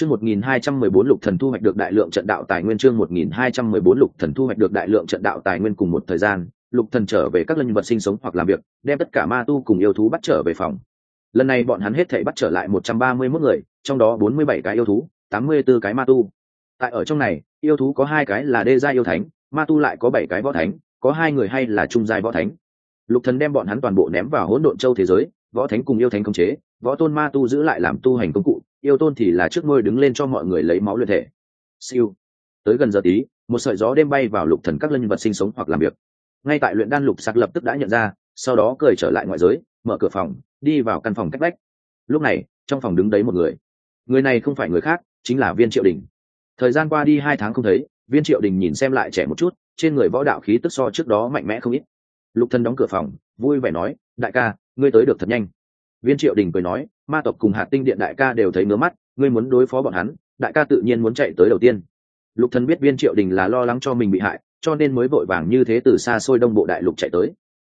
Chương 1214 Lục Thần thu hoạch được đại lượng trận đạo tài nguyên chương 1214 Lục Thần thu hoạch được đại lượng trận đạo tài nguyên cùng một thời gian, Lục Thần trở về các linh vật sinh sống hoặc làm việc, đem tất cả ma tu cùng yêu thú bắt trở về phòng. Lần này bọn hắn hết thảy bắt trở lại 131 người, trong đó 47 cái yêu thú, 84 cái ma tu. Tại ở trong này, yêu thú có hai cái là đê gia yêu thánh, ma tu lại có 7 cái võ thánh, có hai người hay là trung giai võ thánh. Lục Thần đem bọn hắn toàn bộ ném vào hỗn độn châu thế giới, võ thánh cùng yêu thánh khống chế, võ tôn ma tu giữ lại làm tu hành công cụ, yêu tôn thì là trước môi đứng lên cho mọi người lấy máu luyện thể. Siêu. Tới gần giờ tí, một sợi gió đêm bay vào lục thần các linh vật sinh sống hoặc làm việc. Ngay tại luyện đan lục sạc lập tức đã nhận ra, sau đó cười trở lại ngoại giới, mở cửa phòng, đi vào căn phòng cách vách lúc này, trong phòng đứng đấy một người. Người này không phải người khác, chính là viên triệu đình. Thời gian qua đi hai tháng không thấy, viên triệu đình nhìn xem lại trẻ một chút, trên người võ đạo khí tức so trước đó mạnh mẽ không ít. Lục thần đóng cửa phòng, vui vẻ nói, đại ca, ngươi tới được thật nhanh viên triệu đình cười nói, ma tộc cùng hạt tinh điện đại ca đều thấy ngứa mắt, ngươi muốn đối phó bọn hắn, đại ca tự nhiên muốn chạy tới đầu tiên. Lục thần biết viên triệu đình là lo lắng cho mình bị hại, cho nên mới vội vàng như thế từ xa xôi đông bộ đại lục chạy tới.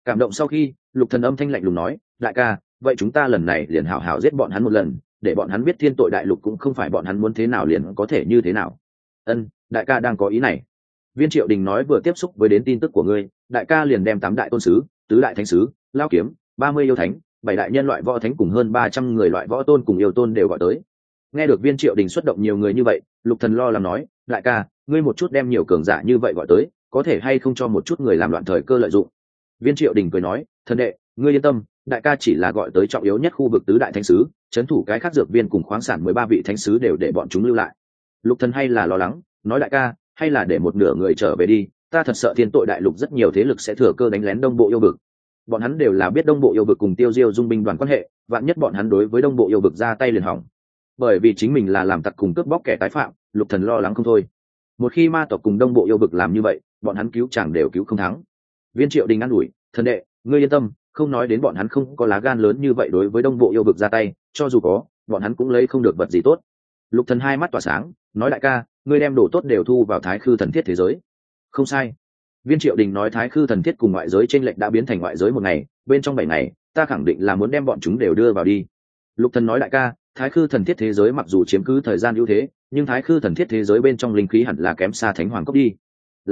Cảm động sau khi, lục thần âm thanh lạnh lùng nói, đại ca, vậy chúng ta lần này liền hảo hảo giết bọn hắn một lần, để bọn hắn biết thiên tội đại lục cũng không phải bọn hắn muốn thế nào liền có thể như thế nào. Ân, đại ca đang có ý này. Viên triệu đình nói vừa tiếp xúc với đến tin tức của ngươi, đại ca liền đem tám đại tôn sứ, tứ đại thánh sứ, lao kiếm, ba mươi yêu thánh bảy đại nhân loại võ thánh cùng hơn ba trăm người loại võ tôn cùng yêu tôn đều gọi tới. Nghe được viên triệu đình xuất động nhiều người như vậy, lục thần lo làm nói, đại ca, ngươi một chút đem nhiều cường giả như vậy gọi tới, có thể hay không cho một chút người làm loạn thời cơ lợi dụng? Viên triệu đình cười nói, thần đệ, ngươi yên tâm, đại ca chỉ là gọi tới trọng yếu nhất khu vực tứ đại thánh sứ, chấn thủ cái khác dược viên cùng khoáng sản mười ba vị thánh sứ đều để bọn chúng lưu lại. Lục thần hay là lo lắng, nói, đại ca, hay là để một nửa người trở về đi, ta thật sợ thiên tội đại lục rất nhiều thế lực sẽ thừa cơ đánh lén đông bộ yêu vực bọn hắn đều là biết đông bộ yêu vực cùng tiêu diêu dung binh đoàn quan hệ, vạn nhất bọn hắn đối với đông bộ yêu vực ra tay liền hỏng. Bởi vì chính mình là làm tặc cùng cướp bóc kẻ tái phạm, lục thần lo lắng không thôi. Một khi ma tộc cùng đông bộ yêu vực làm như vậy, bọn hắn cứu chẳng đều cứu không thắng. Viên triệu đình an ủi, thần đệ, ngươi yên tâm, không nói đến bọn hắn không có lá gan lớn như vậy đối với đông bộ yêu vực ra tay, cho dù có, bọn hắn cũng lấy không được vật gì tốt. Lục thần hai mắt tỏa sáng, nói, đại ca, ngươi đem đồ tốt đều thu vào thái khư thần thiết thế giới. Không sai viên triệu đình nói thái khư thần thiết cùng ngoại giới t r ê n lệch đã biến thành ngoại giới một ngày, bên trong bảy ngày, ta khẳng định là muốn đem bọn chúng đều đưa vào đi. Lục thần nói đại ca, thái khư thần thiết thế giới mặc dù chiếm cứ thời gian ưu thế, nhưng thái khư thần thiết thế giới bên trong linh khí hẳn là kém xa thánh hoàng cốc đi.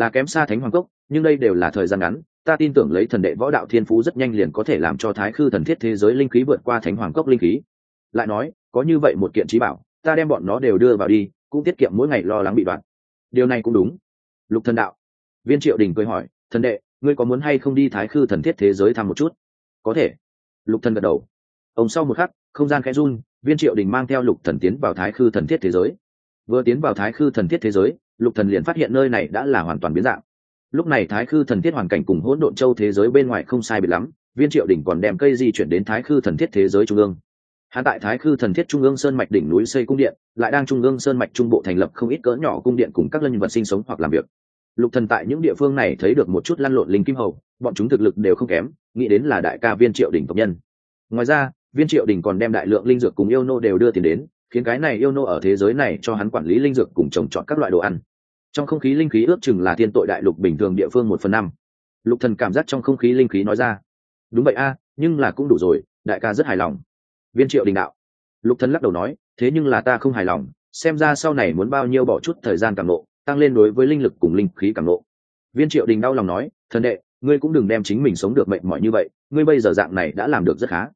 Là kém xa thánh hoàng cốc, nhưng đây đều là thời gian ngắn, ta tin tưởng lấy thần đệ võ đạo thiên phú rất nhanh liền có thể làm cho thái khư thần thiết thế giới linh khí vượt qua thánh hoàng cốc linh khí. Lại nói, có như vậy một kiện trí bảo, ta đem bọn nó đều đưa vào đi, cũng tiết kiệm mỗi ngày lo lắng bị đoạn. Điều này cũng đúng. Lục thần đạo viên triệu đình cười hỏi, thần đệ, ngươi có muốn hay không đi thái khư thần thiết thế giới thăm một chút? Có thể. Lục thần gật đầu. Ông sau một khắc, không gian khẽ run, viên triệu đình mang theo lục thần tiến vào thái khư thần thiết thế giới. Vừa tiến vào thái khư thần thiết thế giới, lục thần liền phát hiện nơi này đã là hoàn toàn biến dạng. Lúc này thái khư thần thiết hoàn cảnh cùng hỗn độn châu thế giới bên ngoài không sai biệt lắm, viên triệu đình còn đem cây di chuyển đến thái khư thần thiết thế giới trung ương. Hắn tại thái khư thần thiết trung ương sơn mạch đỉnh núi xây cung điện, lại đang trung ương sơn mạch trung bộ thành lập không ít cỡ nhỏ cung điện cùng các lân vật sinh sống hoặc làm việc lục thần tại những địa phương này thấy được một chút lăn lộn linh kim hầu, bọn chúng thực lực đều không kém, nghĩ đến là đại ca viên triệu đình tộc nhân. Ngoài ra, viên triệu đình còn đem đại lượng linh dược cùng yêu nô đều đưa tiền đến, khiến cái này yêu nô ở thế giới này cho hắn quản lý linh dược cùng trồng trọt các loại đồ ăn. Trong không khí linh khí ước chừng là thiên tội đại lục bình thường địa phương một phần năm. Lục thần cảm giác trong không khí linh khí nói ra, đúng vậy a, nhưng là cũng đủ rồi, đại ca rất hài lòng. Viên triệu đình đạo. Lục thần lắc đầu nói, thế nhưng là ta không hài lòng, xem ra sau này muốn bao nhiêu bỏ chút thời gian càng nộ tăng lên đối với linh lực cùng linh khí càng lộ viên triệu đình đau lòng nói, thần đệ, ngươi cũng đừng đem chính mình sống được mệnh mỏi như vậy, ngươi bây giờ dạng này đã làm được rất khá.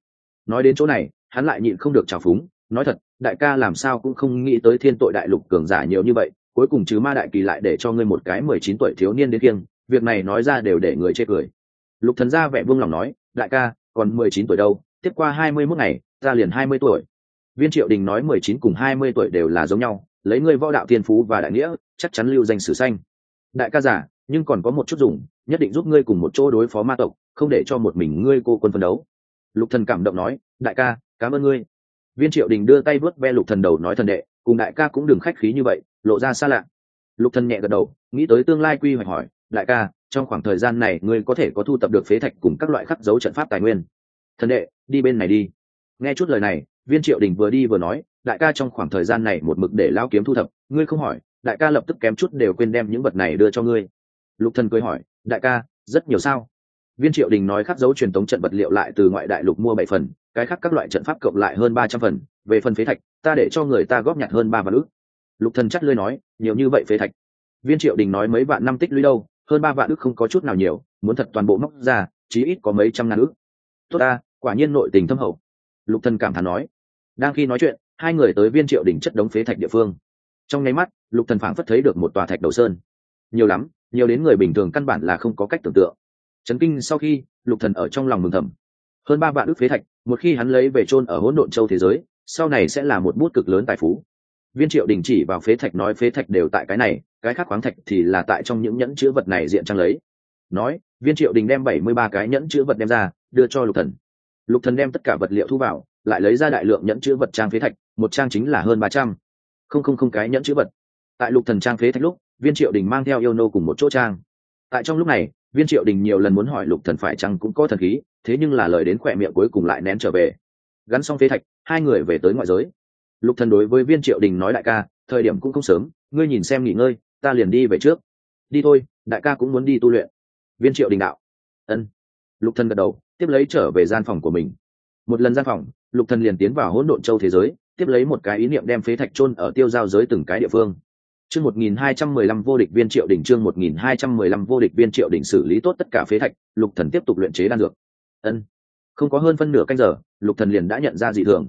Nói đến chỗ này, hắn lại nhịn không được trào phúng, nói thật, đại ca làm sao cũng không nghĩ tới thiên tội đại lục cường giả nhiều như vậy, cuối cùng chứ ma đại kỳ lại để cho ngươi một cái mười chín tuổi thiếu niên đến kiêng, việc này nói ra đều để người chê cười. Lục thần gia vẻ vương lòng nói, đại ca, còn mười chín tuổi đâu, tiếp qua hai mươi mốt ngày, ta liền hai mươi tuổi. Viên triệu đình nói mười chín cùng hai mươi tuổi đều là giống nhau lấy ngươi võ đạo thiên phú và đại nghĩa, chắc chắn lưu danh sử xanh đại ca giả nhưng còn có một chút dùng, nhất định giúp ngươi cùng một chỗ đối phó ma tộc, không để cho một mình ngươi cô quân phân đấu. Lục thần cảm động nói, đại ca, cảm ơn ngươi. Viên triệu đình đưa tay vớt ve lục thần đầu nói, thần đệ, cùng đại ca cũng đừng khách khí như vậy, lộ ra xa lạ. Lục thần nhẹ gật đầu, nghĩ tới tương lai quy hoạch hỏi, đại ca, trong khoảng thời gian này ngươi có thể có thu tập được phế thạch cùng các loại khắc dấu trận pháp tài nguyên? Thần đệ, đi bên này đi. Nghe chút lời này, viên triệu đình vừa đi vừa nói đại ca trong khoảng thời gian này một mực để lao kiếm thu thập, ngươi không hỏi, đại ca lập tức kém chút đều quên đem những vật này đưa cho ngươi. Lục thần cười hỏi, đại ca, rất nhiều sao? Viên triệu đình nói khắc dấu truyền tống trận vật liệu lại từ ngoại đại lục mua bảy phần, cái khác các loại trận pháp cộng lại hơn ba trăm phần, về phần phế thạch, ta để cho người ta góp nhặt hơn ba vạn ước lục thần chắt lưỡi nói, nhiều như vậy phế thạch. Viên triệu đình nói mấy vạn năm tích lũy đâu, hơn ba vạn ước không có chút nào nhiều, muốn thật toàn bộ móc ra, chí ít có mấy trăm ngàn ước tốt ta, quả nhiên nội tình thâm hậu. Lục thần cảm thán nói. Đang khi nói chuyện hai người tới viên triệu đỉnh chất đống phế thạch địa phương. Trong nháy mắt, lục thần phảng phất thấy được một tòa thạch đầu sơn. Nhiều lắm, nhiều đến người bình thường căn bản là không có cách tưởng tượng. Chấn kinh sau khi, lục thần ở trong lòng mừng thầm. Hơn ba vạn ước phế thạch, một khi hắn lấy về chôn ở hỗn độn châu thế giới, sau này sẽ là một bút cực lớn tài phú. Viên triệu đình chỉ vào phế thạch nói phế thạch đều tại cái này, cái khác khoáng thạch thì là tại trong những nhẫn chứa vật này diện trang lấy. Nói, viên triệu đình đem bảy mươi ba cái nhẫn chứa vật đem ra, đưa cho lục thần. Lục thần đem tất cả vật liệu thu vào, lại lấy ra đại lượng nhẫn chứa vật trang phế thạch một trang chính là hơn ba trăm. Không không không, cái nhẫn chữ vật. Tại lục thần trang phế thạch lúc, viên triệu đình mang theo yêu nô cùng một chỗ trang. Tại trong lúc này, viên triệu đình nhiều lần muốn hỏi lục thần phải chăng cũng có thần khí, thế nhưng là lời đến khỏe miệng cuối cùng lại nén trở về. Gắn xong phế thạch, hai người về tới ngoại giới. Lục thần đối với viên triệu đình nói đại ca, thời điểm cũng không sớm, ngươi nhìn xem nghỉ ngơi, ta liền đi về trước. Đi thôi, đại ca cũng muốn đi tu luyện. Viên triệu đình đạo. Ân. Lục thần gật đầu, tiếp lấy trở về gian phòng của mình. Một lần gian phòng lục thần liền tiến vào hỗn độn châu thế giới, tiếp lấy một cái ý niệm đem phế thạch chôn ở tiêu giao giới từng cái địa phương. Chương 1215 vô địch viên triệu đỉnh chương 1215 vô địch viên triệu đỉnh xử lý tốt tất cả phế thạch, lục thần tiếp tục luyện chế đan dược. Ân. Không có hơn phân nửa canh giờ, lục thần liền đã nhận ra dị thường.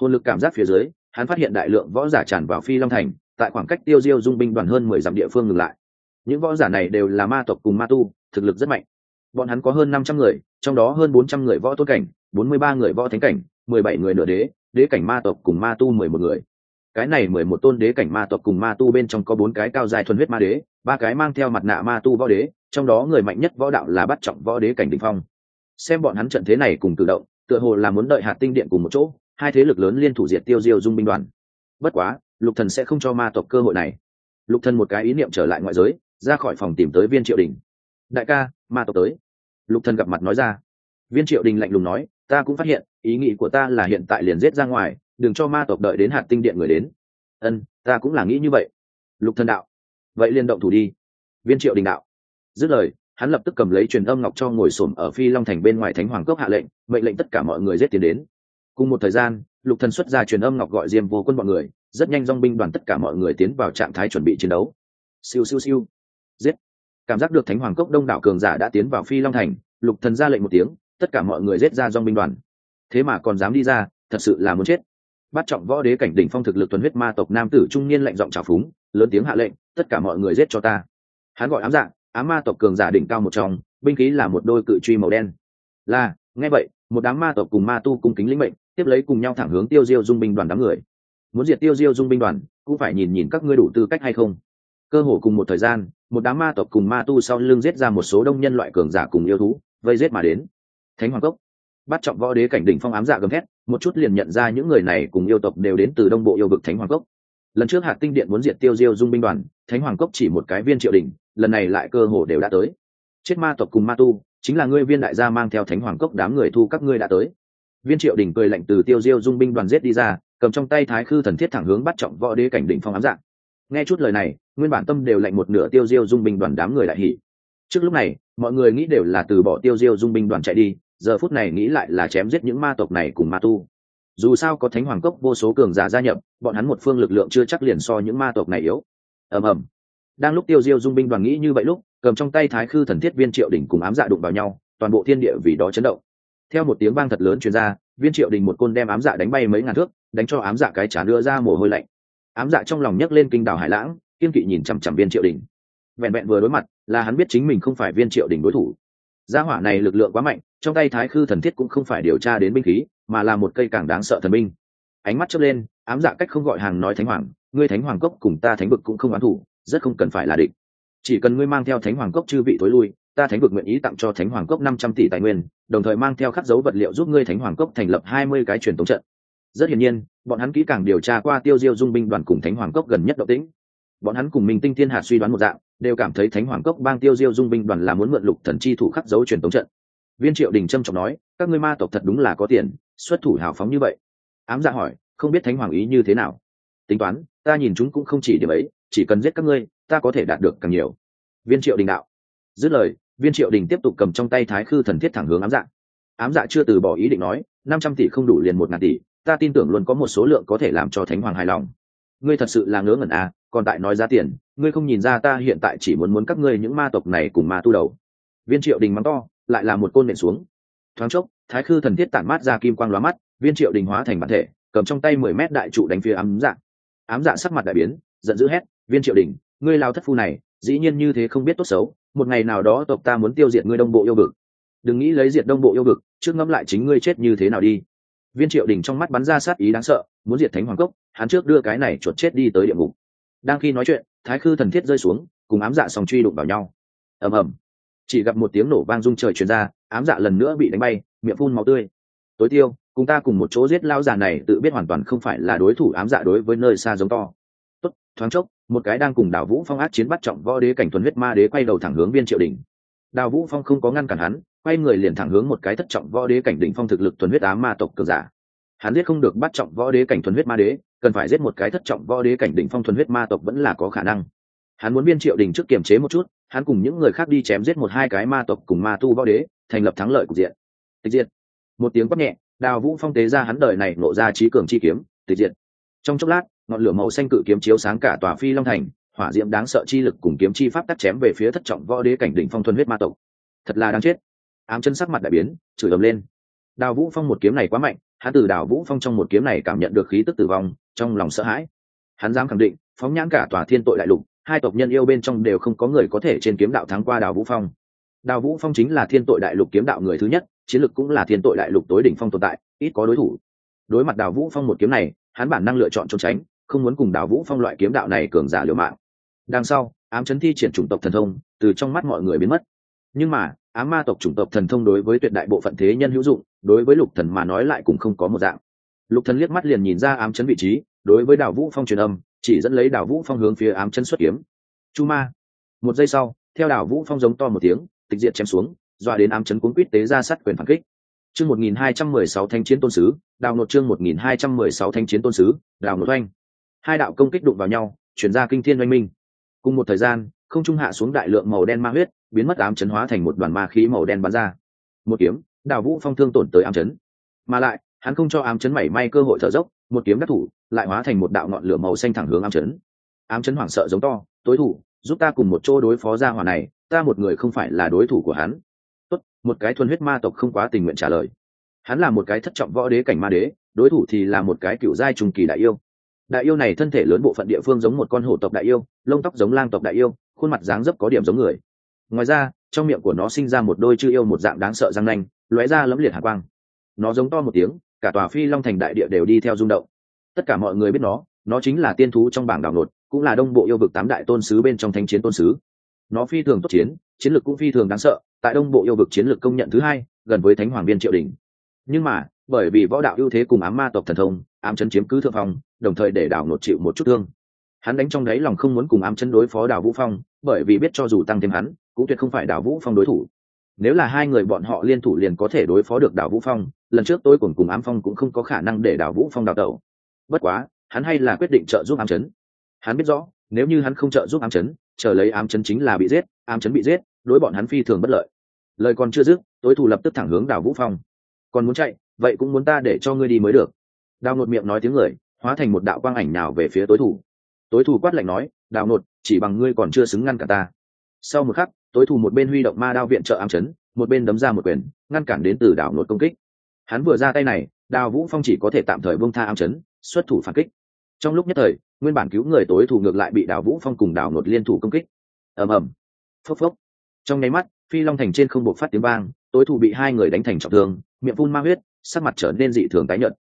Hồn lực cảm giác phía dưới, hắn phát hiện đại lượng võ giả tràn vào phi long thành, tại khoảng cách tiêu diêu dung binh đoàn hơn mười dặm địa phương ngừng lại. Những võ giả này đều là ma tộc cùng ma tu, thực lực rất mạnh. Bọn hắn có hơn năm trăm người, trong đó hơn bốn trăm người võ tôn cảnh, bốn mươi ba người võ thánh cảnh mười bảy người nửa đế đế cảnh ma tộc cùng ma tu mười một người. Cái này mười một tôn đế cảnh ma tộc cùng ma tu bên trong có bốn cái cao dài thuần huyết ma đế, ba cái mang theo mặt nạ ma tu võ đế, trong đó người mạnh nhất võ đạo là bắt trọng võ đế cảnh đ ỉ n h phong. Xem bọn hắn trận thế này cùng tự động, tựa hồ là muốn đợi hạt tinh điện cùng một chỗ, hai thế lực lớn liên thủ diệt tiêu diêu dung binh đoàn. Bất quá, lục thần sẽ không cho ma tộc cơ hội này. Lục thần một cái ý niệm trở lại ngoại giới, ra khỏi phòng tìm tới viên triệu đình. Đại ca, ma tộc tới. Lục thần gặp mặt nói ra. Viên triệu đình lạnh lùng nói ta cũng phát hiện, ý nghĩ của ta là hiện tại liền giết ra ngoài, đừng cho ma tộc đợi đến hạt tinh điện người đến. Ân, ta cũng là nghĩ như vậy. Lục thần đạo, vậy liền động thủ đi. Viên triệu đình đạo, dứt lời, hắn lập tức cầm lấy truyền âm ngọc cho ngồi xổm ở phi long thành bên ngoài thánh hoàng cốc hạ lệnh, mệnh lệnh tất cả mọi người giết tiến đến. Cùng một thời gian, lục thần xuất ra truyền âm ngọc gọi diêm vô quân bọn người, rất nhanh dong binh đoàn tất cả mọi người tiến vào trạng thái chuẩn bị chiến đấu. Siêu siêu siêu. Giết. Cảm giác được thánh hoàng cốc đông đảo cường giả đã tiến vào phi long thành, lục thần ra lệnh một tiếng tất cả mọi người giết ra dòng binh đoàn. Thế mà còn dám đi ra, thật sự là muốn chết. Bắt trọng võ đế cảnh đỉnh phong thực lực tuần huyết ma tộc nam tử trung niên lạnh giọng trào phúng, lớn tiếng hạ lệnh, tất cả mọi người giết cho ta. Hắn gọi ám dạng ám ma tộc cường giả đỉnh cao một trong, binh khí là một đôi cự truy màu đen. Là, nghe vậy, một đám ma tộc cùng ma tu cung kính lĩnh mệnh, tiếp lấy cùng nhau thẳng hướng tiêu diêu dung binh đoàn đám người. Muốn diệt tiêu diêu dung binh đoàn, cũng phải nhìn nhìn các ngươi đủ tư cách hay không. Cơ hồ cùng một thời gian, một đám ma tộc cùng ma tu sau lưng giết ra một số đông nhân loại cường giả cùng yêu thú, vây giết mà đến thánh hoàng cốc. Bắt trọng võ đế cảnh đỉnh phong ám dạ gầm thét, một chút liền nhận ra những người này cùng yêu tộc đều đến từ đông bộ yêu vực thánh hoàng cốc. Lần trước hạt tinh điện muốn diệt tiêu diêu dung binh đoàn, thánh hoàng cốc chỉ một cái viên triệu đỉnh lần này lại cơ hồ đều đã tới. Chết ma tộc cùng ma tu, chính là ngươi viên đại gia mang theo thánh hoàng cốc đám người thu các ngươi đã tới. Viên triệu đỉnh cười lạnh từ tiêu diêu dung binh đoàn giết đi ra, cầm trong tay thái khư thần thiết thẳng hướng bắt trọng võ đế cảnh đỉnh phong ám dạng nghe chút lời này, nguyên bản tâm đều lạnh một nửa tiêu diêu dung binh đoàn đám người lại hỉ. Trước lúc này, mọi người nghĩ đều là từ bỏ tiêu diêu dung binh đoàn chạy đi giờ phút này nghĩ lại là chém giết những ma tộc này cùng ma tu. Dù sao có thánh hoàng cốc vô số cường giả gia nhập, bọn hắn một phương lực lượng chưa chắc liền so những ma tộc này yếu. Ầm ầm. Đang lúc tiêu diêu dung binh đoàn nghĩ như vậy lúc, cầm trong tay thái khư thần thiết viên triệu đỉnh cùng ám dạ đụng vào nhau, toàn bộ thiên địa vì đó chấn động. Theo một tiếng vang thật lớn truyền ra, viên triệu đình một côn đem ám dạ đánh bay mấy ngàn thước, đánh cho ám dạ cái chán đưa ra mồ hôi lạnh. Ám dạ trong lòng nhấc lên kinh đảo hải lãng, kiên kỵ nhìn chằm chằm viên triệu đình. Vẹn vẹn vừa đối mặt, là hắn biết chính mình không phải viên triệu đình đối thủ. Gia hỏa này lực lượng quá mạnh trong tay thái khư thần thiết cũng không phải điều tra đến binh khí, mà là một cây càng đáng sợ thần binh. Ánh mắt chớp lên, ám dạ cách không gọi hàng nói thánh hoàng, ngươi thánh hoàng cốc cùng ta thánh vực cũng không oán thủ, rất không cần phải là địch. Chỉ cần ngươi mang theo thánh hoàng cốc chư vị tối lui, ta thánh vực nguyện ý tặng cho thánh hoàng cốc năm trăm tỷ tài nguyên, đồng thời mang theo khắc dấu vật liệu giúp ngươi thánh hoàng cốc thành lập hai mươi cái truyền thống trận. Rất hiển nhiên, bọn hắn kỹ càng điều tra qua tiêu diêu dung binh đoàn cùng thánh hoàng cốc gần nhất động tĩnh. Bọn hắn cùng minh tinh thiên hạ suy đoán một dạng, đều cảm thấy thánh hoàng cốc bang tiêu diêu dung binh đoàn là muốn mượn lục thần chi thủ khắc dấu truyền thống trận viên triệu đình trâm trọng nói, các ngươi ma tộc thật đúng là có tiền, xuất thủ hào phóng như vậy. Ám dạ hỏi, không biết thánh hoàng ý như thế nào? Tính toán, ta nhìn chúng cũng không chỉ điểm ấy, chỉ cần giết các ngươi, ta có thể đạt được càng nhiều. Viên triệu đình đạo. Dứt lời, viên triệu đình tiếp tục cầm trong tay thái khư thần thiết thẳng hướng ám dạ. Ám dạ chưa từ bỏ ý định nói, năm trăm tỷ không đủ liền một ngàn tỷ, ta tin tưởng luôn có một số lượng có thể làm cho thánh hoàng hài lòng. Ngươi thật sự là ngớ ngẩn à còn tại nói giá tiền, ngươi không nhìn ra ta hiện tại chỉ muốn muốn các ngươi những ma tộc này cùng ma tu đầu. Viên triệu đình mắng to lại là một côn nện xuống. Thoáng chốc, thái khư thần thiết tản mát ra kim quang lóa mắt, viên triệu đình hóa thành bản thể, cầm trong tay mười mét đại trụ đánh phía ám dạ. Ám dạ sắc mặt đại biến, giận dữ hét, viên triệu đình, ngươi lao thất phu này, dĩ nhiên như thế không biết tốt xấu, một ngày nào đó tộc ta muốn tiêu diệt ngươi đông bộ yêu vực. Đừng nghĩ lấy diệt đông bộ yêu vực, trước ngẫm lại chính ngươi chết như thế nào đi. Viên triệu đình trong mắt bắn ra sát ý đáng sợ, muốn diệt thánh hoàng cốc, hắn trước đưa cái này chuột chết đi tới địa ngục. Đang khi nói chuyện, thái khư thần thiết rơi xuống, cùng ám dạ sòng truy đụng vào nhau. Ầm ầm chỉ gặp một tiếng nổ vang rung trời truyền ra, ám dạ lần nữa bị đánh bay, miệng phun máu tươi. Tối tiêu, cùng ta cùng một chỗ giết lao già này tự biết hoàn toàn không phải là đối thủ ám dạ đối với nơi xa giống to. Tốt, thoáng chốc, một cái đang cùng đào vũ phong ác chiến bắt trọng võ đế cảnh thuần huyết ma đế quay đầu thẳng hướng viên triệu đình. Đào vũ phong không có ngăn cản hắn, quay người liền thẳng hướng một cái thất trọng võ đế cảnh đỉnh phong thực lực thuần huyết ám ma tộc cường giả. Hắn giết không được bắt trọng võ đế cảnh thuần huyết ma đế, cần phải giết một cái thất trọng võ đế cảnh đỉnh phong thuần huyết ma tộc vẫn là có khả năng. Hắn muốn viên triệu đình trước kiềm chế một chút hắn cùng những người khác đi chém giết một hai cái ma tộc cùng ma tu võ đế, thành lập thắng lợi cục diện. Tịch diệt. Một tiếng quát nhẹ, đào vũ phong tế ra hắn đời này nộ ra trí cường chi kiếm, tịch diệt. Trong chốc lát, ngọn lửa màu xanh cự kiếm chiếu sáng cả tòa phi long thành, hỏa diễm đáng sợ chi lực cùng kiếm chi pháp tắt chém về phía thất trọng võ đế cảnh đỉnh phong thuần huyết ma tộc. Thật là đáng chết. Ám chân sắc mặt đại biến, chửi ầm lên. Đào vũ phong một kiếm này quá mạnh, hắn từ đào vũ phong trong một kiếm này cảm nhận được khí tức tử vong, trong lòng sợ hãi. Hắn dám khẳng định, phóng nhãn cả tòa thiên tội đại lục hai tộc nhân yêu bên trong đều không có người có thể trên kiếm đạo thắng qua đào vũ phong. Đào vũ phong chính là thiên tội đại lục kiếm đạo người thứ nhất, chiến lược cũng là thiên tội đại lục tối đỉnh phong tồn tại, ít có đối thủ. Đối mặt đào vũ phong một kiếm này, hắn bản năng lựa chọn trốn tránh, không muốn cùng đào vũ phong loại kiếm đạo này cường giả liều mạng. Đằng sau, ám chấn thi triển chủng tộc thần thông, từ trong mắt mọi người biến mất. Nhưng mà, ám ma tộc chủng tộc thần thông đối với tuyệt đại bộ phận thế nhân hữu dụng, đối với lục thần mà nói lại cũng không có một dạng. Lục thần liếc mắt liền nhìn ra ám chấn vị trí, đối với đào vũ phong truyền âm chỉ dẫn lấy đào vũ phong hướng phía ám chân xuất kiếm. Chu ma. Một giây sau, theo đào vũ phong giống to một tiếng, tịch diệt chém xuống, dọa đến ám chấn cuốn quýt tế ra sát quyền phản kích. Chương một nghìn hai trăm mười sáu thanh chiến tôn sứ đào nột chương một nghìn hai trăm mười sáu thanh chiến tôn sứ đào nột oanh. Hai đạo công kích đụng vào nhau, chuyển ra kinh thiên oanh minh. Cùng một thời gian, không trung hạ xuống đại lượng màu đen ma huyết, biến mất ám chấn hóa thành một đoàn ma khí màu đen bắn ra. Một kiếm đào vũ phong thương tổn tới ám chấn mà lại hắn không cho ám chấn mảy may cơ hội thở dốc, một kiếm đắc thủ, lại hóa thành một đạo ngọn lửa màu xanh thẳng hướng ám chấn. Ám chấn hoảng sợ giống to, tối thủ, giúp ta cùng một chỗ đối phó gia hỏa này, ta một người không phải là đối thủ của hắn. Tốt, một cái thuần huyết ma tộc không quá tình nguyện trả lời. Hắn là một cái thất trọng võ đế cảnh ma đế, đối thủ thì là một cái cựu giai trùng kỳ đại yêu. Đại yêu này thân thể lớn bộ phận địa phương giống một con hổ tộc đại yêu, lông tóc giống lang tộc đại yêu, khuôn mặt dáng dấp có điểm giống người. Ngoài ra, trong miệng của nó sinh ra một đôi chư yêu một dạng đáng sợ răng nanh, lóe ra lẫm liệt hạ quang. Nó giống to một tiếng cả tòa phi long thành đại địa đều đi theo rung động. Tất cả mọi người biết nó nó chính là tiên thú trong bảng đảo nột, cũng là đông bộ yêu vực tám đại tôn sứ bên trong thanh chiến tôn sứ. Nó phi thường tốt chiến chiến lược cũng phi thường đáng sợ, tại đông bộ yêu vực chiến lược công nhận thứ hai, gần với thánh hoàng biên triệu đình nhưng mà, bởi vì võ đạo ưu thế cùng ám ma tộc thần thông, ám chấn chiếm cứ thượng phong, đồng thời để đảo nột chịu một chút thương. Hắn đánh trong đáy lòng không muốn cùng ám chấn đối phó đảo vũ phong, bởi vì biết cho dù tăng thêm hắn, cũng tuyệt không phải đảo vũ phong đối thủ nếu là hai người bọn họ liên thủ liền có thể đối phó được đảo vũ phong, lần trước tôi cùng cùng ám phong cũng không có khả năng để đảo vũ phong đào tẩu. Bất quá, hắn hay là quyết định trợ giúp ám chấn. Hắn biết rõ, nếu như hắn không trợ giúp ám chấn, chờ lấy ám chấn chính là bị giết, ám chấn bị giết, đối bọn hắn phi thường bất lợi. Lời còn chưa dứt, tối thủ lập tức thẳng hướng đảo vũ phong. Còn muốn chạy, vậy cũng muốn ta để cho ngươi đi mới được. Đào nột miệng nói tiếng người, hóa thành một đạo quang ảnh nào về phía tối thủ tối thủ quát lạnh nói, đào nột, chỉ bằng ngươi còn chưa xứng ngăn cả ta. Sau một khắc tối thủ một bên huy động ma đao viện trợ ám chấn, một bên đấm ra một quyền, ngăn cản đến từ đảo nột công kích. Hắn vừa ra tay này, đào vũ phong chỉ có thể tạm thời buông tha ám chấn, xuất thủ phản kích. Trong lúc nhất thời, nguyên bản cứu người tối thủ ngược lại bị đào vũ phong cùng đào nột liên thủ công kích. Ầm ầm. Phốc phốc. Trong nháy mắt, phi long thành trên không buộc phát tiếng vang, tối thủ bị hai người đánh thành trọng thương, miệng phun ma huyết, sắc mặt trở nên dị thường tái nhợt.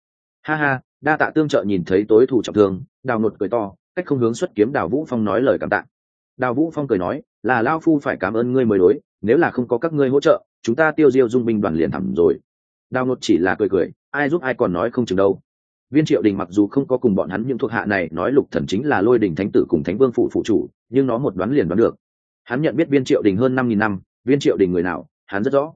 Ha ha, đa tạ tương trợ nhìn thấy tối thủ trọng thương, đào nột cười to, cách không hướng xuất kiếm đào vũ phong nói lời cảm tạ. Đào vũ phong cười nói là lao phu phải cảm ơn ngươi mới đối, nếu là không có các ngươi hỗ trợ, chúng ta tiêu diêu dung binh đoàn liền thẳm rồi. Đào nột chỉ là cười cười, ai giúp ai còn nói không chừng đâu. Viên triệu đình mặc dù không có cùng bọn hắn những thuộc hạ này nói lục thần chính là lôi đình thánh tử cùng thánh vương phụ phụ chủ, nhưng nó một đoán liền đoán được. Hắn nhận biết viên triệu đình hơn năm nghìn năm, viên triệu đình người nào, hắn rất rõ.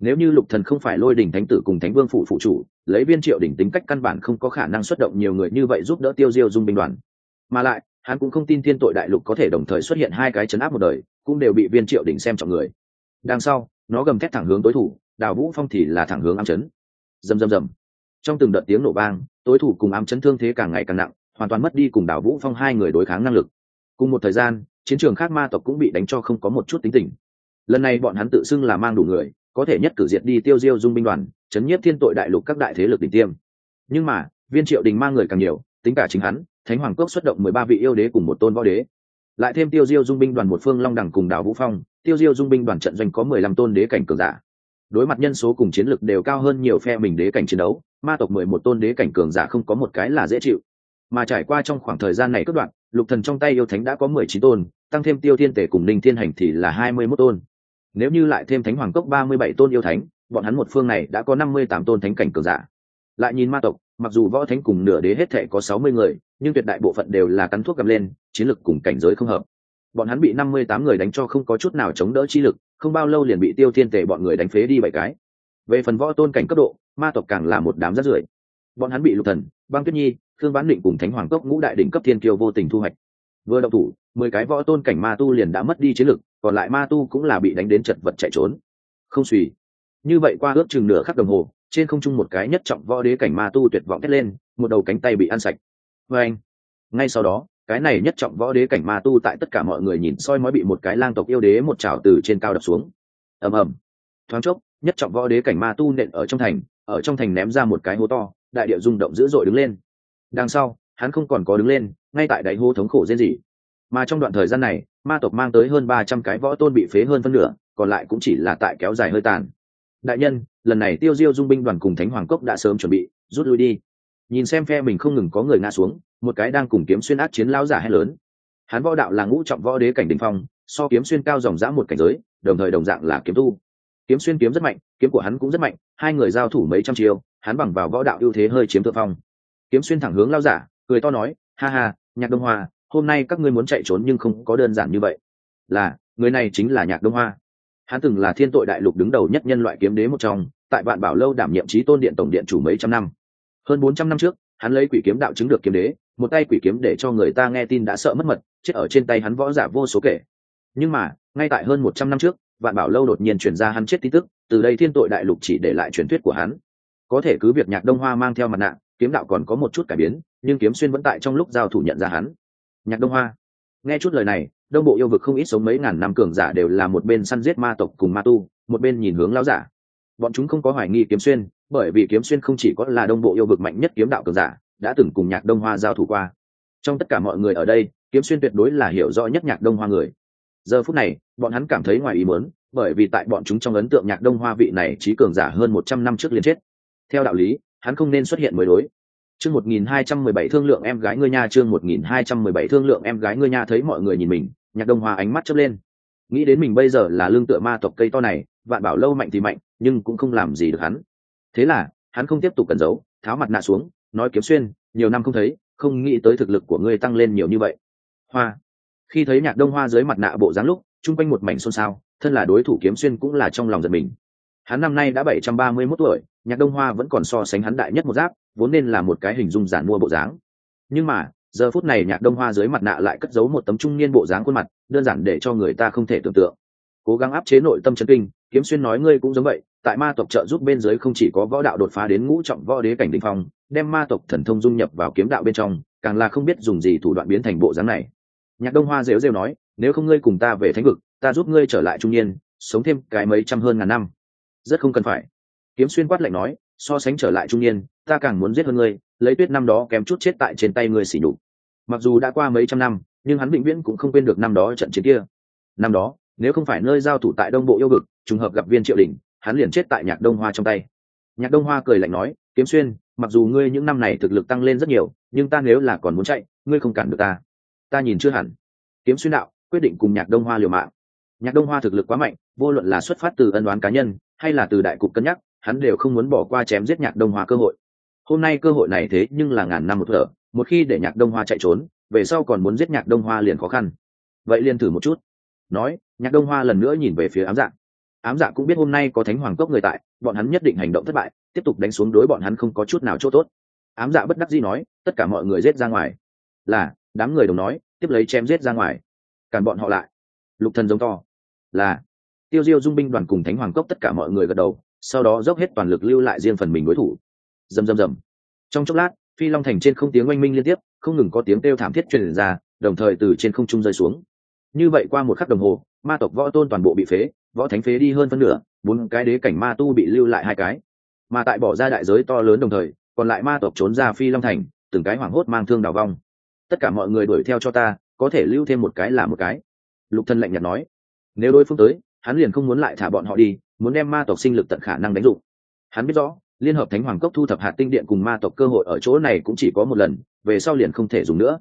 Nếu như lục thần không phải lôi đình thánh tử cùng thánh vương phụ phụ chủ, lấy viên triệu đình tính cách căn bản không có khả năng xuất động nhiều người như vậy giúp đỡ tiêu diêu dung binh đoàn. Mà lại hắn cũng không tin thiên tội đại lục có thể đồng thời xuất hiện hai cái chấn áp một đời, cũng đều bị viên triệu đình xem trọng người. Đằng sau, nó gầm thét thẳng hướng tối thủ, đào vũ phong thì là thẳng hướng ám chấn. Rầm rầm rầm. Trong từng đợt tiếng nổ vang, tối thủ cùng ám chấn thương thế càng ngày càng nặng, hoàn toàn mất đi cùng Đào vũ phong hai người đối kháng năng lực. Cùng một thời gian, chiến trường khác ma tộc cũng bị đánh cho không có một chút tính tình. Lần này bọn hắn tự xưng là mang đủ người, có thể nhất cử diệt đi tiêu diêu dung binh đoàn, chấn nhiếp thiên tội đại lục các đại thế lực đỉnh tiêm. Nhưng mà, viên triệu đình mang người càng nhiều, tính cả chính hắn thánh hoàng cốc xuất động mười ba vị yêu đế cùng một tôn võ đế. Lại thêm tiêu diêu dung binh đoàn một phương long đẳng cùng đảo vũ phong, tiêu diêu dung binh đoàn trận doanh có mười lăm tôn đế cảnh cường giả. Đối mặt nhân số cùng chiến lực đều cao hơn nhiều phe mình đế cảnh chiến đấu, ma tộc mười một tôn đế cảnh cường giả không có một cái là dễ chịu. Mà trải qua trong khoảng thời gian này cất đoạn, lục thần trong tay yêu thánh đã có mười chín tôn, tăng thêm tiêu thiên tể cùng ninh thiên hành thì là hai mươi mốt tôn. Nếu như lại thêm thánh hoàng cốc ba mươi bảy tôn yêu thánh, bọn hắn một phương này đã có năm mươi tám tôn thánh cảnh cường giả. Lại nhìn ma tộc mặc dù võ thánh cùng nửa đế hết thể có sáu mươi người, nhưng tuyệt đại bộ phận đều là cắn thuốc cầm lên, chiến lực cùng cảnh giới không hợp. Bọn hắn bị năm mươi tám người đánh cho không có chút nào chống đỡ chi lực, không bao lâu liền bị tiêu thiên tể bọn người đánh phế đi bảy cái. Về phần võ tôn cảnh cấp độ, ma tộc càng là một đám rát rưởi. Bọn hắn bị lục thần, băng tuyết nhi, thương bán định cùng thánh hoàng cốc ngũ đại đỉnh cấp thiên kiêu vô tình thu hoạch. Vừa động thủ, mười cái võ tôn cảnh ma tu liền đã mất đi chiến lực, còn lại ma tu cũng là bị đánh đến chật vật chạy trốn. Không suy. Như vậy qua ước chừng nửa khắc đồng hồ trên không trung một cái nhất trọng võ đế cảnh ma tu tuyệt vọng thét lên, một đầu cánh tay bị ăn sạch. Vê anh, ngay sau đó, cái này nhất trọng võ đế cảnh ma tu tại tất cả mọi người nhìn soi mói bị một cái lang tộc yêu đế một chảo từ trên cao đập xuống. Ầm ầm. Thoáng chốc, nhất trọng võ đế cảnh ma tu nện ở trong thành, ở trong thành ném ra một cái hố to, đại địa rung động dữ dội đứng lên. Đằng sau, hắn không còn có đứng lên, ngay tại đại hố thống khổ rên rỉ. Mà trong đoạn thời gian này, ma tộc mang tới hơn ba trăm cái võ tôn bị phế hơn phân nửa, còn lại cũng chỉ là tại kéo dài hơi tàn đại nhân, lần này tiêu diêu dung binh đoàn cùng thánh hoàng cốc đã sớm chuẩn bị, rút lui đi. Nhìn xem phe mình không ngừng có người ngã xuống, một cái đang cùng kiếm xuyên ác chiến lao giả hay lớn. Hắn võ đạo là ngũ trọng võ đế cảnh đình phong, so kiếm xuyên cao dòng dã một cảnh giới, đồng thời đồng dạng là kiếm tu. Kiếm xuyên kiếm rất mạnh, kiếm của hắn cũng rất mạnh, hai người giao thủ mấy trăm chiêu, hắn bằng vào võ đạo ưu thế hơi chiếm thượng phong. Kiếm xuyên thẳng hướng lao giả, cười to nói, ha ha, nhạc đông hoa, hôm nay các ngươi muốn chạy trốn nhưng không có đơn giản như vậy. Là, người này chính là nhạc đông hoa hắn từng là thiên tội đại lục đứng đầu nhất nhân loại kiếm đế một trong, tại vạn bảo lâu đảm nhiệm trí tôn điện tổng điện chủ mấy trăm năm. Hơn bốn trăm năm trước, hắn lấy quỷ kiếm đạo chứng được kiếm đế, một tay quỷ kiếm để cho người ta nghe tin đã sợ mất mật, chết ở trên tay hắn võ giả vô số kể. Nhưng mà, ngay tại hơn một trăm năm trước, vạn bảo lâu đột nhiên chuyển ra hắn chết tin tức, từ đây thiên tội đại lục chỉ để lại truyền thuyết của hắn. Có thể cứ việc nhạc đông hoa mang theo mặt nạ, kiếm đạo còn có một chút cải biến, nhưng kiếm xuyên vẫn tại trong lúc giao thủ nhận ra hắn. Nhạc đông hoa, nghe chút lời này đông bộ yêu vực không ít sống mấy ngàn năm cường giả đều là một bên săn giết ma tộc cùng ma tu, một bên nhìn hướng lão giả. Bọn chúng không có hoài nghi kiếm xuyên, bởi vì kiếm xuyên không chỉ có là đông bộ yêu vực mạnh nhất kiếm đạo cường giả, đã từng cùng nhạc đông hoa giao thủ qua. Trong tất cả mọi người ở đây, kiếm xuyên tuyệt đối là hiểu rõ nhất nhạc đông hoa người. Giờ phút này, bọn hắn cảm thấy ngoài ý muốn, bởi vì tại bọn chúng trong ấn tượng nhạc đông hoa vị này trí cường giả hơn một trăm năm trước liền chết. Theo đạo lý, hắn không nên xuất hiện mới đối. Chương một nghìn hai trăm mười bảy thương lượng em gái ngươi nha, chương một nghìn hai trăm mười bảy thương lượng em gái ngươi nha, thấy mọi người nhìn mình nhạc đông hoa ánh mắt chớp lên. Nghĩ đến mình bây giờ là lương tựa ma tộc cây to này, vạn bảo lâu mạnh thì mạnh, nhưng cũng không làm gì được hắn. Thế là, hắn không tiếp tục cẩn giấu, tháo mặt nạ xuống, nói kiếm xuyên, nhiều năm không thấy, không nghĩ tới thực lực của ngươi tăng lên nhiều như vậy. Hoa. Khi thấy nhạc đông hoa dưới mặt nạ bộ dáng lúc, chung quanh một mảnh xôn xao, thân là đối thủ kiếm xuyên cũng là trong lòng giật mình. Hắn năm nay đã bảy trăm ba mươi mốt tuổi, nhạc đông hoa vẫn còn so sánh hắn đại nhất một giáp, vốn nên là một cái hình dung giản mua bộ dáng. Nhưng mà giờ phút này nhạc đông hoa dưới mặt nạ lại cất giấu một tấm trung niên bộ dáng khuôn mặt, đơn giản để cho người ta không thể tưởng tượng. Cố gắng áp chế nội tâm chân kinh, kiếm xuyên nói ngươi cũng giống vậy, tại ma tộc trợ giúp bên dưới không chỉ có võ đạo đột phá đến ngũ trọng võ đế cảnh định phong, đem ma tộc thần thông dung nhập vào kiếm đạo bên trong, càng là không biết dùng gì thủ đoạn biến thành bộ dáng này. Nhạc đông hoa rêu rêu nói, nếu không ngươi cùng ta về thánh vực, ta giúp ngươi trở lại trung niên, sống thêm cái mấy trăm hơn ngàn năm. Rất không cần phải. Kiếm xuyên quát lạnh nói, so sánh trở lại trung niên, ta càng muốn giết hơn ngươi lấy tuyết năm đó kém chút chết tại trên tay người xỉ nhục. Mặc dù đã qua mấy trăm năm, nhưng hắn vĩnh viễn cũng không quên được năm đó trận chiến kia. Năm đó, nếu không phải nơi giao thủ tại đông bộ yêu vực, trùng hợp gặp viên triệu đình, hắn liền chết tại nhạc đông hoa trong tay. Nhạc đông hoa cười lạnh nói, kiếm xuyên, mặc dù ngươi những năm này thực lực tăng lên rất nhiều, nhưng ta nếu là còn muốn chạy, ngươi không cản được ta. Ta nhìn chưa hẳn. Kiếm xuyên đạo, quyết định cùng nhạc đông hoa liều mạng. Nhạc đông hoa thực lực quá mạnh, vô luận là xuất phát từ ân đoán cá nhân, hay là từ đại cục cân nhắc, hắn đều không muốn bỏ qua chém giết nhạc đông hoa cơ hội hôm nay cơ hội này thế nhưng là ngàn năm một thở, một khi để nhạc đông hoa chạy trốn, về sau còn muốn giết nhạc đông hoa liền khó khăn. Vậy liền thử một chút. Nói, nhạc đông hoa lần nữa nhìn về phía ám dạ. Ám dạ cũng biết hôm nay có thánh hoàng cốc người tại, bọn hắn nhất định hành động thất bại, tiếp tục đánh xuống đối bọn hắn không có chút nào chỗ tốt. Ám dạ bất đắc dĩ nói, tất cả mọi người giết ra ngoài. Là, đám người đồng nói, tiếp lấy chém giết ra ngoài. Cản bọn họ lại. Lục thần giống to. Là, tiêu diêu dung binh đoàn cùng thánh hoàng cốc tất cả mọi người gật đầu, sau đó dốc hết toàn lực lưu lại riêng phần mình đối thủ dầm dầm dầm trong chốc lát, phi long thành trên không tiếng oanh minh liên tiếp, không ngừng có tiếng kêu thảm thiết truyền ra, đồng thời từ trên không trung rơi xuống. Như vậy qua một khắc đồng hồ, ma tộc võ tôn toàn bộ bị phế, võ thánh phế đi hơn phân nửa, bốn cái đế cảnh ma tu bị lưu lại hai cái. Mà tại bỏ ra đại giới to lớn đồng thời, còn lại ma tộc trốn ra phi long thành, từng cái hoảng hốt mang thương đào vong. Tất cả mọi người đuổi theo cho ta, có thể lưu thêm một cái là một cái. Lục thân lạnh nhạt nói. Nếu đối phương tới, hắn liền không muốn lại thả bọn họ đi, muốn đem ma tộc sinh lực tận khả năng đánh dụng. Hắn biết rõ liên hợp thánh hoàng cốc thu thập hạt tinh điện cùng ma tộc cơ hội ở chỗ này cũng chỉ có một lần, về sau liền không thể dùng nữa.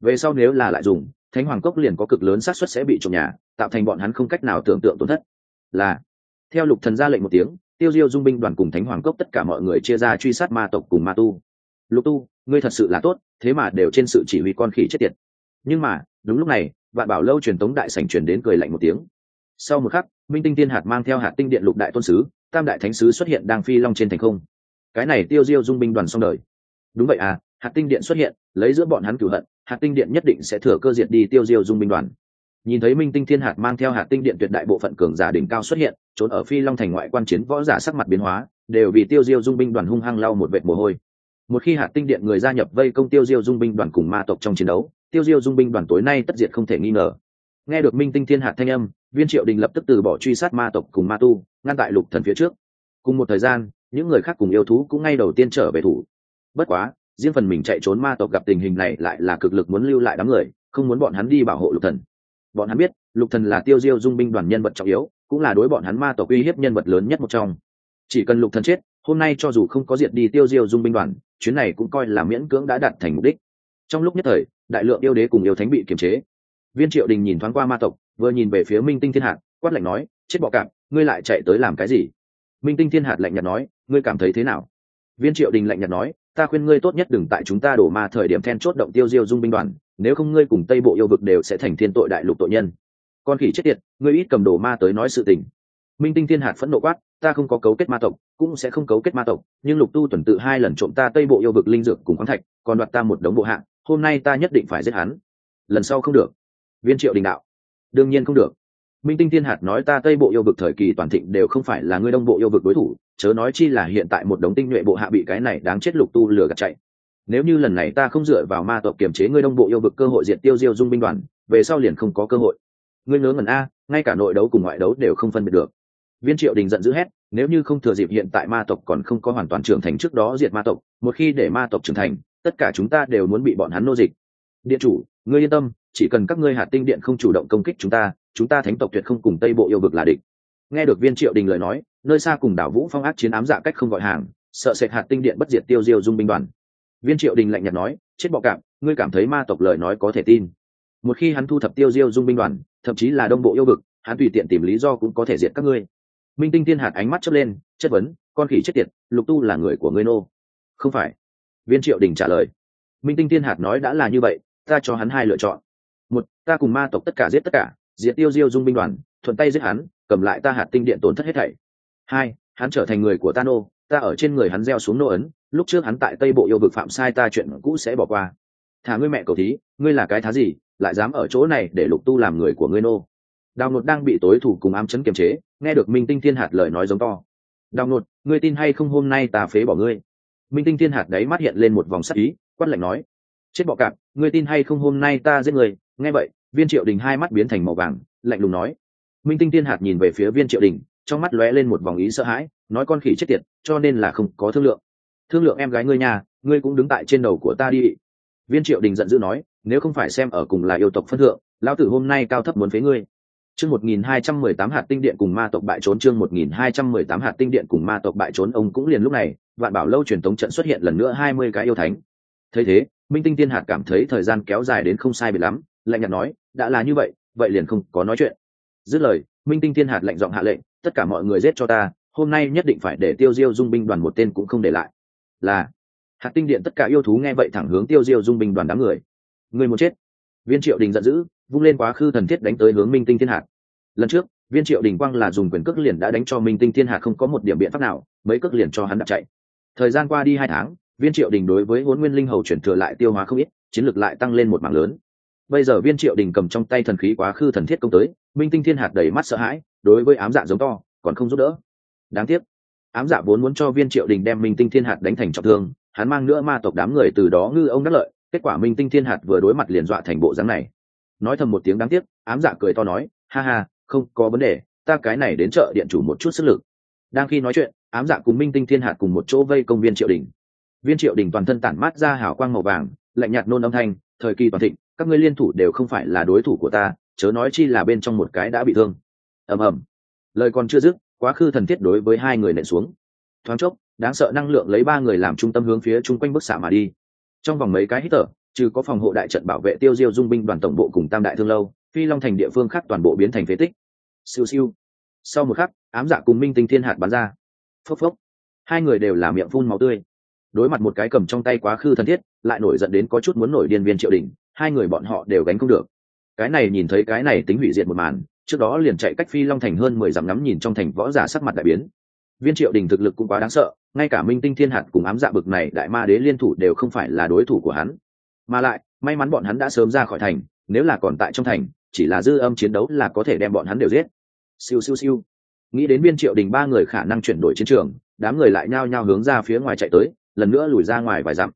Về sau nếu là lại dùng, thánh hoàng cốc liền có cực lớn xác suất sẽ bị trộm nhà, tạo thành bọn hắn không cách nào tưởng tượng tổn thất. Là, theo lục thần ra lệnh một tiếng, tiêu diêu dung binh đoàn cùng thánh hoàng cốc tất cả mọi người chia ra truy sát ma tộc cùng ma tu. Lục tu, ngươi thật sự là tốt, thế mà đều trên sự chỉ huy con khỉ chết tiệt. Nhưng mà, đúng lúc này, vạn bảo lâu truyền tống đại sảnh truyền đến cười lạnh một tiếng. Sau một khắc, minh tinh tiên hạt mang theo hạt tinh điện lục đại tôn sứ tam đại thánh sứ xuất hiện đang phi long trên thành không. Cái này tiêu diêu dung binh đoàn xong đời. Đúng vậy à hạt tinh điện xuất hiện, lấy giữa bọn hắn cửu hận, hạt tinh điện nhất định sẽ thừa cơ diệt đi tiêu diêu dung binh đoàn. Nhìn thấy minh tinh thiên hạt mang theo hạt tinh điện tuyệt đại bộ phận cường giả đỉnh cao xuất hiện, trốn ở phi long thành ngoại quan chiến võ giả sắc mặt biến hóa, đều vì tiêu diêu dung binh đoàn hung hăng lau một vệt mồ hôi. Một khi hạt tinh điện người gia nhập vây công tiêu diêu dung binh đoàn cùng ma tộc trong chiến đấu, tiêu diêu dung binh đoàn tối nay tất diệt không thể nghi ngờ nghe được minh tinh thiên hạt thanh âm, viên triệu đình lập tức từ bỏ truy sát ma tộc cùng ma tu, ngăn tại lục thần phía trước. Cùng một thời gian, những người khác cùng yêu thú cũng ngay đầu tiên trở về thủ. Bất quá, riêng phần mình chạy trốn ma tộc gặp tình hình này lại là cực lực muốn lưu lại đám người, không muốn bọn hắn đi bảo hộ lục thần. Bọn hắn biết, lục thần là tiêu diêu dung binh đoàn nhân vật trọng yếu, cũng là đối bọn hắn ma tộc uy hiếp nhân vật lớn nhất một trong. Chỉ cần lục thần chết, hôm nay cho dù không có diệt đi tiêu diêu dung binh đoàn, chuyến này cũng coi là miễn cưỡng đã đạt thành mục đích. Trong lúc nhất thời, đại lượng yêu đế cùng yêu thánh bị kiềm chế viên triệu đình nhìn thoáng qua ma tộc, vừa nhìn về phía minh tinh thiên hạt quát lạnh nói, chết bọ cạp, ngươi lại chạy tới làm cái gì? Minh tinh thiên hạt lạnh nhạt nói, ngươi cảm thấy thế nào? Viên triệu đình lạnh nhạt nói, ta khuyên ngươi tốt nhất đừng tại chúng ta đổ ma thời điểm then chốt động tiêu diêu dung binh đoàn, nếu không ngươi cùng tây bộ yêu vực đều sẽ thành thiên tội đại lục tội nhân. Con khỉ chết tiệt, ngươi ít cầm đổ ma tới nói sự tình. Minh tinh thiên hạt phẫn nộ quát, ta không có cấu kết ma tộc, cũng sẽ không cấu kết ma tộc, nhưng lục tu tuần tự hai lần trộm ta tây bộ yêu vực linh dược cùng khoáng thạch, còn đoạt ta một đống bộ hạng hôm nay ta nhất định phải giết hắn. Lần sau không được viên triệu đình đạo. Đương nhiên không được. Minh tinh thiên hạt nói ta tây bộ yêu vực thời kỳ toàn thịnh đều không phải là ngươi đông bộ yêu vực đối thủ, chớ nói chi là hiện tại một đống tinh nhuệ bộ hạ bị cái này đáng chết lục tu lừa gạt chạy. Nếu như lần này ta không dựa vào ma tộc kiềm chế ngươi đông bộ yêu vực cơ hội diệt tiêu diêu dung binh đoàn, về sau liền không có cơ hội. Ngươi ngớ ngẩn a, ngay cả nội đấu cùng ngoại đấu đều không phân biệt được. Viên triệu đình giận dữ hét, nếu như không thừa dịp hiện tại ma tộc còn không có hoàn toàn trưởng thành trước đó diệt ma tộc, một khi để ma tộc trưởng thành, tất cả chúng ta đều muốn bị bọn hắn nô dịch. Điện chủ ngươi yên tâm, chỉ cần các ngươi hạt tinh điện không chủ động công kích chúng ta chúng ta thánh tộc tuyệt không cùng tây bộ yêu vực là địch. Nghe được viên triệu đình lời nói, nơi xa cùng đảo vũ phong ác chiến ám dạ cách không gọi hàng, sợ sệt hạt tinh điện bất diệt tiêu diêu dung binh đoàn. Viên triệu đình lạnh nhạt nói, chết bọ cạp, ngươi cảm thấy ma tộc lời nói có thể tin. Một khi hắn thu thập tiêu diêu dung binh đoàn, thậm chí là đông bộ yêu vực, hắn tùy tiện tìm lý do cũng có thể diệt các ngươi. Minh tinh thiên hạt ánh mắt chớp lên, chất vấn, con khỉ chết tiệt, lục tu là người của ngươi nô? Không phải. Viên triệu đình trả lời. Minh tinh thiên hạt nói đã là như vậy ta cho hắn hai lựa chọn. Một, ta cùng ma tộc tất cả giết tất cả, diệt tiêu diêu dung binh đoàn, thuận tay giết hắn, cầm lại ta hạt tinh điện tổn thất hết thảy. Hai, hắn trở thành người của ta nô, ta ở trên người hắn gieo xuống nô ấn, lúc trước hắn tại tây bộ yêu vực phạm sai ta chuyện cũ sẽ bỏ qua. Thả ngươi mẹ cầu thí, ngươi là cái thá gì, lại dám ở chỗ này để lục tu làm người của ngươi nô? Đào nột đang bị tối thủ cùng ám chấn kiềm chế, nghe được minh tinh thiên hạt lời nói giống to. Đào nột, ngươi tin hay không hôm nay ta phế bỏ ngươi? Minh tinh thiên hạt đấy mắt hiện lên một vòng sắc ý, quát lạnh nói chết bọ cạp, ngươi tin hay không hôm nay ta giết người? Nghe vậy, viên triệu đình hai mắt biến thành màu vàng, lạnh lùng nói. Minh tinh tiên hạt nhìn về phía viên triệu đình, trong mắt lóe lên một vòng ý sợ hãi, nói con khỉ chết tiệt, cho nên là không có thương lượng. Thương lượng em gái ngươi nhà ngươi cũng đứng tại trên đầu của ta đi. Viên triệu đình giận dữ nói, nếu không phải xem ở cùng là yêu tộc phân thượng, lão tử hôm nay cao thấp muốn phế ngươi. Chương một nghìn hai trăm mười tám hạt tinh điện cùng ma tộc bại trốn, chương một nghìn hai trăm mười tám hạt tinh điện cùng ma tộc bại trốn, ông cũng liền lúc này, vạn bảo lâu truyền tống trận xuất hiện lần nữa hai mươi cái yêu thánh. Thấy thế minh tinh tiên hạt cảm thấy thời gian kéo dài đến không sai bị lắm, lạnh nhạt nói, đã là như vậy vậy liền không có nói chuyện. Dứt lời, minh tinh tiên hạt lệnh giọng hạ lệnh, tất cả mọi người giết cho ta, hôm nay nhất định phải để tiêu diêu dung binh đoàn một tên cũng không để lại. Là, hạt tinh điện tất cả yêu thú nghe vậy thẳng hướng tiêu diêu dung binh đoàn đám người. Người một chết. Viên triệu đình giận dữ, vung lên quá khứ thần thiết đánh tới hướng minh tinh thiên hạt. Lần trước, viên triệu đình quang là dùng quyền cước liền đã đánh cho minh tinh thiên hạt không có một điểm biện pháp nào, mấy cước liền cho hắn đặt chạy. Thời gian qua đi hai tháng viên triệu đình đối với huấn nguyên linh hầu chuyển thừa lại tiêu hóa không ít, chiến lược lại tăng lên một mảng lớn. Bây giờ viên triệu đình cầm trong tay thần khí quá khứ thần thiết công tới, minh tinh thiên hạt đầy mắt sợ hãi, đối với ám dạ giống to, còn không giúp đỡ. Đáng tiếc, ám dạ vốn muốn cho viên triệu đình đem minh tinh thiên hạt đánh thành trọng thương, hắn mang nữa ma tộc đám người từ đó ngư ông đắc lợi, kết quả minh tinh thiên hạt vừa đối mặt liền dọa thành bộ dáng này. Nói thầm một tiếng đáng tiếc, ám dạ cười to nói, ha ha, không có vấn đề, ta cái này đến chợ điện chủ một chút sức lực. Đang khi nói chuyện, ám dạ cùng minh tinh thiên hạt cùng một chỗ vây công viên triệu đình viên triệu đình toàn thân tản mát ra hào quang màu vàng, lạnh nhạt nôn âm thanh, thời kỳ toàn thịnh, các ngươi liên thủ đều không phải là đối thủ của ta, chớ nói chi là bên trong một cái đã bị thương. Ầm ầm. Lời còn chưa dứt, quá khứ thần thiết đối với hai người nện xuống. Thoáng chốc, đáng sợ năng lượng lấy ba người làm trung tâm hướng phía chung quanh bức xạ mà đi. Trong vòng mấy cái hít thở, trừ có phòng hộ đại trận bảo vệ tiêu diêu dung binh đoàn tổng bộ cùng tam đại thương lâu, phi long thành địa phương khác toàn bộ biến thành phế tích. Siêu siêu. Sau một khắc, ám dạ cùng minh tinh thiên hạt bắn ra. Phốc phốc. Hai người đều là miệng phun máu tươi đối mặt một cái cầm trong tay quá khứ thân thiết, lại nổi giận đến có chút muốn nổi điên viên triệu đình, hai người bọn họ đều gánh không được. Cái này nhìn thấy cái này tính hủy diệt một màn, trước đó liền chạy cách phi long thành hơn mười dặm ngắm nhìn trong thành võ giả sắc mặt đại biến. Viên triệu đình thực lực cũng quá đáng sợ, ngay cả minh tinh thiên hạt cùng ám dạ bực này đại ma đế liên thủ đều không phải là đối thủ của hắn. Mà lại, may mắn bọn hắn đã sớm ra khỏi thành, nếu là còn tại trong thành, chỉ là dư âm chiến đấu là có thể đem bọn hắn đều giết. Siêu siêu siêu. Nghĩ đến viên triệu đình ba người khả năng chuyển đổi chiến trường, đám người lại nhao nhao hướng ra phía ngoài chạy tới lần nữa lùi ra ngoài vài dặm.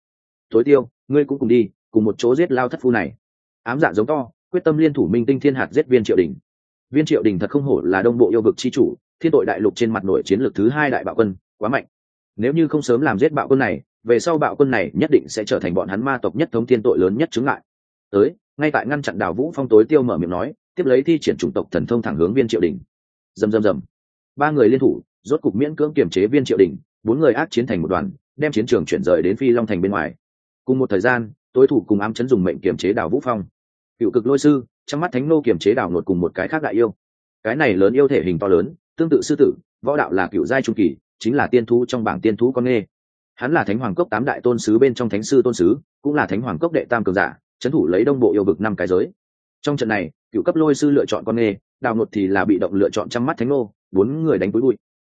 Tối tiêu, ngươi cũng cùng đi, cùng một chỗ giết lao thất phu này. Ám dạ giống to, quyết tâm liên thủ minh tinh thiên hạt giết viên triệu đình. Viên triệu đình thật không hổ là đông bộ yêu vực chi chủ, thiên tội đại lục trên mặt nội chiến lược thứ hai đại bạo quân, quá mạnh. Nếu như không sớm làm giết bạo quân này, về sau bạo quân này nhất định sẽ trở thành bọn hắn ma tộc nhất thống thiên tội lớn nhất chứng lại tới, ngay tại ngăn chặn đào vũ phong tối tiêu mở miệng nói, tiếp lấy thi triển chủng tộc thần thông thẳng hướng viên triệu đình. Dầm dầm dầm ba người liên thủ, rốt cục miễn cưỡng kiềm chế viên triệu đình, bốn người ác chiến thành một đoàn đem chiến trường chuyển rời đến phi long thành bên ngoài. Cùng một thời gian, tối thủ cùng ám chấn dùng mệnh kiềm chế đào vũ phong. Cựu cực lôi sư, trong mắt thánh nô kiềm chế đào nột cùng một cái khác đại yêu. Cái này lớn yêu thể hình to lớn, tương tự sư tử, võ đạo là cựu giai trung kỳ, chính là tiên thú trong bảng tiên thú con nghê hắn là thánh hoàng cốc tám đại tôn sứ bên trong thánh sư tôn sứ, cũng là thánh hoàng cốc đệ tam cường giả trấn thủ lấy đông bộ yêu vực năm cái giới. Trong trận này, cựu cấp lôi sư lựa chọn con nghê đào nột thì là bị động lựa chọn trăm mắt thánh nô, bốn người đánh túi bụi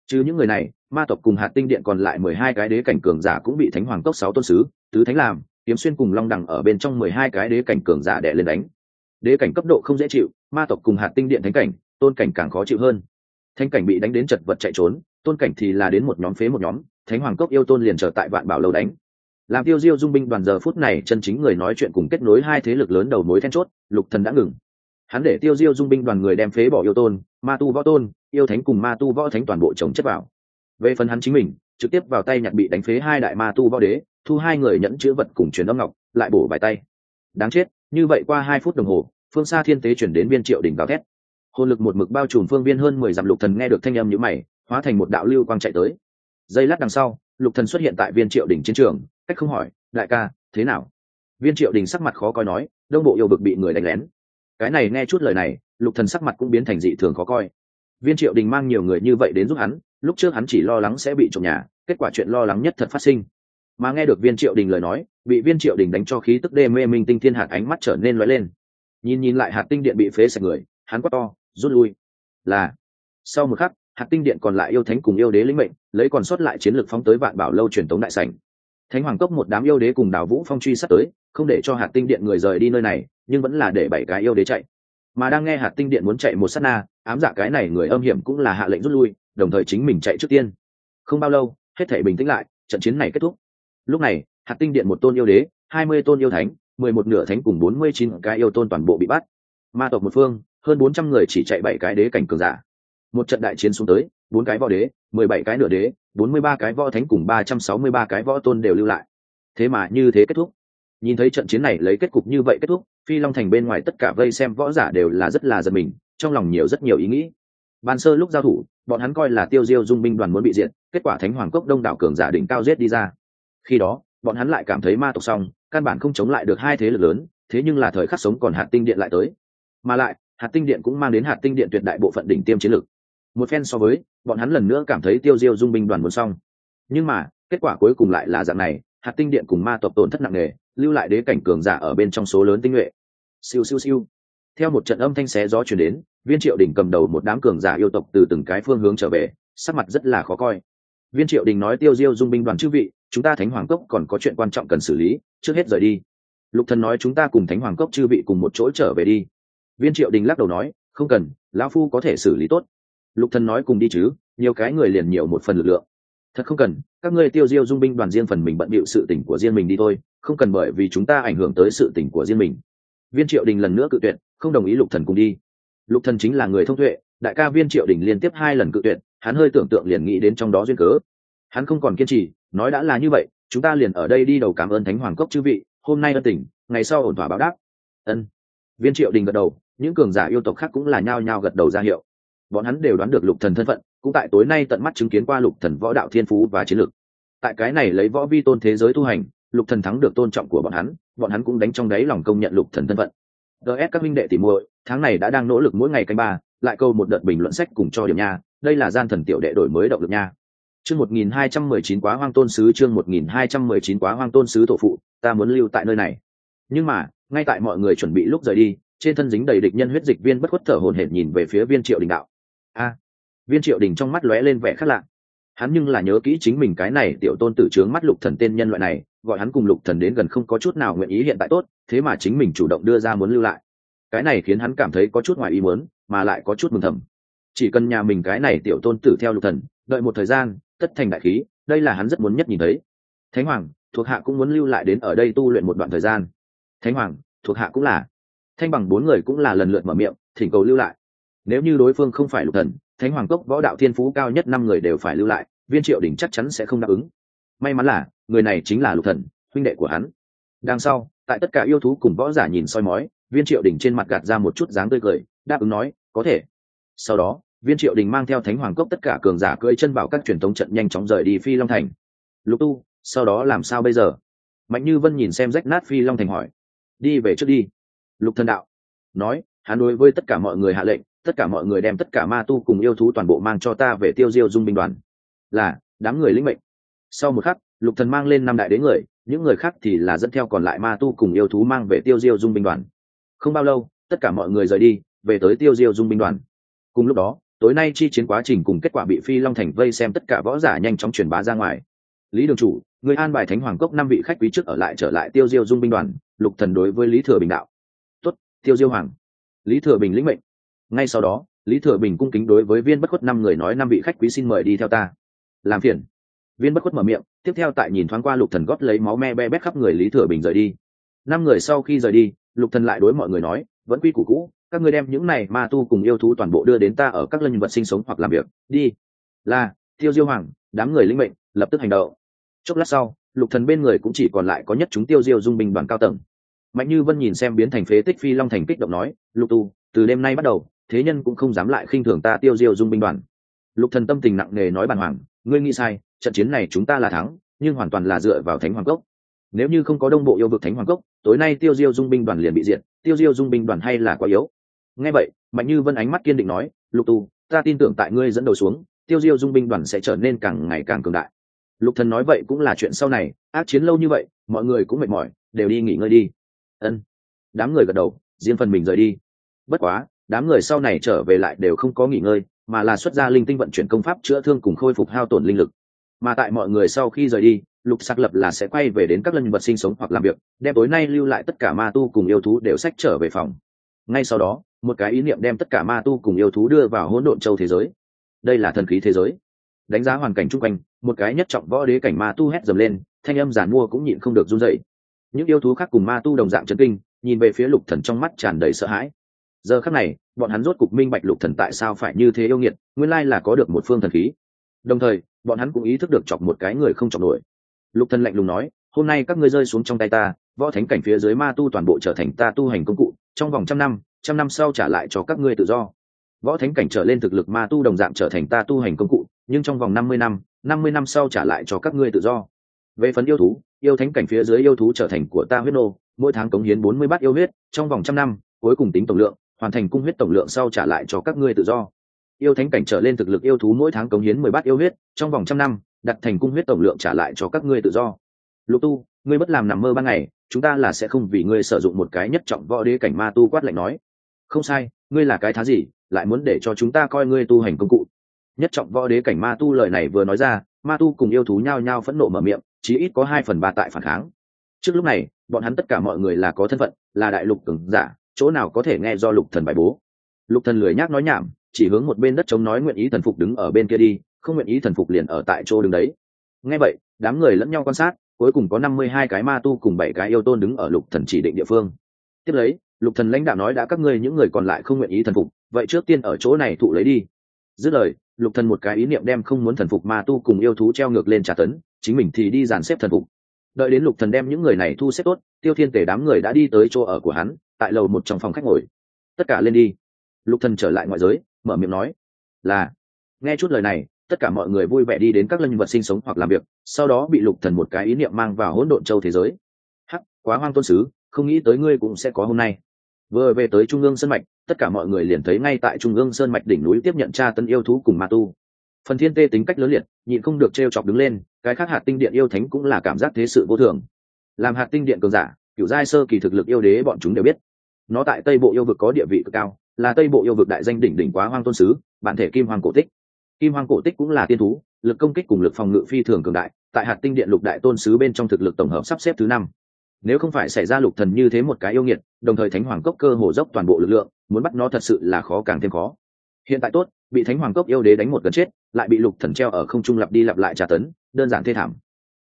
chứ những người này, ma tộc cùng hạt tinh điện còn lại mười hai cái đế cảnh cường giả cũng bị thánh hoàng cốc sáu tôn sứ, tứ thánh làm kiếm xuyên cùng long đẳng ở bên trong mười hai cái đế cảnh cường giả đẻ lên đánh. Đế cảnh cấp độ không dễ chịu, ma tộc cùng hạt tinh điện thánh cảnh, tôn cảnh càng khó chịu hơn. Thánh cảnh bị đánh đến chật vật chạy trốn, tôn cảnh thì là đến một nhóm phế một nhóm, thánh hoàng cốc yêu tôn liền trở tại vạn bảo lâu đánh. Làm tiêu diêu dung binh đoàn giờ phút này chân chính người nói chuyện cùng kết nối hai thế lực lớn đầu mối then chốt, lục thần đã ngừng hắn để tiêu diêu dung binh đoàn người đem phế bỏ yêu tôn, ma tu võ tôn, yêu thánh cùng ma tu võ thánh toàn bộ chồng chất vào. Về phần hắn chính mình, trực tiếp vào tay nhặt bị đánh phế hai đại ma tu võ đế, thu hai người nhẫn chữ vật cùng truyền âm ngọc, lại bổ bài tay. Đáng chết, như vậy qua hai phút đồng hồ, phương xa thiên tế chuyển đến viên triệu đỉnh gào thét. Hồn lực một mực bao trùm phương viên hơn mười dặm lục thần nghe được thanh âm nhữ mày, hóa thành một đạo lưu quang chạy tới. Giây lát đằng sau, lục thần xuất hiện tại viên triệu đỉnh chiến trường, cách không hỏi, đại ca, thế nào? Viên triệu đình sắc mặt khó coi nói, đông bộ yêu vực bị người đánh lén cái này nghe chút lời này, lục thần sắc mặt cũng biến thành dị thường khó coi. Viên triệu đình mang nhiều người như vậy đến giúp hắn, lúc trước hắn chỉ lo lắng sẽ bị trộm nhà, kết quả chuyện lo lắng nhất thật phát sinh. Mà nghe được viên triệu đình lời nói, bị viên triệu đình đánh cho khí tức đê mê minh tinh thiên hạt ánh mắt trở nên lóe lên. Nhìn nhìn lại hạt tinh điện bị phế sạch người, hắn quát to, rút lui. Là, sau một khắc, hạt tinh điện còn lại yêu thánh cùng yêu đế lĩnh mệnh, lấy còn sót lại chiến lược phóng tới vạn bảo lâu truyền tống đại sảnh. Thánh hoàng cốc một đám yêu đế cùng đào vũ phong truy sát tới không để cho hạt tinh điện người rời đi nơi này, nhưng vẫn là để bảy cái yêu đế chạy. Mà đang nghe hạt tinh điện muốn chạy một sát na, ám dạ cái này người âm hiểm cũng là hạ lệnh rút lui, đồng thời chính mình chạy trước tiên. Không bao lâu, hết thể bình tĩnh lại, trận chiến này kết thúc. Lúc này, hạt tinh điện một tôn yêu đế, hai mươi tôn yêu thánh, mười một nửa thánh cùng bốn mươi chín cái yêu tôn toàn bộ bị bắt. Ma tộc một phương, hơn bốn trăm người chỉ chạy bảy cái đế cảnh cường giả. Một trận đại chiến xuống tới, bốn cái võ đế, mười bảy cái nửa đế, bốn mươi ba cái võ thánh cùng ba trăm sáu mươi ba cái võ tôn đều lưu lại. Thế mà như thế kết thúc nhìn thấy trận chiến này lấy kết cục như vậy kết thúc, phi long thành bên ngoài tất cả vây xem võ giả đều là rất là giật mình, trong lòng nhiều rất nhiều ý nghĩ. Ban sơ lúc giao thủ, bọn hắn coi là tiêu diêu dung binh đoàn muốn bị diệt, kết quả thánh hoàng cốc đông đảo cường giả đỉnh cao giết đi ra. Khi đó, bọn hắn lại cảm thấy ma tộc xong, căn bản không chống lại được hai thế lực lớn, thế nhưng là thời khắc sống còn hạt tinh điện lại tới. Mà lại, hạt tinh điện cũng mang đến hạt tinh điện tuyệt đại bộ phận đỉnh tiêm chiến lực. Một phen so với, bọn hắn lần nữa cảm thấy tiêu diêu dung binh đoàn muốn xong. Nhưng mà, kết quả cuối cùng lại là dạng này, hạt tinh điện cùng ma tộc tổn thất nặng nề lưu lại đế cảnh cường giả ở bên trong số lớn tinh nhuệ. Siêu siêu siêu. Theo một trận âm thanh xé gió chuyển đến, viên triệu đình cầm đầu một đám cường giả yêu tộc từ từng cái phương hướng trở về, sắc mặt rất là khó coi. Viên triệu đình nói tiêu diêu dung binh đoàn chư vị, chúng ta thánh hoàng cốc còn có chuyện quan trọng cần xử lý, trước hết rời đi. Lục thần nói chúng ta cùng thánh hoàng cốc chư vị cùng một chỗ trở về đi. Viên triệu đình lắc đầu nói, không cần, lão phu có thể xử lý tốt. Lục thần nói cùng đi chứ, nhiều cái người liền nhiều một phần lực lượng. Thật không cần, các ngươi tiêu diêu dung binh đoàn riêng phần mình bận bịu sự tỉnh của riêng mình đi thôi không cần bởi vì chúng ta ảnh hưởng tới sự tỉnh của riêng mình. Viên triệu đình lần nữa cự tuyệt, không đồng ý lục thần cùng đi. Lục thần chính là người thông tuệ, đại ca viên triệu đình liên tiếp hai lần cự tuyệt, hắn hơi tưởng tượng liền nghĩ đến trong đó duyên cớ. Hắn không còn kiên trì, nói đã là như vậy, chúng ta liền ở đây đi đầu cảm ơn thánh hoàng cốc chư vị, hôm nay ân tỉnh ngày sau ổn thỏa báo đáp. Ân. Viên triệu đình gật đầu, những cường giả yêu tộc khác cũng là nhao nhao gật đầu ra hiệu. Bọn hắn đều đoán được lục thần thân phận, cũng tại tối nay tận mắt chứng kiến qua lục thần võ đạo thiên phú và chiến lược. Tại cái này lấy võ vi tôn thế giới tu hành lục thần thắng được tôn trọng của bọn hắn bọn hắn cũng đánh trong đáy lòng công nhận lục thần thân phận. Gs các minh đệ tỉ muội, tháng này đã đang nỗ lực mỗi ngày canh ba, lại câu một đợt bình luận sách cùng cho điểm nha, đây là gian thần tiểu đệ đổi mới động lực nha. Chương một nghìn hai trăm mười chín quá hoang tôn sứ, chương một nghìn hai trăm mười chín quá hoang tôn sứ tổ phụ, ta muốn lưu tại nơi này. Nhưng mà, ngay tại mọi người chuẩn bị lúc rời đi, trên thân dính đầy địch nhân huyết dịch viên bất khuất thở hồn hển nhìn về phía viên triệu đình đạo. A, viên triệu đình trong mắt lóe lên vẻ khác lạ. Hắn nhưng là nhớ kỹ chính mình cái này tiểu tôn tử trướng mắt lục thần tên nhân loại này gọi hắn cùng lục thần đến gần không có chút nào nguyện ý hiện tại tốt, thế mà chính mình chủ động đưa ra muốn lưu lại. Cái này khiến hắn cảm thấy có chút ngoài ý muốn, mà lại có chút mừng thầm. Chỉ cần nhà mình cái này tiểu tôn tử theo lục thần, đợi một thời gian, tất thành đại khí, đây là hắn rất muốn nhất nhìn thấy. Thánh hoàng, thuộc hạ cũng muốn lưu lại đến ở đây tu luyện một đoạn thời gian. Thánh hoàng, thuộc hạ cũng là. Thanh bằng bốn người cũng là lần lượt mở miệng, thỉnh cầu lưu lại. Nếu như đối phương không phải lục thần, thánh hoàng cốc võ đạo thiên phú cao nhất năm người đều phải lưu lại, viên triệu đỉnh chắc chắn sẽ không đáp ứng may mắn là, người này chính là lục thần, huynh đệ của hắn. Đằng sau, tại tất cả yêu thú cùng võ giả nhìn soi mói, viên triệu đình trên mặt gạt ra một chút dáng tươi cười, đáp ứng nói, có thể. Sau đó, viên triệu đình mang theo thánh hoàng cốc tất cả cường giả cưỡi chân bảo các truyền thống trận nhanh chóng rời đi phi long thành. Lục tu, sau đó làm sao bây giờ? Mạnh như vân nhìn xem rách nát phi long thành hỏi. Đi về trước đi. Lục thần đạo. Nói, hắn đối với tất cả mọi người hạ lệnh, tất cả mọi người đem tất cả ma tu cùng yêu thú toàn bộ mang cho ta về tiêu diêu dung binh đoàn. Là, đám người lĩnh mệnh sau một khắc, lục thần mang lên năm đại đế người, những người khác thì là dẫn theo còn lại ma tu cùng yêu thú mang về tiêu diêu dung binh đoàn. Không bao lâu, tất cả mọi người rời đi, về tới tiêu diêu dung binh đoàn. Cùng lúc đó, tối nay chi chiến quá trình cùng kết quả bị phi long thành vây xem tất cả võ giả nhanh chóng truyền bá ra ngoài. Lý đường chủ, người an bài thánh hoàng cốc năm vị khách quý trước ở lại trở lại tiêu diêu dung binh đoàn, lục thần đối với lý thừa bình đạo. Tuất tiêu diêu hoàng. Lý thừa bình lĩnh mệnh. Ngay sau đó, lý thừa bình cung kính đối với viên bất khuất năm người nói năm vị khách quý xin mời đi theo ta. Làm phiền viên bất khuất mở miệng, tiếp theo tại nhìn thoáng qua lục thần góp lấy máu me be bét khắp người lý thừa bình rời đi. Năm người sau khi rời đi, lục thần lại đối mọi người nói, vẫn quy củ cũ, các ngươi đem những này ma tu cùng yêu thú toàn bộ đưa đến ta ở các lân vật sinh sống hoặc làm việc. Đi. Là, tiêu diêu hoàng, đám người linh mệnh, lập tức hành động. Chốc lát sau, lục thần bên người cũng chỉ còn lại có nhất chúng tiêu diêu dung binh đoàn cao tầng. Mạnh như vân nhìn xem biến thành phế tích phi long thành kích động nói, lục tu, từ đêm nay bắt đầu, thế nhân cũng không dám lại khinh thường ta tiêu diêu dung binh đoàn. Lục thần tâm tình nặng nề nói bàn hoàng, ngươi nghĩ sai trận chiến này chúng ta là thắng, nhưng hoàn toàn là dựa vào thánh hoàng cốc. Nếu như không có đông bộ yêu vực thánh hoàng cốc, tối nay tiêu diêu dung binh đoàn liền bị diệt, tiêu diêu dung binh đoàn hay là quá yếu. Nghe vậy, mạnh như vân ánh mắt kiên định nói, lục tu ta tin tưởng tại ngươi dẫn đầu xuống, tiêu diêu dung binh đoàn sẽ trở nên càng ngày càng cường đại. Lục thần nói vậy cũng là chuyện sau này, ác chiến lâu như vậy, mọi người cũng mệt mỏi, đều đi nghỉ ngơi đi. Ân. Đám người gật đầu, riêng phần mình rời đi. Bất quá, đám người sau này trở về lại đều không có nghỉ ngơi, mà là xuất ra linh tinh vận chuyển công pháp chữa thương cùng khôi phục hao tổn linh lực mà tại mọi người sau khi rời đi, lục sắc lập là sẽ quay về đến các lân vật sinh sống hoặc làm việc, đem tối nay lưu lại tất cả ma tu cùng yêu thú đều sách trở về phòng. Ngay sau đó, một cái ý niệm đem tất cả ma tu cùng yêu thú đưa vào hỗn độn châu thế giới. Đây là thần khí thế giới. Đánh giá hoàn cảnh chung quanh, một cái nhất trọng võ đế cảnh ma tu hét dầm lên, thanh âm giản mua cũng nhịn không được run dậy những yêu thú khác cùng ma tu đồng dạng chấn kinh, nhìn về phía lục thần trong mắt tràn đầy sợ hãi. Giờ khắc này, bọn hắn rốt cục minh bạch lục thần tại sao phải như thế yêu nghiệt, nguyên lai là có được một phương thần khí. Đồng thời bọn hắn cũng ý thức được chọc một cái người không chọc nổi. Lục thần lạnh lùng nói, hôm nay các ngươi rơi xuống trong tay ta, võ thánh cảnh phía dưới ma tu toàn bộ trở thành ta tu hành công cụ, trong vòng trăm năm trăm năm sau trả lại cho các ngươi tự do. Võ thánh cảnh trở lên thực lực ma tu đồng dạng trở thành ta tu hành công cụ, nhưng trong vòng năm mươi năm năm mươi năm sau trả lại cho các ngươi tự do. Về phần yêu thú, yêu thánh cảnh phía dưới yêu thú trở thành của ta huyết nô, mỗi tháng cống hiến bốn mươi bát yêu huyết, trong vòng trăm năm, cuối cùng tính tổng lượng, hoàn thành cung huyết tổng lượng sau trả lại cho các ngươi tự do yêu thánh cảnh trở lên thực lực yêu thú mỗi tháng cống hiến mười bát yêu huyết, trong vòng trăm năm, đặt thành cung huyết tổng lượng trả lại cho các ngươi tự do. Lục tu, ngươi bất làm nằm mơ ban ngày, chúng ta là sẽ không vì ngươi sử dụng một cái nhất trọng võ đế cảnh ma tu quát lạnh nói. Không sai, ngươi là cái thá gì, lại muốn để cho chúng ta coi ngươi tu hành công cụ. Nhất trọng võ đế cảnh ma tu lời này vừa nói ra, ma tu cùng yêu thú nhao nhao phẫn nộ mở miệng, chí ít có hai phần ba tại phản kháng. Trước lúc này, bọn hắn tất cả mọi người là có thân phận, là đại lục cường giả, chỗ nào có thể nghe do lục thần bài bố. Lục thần lười nhác nói nhảm chỉ hướng một bên đất chống nói nguyện ý thần phục đứng ở bên kia đi, không nguyện ý thần phục liền ở tại chỗ đứng đấy. Ngay vậy, đám người lẫn nhau quan sát, cuối cùng có năm mươi hai cái ma tu cùng bảy cái yêu tôn đứng ở lục thần chỉ định địa phương. Tiếp lấy, lục thần lãnh đạo nói đã các ngươi những người còn lại không nguyện ý thần phục, vậy trước tiên ở chỗ này thụ lấy đi. Dứt lời, lục thần một cái ý niệm đem không muốn thần phục ma tu cùng yêu thú treo ngược lên trả tấn, chính mình thì đi dàn xếp thần phục. Đợi đến lục thần đem những người này thu xếp tốt, tiêu thiên tể đám người đã đi tới chỗ ở của hắn, tại lầu một trong phòng khách ngồi. Tất cả lên đi. Lục thần trở lại ngoại giới mở miệng nói, là. Nghe chút lời này, tất cả mọi người vui vẻ đi đến các lân vật sinh sống hoặc làm việc, sau đó bị lục thần một cái ý niệm mang vào hỗn độn châu thế giới. Hắc, quá hoang tôn sứ, không nghĩ tới ngươi cũng sẽ có hôm nay. Vừa về tới trung ương sơn mạch, tất cả mọi người liền thấy ngay tại trung ương sơn mạch đỉnh núi tiếp nhận tra tân yêu thú cùng ma tu. Phần thiên tê tính cách lớn liệt, nhịn không được t chọc đứng lên, cái khác hạt tinh điện yêu thánh cũng là cảm giác thế sự vô thường. Làm hạt tinh điện cường giả cửu giai sơ kỳ thực lực yêu đế bọn chúng đều biết. Nó tại tây bộ yêu vực có địa vị cực cao là tây bộ yêu vực đại danh đỉnh đỉnh quá hoang tôn sứ, bản thể kim hoàng cổ tích. Kim hoàng cổ tích cũng là tiên thú, lực công kích cùng lực phòng ngự phi thường cường đại, tại hạt tinh điện lục đại tôn sứ bên trong thực lực tổng hợp sắp xếp thứ năm. Nếu không phải xảy ra lục thần như thế một cái yêu nghiệt, đồng thời thánh hoàng cốc cơ hồ dốc toàn bộ lực lượng, muốn bắt nó thật sự là khó càng thêm khó. Hiện tại tốt, bị thánh hoàng cốc yêu đế đánh một gần chết, lại bị lục thần treo ở không trung lặp đi lặp lại trả tấn, đơn giản thê thảm.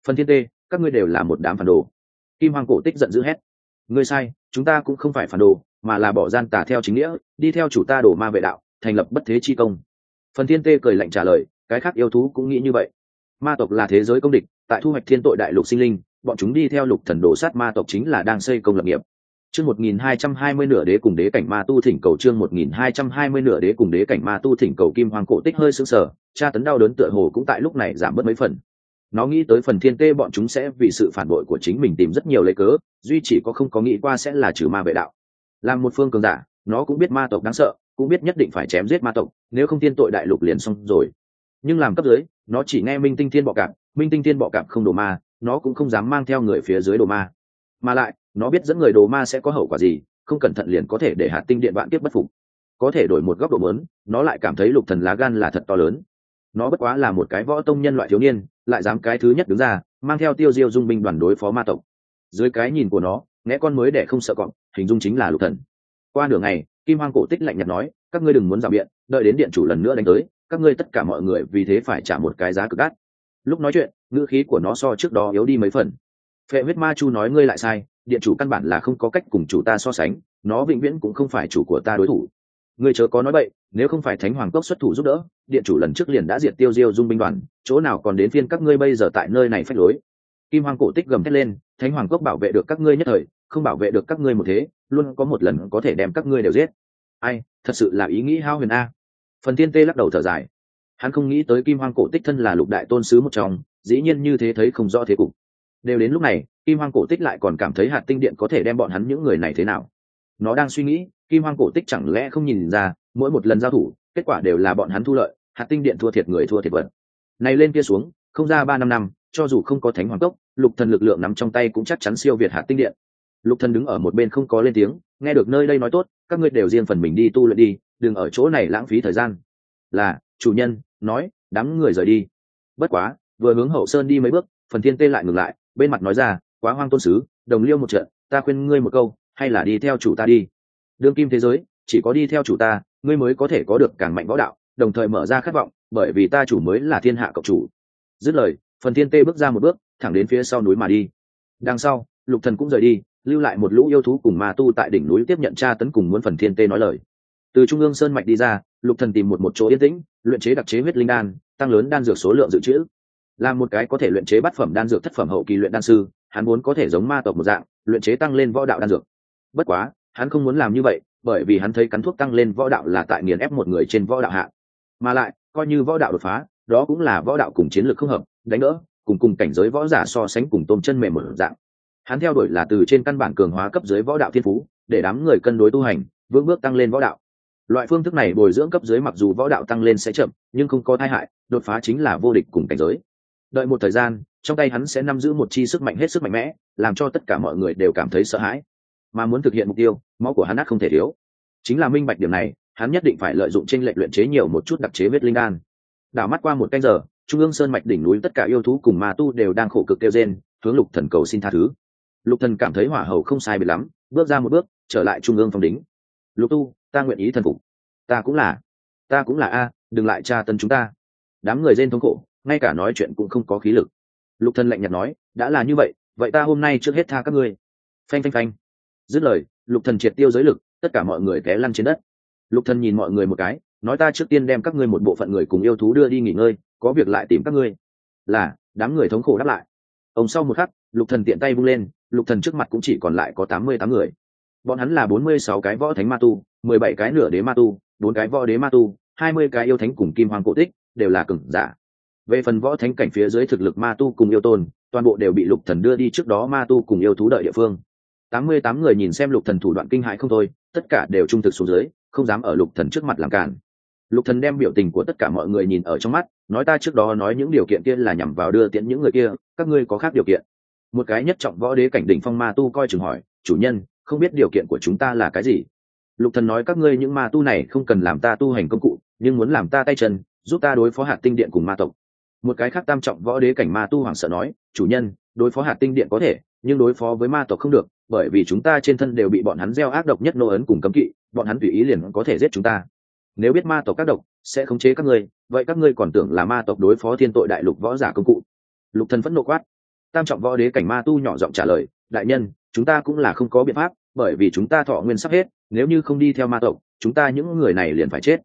Phần thiên tê, các ngươi đều là một đám phản đồ. Kim hoàng cổ tích giận dữ hét. Ngươi sai, chúng ta cũng không phải phản đồ mà là bỏ gian tà theo chính nghĩa, đi theo chủ ta đổ ma vệ đạo, thành lập bất thế chi công. Phần thiên tê cười lạnh trả lời, cái khác yêu thú cũng nghĩ như vậy. Ma tộc là thế giới công địch, tại thu hoạch thiên tội đại lục sinh linh, bọn chúng đi theo lục thần đổ sát ma tộc chính là đang xây công lập nghiệp. Chương 1220 nửa đế cùng đế cảnh ma tu thỉnh cầu chương 1220 nửa đế cùng đế cảnh ma tu thỉnh cầu kim hoàng cổ tích hơi sững sờ, tra tấn đau đớn tựa hồ cũng tại lúc này giảm bớt mấy phần. Nó nghĩ tới phần thiên tê bọn chúng sẽ vì sự phản bội của chính mình tìm rất nhiều lấy cớ, duy chỉ có không có nghĩ qua sẽ là trừ ma vệ đạo làm một phương cường giả, nó cũng biết ma tộc đáng sợ, cũng biết nhất định phải chém giết ma tộc, nếu không thiên tội đại lục liền xong rồi. Nhưng làm cấp dưới, nó chỉ nghe minh tinh thiên bọ cạp, minh tinh thiên bọ cạp không đồ ma, nó cũng không dám mang theo người phía dưới đồ ma. Mà lại, nó biết dẫn người đồ ma sẽ có hậu quả gì, không cẩn thận liền có thể để hạt tinh điện vạn tiếp bất phục. Có thể đổi một góc độ lớn, nó lại cảm thấy lục thần lá gan là thật to lớn. Nó bất quá là một cái võ tông nhân loại thiếu niên, lại dám cái thứ nhất đứng ra, mang theo tiêu diêu dung binh đoàn đối phó ma tộc. Dưới cái nhìn của nó nghe con mới để không sợ cọp, hình dung chính là lục thần. Qua nửa ngày, kim hoang cổ tích lạnh nhạt nói, các ngươi đừng muốn rào biện, đợi đến điện chủ lần nữa đánh tới, các ngươi tất cả mọi người vì thế phải trả một cái giá cực đắt. Lúc nói chuyện, ngữ khí của nó so trước đó yếu đi mấy phần. Phệ huyết ma chu nói ngươi lại sai, điện chủ căn bản là không có cách cùng chủ ta so sánh, nó vĩnh viễn cũng không phải chủ của ta đối thủ. Ngươi chớ có nói bậy, nếu không phải thánh hoàng cốc xuất thủ giúp đỡ, điện chủ lần trước liền đã diệt tiêu diêu dung binh đoàn, chỗ nào còn đến phiên các ngươi bây giờ tại nơi này phách lối kim hoàng cổ tích gầm thét lên, thánh hoàng cốc bảo vệ được các ngươi nhất thời, không bảo vệ được các ngươi một thế, luôn có một lần có thể đem các ngươi đều giết. Ai, thật sự là ý nghĩ hao huyền a. Phần tiên tê lắc đầu thở dài. Hắn không nghĩ tới kim hoang cổ tích thân là lục đại tôn sứ một trong, dĩ nhiên như thế thấy không rõ thế cục. Đều đến lúc này, kim hoang cổ tích lại còn cảm thấy hạt tinh điện có thể đem bọn hắn những người này thế nào. Nó đang suy nghĩ, kim hoang cổ tích chẳng lẽ không nhìn ra, mỗi một lần giao thủ, kết quả đều là bọn hắn thu lợi, hạt tinh điện thua thiệt người thua thiệt vật. Này lên kia xuống, không ra ba năm năm cho dù không có thánh hoàng cốc, lục thần lực lượng nắm trong tay cũng chắc chắn siêu việt hạt tinh điện. Lục thần đứng ở một bên không có lên tiếng, nghe được nơi đây nói tốt, các ngươi đều riêng phần mình đi tu luyện đi, đừng ở chỗ này lãng phí thời gian. Là, chủ nhân, nói, đám người rời đi. Bất quá, vừa hướng hậu sơn đi mấy bước, phần thiên tê lại ngừng lại, bên mặt nói ra, quá hoang tôn sứ, đồng liêu một trận, ta khuyên ngươi một câu, hay là đi theo chủ ta đi. Đương kim thế giới, chỉ có đi theo chủ ta, ngươi mới có thể có được càng mạnh võ đạo, đồng thời mở ra khát vọng, bởi vì ta chủ mới là thiên hạ cộng chủ. Dứt lời phần thiên tê bước ra một bước, thẳng đến phía sau núi mà đi. Đằng sau, lục thần cũng rời đi, lưu lại một lũ yêu thú cùng ma tu tại đỉnh núi tiếp nhận tra tấn cùng muốn phần thiên tê nói lời. Từ trung ương sơn mạch đi ra, lục thần tìm một một chỗ yên tĩnh, luyện chế đặc chế huyết linh đan, tăng lớn đan dược số lượng dự trữ. Là một cái có thể luyện chế bát phẩm đan dược thất phẩm hậu kỳ luyện đan sư, hắn muốn có thể giống ma tộc một dạng, luyện chế tăng lên võ đạo đan dược. Bất quá, hắn không muốn làm như vậy, bởi vì hắn thấy cắn thuốc tăng lên võ đạo là tại nghiền ép một người trên võ đạo hạ. Mà lại, coi như võ đạo đột phá, đó cũng là võ đạo cùng chiến lược không hợp đánh đỡ, cùng cùng cảnh giới võ giả so sánh cùng tôm chân mềm mở dạng. Hắn theo đuổi là từ trên căn bản cường hóa cấp dưới võ đạo thiên phú, để đám người cân đối tu hành, vững bước tăng lên võ đạo. Loại phương thức này bồi dưỡng cấp dưới mặc dù võ đạo tăng lên sẽ chậm, nhưng không có tai hại, đột phá chính là vô địch cùng cảnh giới. Đợi một thời gian, trong tay hắn sẽ nắm giữ một chi sức mạnh hết sức mạnh mẽ, làm cho tất cả mọi người đều cảm thấy sợ hãi. Mà muốn thực hiện mục tiêu, máu của hắn ác không thể thiếu. Chính là minh bạch điểm này, hắn nhất định phải lợi dụng tranh lệch luyện chế nhiều một chút đặc chế huyết linh đan. Đảo mắt qua một canh giờ trung ương sơn mạch đỉnh núi tất cả yêu thú cùng ma tu đều đang khổ cực kêu rên, hướng lục thần cầu xin tha thứ. Lục thần cảm thấy hỏa hầu không sai biệt lắm, bước ra một bước, trở lại trung ương phòng đính lục tu, ta nguyện ý thần phục. Ta cũng là, ta cũng là a, đừng lại tra tấn chúng ta. Đám người rên thống khổ, ngay cả nói chuyện cũng không có khí lực. Lục thần lạnh nhạt nói, đã là như vậy vậy ta hôm nay trước hết tha các ngươi. Phanh phanh phanh. Dứt lời, lục thần triệt tiêu giới lực, tất cả mọi người té lăn trên đất. Lục thần nhìn mọi người một cái nói ta trước tiên đem các ngươi một bộ phận người cùng yêu thú đưa đi nghỉ ngơi, có việc lại tìm các ngươi. Là, đám người thống khổ đáp lại. Ông sau một khắc, lục thần tiện tay vung lên, lục thần trước mặt cũng chỉ còn lại có tám mươi tám người. Bọn hắn là bốn mươi sáu cái võ thánh ma tu, mười bảy cái nửa đế ma tu, bốn cái võ đế ma tu, hai mươi cái yêu thánh cùng kim hoàng cổ tích, đều là cường giả. Về phần võ thánh cảnh phía dưới thực lực ma tu cùng yêu tôn, toàn bộ đều bị lục thần đưa đi trước đó ma tu cùng yêu thú đợi địa phương. Tám mươi tám người nhìn xem lục thần thủ đoạn kinh hại không thôi, tất cả đều trung thực xuống dưới, không dám ở lục thần trước mặt làm cản lục thần đem biểu tình của tất cả mọi người nhìn ở trong mắt, nói ta trước đó nói những điều kiện kia là nhằm vào đưa tiễn những người kia, các ngươi có khác điều kiện. Một cái nhất trọng võ đế cảnh đỉnh phong ma tu coi chừng hỏi, chủ nhân, không biết điều kiện của chúng ta là cái gì? Lục thần nói các ngươi những ma tu này không cần làm ta tu hành công cụ, nhưng muốn làm ta tay chân, giúp ta đối phó hạt tinh điện cùng ma tộc. Một cái khác tam trọng võ đế cảnh ma tu hoàng sợ nói, chủ nhân, đối phó hạt tinh điện có thể, nhưng đối phó với ma tộc không được, bởi vì chúng ta trên thân đều bị bọn hắn gieo ác độc nhất nô ấn cùng cấm kỵ, bọn hắn tùy ý liền có thể giết chúng ta nếu biết ma tộc các độc, sẽ khống chế các ngươi, vậy các ngươi còn tưởng là ma tộc đối phó thiên tội đại lục võ giả công cụ. Lục thần phẫn nộ quát. Tam trọng võ đế cảnh ma tu nhỏ giọng trả lời, đại nhân, chúng ta cũng là không có biện pháp, bởi vì chúng ta thọ nguyên sắp hết, nếu như không đi theo ma tộc, chúng ta những người này liền phải chết.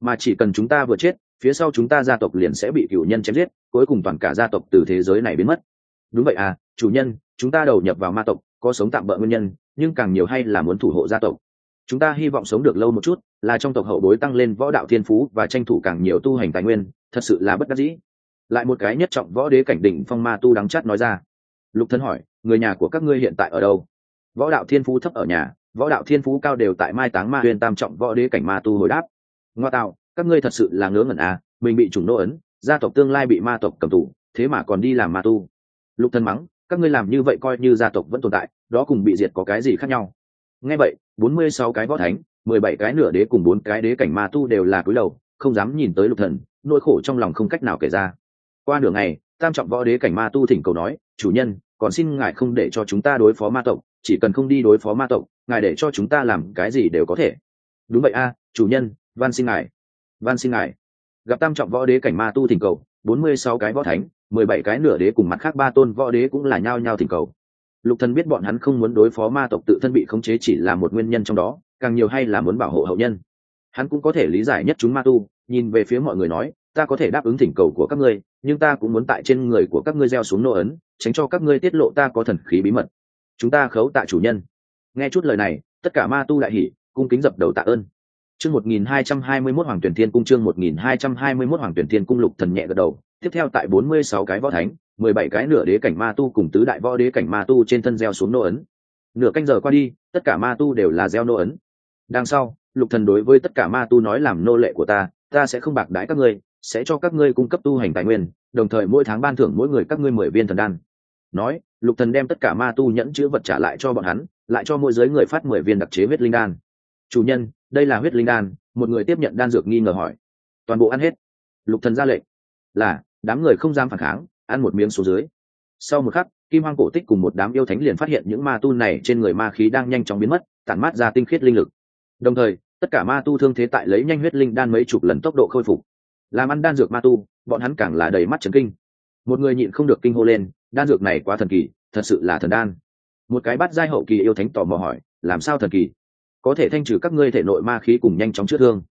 Mà chỉ cần chúng ta vừa chết, phía sau chúng ta gia tộc liền sẽ bị cựu nhân chém giết, cuối cùng toàn cả gia tộc từ thế giới này biến mất. Đúng vậy à chủ nhân, chúng ta đầu nhập vào ma tộc, có sống tạm bỡ nguyên nhân, nhưng càng nhiều hay là muốn thủ hộ gia tộc chúng ta hy vọng sống được lâu một chút, là trong tộc hậu bối tăng lên võ đạo thiên phú và tranh thủ càng nhiều tu hành tài nguyên, thật sự là bất đắc dĩ. Lại một cái nhất trọng võ đế cảnh đỉnh phong ma tu đắng chắt nói ra. Lục thân hỏi, người nhà của các ngươi hiện tại ở đâu? Võ đạo thiên phú thấp ở nhà, võ đạo thiên phú cao đều tại mai táng ma huyền tam trọng võ đế cảnh ma tu hồi đáp. Ngoa tạo, các ngươi thật sự là ngớ ngẩn à mình bị chủng nô ấn, gia tộc tương lai bị ma tộc cầm tù, thế mà còn đi làm ma tu. Lục thân mắng, các ngươi làm như vậy coi như gia tộc vẫn tồn tại, đó cùng bị diệt có cái gì khác nhau? Nghe vậy, bốn mươi sáu cái võ thánh, mười bảy cái nửa đế cùng bốn cái đế cảnh ma tu đều là cúi đầu, không dám nhìn tới lục thần, nỗi khổ trong lòng không cách nào kể ra. Qua nửa ngày, tam trọng võ đế cảnh ma tu thỉnh cầu nói, chủ nhân, còn xin ngài không để cho chúng ta đối phó ma tộc, chỉ cần không đi đối phó ma tộc, ngài để cho chúng ta làm cái gì đều có thể. Đúng vậy a, chủ nhân, van xin ngài, van xin ngài. Gặp tam trọng võ đế cảnh ma tu thỉnh cầu, bốn mươi sáu cái võ thánh, mười bảy cái nửa đế cùng mặt khác ba tôn võ đế cũng là nhao nhao thỉnh cầu lục thần biết bọn hắn không muốn đối phó ma tộc tự thân bị khống chế chỉ là một nguyên nhân trong đó, càng nhiều hay là muốn bảo hộ hậu nhân. Hắn cũng có thể lý giải nhất chúng ma tu, nhìn về phía mọi người nói, ta có thể đáp ứng thỉnh cầu của các ngươi, nhưng ta cũng muốn tại trên người của các ngươi gieo xuống nô ấn, tránh cho các ngươi tiết lộ ta có thần khí bí mật. Chúng ta khấu tạ chủ nhân. Nghe chút lời này, tất cả ma tu đại hỉ, cung kính dập đầu tạ ơn. Chương một nghìn hai trăm hai mươi mốt hoàng tuyển thiên cung, chương một nghìn hai trăm hai mươi mốt hoàng tuyển thiên cung, lục thần nhẹ gật đầu, tiếp theo tại bốn mươi sáu cái võ thánh mười bảy cái nửa đế cảnh ma tu cùng tứ đại võ đế cảnh ma tu trên thân gieo xuống nô ấn. Nửa canh giờ qua đi, tất cả ma tu đều là gieo nô ấn. Đằng sau, lục thần đối với tất cả ma tu nói làm nô lệ của ta ta sẽ không bạc đái các ngươi, sẽ cho các ngươi cung cấp tu hành tài nguyên, đồng thời mỗi tháng ban thưởng mỗi người các ngươi mười viên thần đan. Nói, lục thần đem tất cả ma tu nhẫn chữ vật trả lại cho bọn hắn, lại cho mỗi giới người phát mười viên đặc chế huyết linh đan. Chủ nhân, đây là huyết linh đan, một người tiếp nhận đan dược nghi ngờ hỏi. Toàn bộ ăn hết. Lục thần ra lệnh. Là, đám người không dám phản kháng ăn một miếng xuống dưới. Sau một khắc, kim hoang cổ tích cùng một đám yêu thánh liền phát hiện những ma tu này trên người ma khí đang nhanh chóng biến mất, tản mát ra tinh khiết linh lực. Đồng thời, tất cả ma tu thương thế tại lấy nhanh huyết linh đan mấy chục lần tốc độ khôi phục. Làm ăn đan dược ma tu, bọn hắn càng là đầy mắt chấn kinh. Một người nhịn không được kinh hô lên, đan dược này quá thần kỳ, thật sự là thần đan. Một cái bắt giai hậu kỳ yêu thánh tò mò hỏi, làm sao thần kỳ? Có thể thanh trừ các ngươi thể nội ma khí cùng nhanh chóng chữa thương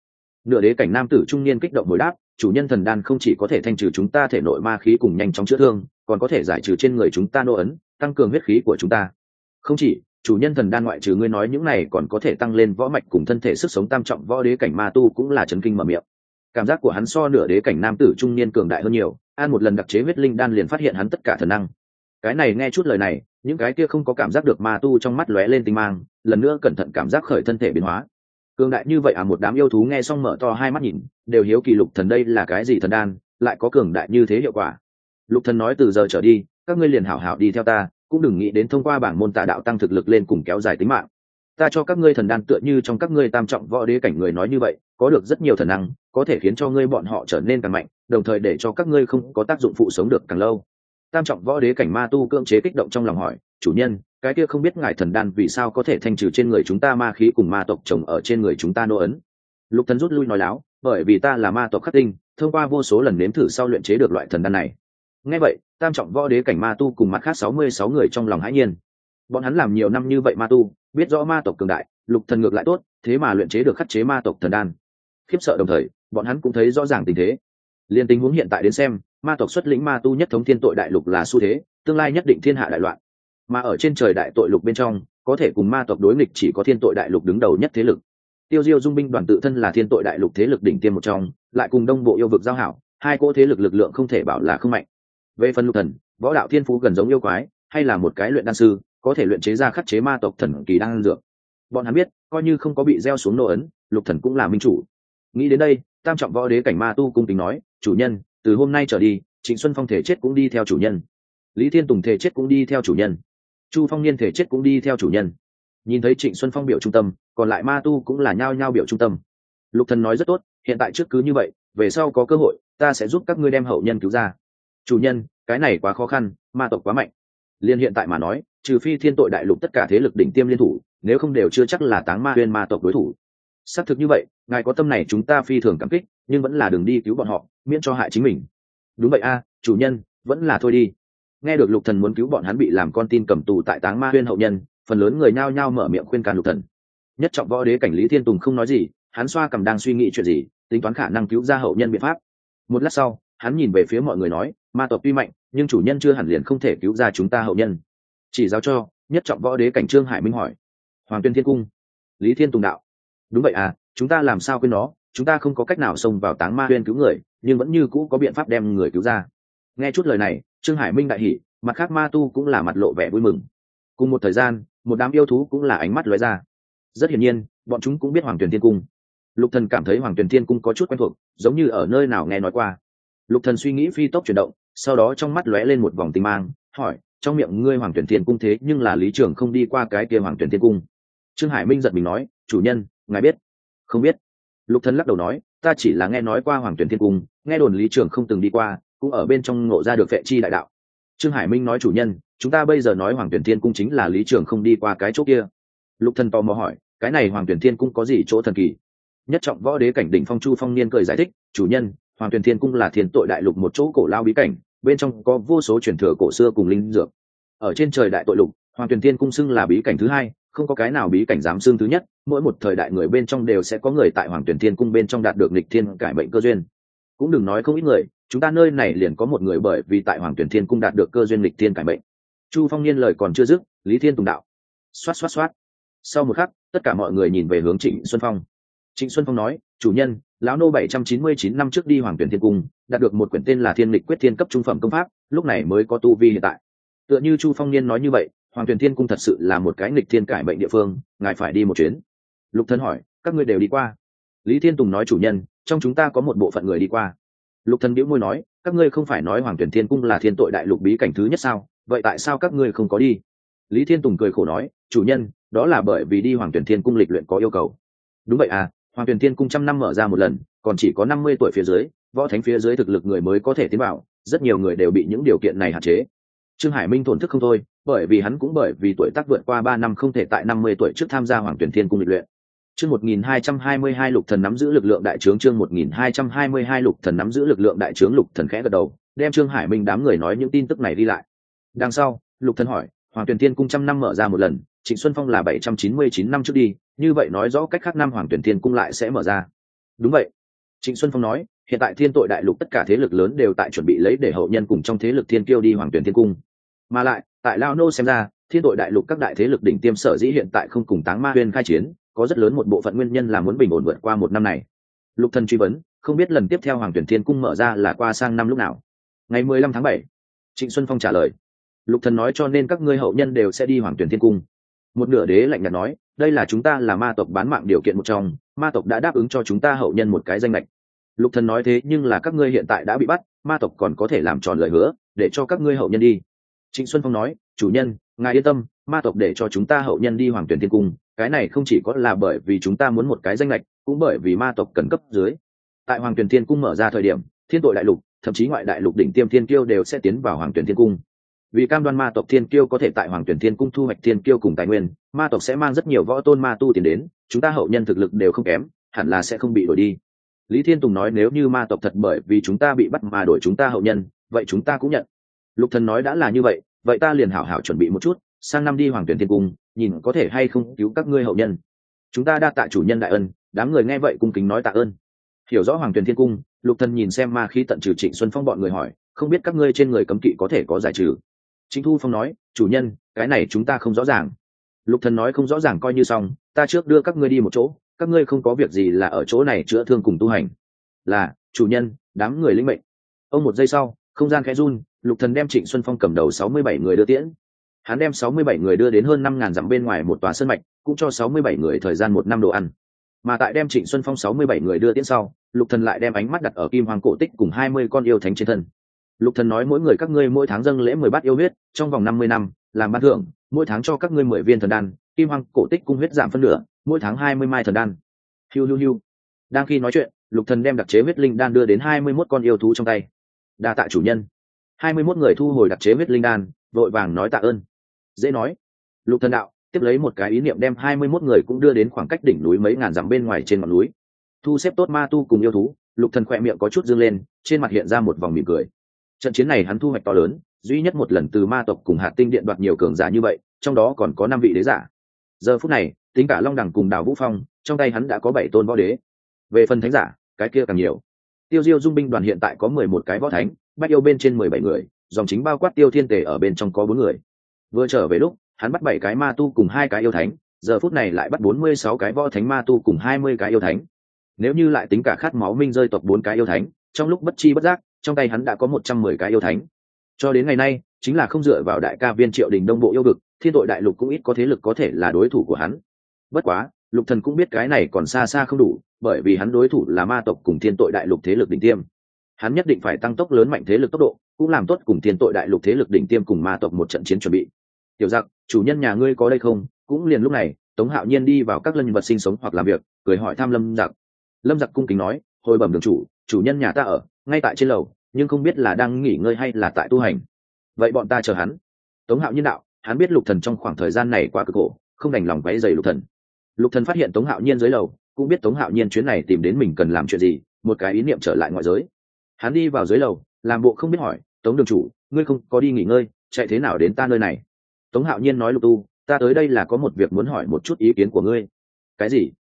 nửa đế cảnh nam tử trung niên kích động hồi đáp, chủ nhân thần đan không chỉ có thể thanh trừ chúng ta thể nội ma khí cùng nhanh chóng chữa thương, còn có thể giải trừ trên người chúng ta nô ấn, tăng cường huyết khí của chúng ta. Không chỉ, chủ nhân thần đan ngoại trừ ngươi nói những này còn có thể tăng lên võ mạch cùng thân thể sức sống tam trọng võ đế cảnh ma tu cũng là chấn kinh mở miệng. Cảm giác của hắn so nửa đế cảnh nam tử trung niên cường đại hơn nhiều, an một lần đặc chế huyết linh đan liền phát hiện hắn tất cả thần năng. Cái này nghe chút lời này, những cái kia không có cảm giác được ma tu trong mắt lóe lên tinh mang, lần nữa cẩn thận cảm giác khởi thân thể biến hóa cường đại như vậy à một đám yêu thú nghe xong mở to hai mắt nhìn, đều hiếu kỳ lục thần đây là cái gì thần đan, lại có cường đại như thế hiệu quả. Lục thần nói từ giờ trở đi, các ngươi liền hảo hảo đi theo ta, cũng đừng nghĩ đến thông qua bảng môn tà đạo tăng thực lực lên cùng kéo dài tính mạng. Ta cho các ngươi thần đan tựa như trong các ngươi tam trọng võ đế cảnh người nói như vậy, có được rất nhiều thần năng, có thể khiến cho ngươi bọn họ trở nên càng mạnh, đồng thời để cho các ngươi không có tác dụng phụ sống được càng lâu. Tam trọng võ đế cảnh ma tu cưỡng chế kích động trong lòng hỏi chủ nhân, cái kia không biết ngài thần đan vì sao có thể thanh trừ trên người chúng ta ma khí cùng ma tộc chồng ở trên người chúng ta nô ấn. Lục thần rút lui nói láo, bởi vì ta là ma tộc khắc tinh, thông qua vô số lần nếm thử sau luyện chế được loại thần đan này. Nghe vậy, tam trọng võ đế cảnh ma tu cùng mặt khác sáu mươi sáu người trong lòng hãi nhiên. Bọn hắn làm nhiều năm như vậy ma tu, biết rõ ma tộc cường đại, lục thần ngược lại tốt, thế mà luyện chế được khắc chế ma tộc thần đan. Khiếp sợ đồng thời, bọn hắn cũng thấy rõ ràng tình thế. Liên tình huống hiện tại đến xem, ma tộc xuất lĩnh ma tu nhất thống thiên tội đại lục là xu thế, tương lai nhất định thiên hạ đại loạn mà ở trên trời đại tội lục bên trong, có thể cùng ma tộc đối nghịch chỉ có thiên tội đại lục đứng đầu nhất thế lực. Tiêu diêu dung binh đoàn tự thân là thiên tội đại lục thế lực đỉnh tiêm một trong, lại cùng đông bộ yêu vực giao hảo, hai cỗ thế lực lực lượng không thể bảo là không mạnh. Về phần lục thần, võ đạo thiên phú gần giống yêu quái, hay là một cái luyện đan sư, có thể luyện chế ra khắc chế ma tộc thần kỳ đan dược. Bọn hắn biết, coi như không có bị gieo xuống nô ấn, lục thần cũng là minh chủ. Nghĩ đến đây, tam trọng võ đế cảnh ma tu cung tính nói, chủ nhân, từ hôm nay trở đi, trịnh xuân phong thể chết cũng đi theo chủ nhân. Lý thiên tùng thể chết cũng đi theo chủ nhân chu phong niên thể chết cũng đi theo chủ nhân. Nhìn thấy trịnh xuân phong biểu trung tâm, còn lại ma tu cũng là nhao nhao biểu trung tâm. Lục thần nói rất tốt, hiện tại trước cứ như vậy, về sau có cơ hội, ta sẽ giúp các ngươi đem hậu nhân cứu ra. Chủ nhân, cái này quá khó khăn, ma tộc quá mạnh. Liên hiện tại mà nói, trừ phi thiên tội đại lục tất cả thế lực đỉnh tiêm liên thủ, nếu không đều chưa chắc là táng ma huyên ma tộc đối thủ. Xác thực như vậy, ngài có tâm này chúng ta phi thường cảm kích, nhưng vẫn là đường đi cứu bọn họ, miễn cho hại chính mình. Đúng vậy a, chủ nhân, vẫn là thôi đi nghe được lục thần muốn cứu bọn hắn bị làm con tin cầm tù tại táng ma huyên hậu nhân, phần lớn người nhao nhao mở miệng khuyên can lục thần. Nhất trọng võ đế cảnh lý thiên tùng không nói gì, hắn xoa cầm đang suy nghĩ chuyện gì, tính toán khả năng cứu ra hậu nhân biện pháp. Một lát sau, hắn nhìn về phía mọi người nói, ma tộc tuy mạnh, nhưng chủ nhân chưa hẳn liền không thể cứu ra chúng ta hậu nhân. Chỉ giáo cho, nhất trọng võ đế cảnh trương hải minh hỏi, hoàng tuyên thiên cung, lý thiên tùng đạo. Đúng vậy à chúng ta làm sao quên nó, chúng ta không có cách nào xông vào táng ma huyên cứu người, nhưng vẫn như cũ có biện pháp đem người cứu ra nghe chút lời này, trương hải minh đại hỉ, mặt khác ma tu cũng là mặt lộ vẻ vui mừng. Cùng một thời gian, một đám yêu thú cũng là ánh mắt lóe ra. Rất hiển nhiên, bọn chúng cũng biết hoàng tuyền thiên cung. Lục thần cảm thấy hoàng tuyền thiên cung có chút quen thuộc, giống như ở nơi nào nghe nói qua. Lục thần suy nghĩ phi tốc chuyển động, sau đó trong mắt lóe lên một vòng tinh mang, hỏi, trong miệng ngươi hoàng tuyển thiên cung thế nhưng là lý trường không đi qua cái kia hoàng tuyển thiên cung? Trương hải minh giật mình nói, chủ nhân, ngài biết. Không biết. Lục thần lắc đầu nói, ta chỉ là nghe nói qua hoàng tuyển thiên cung, nghe đồn lý trường không từng đi qua cũng ở bên trong ngộ ra được vệ chi đại đạo. Trương hải minh nói chủ nhân, chúng ta bây giờ nói hoàng tuyển thiên cung chính là lý trường không đi qua cái chỗ kia. Lục thần tò mò hỏi, cái này hoàng tuyển thiên cung có gì chỗ thần kỳ? Nhất trọng võ đế cảnh đỉnh phong chu phong niên cười giải thích, chủ nhân, hoàng tuyển thiên cung là thiên tội đại lục một chỗ cổ lao bí cảnh, bên trong có vô số truyền thừa cổ xưa cùng linh dược. Ở trên trời đại tội lục, hoàng tuyển thiên cung xưng là bí cảnh thứ hai, không có cái nào bí cảnh dám xưng thứ nhất, mỗi một thời đại người bên trong đều sẽ có người tại hoàng tuyển thiên cung bên trong đạt được lịch thiên cải mệnh cơ duyên cũng đừng nói không ít người, chúng ta nơi này liền có một người bởi vì tại hoàng tuyển thiên cung đạt được cơ duyên lịch thiên cải mệnh. Chu phong niên lời còn chưa dứt, lý thiên tùng đạo. Xoát xoát xoát. Sau một khắc, tất cả mọi người nhìn về hướng trịnh xuân phong. Trịnh xuân phong nói, chủ nhân, lão nô bảy trăm chín mươi chín năm trước đi hoàng tuyển thiên cung, đạt được một quyển tên là thiên lịch quyết thiên cấp trung phẩm công pháp, lúc này mới có tu vi hiện tại. Tựa như chu phong niên nói như vậy, hoàng tuyển thiên cung thật sự là một cái nghịch thiên cải bệnh địa phương, ngài phải đi một chuyến. Lục thân hỏi, các ngươi đều đi qua? Lý thiên tùng nói chủ nhân, trong chúng ta có một bộ phận người đi qua. Lục thần biễu môi nói, các ngươi không phải nói hoàng tuyển thiên cung là thiên tội đại lục bí cảnh thứ nhất sao? Vậy tại sao các ngươi không có đi? Lý thiên tùng cười khổ nói, chủ nhân, đó là bởi vì đi hoàng tuyển thiên cung lịch luyện có yêu cầu. Đúng vậy à hoàng tuyển thiên cung trăm năm mở ra một lần, còn chỉ có năm mươi tuổi phía dưới, võ thánh phía dưới thực lực người mới có thể tiến vào, rất nhiều người đều bị những điều kiện này hạn chế. Trương hải minh thổn thức không thôi, bởi vì hắn cũng bởi vì tuổi tác vượt qua ba năm không thể tại năm mươi tuổi trước tham gia hoàng tuyển thiên cung lịch luyện chương một nghìn hai trăm hai mươi hai lục thần nắm giữ lực lượng đại trướng, chương một nghìn hai trăm hai mươi hai lục thần nắm giữ lực lượng đại trướng, lục thần khẽ gật đầu, đem trương hải minh đám người nói những tin tức này đi lại. Đằng sau, lục thần hỏi, hoàng tuyển thiên cung trăm năm mở ra một lần, trịnh xuân phong là bảy trăm chín mươi chín năm trước đi, như vậy nói rõ cách khác năm hoàng tuyển thiên cung lại sẽ mở ra. Đúng vậy. Trịnh xuân phong nói, hiện tại thiên tội đại lục tất cả thế lực lớn đều tại chuẩn bị lấy để hậu nhân cùng trong thế lực thiên kiêu đi hoàng tuyển thiên cung. Mà lại, tại lao nô xem ra, thiên tội đại lục các đại thế lực đỉnh tiêm sở dĩ hiện tại không cùng táng ma Huyền khai chiến có rất lớn một bộ phận nguyên nhân là muốn bình ổn vượt qua một năm này. Lục thần truy vấn, không biết lần tiếp theo hoàng tuyển thiên cung mở ra là qua sang năm lúc nào. Ngày mười lăm tháng bảy, trịnh xuân phong trả lời. Lục thần nói cho nên các ngươi hậu nhân đều sẽ đi hoàng tuyển thiên cung. Một nửa đế lạnh nhạt nói, đây là chúng ta là ma tộc bán mạng điều kiện một trong, ma tộc đã đáp ứng cho chúng ta hậu nhân một cái danh lệch. Lục thần nói thế nhưng là các ngươi hiện tại đã bị bắt, ma tộc còn có thể làm tròn lời hứa, để cho các ngươi hậu nhân đi. Trịnh xuân phong nói, chủ nhân, ngài yên tâm ma tộc để cho chúng ta hậu nhân đi hoàng tuyển thiên cung, cái này không chỉ có là bởi vì chúng ta muốn một cái danh lệch, cũng bởi vì ma tộc cần cấp dưới. Tại hoàng tuyển thiên cung mở ra thời điểm, thiên tội đại lục, thậm chí ngoại đại lục đỉnh tiêm thiên kiêu đều sẽ tiến vào hoàng tuyển thiên cung. Vì cam đoan ma tộc thiên kiêu có thể tại hoàng tuyển thiên cung thu hoạch thiên kiêu cùng tài nguyên, ma tộc sẽ mang rất nhiều võ tôn ma tu tiền đến, chúng ta hậu nhân thực lực đều không kém, hẳn là sẽ không bị đổi đi. Lý thiên tùng nói nếu như ma tộc thật bởi vì chúng ta bị bắt mà đổi chúng ta hậu nhân, vậy chúng ta cũng nhận. Lục thần nói đã là như vậy vậy ta liền hảo hảo chuẩn bị một chút sang năm đi hoàng tuyển thiên cung, nhìn có thể hay không cứu các ngươi hậu nhân. Chúng ta đa tạ chủ nhân đại ân, đám người nghe vậy cung kính nói tạ ơn. Hiểu rõ hoàng tuyển thiên cung, lục thần nhìn xem ma khí tận trừ trịnh xuân phong bọn người hỏi, không biết các ngươi trên người cấm kỵ có thể có giải trừ? Trịnh thu phong nói, chủ nhân, cái này chúng ta không rõ ràng. Lục thần nói không rõ ràng coi như xong, ta trước đưa các ngươi đi một chỗ, các ngươi không có việc gì là ở chỗ này chữa thương cùng tu hành. Là, chủ nhân, đám người linh mệnh. Ông một giây sau, không gian khẽ run, lục thần đem trịnh xuân phong cầm đầu sáu mươi bảy người đưa tiễn hắn đem sáu mươi bảy người đưa đến hơn năm ngàn dặm bên ngoài một tòa sân mạch, cũng cho sáu mươi bảy người thời gian một năm đồ ăn. Mà tại đem trịnh xuân phong sáu mươi bảy người đưa tiễn sau, lục thần lại đem ánh mắt đặt ở kim hoàng cổ tích cùng hai mươi con yêu thánh trên thân. Lục thần nói mỗi người các ngươi mỗi tháng dâng lễ mười bát yêu huyết, trong vòng năm mươi năm, làm ban thưởng, mỗi tháng cho các ngươi mười viên thần đan, kim hoàng cổ tích cung huyết giảm phân nửa, mỗi tháng hai mươi mai thần đan. Hiu hiu hiu. Đang khi nói chuyện, lục thần đem đặc chế huyết linh đan đưa đến hai mươi 21 con yêu thú trong tay. Đa tạ chủ nhân. hai mươi 21 người thu hồi đặc chế huyết linh đan, vội vàng nói tạ ơn dễ nói. Lục thần đạo, tiếp lấy một cái ý niệm đem hai mươi 21 người cũng đưa đến khoảng cách đỉnh núi mấy ngàn dặm bên ngoài trên ngọn núi. Thu xếp tốt ma tu cùng yêu thú, lục thần khỏe miệng có chút dương lên, trên mặt hiện ra một vòng mỉm cười. Trận chiến này hắn thu hoạch to lớn, duy nhất một lần từ ma tộc cùng hạt tinh điện đoạt nhiều cường giả như vậy, trong đó còn có năm vị đế giả. Giờ phút này, tính cả long đẳng cùng đào vũ phong, trong tay hắn đã có bảy tôn võ đế. Về phần thánh giả, cái kia càng nhiều. Tiêu diêu dung binh đoàn hiện tại có mười một cái võ thánh, bách yêu bên trên mười bảy người, dòng chính bao quát tiêu thiên tề ở bên trong có bốn người vừa trở về lúc, hắn bắt bảy cái ma tu cùng hai cái yêu thánh, giờ phút này lại bắt bốn mươi sáu cái võ thánh ma tu cùng hai mươi cái yêu thánh. Nếu như lại tính cả khát máu minh rơi tộc bốn cái yêu thánh, trong lúc bất chi bất giác, trong tay hắn đã có một trăm mười cái yêu thánh. Cho đến ngày nay, chính là không dựa vào đại ca viên triệu đình đông bộ yêu vực, thiên tội đại lục cũng ít có thế lực có thể là đối thủ của hắn. Bất quá, lục thần cũng biết cái này còn xa xa không đủ, bởi vì hắn đối thủ là ma tộc cùng thiên tội đại lục thế lực đỉnh tiêm hắn nhất định phải tăng tốc lớn mạnh thế lực tốc độ, cũng làm tốt cùng thiên tội đại lục thế lực đỉnh tiêm cùng ma tộc một trận chiến chuẩn bị. Tiểu giặc, chủ nhân nhà ngươi có đây không? Cũng liền lúc này, tống hạo nhiên đi vào các lân vật sinh sống hoặc làm việc, cười hỏi thăm lâm giặc. Lâm giặc cung kính nói, hồi bẩm đường chủ chủ nhân nhà ta ở, ngay tại trên lầu, nhưng không biết là đang nghỉ ngơi hay là tại tu hành. Vậy bọn ta chờ hắn. Tống hạo nhiên đạo, hắn biết lục thần trong khoảng thời gian này qua cực khổ, không đành lòng váy dày lục thần. Lục thần phát hiện tống hạo nhiên dưới lầu, cũng biết tống hạo nhiên chuyến này tìm đến mình cần làm chuyện gì, một cái ý niệm trở lại ngoại giới hắn đi vào dưới lầu, làm bộ không biết hỏi, tống đường chủ, ngươi không có đi nghỉ ngơi, chạy thế nào đến ta nơi này? Tống hạo nhiên nói lục tu, ta tới đây là có một việc muốn hỏi một chút ý kiến của ngươi. Cái gì?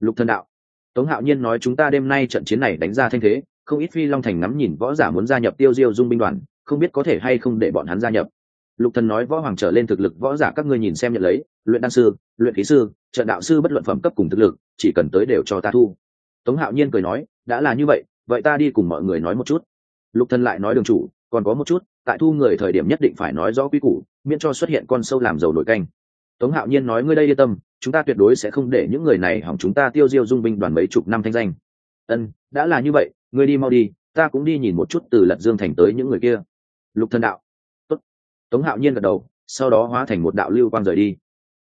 Lục thần đạo. Tống hạo nhiên nói, chúng ta đêm nay trận chiến này đánh ra thanh thế, không ít phi long thành ngắm nhìn võ giả muốn gia nhập tiêu diêu dung binh đoàn, không biết có thể hay không để bọn hắn gia nhập. Lục thần nói, võ hoàng trở lên thực lực võ giả các ngươi nhìn xem nhận lấy, luyện đan sư, luyện khí sư trợ đạo sư bất luận phẩm cấp cùng thực lực, chỉ cần tới đều cho ta thu. Tống hạo nhiên cười nói, đã là như vậy vậy ta đi cùng mọi người nói một chút. Lục thần lại nói đường chủ, còn có một chút, tại thu người thời điểm nhất định phải nói rõ quy củ, miễn cho xuất hiện con sâu làm dầu nổi canh. Tống hạo nhiên nói ngươi đây yên tâm, chúng ta tuyệt đối sẽ không để những người này hỏng chúng ta tiêu diêu dung binh đoàn mấy chục năm thanh danh. Ân, đã là như vậy, ngươi đi mau đi, ta cũng đi nhìn một chút từ lật dương thành tới những người kia. Lục thần đạo. Tốt. tống hạo nhiên gật đầu, sau đó hóa thành một đạo lưu quang rời đi.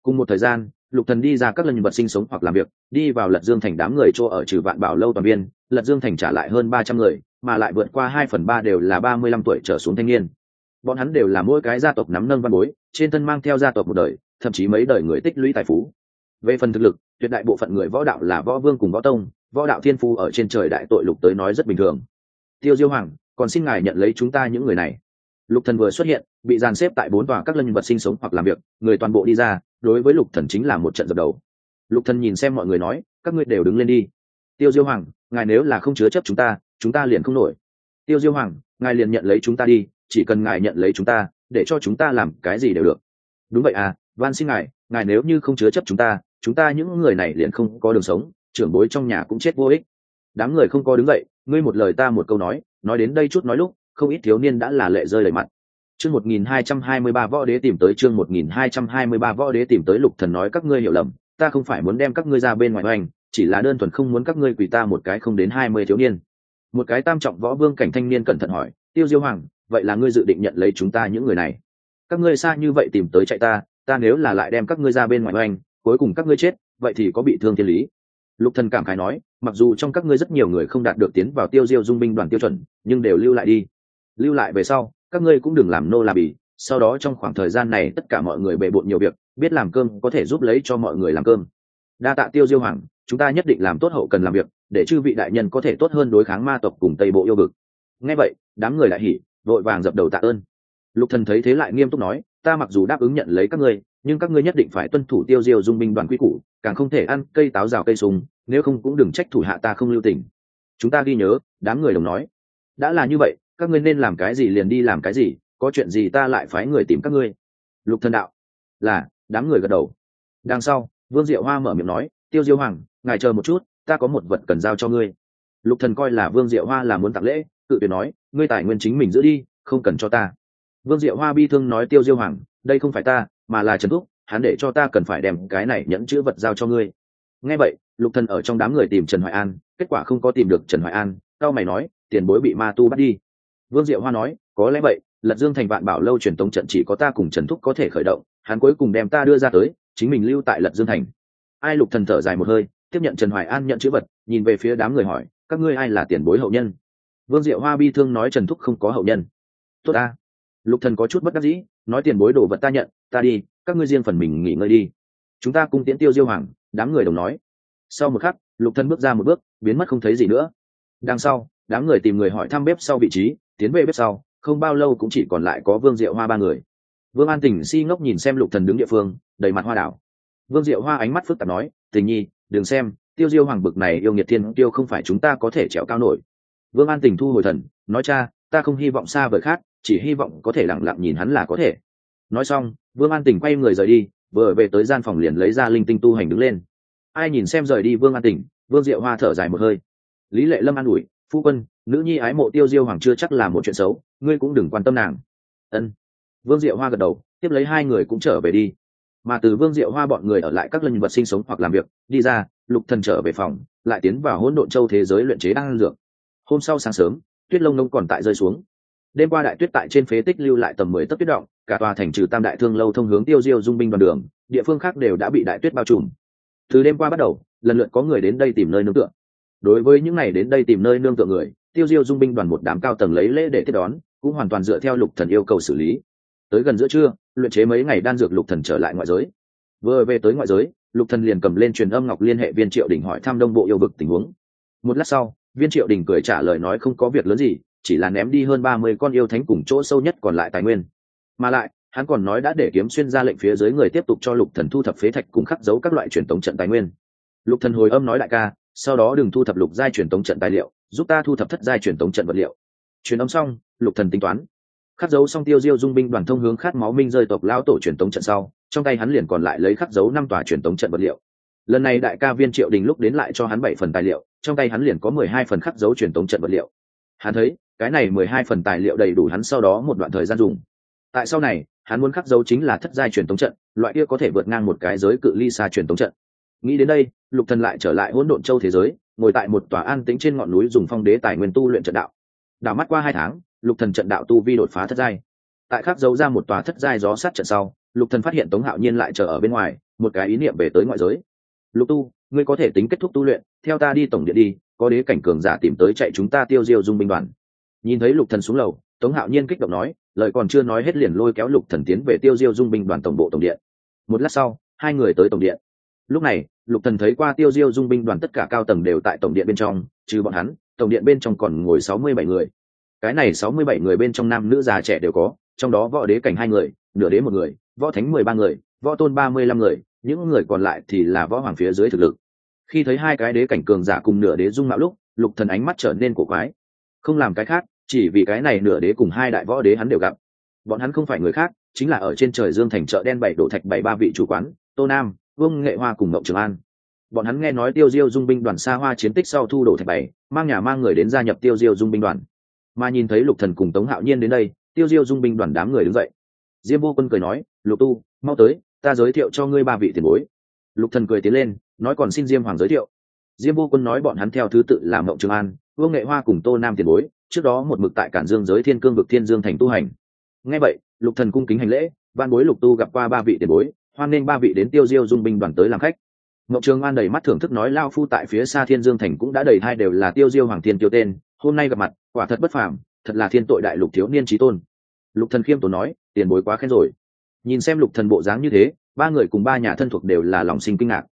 Cùng một thời gian, lục thần đi ra các lần vật sinh sống hoặc làm việc, đi vào lật dương thành đám người chỗ ở trừ vạn bảo lâu toàn viên lật dương thành trả lại hơn ba trăm người, mà lại vượt qua hai phần ba đều là ba mươi lăm tuổi trở xuống thanh niên. Bọn hắn đều là mỗi cái gia tộc nắm nâng văn bối, trên thân mang theo gia tộc một đời, thậm chí mấy đời người tích lũy tài phú. Về phần thực lực, tuyệt đại bộ phận người võ đạo là võ vương cùng võ tông, võ đạo thiên phu ở trên trời đại tội lục tới nói rất bình thường. Tiêu diêu hoàng, còn xin ngài nhận lấy chúng ta những người này. Lục thần vừa xuất hiện, bị dàn xếp tại bốn tòa các lân vật sinh sống hoặc làm việc, người toàn bộ đi ra, đối với lục thần chính là một trận dập đầu. Lục thần nhìn xem mọi người nói, các ngươi đều đứng lên đi tiêu diêu hoàng, ngài nếu là không chứa chấp chúng ta chúng ta liền không nổi. Tiêu diêu hoàng, ngài liền nhận lấy chúng ta đi, chỉ cần ngài nhận lấy chúng ta, để cho chúng ta làm cái gì đều được. Đúng vậy à van xin ngài ngài nếu như không chứa chấp chúng ta chúng ta những người này liền không có đường sống, trưởng bối trong nhà cũng chết vô ích. Đám người không có đứng dậy, ngươi một lời ta một câu nói nói đến đây chút nói lúc, không ít thiếu niên đã là lệ rơi lệ mặt. Chương một nghìn hai trăm hai mươi ba võ đế tìm tới chương một nghìn hai trăm hai mươi ba võ đế tìm tới lục thần nói các ngươi hiểu lầm, ta không phải muốn đem các ngươi ra bên ngoài oanh chỉ là đơn thuần không muốn các ngươi quỳ ta một cái không đến hai mươi thiếu niên. Một cái tam trọng võ vương cảnh thanh niên cẩn thận hỏi, tiêu diêu hoàng, vậy là ngươi dự định nhận lấy chúng ta những người này? Các ngươi xa như vậy tìm tới chạy ta ta nếu là lại đem các ngươi ra bên ngoài oanh, cuối cùng các ngươi chết, vậy thì có bị thương thiên lý. Lục thần cảm khái nói, mặc dù trong các ngươi rất nhiều người không đạt được tiến vào tiêu diêu dung binh đoàn tiêu chuẩn, nhưng đều lưu lại đi. Lưu lại về sau, các ngươi cũng đừng làm nô là bì sau đó trong khoảng thời gian này tất cả mọi người bề bộn nhiều việc, biết làm cơm có thể giúp lấy cho mọi người làm cơm. Đa tạ tiêu diêu hoàng chúng ta nhất định làm tốt hậu cần làm việc, để chư vị đại nhân có thể tốt hơn đối kháng ma tộc cùng tây bộ yêu vực. Nghe vậy, đám người lại hỉ, vội vàng dập đầu tạ ơn. Lục thần thấy thế lại nghiêm túc nói, ta mặc dù đáp ứng nhận lấy các ngươi, nhưng các ngươi nhất định phải tuân thủ tiêu diêu dung binh đoàn quy củ, càng không thể ăn cây táo rào cây súng, nếu không cũng đừng trách thủ hạ ta không lưu tình. Chúng ta ghi nhớ, đám người đồng nói, đã là như vậy, các ngươi nên làm cái gì liền đi làm cái gì, có chuyện gì ta lại phái người tìm các ngươi. Lục thần đạo, là, đám người gật đầu. Đằng sau, vương diệu hoa mở miệng nói, tiêu diêu hoàng ngài chờ một chút, ta có một vật cần giao cho ngươi. Lục thần coi là vương diệu hoa là muốn tặng lễ tự tuyệt nói, ngươi tài nguyên chính mình giữ đi, không cần cho ta. Vương diệu hoa bi thương nói tiêu diêu hoàng, đây không phải ta, mà là trần thúc, hắn để cho ta cần phải đem cái này nhẫn chữ vật giao cho ngươi. Nghe vậy, lục thần ở trong đám người tìm trần hoài an, kết quả không có tìm được trần hoài an, cao mày nói, tiền bối bị ma tu bắt đi. Vương diệu hoa nói, có lẽ vậy, lật dương thành vạn bảo lâu truyền tống trận chỉ có ta cùng trần thúc có thể khởi động, hắn cuối cùng đem ta đưa ra tới, chính mình lưu tại lật dương thành. Ai lục thần thở dài một hơi tiếp nhận trần hoài an nhận chữ vật, nhìn về phía đám người hỏi, các ngươi ai là tiền bối hậu nhân? Vương diệu hoa bi thương nói, trần thúc không có hậu nhân. Tốt ta. Lục thần có chút bất đắc dĩ, nói tiền bối đồ vật ta nhận, ta đi, các ngươi riêng phần mình nghỉ ngơi đi. Chúng ta cùng tiễn tiêu diêu hoàng, đám người đồng nói. Sau một khắc, lục thần bước ra một bước, biến mất không thấy gì nữa. Đằng sau, đám người tìm người hỏi thăm bếp sau vị trí, tiến về bếp sau, không bao lâu cũng chỉ còn lại có vương diệu hoa ba người. Vương an tỉnh si ngốc nhìn xem lục thần đứng địa phương, đầy mặt hoa đảo. Vương diệu hoa ánh mắt phức tạp nói, tình nhi đừng xem, tiêu diêu hoàng bực này yêu nghiệt thiên tiêu không phải chúng ta có thể trèo cao nổi. Vương an tình thu hồi thần, nói, cha, ta không hy vọng xa vời khác, chỉ hy vọng có thể lặng lặng nhìn hắn là có thể. Nói xong, vương an tình quay người rời đi, vừa về tới gian phòng liền lấy ra linh tinh tu hành đứng lên. Ai nhìn xem rời đi vương an tình, vương diệu hoa thở dài một hơi. Lý lệ lâm an ủi, phu quân, nữ nhi ái mộ tiêu diêu hoàng chưa chắc là một chuyện xấu, ngươi cũng đừng quan tâm nàng. Ân. Vương diệu hoa gật đầu, tiếp lấy hai người cũng trở về đi mà từ vương diệu hoa bọn người ở lại các lân vật sinh sống hoặc làm việc, đi ra, lục thần trở về phòng, lại tiến vào hỗn độn châu thế giới luyện chế đan dược. Hôm sau sáng sớm, tuyết lông nông còn tại rơi xuống. Đêm qua đại tuyết tại trên phế tích lưu lại tầm mười tấc tuyết động, cả tòa thành trừ tam đại thương lâu thông hướng tiêu diêu dung binh đoàn đường, địa phương khác đều đã bị đại tuyết bao trùm. Từ đêm qua bắt đầu, lần lượt có người đến đây tìm nơi nương tựa. Đối với những ngày đến đây tìm nơi nương tựa người, tiêu diêu dung binh đoàn một đám cao tầng lấy lễ để tiếp đón, cũng hoàn toàn dựa theo lục thần yêu cầu xử lý tới gần giữa trưa, luyện chế mấy ngày đan dược lục thần trở lại ngoại giới. Vừa về tới ngoại giới, lục thần liền cầm lên truyền âm ngọc liên hệ viên triệu đình hỏi thăm đông bộ yêu vực tình huống. Một lát sau, viên triệu đình cười trả lời nói không có việc lớn gì, chỉ là ném đi hơn ba mươi con yêu thánh cùng chỗ sâu nhất còn lại tài nguyên. Mà lại, hắn còn nói đã để kiếm xuyên ra lệnh phía dưới người tiếp tục cho lục thần thu thập phế thạch cùng khắc dấu các loại truyền tống trận tài nguyên. Lục thần hồi âm nói đại ca, sau đó đừng thu thập lục giai truyền tống trận tài liệu, giúp ta thu thập thất giai truyền tống trận vật liệu. Truyền âm xong, lục thần tính toán khắc dấu xong tiêu diêu dung binh đoàn thông hướng khát máu minh rơi tộc lão tổ truyền tống trận sau, trong tay hắn liền còn lại lấy khắc dấu năm tòa truyền tống trận vật liệu. Lần này đại ca viên triệu đình lúc đến lại cho hắn bảy phần tài liệu, trong tay hắn liền có mười hai phần khắc dấu truyền tống trận vật liệu. Hắn thấy, cái này mười hai phần tài liệu đầy đủ hắn sau đó một đoạn thời gian dùng. Tại sau này, hắn muốn khắc dấu chính là thất giai truyền tống trận, loại kia có thể vượt ngang một cái giới cự ly xa truyền tống trận. Nghĩ đến đây, lục thần lại trở lại hỗn độn châu thế giới, ngồi tại một tòa an tĩnh trên ngọn núi dùng phong đế tài nguyên tu luyện trận đạo. Đảo mắt qua hai tháng lục thần trận đạo tu vi đột phá thất giai. Tại khắc giấu ra một tòa thất giai gió sát trận sau, lục thần phát hiện tống hạo nhiên lại chờ ở bên ngoài, một cái ý niệm về tới ngoại giới. Lục tu, ngươi có thể tính kết thúc tu luyện, theo ta đi tổng điện đi, có đế cảnh cường giả tìm tới chạy chúng ta tiêu diêu dung binh đoàn. Nhìn thấy lục thần xuống lầu, tống hạo nhiên kích động nói, lời còn chưa nói hết liền lôi kéo lục thần tiến về tiêu diêu dung binh đoàn tổng bộ tổng điện. Một lát sau, hai người tới tổng điện. Lúc này, lục thần thấy qua tiêu diêu dung binh đoàn tất cả cao tầng đều tại tổng điện bên trong, trừ bọn hắn, tổng điện bên trong còn ngồi sáu mươi bảy người cái này sáu mươi bảy người bên trong nam nữ già trẻ đều có, trong đó võ đế cảnh hai người, nửa đế một người, võ thánh mười ba người, võ tôn ba mươi lăm người, những người còn lại thì là võ hoàng phía dưới thực lực. Khi thấy hai cái đế cảnh cường giả cùng nửa đế dung mạo lúc, lục thần ánh mắt trở nên cổ quái. Không làm cái khác, chỉ vì cái này nửa đế cùng hai đại võ đế hắn đều gặp. Bọn hắn không phải người khác, chính là ở trên trời dương thành chợ đen bảy đổ thạch bảy ba vị chủ quán, tô nam, vương nghệ hoa cùng mộng trường an. Bọn hắn nghe nói tiêu diêu dung binh đoàn xa hoa chiến tích sau thu đổ thạch bảy, mang nhà mang người đến gia nhập tiêu diêu dung binh đoàn mà nhìn thấy lục thần cùng tống hạo nhiên đến đây tiêu diêu dung binh đoàn đám người đứng dậy. Diêm vô quân cười nói lục tu mau tới ta giới thiệu cho ngươi ba vị tiền bối. Lục thần cười tiến lên nói còn xin diêm hoàng giới thiệu. Diêm vô quân nói bọn hắn theo thứ tự là mộng trường an vương nghệ hoa cùng tô nam tiền bối trước đó một mực tại cản dương giới thiên cương vực thiên dương thành tu hành. Nghe vậy lục thần cung kính hành lễ ban bối lục tu gặp qua ba vị tiền bối hoan nên ba vị đến tiêu diêu dung binh đoàn tới làm khách. Ngọc Trường An đầy mắt thưởng thức nói lao phu tại phía xa Thiên Dương thành cũng đã đầy hai đều là tiêu diêu hoàng thiên tiêu tên, hôm nay gặp mặt, quả thật bất phàm, thật là thiên tội đại lục thiếu niên trí tôn. Lục Thần khiêm tốn nói, tiền bối quá khen rồi. Nhìn xem Lục Thần bộ dáng như thế, ba người cùng ba nhà thân thuộc đều là lòng sinh kinh ngạc.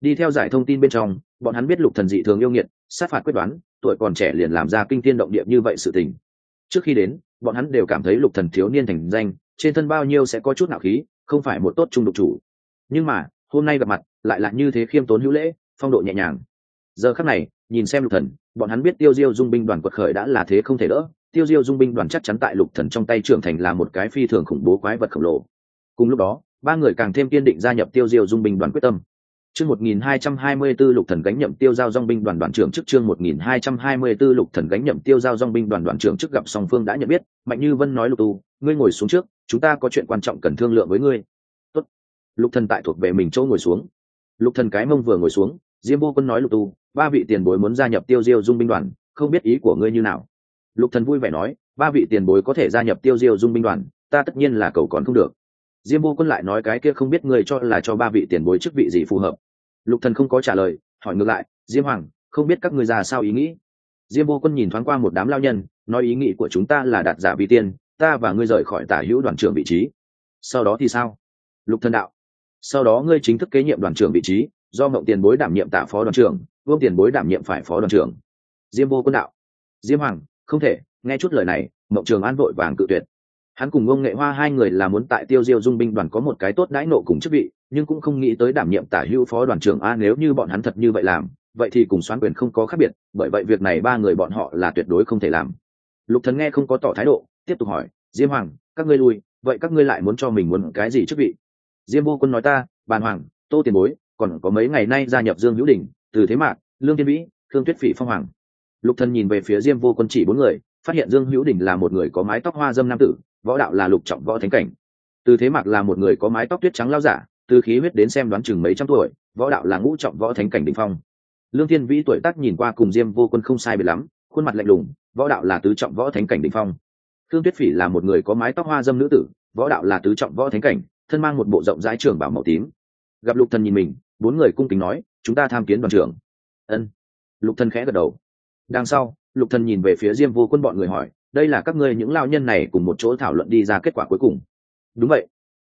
Đi theo giải thông tin bên trong, bọn hắn biết Lục Thần dị thường yêu nghiệt, sát phạt quyết đoán, tuổi còn trẻ liền làm ra kinh thiên động địa như vậy sự tình. trước khi đến bọn hắn đều cảm thấy lục thần thiếu niên thành danh trên thân bao nhiêu sẽ có chút nạo khí không phải một tốt trung độc chủ nhưng mà hôm nay gặp mặt lại là như thế khiêm tốn hữu lễ phong độ nhẹ nhàng giờ khắc này nhìn xem lục thần bọn hắn biết tiêu diêu dung binh đoàn quật khởi đã là thế không thể đỡ tiêu diêu dung binh đoàn chắc chắn tại lục thần trong tay trưởng thành là một cái phi thường khủng bố quái vật khổng lồ cùng lúc đó ba người càng thêm kiên định gia nhập tiêu diêu dung binh đoàn quyết tâm Chương 1224 Lục Thần gánh nhậm tiêu giao dòng binh đoàn đoàn trưởng trước chương 1224 Lục Thần gánh nhậm tiêu giao dòng binh đoàn đoàn trưởng trước gặp song phương đã nhận biết, Mạnh Như Vân nói Lục Tu, ngươi ngồi xuống trước, chúng ta có chuyện quan trọng cần thương lượng với ngươi. Tốt. Lục Thần tại thuộc về mình chỗ ngồi xuống. Lục Thần cái mông vừa ngồi xuống, Diêm Vô Quân nói Lục Tu, ba vị tiền bối muốn gia nhập tiêu diêu dung binh đoàn, không biết ý của ngươi như nào. Lục Thần vui vẻ nói, ba vị tiền bối có thể gia nhập tiêu diêu dung binh đoàn, ta tất nhiên là cầu còn không được. Diêm vô quân lại nói cái kia không biết người cho là cho ba vị tiền bối chức vị gì phù hợp. Lục thần không có trả lời hỏi ngược lại diêm hoàng không biết các ngươi già sao ý nghĩ? Diêm vô quân nhìn thoáng qua một đám lao nhân nói ý nghĩ của chúng ta là đạt giả vi tiên ta và ngươi rời khỏi tả hữu đoàn trưởng vị trí. Sau đó thì sao? Lục thần đạo sau đó ngươi chính thức kế nhiệm đoàn trưởng vị trí do mộng tiền bối đảm nhiệm tả phó đoàn trưởng vương tiền bối đảm nhiệm phải phó đoàn trưởng. Diêm vô quân đạo. Diêm hoàng, không thể, nghe chút lời này, mộng trường an vội vàng cự tuyệt. Hắn cùng ông nghệ hoa hai người là muốn tại tiêu diêu dung binh đoàn có một cái tốt đãi nộ cùng chức vị, nhưng cũng không nghĩ tới đảm nhiệm tả hữu phó đoàn trưởng a nếu như bọn hắn thật như vậy làm, vậy thì cùng xoán quyền không có khác biệt, bởi vậy việc này ba người bọn họ là tuyệt đối không thể làm. Lục thần nghe không có tỏ thái độ, tiếp tục hỏi, diêm hoàng, các ngươi lui, vậy các ngươi lại muốn cho mình muốn cái gì chức vị? Diêm vô quân nói ta, bàn hoàng, tô tiền bối, còn có mấy ngày nay gia nhập dương hữu đình từ thế mạc, lương thiên vĩ thương tuyết phỉ phong hoàng. Lục thần nhìn về phía diêm vô quân chỉ bốn người, phát hiện dương hữu đình là một người có mái tóc hoa dâm nam tử, võ đạo là lục trọng võ thánh cảnh. Từ thế mạc là một người có mái tóc tuyết trắng lao giả, từ khí huyết đến xem đoán chừng mấy trăm tuổi, võ đạo là ngũ trọng võ thánh cảnh đỉnh phong. Lương thiên vĩ tuổi tác nhìn qua cùng diêm vô quân không sai biệt lắm, khuôn mặt lạnh lùng, võ đạo là tứ trọng võ thánh cảnh đỉnh phong. Thương tuyết phỉ là một người có mái tóc hoa dâm nữ tử, võ đạo là tứ trọng võ thánh cảnh, thân mang một bộ rộng rãi trường bảo màu tím. Gặp lục thần nhìn mình, bốn người cung kính nói chúng ta tham kiến đoàn trưởng. Ân. Lục thần khẽ gật đầu. Đằng sau, lục thần nhìn về phía diêm vô quân bọn người hỏi, đây là các ngươi những lao nhân này cùng một chỗ thảo luận đi ra kết quả cuối cùng? Đúng vậy.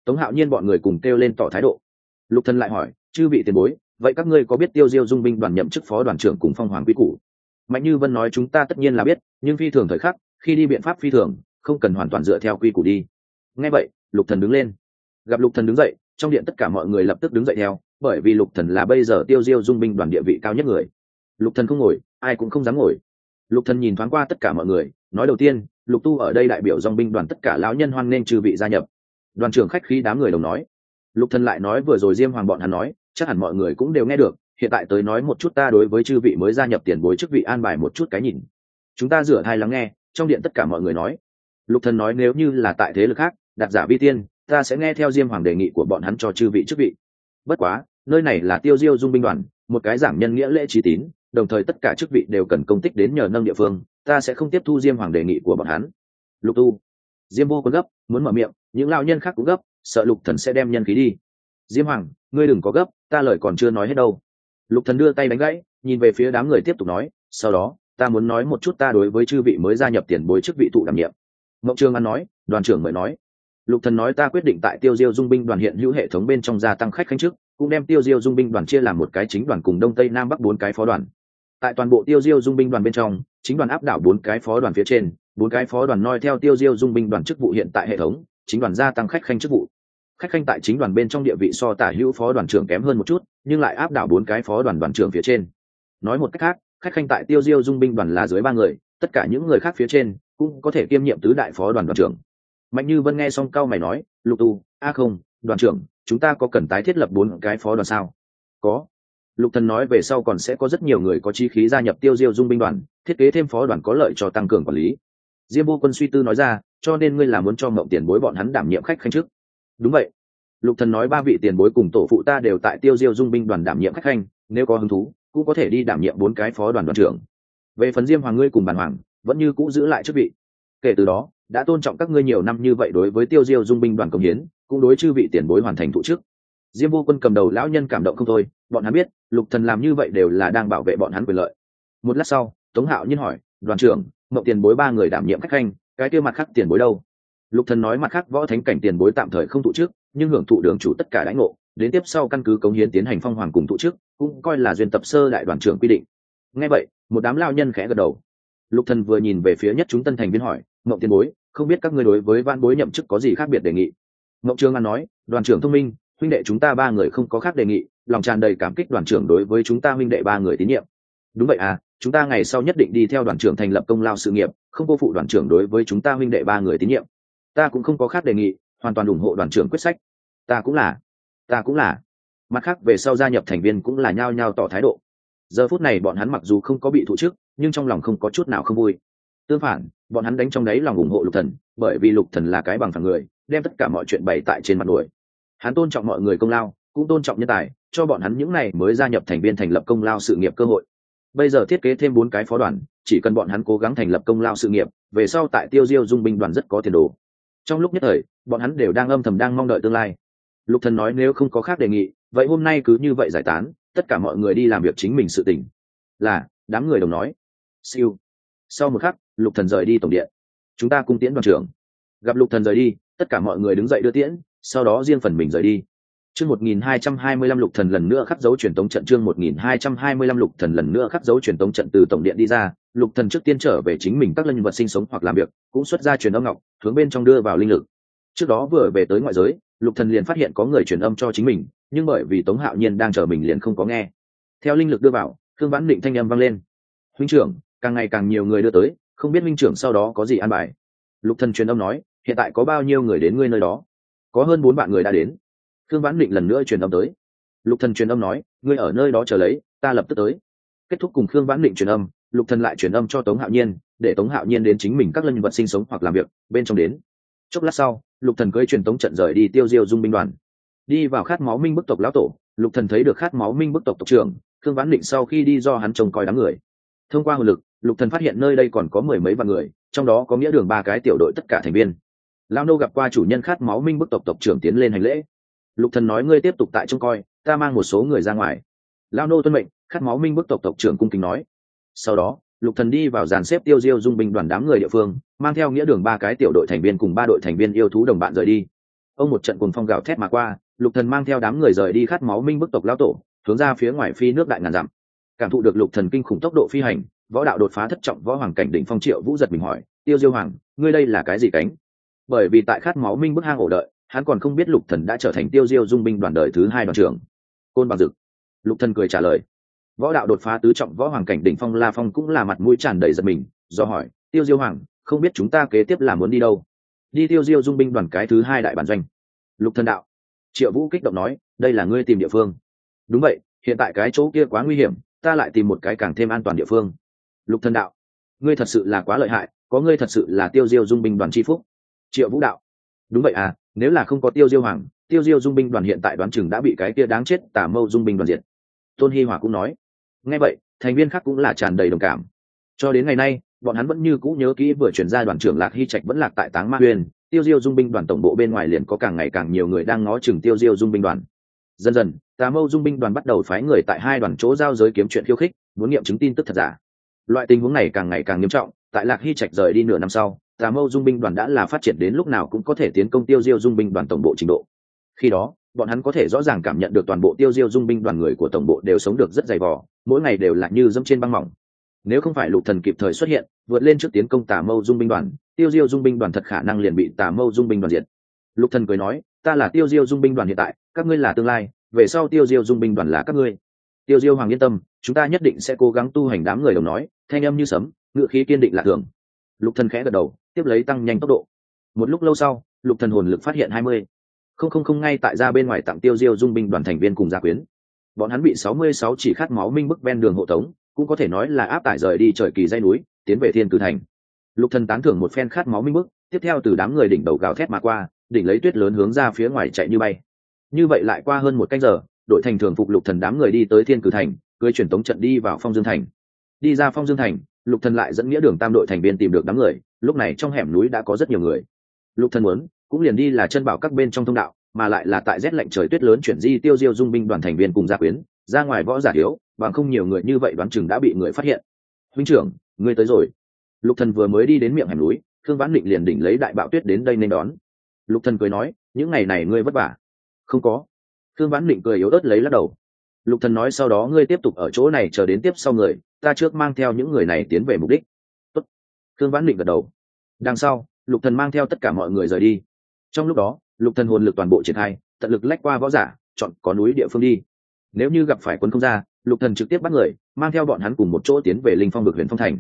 Tống hạo nhiên bọn người cùng kêu lên tỏ thái độ. Lục thần lại hỏi, chư vị tiền bối, vậy các ngươi có biết tiêu diêu dung binh đoàn nhậm chức phó đoàn trưởng cùng phong hoàng quy củ? Mạnh như vân nói, chúng ta tất nhiên là biết, nhưng phi thường thời khắc, khi đi biện pháp phi thường, không cần hoàn toàn dựa theo quy củ đi. Nghe vậy, lục thần đứng lên. Gặp lục thần đứng dậy, trong điện tất cả mọi người lập tức đứng dậy theo bởi vì lục thần là bây giờ tiêu diêu dung binh đoàn địa vị cao nhất người. Lục thần không ngồi, ai cũng không dám ngồi. Lục thần nhìn thoáng qua tất cả mọi người, nói đầu tiên, lục tu ở đây đại biểu dòng binh đoàn tất cả lão nhân hoan nên trừ vị gia nhập. Đoàn trưởng khách khí đám người đồng nói. Lục thần lại nói vừa rồi diêm hoàng bọn hắn nói, chắc hẳn mọi người cũng đều nghe được, hiện tại tới nói một chút ta đối với chư vị mới gia nhập tiền bối chức vị an bài một chút cái nhìn. Chúng ta rửa thai lắng nghe, trong điện tất cả mọi người nói. Lục thần nói nếu như là tại thế lực khác đặt giả vi tiên, ta sẽ nghe theo diêm hoàng đề nghị của bọn hắn cho chư vị chức vị. Bất quá nơi này là tiêu diêu dung binh đoàn, một cái giảng nhân nghĩa lễ trí tín, đồng thời tất cả chức vị đều cần công tích đến nhờ nâng địa phương, ta sẽ không tiếp thu diêm hoàng đề nghị của bọn hắn. Lục tu. Diêm vô quân gấp, muốn mở miệng, những lao nhân khác cũng gấp, sợ lục thần sẽ đem nhân khí đi. Diêm hoàng, ngươi đừng có gấp, ta lời còn chưa nói hết đâu. Lục thần đưa tay đánh gãy, nhìn về phía đám người tiếp tục nói, sau đó, ta muốn nói một chút ta đối với chư vị mới gia nhập tiền bối chức vị tụ đảm nhiệm. Ngọc trương an nói, đoàn trưởng mới nói. Lục thần nói ta quyết định tại tiêu diêu dung binh đoàn hiện hữu hệ thống bên trong gia tăng khách khanh trước cũng đem tiêu diêu dung binh đoàn chia làm một cái chính đoàn cùng đông tây nam bắc bốn cái phó đoàn. Tại toàn bộ tiêu diêu dung binh đoàn bên trong, chính đoàn áp đảo bốn cái phó đoàn phía trên, bốn cái phó đoàn noi theo tiêu diêu dung binh đoàn chức vụ hiện tại hệ thống, chính đoàn gia tăng khách khanh chức vụ. Khách khanh tại chính đoàn bên trong địa vị so tả hữu phó đoàn trưởng kém hơn một chút, nhưng lại áp đảo bốn cái phó đoàn đoàn trưởng phía trên. Nói một cách khác, khách khanh tại tiêu diêu dung binh đoàn là dưới ba người, tất cả những người khác phía trên cũng có thể kiêm nhiệm tứ đại phó đoàn đoàn trưởng. Mạnh như vân nghe xong cao mày nói, lục tu, a không, đoàn trưởng chúng ta có cần tái thiết lập bốn cái phó đoàn sao? Có. Lục thần nói về sau còn sẽ có rất nhiều người có chi khí gia nhập tiêu diêu dung binh đoàn, thiết kế thêm phó đoàn có lợi cho tăng cường quản lý. Diêm vô quân suy tư nói ra, cho nên ngươi là muốn cho mộng tiền bối bọn hắn đảm nhiệm khách khanh trước. Đúng vậy. Lục thần nói ba vị tiền bối cùng tổ phụ ta đều tại tiêu diêu dung binh đoàn đảm nhiệm khách khanh, nếu có hứng thú, cũng có thể đi đảm nhiệm bốn cái phó đoàn đoàn trưởng. Về phần diêm hoàng ngươi cùng bản hoàng, vẫn như cũ giữ lại chức vị. Kể từ đó, đã tôn trọng các ngươi nhiều năm như vậy đối với tiêu diêu dung binh đoàn công hiến cũng đối chư vị tiền bối hoàn thành thụ chức. Diêm vô quân cầm đầu lão nhân cảm động không thôi, bọn hắn biết, lục thần làm như vậy đều là đang bảo vệ bọn hắn quyền lợi. Một lát sau, tống hạo nhiên hỏi, đoàn trưởng mậu tiền bối ba người đảm nhiệm khách khanh, cái kia mặt khác tiền bối đâu? Lục thần nói mặt khác võ thánh cảnh tiền bối tạm thời không thụ trước nhưng hưởng thụ đường chủ tất cả đãi ngộ, đến tiếp sau căn cứ cống hiến tiến hành phong hoàng cùng thụ trước cũng coi là duyên tập sơ đại đoàn trưởng quy định. Nghe vậy, một đám lao nhân khẽ gật đầu. Lục thần vừa nhìn về phía nhất chúng tân thành viên hỏi, mộng tiền bối, không biết các ngươi đối với văn bối nhậm chức có gì khác biệt đề nghị? Mộng trường an nói, đoàn trưởng thông minh, huynh đệ chúng ta ba người không có khác đề nghị, lòng tràn đầy cảm kích đoàn trưởng đối với chúng ta huynh đệ ba người tín nhiệm. Đúng vậy à chúng ta ngày sau nhất định đi theo đoàn trưởng thành lập công lao sự nghiệp, không cô phụ đoàn trưởng đối với chúng ta huynh đệ ba người tín nhiệm. Ta cũng không có khác đề nghị, hoàn toàn ủng hộ đoàn trưởng quyết sách. Ta cũng là, ta cũng là. Mặt khác, về sau gia nhập thành viên cũng là nhao nhao tỏ thái độ. Giờ phút này bọn hắn mặc dù không có bị thụ chức, nhưng trong lòng không có chút nào không vui. Tương phản, bọn hắn đánh trong đấy lòng ủng hộ lục thần, bởi vì lục thần là cái bằng phẳng người đem tất cả mọi chuyện bày tại trên mặt nổi hắn tôn trọng mọi người công lao, cũng tôn trọng nhân tài, cho bọn hắn những này mới gia nhập thành viên thành lập công lao sự nghiệp cơ hội. Bây giờ thiết kế thêm bốn cái phó đoàn, chỉ cần bọn hắn cố gắng thành lập công lao sự nghiệp, về sau tại tiêu diêu dung binh đoàn rất có tiền đồ. Trong lúc nhất thời, bọn hắn đều đang âm thầm đang mong đợi tương lai. Lục thần nói nếu không có khác đề nghị, vậy hôm nay cứ như vậy giải tán, tất cả mọi người đi làm việc chính mình sự tỉnh là, đám người đồng nói. Siêu. Sau một khắc, lục thần rời đi tổng điện. Chúng ta cung tiễn đoàn trưởng. Gặp lục thần rời đi tất cả mọi người đứng dậy đưa tiễn, sau đó riêng phần mình rời đi. Chương 1225 lục thần lần nữa khắc dấu truyền tống trận, chương 1225 lục thần lần nữa khắc dấu truyền tống trận từ tổng điện đi ra, lục thần trước tiên trở về chính mình các lân vật sinh sống hoặc làm việc, cũng xuất ra truyền âm ngọc, hướng bên trong đưa vào linh lực. Trước đó vừa về tới ngoại giới, lục thần liền phát hiện có người truyền âm cho chính mình, nhưng bởi vì tống hạo nhiên đang chờ mình liền không có nghe. Theo linh lực đưa vào thương vãn định thanh âm vang lên. Huynh trưởng, càng ngày càng nhiều người đưa tới, không biết huynh trưởng sau đó có gì an bài? Lục thần truyền âm nói hiện tại có bao nhiêu người đến ngươi nơi đó? Có hơn bốn bạn người đã đến. Thương vãn định lần nữa truyền âm tới. Lục thần truyền âm nói, ngươi ở nơi đó chờ lấy, ta lập tức tới. Kết thúc cùng khương vãn định truyền âm, lục thần lại truyền âm cho tống hạo nhiên, để tống hạo nhiên đến chính mình các lân vật sinh sống hoặc làm việc bên trong đến. Chốc lát sau, lục thần cưỡi truyền tống trận rời đi tiêu diêu dung binh đoàn. Đi vào khát máu minh bức tộc lão tổ, lục thần thấy được khát máu minh bức tộc tộc trưởng, khương vãn định sau khi đi do hắn trông coi đám người. Thông qua hồn lực, lục thần phát hiện nơi đây còn có mười mấy vạn người, trong đó có nghĩa đường ba cái tiểu đội tất cả thành viên lao nô gặp qua chủ nhân khát máu minh bức tộc tộc trưởng tiến lên hành lễ. Lục thần nói ngươi tiếp tục tại trông coi, ta mang một số người ra ngoài. Lao nô tuân mệnh, khát máu minh bức tộc tộc trưởng cung kính nói. Sau đó, lục thần đi vào dàn xếp tiêu diêu dung binh đoàn đám người địa phương, mang theo nghĩa đường ba cái tiểu đội thành viên cùng ba đội thành viên yêu thú đồng bạn rời đi. Ông một trận cùng phong gạo thét mà qua, lục thần mang theo đám người rời đi khát máu minh bức tộc lao tổ, hướng ra phía ngoài phi nước đại ngàn dặm. Cảm thụ được lục thần kinh khủng tốc độ phi hành, võ đạo đột phá thất trọng võ hoàng cảnh đỉnh phong triệu vũ giật mình hỏi, tiêu diêu hoàng, ngươi đây là cái gì cánh? Bởi vì tại khát máu minh bức hang ổ đợi, hắn còn không biết lục thần đã trở thành tiêu diêu dung binh đoàn đời thứ hai đoàn trưởng. Côn bằng dực lục thần cười trả lời. Võ đạo đột phá tứ trọng võ hoàng cảnh đỉnh phong la phong cũng là mặt mũi tràn đầy giật mình, do hỏi, tiêu diêu hoàng, không biết chúng ta kế tiếp là muốn đi đâu? Đi tiêu diêu dung binh đoàn cái thứ hai đại bản doanh. Lục thần đạo. Triệu vũ kích động nói, đây là ngươi tìm địa phương. Đúng vậy, hiện tại cái chỗ kia quá nguy hiểm, ta lại tìm một cái càng thêm an toàn địa phương. Lục thần đạo. Ngươi thật sự là quá lợi hại, có ngươi thật sự là tiêu diêu dung binh đoàn tri phúc triệu vũ đạo. Đúng vậy à nếu là không có tiêu diêu hoàng, tiêu diêu dung binh đoàn hiện tại đoán chừng đã bị cái kia đáng chết tả mâu dung binh đoàn diệt. Tôn hi hòa cũng nói. Ngay vậy, thành viên khác cũng là tràn đầy đồng cảm. Cho đến ngày nay, bọn hắn vẫn như cũ nhớ kỹ vừa chuyển ra đoàn trưởng lạc hy trạch vẫn lạc tại táng ma huyền tiêu diêu dung binh đoàn tổng bộ bên ngoài liền có càng ngày càng nhiều người đang ngó chừng tiêu diêu dung binh đoàn. Dần dần, tà mâu dung binh đoàn bắt đầu phái người tại hai đoàn chỗ giao giới kiếm chuyện khiêu khích, muốn nghiệm chứng tin tức thật giả. Loại tình huống này càng ngày càng nghiêm trọng, tại lạc hy trạch rời đi nửa năm sau tà mâu dung binh đoàn đã là phát triển đến lúc nào cũng có thể tiến công tiêu diêu dung binh đoàn tổng bộ trình độ. Khi đó, bọn hắn có thể rõ ràng cảm nhận được toàn bộ tiêu diêu dung binh đoàn người của tổng bộ đều sống được rất dày vò, mỗi ngày đều là như dẫm trên băng mỏng. Nếu không phải lục thần kịp thời xuất hiện, vượt lên trước tiến công tà mâu dung binh đoàn, tiêu diêu dung binh đoàn thật khả năng liền bị tà mâu dung binh đoàn diệt. Lục thần cười nói, ta là tiêu diêu dung binh đoàn hiện tại, các ngươi là tương lai, về sau tiêu diêu dung binh đoàn là các ngươi. Tiêu diêu hoàng yên tâm, chúng ta nhất định sẽ cố gắng tu hành đám người đồng nói, thanh âm như sấm, ngựa khí kiên định là thường. Lục thần khẽ gật đầu tiếp lấy tăng nhanh tốc độ. Một lúc lâu sau, lục thần hồn lực phát hiện hai mươi. Không không không, ngay tại ra bên ngoài tặng tiêu diêu dung binh đoàn thành viên cùng gia quyến. Bọn hắn bị sáu mươi sáu chỉ khát máu minh bức ven đường hộ tống, cũng có thể nói là áp tải rời đi trời kỳ dây núi, tiến về thiên cử thành. Lục thần tán thưởng một phen khát máu minh bức, tiếp theo từ đám người đỉnh đầu gào thét mà qua, đỉnh lấy tuyết lớn hướng ra phía ngoài chạy như bay. Như vậy lại qua hơn một canh giờ, đội thành thường phục lục thần đám người đi tới thiên cử thành, cưới truyền tống trận đi vào phong dương thành. Đi ra phong dương thành, lục thần lại dẫn nghĩa đường tam đội thành viên tìm được đám người lúc này trong hẻm núi đã có rất nhiều người. Lục thần muốn cũng liền đi là chân bảo các bên trong thông đạo mà lại là tại rét lạnh trời tuyết lớn chuyển di tiêu diêu dung binh đoàn thành viên cùng gia quyến ra ngoài võ giả yếu, bằng không nhiều người như vậy đoán chừng đã bị người phát hiện. Huynh trưởng ngươi tới rồi. Lục thần vừa mới đi đến miệng hẻm núi thương vãn định liền đỉnh lấy đại bạo tuyết đến đây nên đón. Lục thần cười nói những ngày này ngươi vất vả. Không có. Thương vãn định cười yếu ớt lấy lắc đầu. Lục thần nói sau đó ngươi tiếp tục ở chỗ này chờ đến tiếp sau người ta trước mang theo những người này tiến về mục đích thương vãn định gật đầu. Đằng sau, lục thần mang theo tất cả mọi người rời đi. Trong lúc đó, lục thần hồn lực toàn bộ triển khai, tận lực lách qua võ giả, chọn có núi địa phương đi. Nếu như gặp phải quân không ra, lục thần trực tiếp bắt người, mang theo bọn hắn cùng một chỗ tiến về linh phong vực huyền phong thành.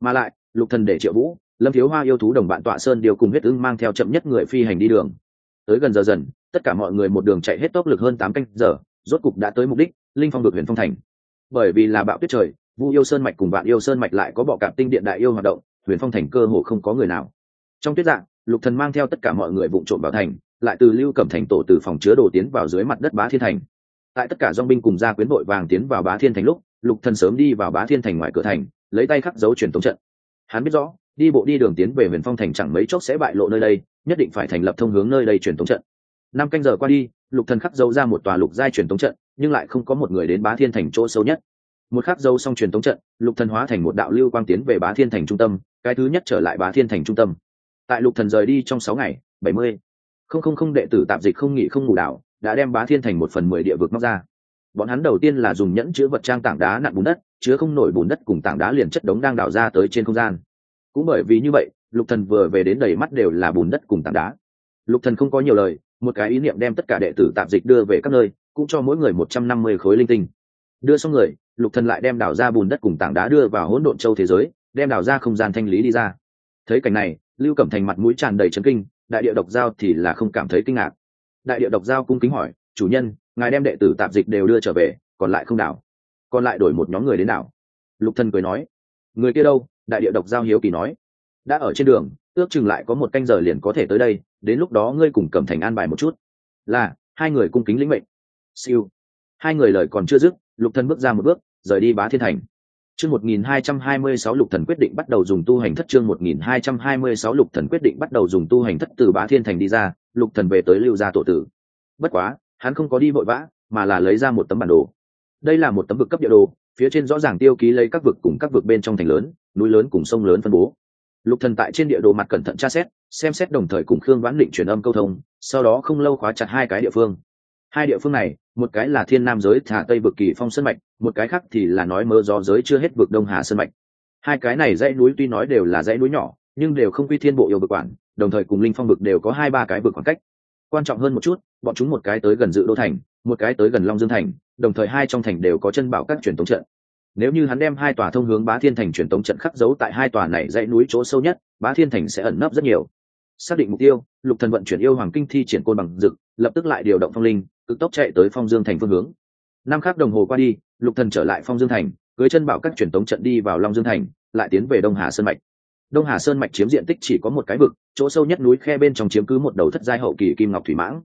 Mà lại, lục thần để triệu vũ, lâm thiếu hoa yêu thú đồng bạn tọa sơn điều cùng huyết ứng mang theo chậm nhất người phi hành đi đường. Tới gần giờ dần, tất cả mọi người một đường chạy hết tốc lực hơn tám canh giờ, rốt cục đã tới mục đích, linh phong vực huyền phong thành. Bởi vì là bão tuyết trời, vu yêu sơn mạch cùng bạn yêu sơn mạch lại có bọ cạp tinh điện đại yêu hoạt động huyền phong thành cơ hồ không có người nào. Trong tuyết dạng, lục thần mang theo tất cả mọi người vụng trộm vào thành, lại từ lưu cẩm thành tổ từ phòng chứa đồ tiến vào dưới mặt đất bá thiên thành. Tại tất cả dong binh cùng gia quyến đội vàng tiến vào bá thiên thành lúc, lục thần sớm đi vào bá thiên thành ngoài cửa thành, lấy tay khắc dấu truyền tống trận. Hắn biết rõ, đi bộ đi đường tiến về huyền phong thành chẳng mấy chốc sẽ bại lộ nơi đây, nhất định phải thành lập thông hướng nơi đây truyền tống trận. Năm canh giờ qua đi, lục thần khắc dấu ra một tòa lục giai truyền tống trận, nhưng lại không có một người đến bá thiên thành chỗ sâu nhất. Một khắc dấu xong truyền tống trận, lục thần hóa thành một đạo lưu quang tiến về bá thiên thành trung tâm cái thứ nhất trở lại bá thiên thành trung tâm. Tại lục thần rời đi trong sáu ngày, bảy mươi, không không không đệ tử tạm dịch không nghỉ không ngủ đảo, đã đem bá thiên thành một phần mười địa vực móc ra. Bọn hắn đầu tiên là dùng nhẫn chứa vật trang tảng đá nặng bùn đất, chứa không nổi bùn đất cùng tảng đá liền chất đống đang đào ra tới trên không gian. Cũng bởi vì như vậy, lục thần vừa về đến đầy mắt đều là bùn đất cùng tảng đá. Lục thần không có nhiều lời, một cái ý niệm đem tất cả đệ tử tạm dịch đưa về các nơi, cũng cho mỗi người một trăm năm mươi khối linh tinh. Đưa xong người, lục thần lại đem đào ra bùn đất cùng tảng đá đưa vào hỗn độn châu thế giới đem đào ra không gian thanh lý đi ra. Thấy cảnh này, lưu cẩm thành mặt mũi tràn đầy chấn kinh, đại địa độc giao thì là không cảm thấy kinh ngạc. Đại địa độc giao cung kính hỏi, chủ nhân, ngài đem đệ tử tạp dịch đều đưa trở về, còn lại không đảo? Còn lại đổi một nhóm người đến đảo? Lục thần cười nói, người kia đâu? Đại địa độc giao hiếu kỳ nói, đã ở trên đường, ước chừng lại có một canh giờ liền có thể tới đây, đến lúc đó ngươi cùng cẩm thành an bài một chút. Là, hai người cung kính lĩnh mệnh. Siêu. Hai người lời còn chưa dứt, lục thân bước ra một bước, rời đi bá thiên thành. Chương 1226 Lục Thần quyết định bắt đầu dùng tu hành thất chương 1226 Lục Thần quyết định bắt đầu dùng tu hành thất từ Bá Thiên Thành đi ra, Lục Thần về tới Lưu gia tổ tử. Bất quá, hắn không có đi vội vã, mà là lấy ra một tấm bản đồ. Đây là một tấm vực cấp địa đồ, phía trên rõ ràng tiêu ký lấy các vực cùng các vực bên trong thành lớn, núi lớn cùng sông lớn phân bố. Lục Thần tại trên địa đồ mặt cẩn thận tra xét, xem xét đồng thời cùng Khương Vãn Định truyền âm câu thông, sau đó không lâu khóa chặt hai cái địa phương. Hai địa phương này, một cái là Thiên Nam giới thả Tây vực kỳ phong sơn mạch, một cái khác thì là nói mơ do giới chưa hết vực Đông Hà sơn mạch. Hai cái này dãy núi tuy nói đều là dãy núi nhỏ, nhưng đều không quy thiên bộ yêu vực quản, đồng thời cùng linh phong vực đều có hai ba cái vực khoảng cách. Quan trọng hơn một chút, bọn chúng một cái tới gần dự đô thành, một cái tới gần Long Dương thành, đồng thời hai trong thành đều có chân bảo các truyền tống trận. Nếu như hắn đem hai tòa thông hướng Bá Thiên thành truyền tống trận khắc dấu tại hai tòa này dãy núi chỗ sâu nhất, Bá Thiên thành sẽ ẩn nấp rất nhiều. Xác định mục tiêu, Lục Thần vận chuyển yêu hoàng kinh thi triển côn bằng dực, lập tức lại điều động phong linh, cực tốc chạy tới Phong Dương thành phương hướng. Năm khắc đồng hồ qua đi, Lục Thần trở lại Phong Dương thành, cưới chân bảo các truyền tống trận đi vào Long Dương thành, lại tiến về Đông Hà Sơn mạch. Đông Hà Sơn mạch chiếm diện tích chỉ có một cái vực, chỗ sâu nhất núi khe bên trong chiếm cứ một đầu thất giai hậu kỳ kim ngọc thủy mãng.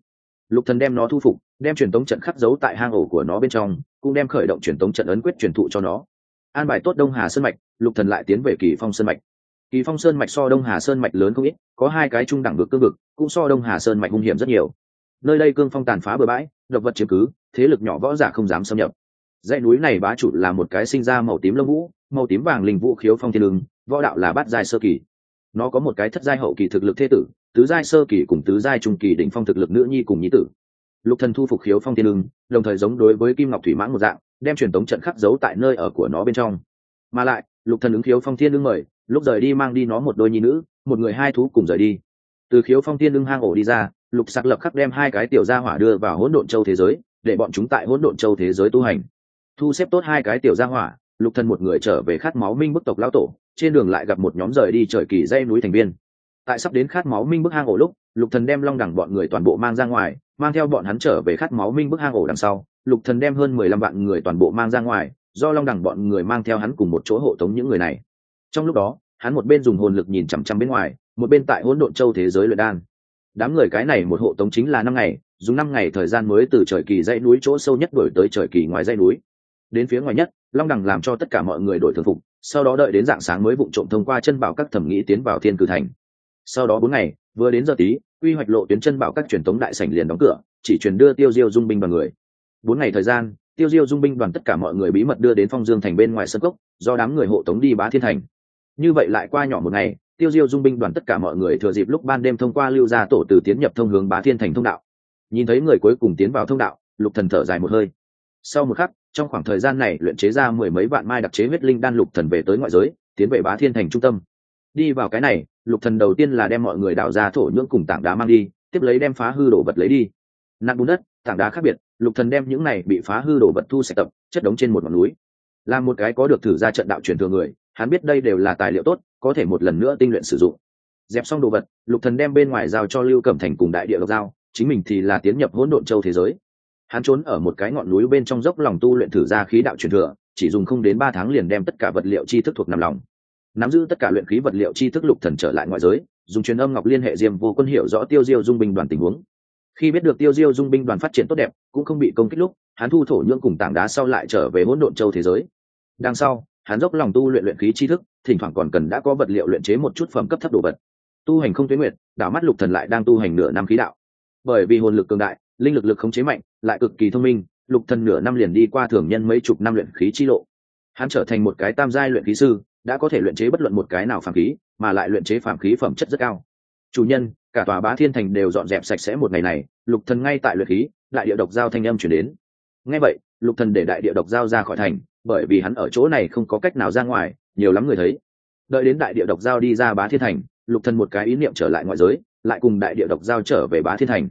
Lục Thần đem nó thu phục, đem truyền tống trận khắc dấu tại hang ổ của nó bên trong, cũng đem khởi động truyền tống trận ấn quyết truyền thụ cho nó. An bài tốt Đông Hà Sơn mạch, Lục Thần lại tiến về Kỳ Phong Sơn mạch. Kỳ Phong Sơn mạch so Đông Hà Sơn mạch lớn không ít, có hai cái trung đẳng vực cương vực, cũng so Đông Hà Sơn mạch hung hiểm rất nhiều. Nơi đây cương phong tàn phá bừa bãi, độc vật chiếm cứ, thế lực nhỏ võ giả không dám xâm nhập. Dãy núi này bá chủ là một cái sinh ra màu tím lông vũ, màu tím vàng linh vũ khiếu phong thiên lưng, võ đạo là bát giai sơ kỳ. Nó có một cái thất giai hậu kỳ thực lực thế tử, tứ giai sơ kỳ cùng tứ giai trung kỳ đỉnh phong thực lực nữ nhi cùng nhi tử. Lục Thần thu phục khiếu phong thiên lưng, đồng thời giống đối với kim ngọc thủy mãn một dạng, đem truyền tống trận khắc giấu tại nơi ở của nó bên trong. Mà lại, Lục Thần ứng khiếu phong thiên lưng mời, lúc rời đi mang đi nó một đôi nhi nữ, một người hai thú cùng rời đi. Từ khiếu phong thiên lưng hang ổ đi ra, Lục sạc lập khắc đem hai cái tiểu gia hỏa đưa vào hỗn độn châu thế giới, để bọn chúng tại hỗn độn châu thế giới tu hành. Thu xếp tốt hai cái tiểu gia hỏa lục thần một người trở về khát máu minh bức tộc lão tổ trên đường lại gặp một nhóm rời đi trời kỳ dây núi thành viên. Tại sắp đến khát máu minh bức hang ổ lúc lục thần đem long đẳng bọn người toàn bộ mang ra ngoài mang theo bọn hắn trở về khát máu minh bức hang ổ đằng sau. Lục thần đem hơn mười lăm vạn người toàn bộ mang ra ngoài do long đẳng bọn người mang theo hắn cùng một chỗ hộ tống những người này. Trong lúc đó hắn một bên dùng hồn lực nhìn chằm chằm bên ngoài một bên tại hỗn độn châu thế giới luyện đan đám người cái này một hộ tống chính là năm ngày, dùng năm ngày thời gian mới từ trời kỳ dãy núi chỗ sâu nhất đổi tới trời kỳ ngoài dãy núi. Đến phía ngoài nhất, long đằng làm cho tất cả mọi người đổi thường phục, sau đó đợi đến dạng sáng mới vụ trộm thông qua chân bảo các thẩm nghĩ tiến vào thiên cử thành. Sau đó bốn ngày, vừa đến giờ tí, quy hoạch lộ tuyến chân bảo các truyền thống đại sảnh liền đóng cửa, chỉ truyền đưa tiêu diêu dung binh đoàn người. Bốn ngày thời gian, tiêu diêu dung binh đoàn tất cả mọi người bí mật đưa đến phong dương thành bên ngoài sân cốc, do đám người hộ tống đi bá thiên thành. Như vậy lại qua nhỏ một ngày tiêu diêu dung binh đoàn tất cả mọi người thừa dịp lúc ban đêm thông qua lưu gia tổ từ tiến nhập thông hướng bá thiên thành thông đạo. Nhìn thấy người cuối cùng tiến vào thông đạo, lục thần thở dài một hơi. Sau một khắc, trong khoảng thời gian này luyện chế ra mười mấy vạn mai đặc chế huyết linh đan lục thần về tới ngoại giới, tiến về bá thiên thành trung tâm. Đi vào cái này, lục thần đầu tiên là đem mọi người đào ra thổ nhưỡng cùng tảng đá mang đi, tiếp lấy đem phá hư đổ vật lấy đi. Nặng bùn đất, tảng đá khác biệt, lục thần đem những này bị phá hư đổ vật thu sạch tập, chất đống trên một ngọn núi. Là một cái có được thử ra trận đạo truyền thừa người, hắn biết đây đều là tài liệu tốt có thể một lần nữa tinh luyện sử dụng. Dẹp xong đồ vật, lục thần đem bên ngoài giao cho lưu cẩm thành cùng đại địa độc giao, chính mình thì là tiến nhập hỗn độn châu thế giới. Hắn trốn ở một cái ngọn núi bên trong dốc lòng tu luyện thử ra khí đạo truyền thừa, chỉ dùng không đến ba tháng liền đem tất cả vật liệu chi thức thuộc nằm lòng. Nắm giữ tất cả luyện khí vật liệu chi thức lục thần trở lại ngoại giới, dùng truyền âm ngọc liên hệ diêm vô quân hiểu rõ tiêu diêu dung binh đoàn tình huống. Khi biết được tiêu diêu dung binh đoàn phát triển tốt đẹp, cũng không bị công kích lúc, hắn thu thổ nhưỡng cùng tảng đá sau lại trở về hỗn độn châu thế giới. Đằng sau, hắn dốc lòng tu luyện luyện khí chi thức thỉnh thoảng còn cần đã có vật liệu luyện chế một chút phẩm cấp thấp đồ vật. Tu hành không tuyến nguyệt, đảo mắt lục thần lại đang tu hành nửa năm khí đạo. Bởi vì hồn lực cường đại, linh lực lực khống chế mạnh, lại cực kỳ thông minh, lục thần nửa năm liền đi qua thường nhân mấy chục năm luyện khí chi lộ. Hắn trở thành một cái tam giai luyện khí sư, đã có thể luyện chế bất luận một cái nào phàm khí, mà lại luyện chế phàm khí phẩm chất rất cao. Chủ nhân, cả tòa bá thiên thành đều dọn dẹp sạch sẽ một ngày này, lục thần ngay tại luyện khí, đại địa độc giao thanh âm chuyển đến. Ngay vậy, lục thần để đại địa độc giao ra khỏi thành, bởi vì hắn ở chỗ này không có cách nào ra ngoài nhiều lắm người thấy. Đợi đến đại địa độc giao đi ra bá thiên thành, lục thần một cái ý niệm trở lại ngoại giới, lại cùng đại địa độc giao trở về bá thiên thành.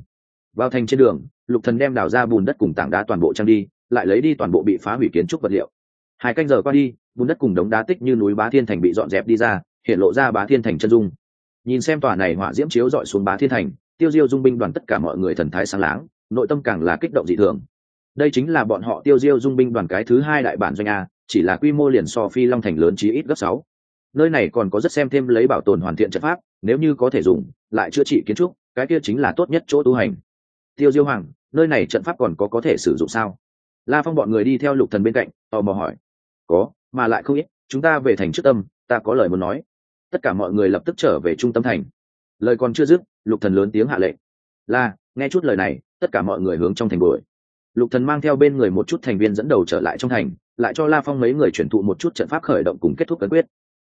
Vào thành trên đường, lục thần đem đào ra bùn đất cùng tảng đá toàn bộ trang đi, lại lấy đi toàn bộ bị phá hủy kiến trúc vật liệu. Hai canh giờ qua đi, bùn đất cùng đống đá tích như núi bá thiên thành bị dọn dẹp đi ra, hiện lộ ra bá thiên thành chân dung. Nhìn xem tòa này hỏa diễm chiếu dọi xuống bá thiên thành, tiêu diêu dung binh đoàn tất cả mọi người thần thái sáng láng, nội tâm càng là kích động dị thường. Đây chính là bọn họ tiêu diêu dung binh đoàn cái thứ hai đại bản doanh a chỉ là quy mô liền so phi long thành lớn chí ít gấp sáu. Nơi này còn có rất xem thêm lấy bảo tồn hoàn thiện trận pháp, nếu như có thể dùng, lại chữa trị kiến trúc, cái kia chính là tốt nhất chỗ tu hành. Tiêu diêu hoàng, nơi này trận pháp còn có có thể sử dụng sao? La phong bọn người đi theo lục thần bên cạnh, tò mò hỏi. Có, mà lại không ít, chúng ta về thành trước tâm, ta có lời muốn nói. Tất cả mọi người lập tức trở về trung tâm thành. Lời còn chưa dứt, lục thần lớn tiếng hạ lệnh. La, nghe chút lời này, tất cả mọi người hướng trong thành đuổi. Lục thần mang theo bên người một chút thành viên dẫn đầu trở lại trong thành lại cho la phong mấy người chuyển thụ một chút trận pháp khởi động cùng kết thúc cấn quyết.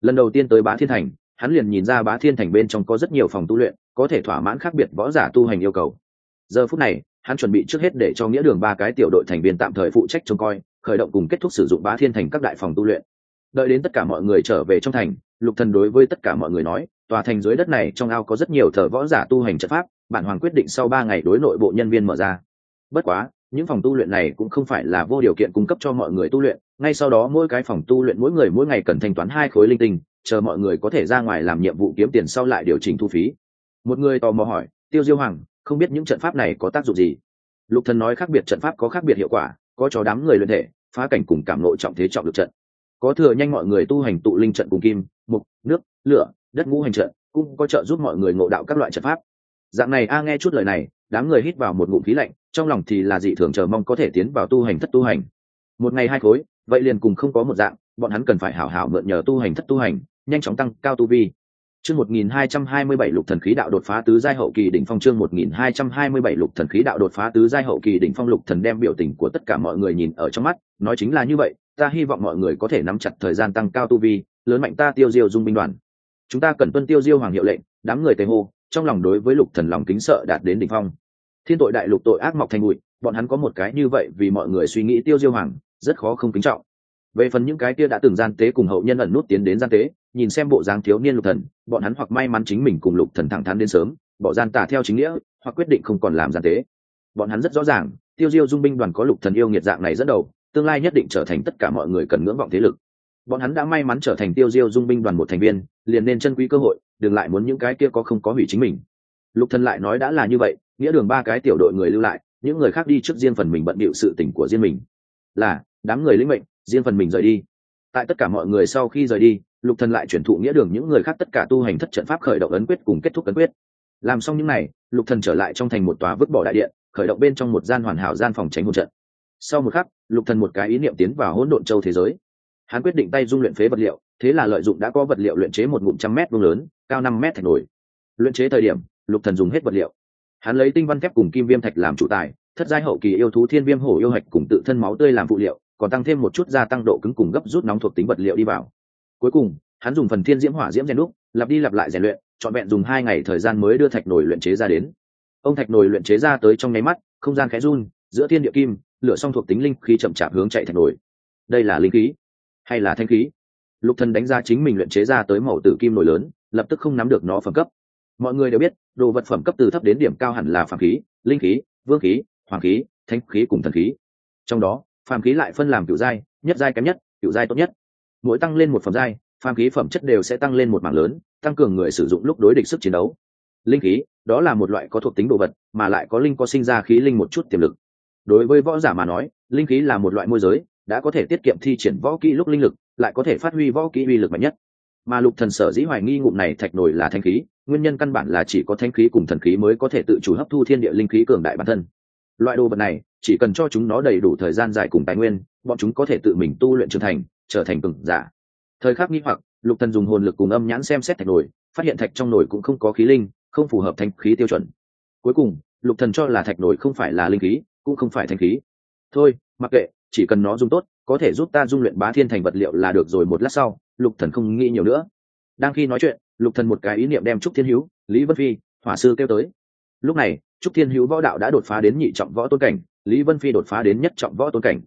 Lần đầu tiên tới bá thiên thành, hắn liền nhìn ra bá thiên thành bên trong có rất nhiều phòng tu luyện, có thể thỏa mãn khác biệt võ giả tu hành yêu cầu. Giờ phút này, hắn chuẩn bị trước hết để cho nghĩa đường ba cái tiểu đội thành viên tạm thời phụ trách trông coi, khởi động cùng kết thúc sử dụng bá thiên thành các đại phòng tu luyện. Đợi đến tất cả mọi người trở về trong thành, lục thần đối với tất cả mọi người nói, tòa thành dưới đất này trong ao có rất nhiều thờ võ giả tu hành trận pháp, bản hoàng quyết định sau ba ngày đối nội bộ nhân viên mở ra. Bất quá những phòng tu luyện này cũng không phải là vô điều kiện cung cấp cho mọi người tu luyện, ngay sau đó mỗi cái phòng tu luyện mỗi người mỗi ngày cần thanh toán hai khối linh tinh, chờ mọi người có thể ra ngoài làm nhiệm vụ kiếm tiền sau lại điều chỉnh thu phí. Một người tò mò hỏi, tiêu diêu hoàng, không biết những trận pháp này có tác dụng gì? Lục thần nói khác biệt trận pháp có khác biệt hiệu quả, có cho đám người luyện thể, phá cảnh cùng cảm nội trọng thế trọng lực trận. Có thừa nhanh mọi người tu hành tụ linh trận cùng kim, mục, nước, lửa, đất ngũ hành trận, cũng có trợ giúp mọi người ngộ đạo các loại trận pháp. Dạng này a nghe chút lời này, đám người hít vào một ngụm khí lạnh trong lòng thì là dị thường chờ mong có thể tiến vào tu hành thất tu hành. Một ngày hai khối, vậy liền cùng không có một dạng, bọn hắn cần phải hảo hảo mượn nhờ tu hành thất tu hành, nhanh chóng tăng cao tu vi. Chương một nghìn hai trăm hai mươi bảy lục thần khí đạo đột phá tứ giai hậu kỳ đỉnh phong chương một nghìn hai trăm hai mươi bảy lục thần khí đạo đột phá tứ giai hậu kỳ đỉnh phong lục thần đem biểu tình của tất cả mọi người nhìn ở trong mắt, nói chính là như vậy, ta hy vọng mọi người có thể nắm chặt thời gian tăng cao tu vi, lớn mạnh ta tiêu diêu dung binh đoàn. Chúng ta cần tuân tiêu diêu hoàng hiệu lệnh, đám người tề hô, trong lòng đối với lục thần lòng kính sợ đạt đến đỉnh phong thiên tội đại lục tội ác mọc thành bụi, bọn hắn có một cái như vậy vì mọi người suy nghĩ tiêu diêu hoàng, rất khó không kính trọng. Về phần những cái kia đã từng gian tế cùng hậu nhân ẩn nút tiến đến gian tế, nhìn xem bộ dáng thiếu niên lục thần, bọn hắn hoặc may mắn chính mình cùng lục thần thẳng thắn đến sớm, bỏ gian tả theo chính nghĩa, hoặc quyết định không còn làm gian tế. Bọn hắn rất rõ ràng, tiêu diêu dung binh đoàn có lục thần yêu nghiệt dạng này dẫn đầu, tương lai nhất định trở thành tất cả mọi người cần ngưỡng vọng thế lực. Bọn hắn đã may mắn trở thành tiêu diêu dung binh đoàn một thành viên, liền nên chân quý cơ hội, đừng lại muốn những cái kia có không có hủy chính mình. Lục thần lại nói đã là như vậy nghĩa đường ba cái tiểu đội người lưu lại, những người khác đi trước riêng phần mình bận bịu sự tình của riêng mình. Là, đám người lĩnh mệnh, riêng phần mình rời đi. Tại tất cả mọi người sau khi rời đi, lục thần lại chuyển thụ nghĩa đường những người khác tất cả tu hành thất trận pháp khởi động ấn quyết cùng kết thúc ấn quyết. Làm xong những này, lục thần trở lại trong thành một tòa vứt bỏ đại điện, khởi động bên trong một gian hoàn hảo gian phòng tránh hỗn trận. Sau một khắc, lục thần một cái ý niệm tiến vào hỗn độn châu thế giới. Hắn quyết định tay dung luyện phế vật liệu, thế là lợi dụng đã có vật liệu luyện chế một ngụm trăm mét vuông lớn, cao năm mét thạch nổi luyện chế thời điểm, lục thần dùng hết vật liệu hắn lấy tinh văn thép cùng kim viêm thạch làm chủ tài, thất giai hậu kỳ yêu thú thiên viêm hổ yêu hạch cùng tự thân máu tươi làm phụ liệu, còn tăng thêm một chút gia tăng độ cứng cùng gấp rút nóng thuộc tính vật liệu đi vào. Cuối cùng, hắn dùng phần thiên diễm hỏa diễm rèn đúc, lặp đi lặp lại rèn luyện, trọn vẹn dùng hai ngày thời gian mới đưa thạch nồi luyện chế ra đến. Ông thạch nồi luyện chế ra tới trong nháy mắt, không gian khẽ run, giữa thiên địa kim, lửa song thuộc tính linh khí chậm chạp hướng chạy thạch nồi. Đây là linh khí hay là thanh khí? Lục thần đánh ra chính mình luyện chế ra tới màu tử kim nồi lớn, lập tức không nắm được nó phẩm cấp mọi người đều biết, đồ vật phẩm cấp từ thấp đến điểm cao hẳn là phàm khí, linh khí, vương khí, hoàng khí thanh khí cùng thần khí. Trong đó, phàm khí lại phân làm cựu giai, nhất giai kém nhất cựu giai tốt nhất. Mỗi tăng lên một phẩm giai, phàm khí phẩm chất đều sẽ tăng lên một mảng lớn, tăng cường người sử dụng lúc đối địch sức chiến đấu. Linh khí, đó là một loại có thuộc tính đồ vật, mà lại có linh có sinh ra khí linh một chút tiềm lực. Đối với võ giả mà nói, linh khí là một loại môi giới, đã có thể tiết kiệm thi triển võ kỹ lúc linh lực, lại có thể phát huy võ kỹ uy lực mạnh nhất mà lục thần sở dĩ hoài nghi ngụm này thạch nổi là thanh khí, nguyên nhân căn bản là chỉ có thanh khí cùng thần khí mới có thể tự chủ hấp thu thiên địa linh khí cường đại bản thân. Loại đồ vật này, chỉ cần cho chúng nó đầy đủ thời gian dài cùng tài nguyên, bọn chúng có thể tự mình tu luyện trưởng thành, trở thành cường giả. Thời khắc nghi hoặc, lục thần dùng hồn lực cùng âm nhãn xem xét thạch nổi phát hiện thạch trong nồi cũng không có khí linh, không phù hợp thanh khí tiêu chuẩn. Cuối cùng, lục thần cho là thạch nổi không phải là linh khí, cũng không phải thanh khí. Thôi, mặc kệ, chỉ cần nó dùng tốt có thể giúp ta dung luyện bá thiên thành vật liệu là được rồi một lát sau, lục thần không nghĩ nhiều nữa. Đang khi nói chuyện, lục thần một cái ý niệm đem trúc thiên hữu, lý vân phi, hỏa sư kêu tới. Lúc này, trúc thiên hữu võ đạo đã đột phá đến nhị trọng võ tôn cảnh, lý vân phi đột phá đến nhất trọng võ tôn cảnh.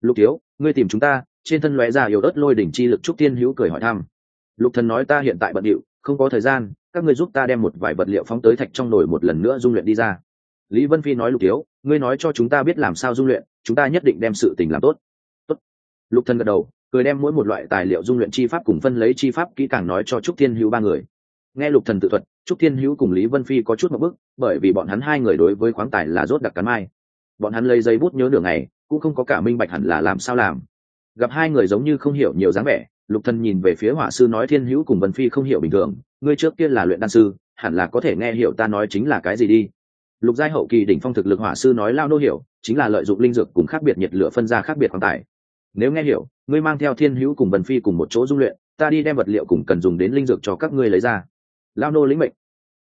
Lục thiếu, ngươi tìm chúng ta, trên thân lóe ra yếu ớt lôi đỉnh chi lực, trúc thiên hữu cười hỏi thăm. Lục thần nói, ta hiện tại bận điệu, không có thời gian, các ngươi giúp ta đem một vài vật liệu phóng tới thạch trong nồi một lần nữa dung luyện đi ra. Lý vân phi nói, lục thiếu, ngươi nói cho chúng ta biết làm sao dung luyện, chúng ta nhất định đem sự tình làm tốt. tốt lục thần gật đầu cười đem mỗi một loại tài liệu dung luyện chi pháp cùng phân lấy chi pháp kỹ càng nói cho trúc thiên hữu ba người. Nghe lục thần tự thuật trúc thiên hữu cùng lý vân phi có chút một bước, bởi vì bọn hắn hai người đối với khoáng tài là rốt đặc cắn mai. Bọn hắn lấy giấy bút nhớ nửa ngày cũng không có cả minh bạch hẳn là làm sao làm. Gặp hai người giống như không hiểu nhiều dáng vẻ lục thần nhìn về phía hỏa sư nói thiên hữu cùng vân phi không hiểu bình thường ngươi trước kia là luyện đan sư hẳn là có thể nghe hiểu ta nói chính là cái gì đi. Lục giai hậu kỳ đỉnh phong thực lực hỏa sư nói lao nô hiểu chính là lợi dụng linh dược cùng khác biệt nhiệt lửa phân ra khác biệt khoáng tài nếu nghe hiểu, ngươi mang theo thiên hữu cùng vân phi cùng một chỗ dung luyện, ta đi đem vật liệu cùng cần dùng đến linh dược cho các ngươi lấy ra. Lao nô lĩnh mệnh.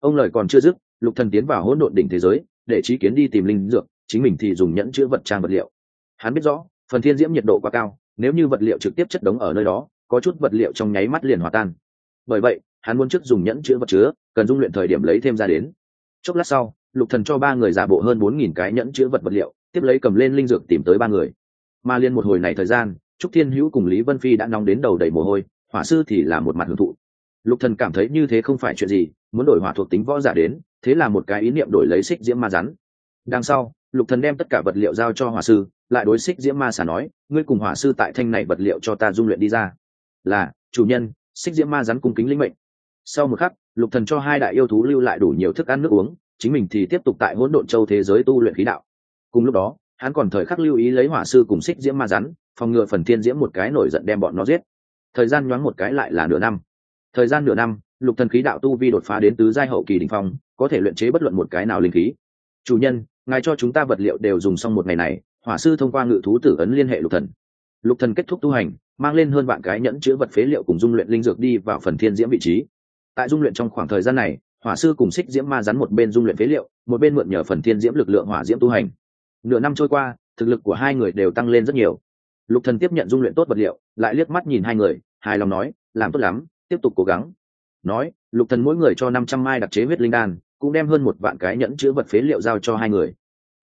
Ông lời còn chưa dứt, lục thần tiến vào hỗn độn đỉnh thế giới, để trí kiến đi tìm linh dược, chính mình thì dùng nhẫn chứa vật trang vật liệu. Hắn biết rõ, phần thiên diễm nhiệt độ quá cao, nếu như vật liệu trực tiếp chất đống ở nơi đó, có chút vật liệu trong nháy mắt liền hòa tan. Bởi vậy, hắn muốn trước dùng nhẫn chứa vật chứa, cần dung luyện thời điểm lấy thêm ra đến. Chốc lát sau, lục thần cho ba người giả bộ hơn bốn nghìn cái nhẫn chứa vật vật liệu, tiếp lấy cầm lên linh dược tìm tới ba người mà liên một hồi này thời gian, trúc thiên hữu cùng lý vân phi đã nóng đến đầu đầy mồ hôi, hỏa sư thì là một mặt hưởng thụ. Lục thần cảm thấy như thế không phải chuyện gì, muốn đổi hỏa thuộc tính võ giả đến, thế là một cái ý niệm đổi lấy xích diễm ma rắn. Đằng sau, lục thần đem tất cả vật liệu giao cho hỏa sư, lại đối xích diễm ma xả nói, ngươi cùng hỏa sư tại thanh này vật liệu cho ta dung luyện đi ra. Là, chủ nhân, xích diễm ma rắn cung kính linh mệnh. Sau một khắc, lục thần cho hai đại yêu thú lưu lại đủ nhiều thức ăn nước uống, chính mình thì tiếp tục tại hỗn độn châu thế giới tu luyện khí đạo. Cùng lúc đó hắn còn thời khắc lưu ý lấy hỏa sư cùng xích diễm ma rắn, phòng ngừa phần thiên diễm một cái nổi giận đem bọn nó giết. Thời gian nhoáng một cái lại là nửa năm. Thời gian nửa năm, lục thần khí đạo tu vi đột phá đến tứ giai hậu kỳ đỉnh phong, có thể luyện chế bất luận một cái nào linh khí. Chủ nhân, ngài cho chúng ta vật liệu đều dùng xong một ngày này, hỏa sư thông qua ngự thú tử ấn liên hệ lục thần. Lục thần kết thúc tu hành, mang lên hơn vạn cái nhẫn chứa vật phế liệu cùng dung luyện linh dược đi vào phần thiên diễm vị trí. Tại dung luyện trong khoảng thời gian này, hỏa sư cùng xích diễm ma rắn một bên dung luyện phế liệu, một bên mượn nhờ phần thiên diễm lực lượng hỏa diễm tu hành nửa năm trôi qua, thực lực của hai người đều tăng lên rất nhiều. Lục thần tiếp nhận dung luyện tốt vật liệu, lại liếc mắt nhìn hai người, hài lòng nói, làm tốt lắm, tiếp tục cố gắng. Nói, lục thần mỗi người cho năm trăm mai đặc chế huyết linh đan, cũng đem hơn một vạn cái nhẫn chứa vật phế liệu giao cho hai người.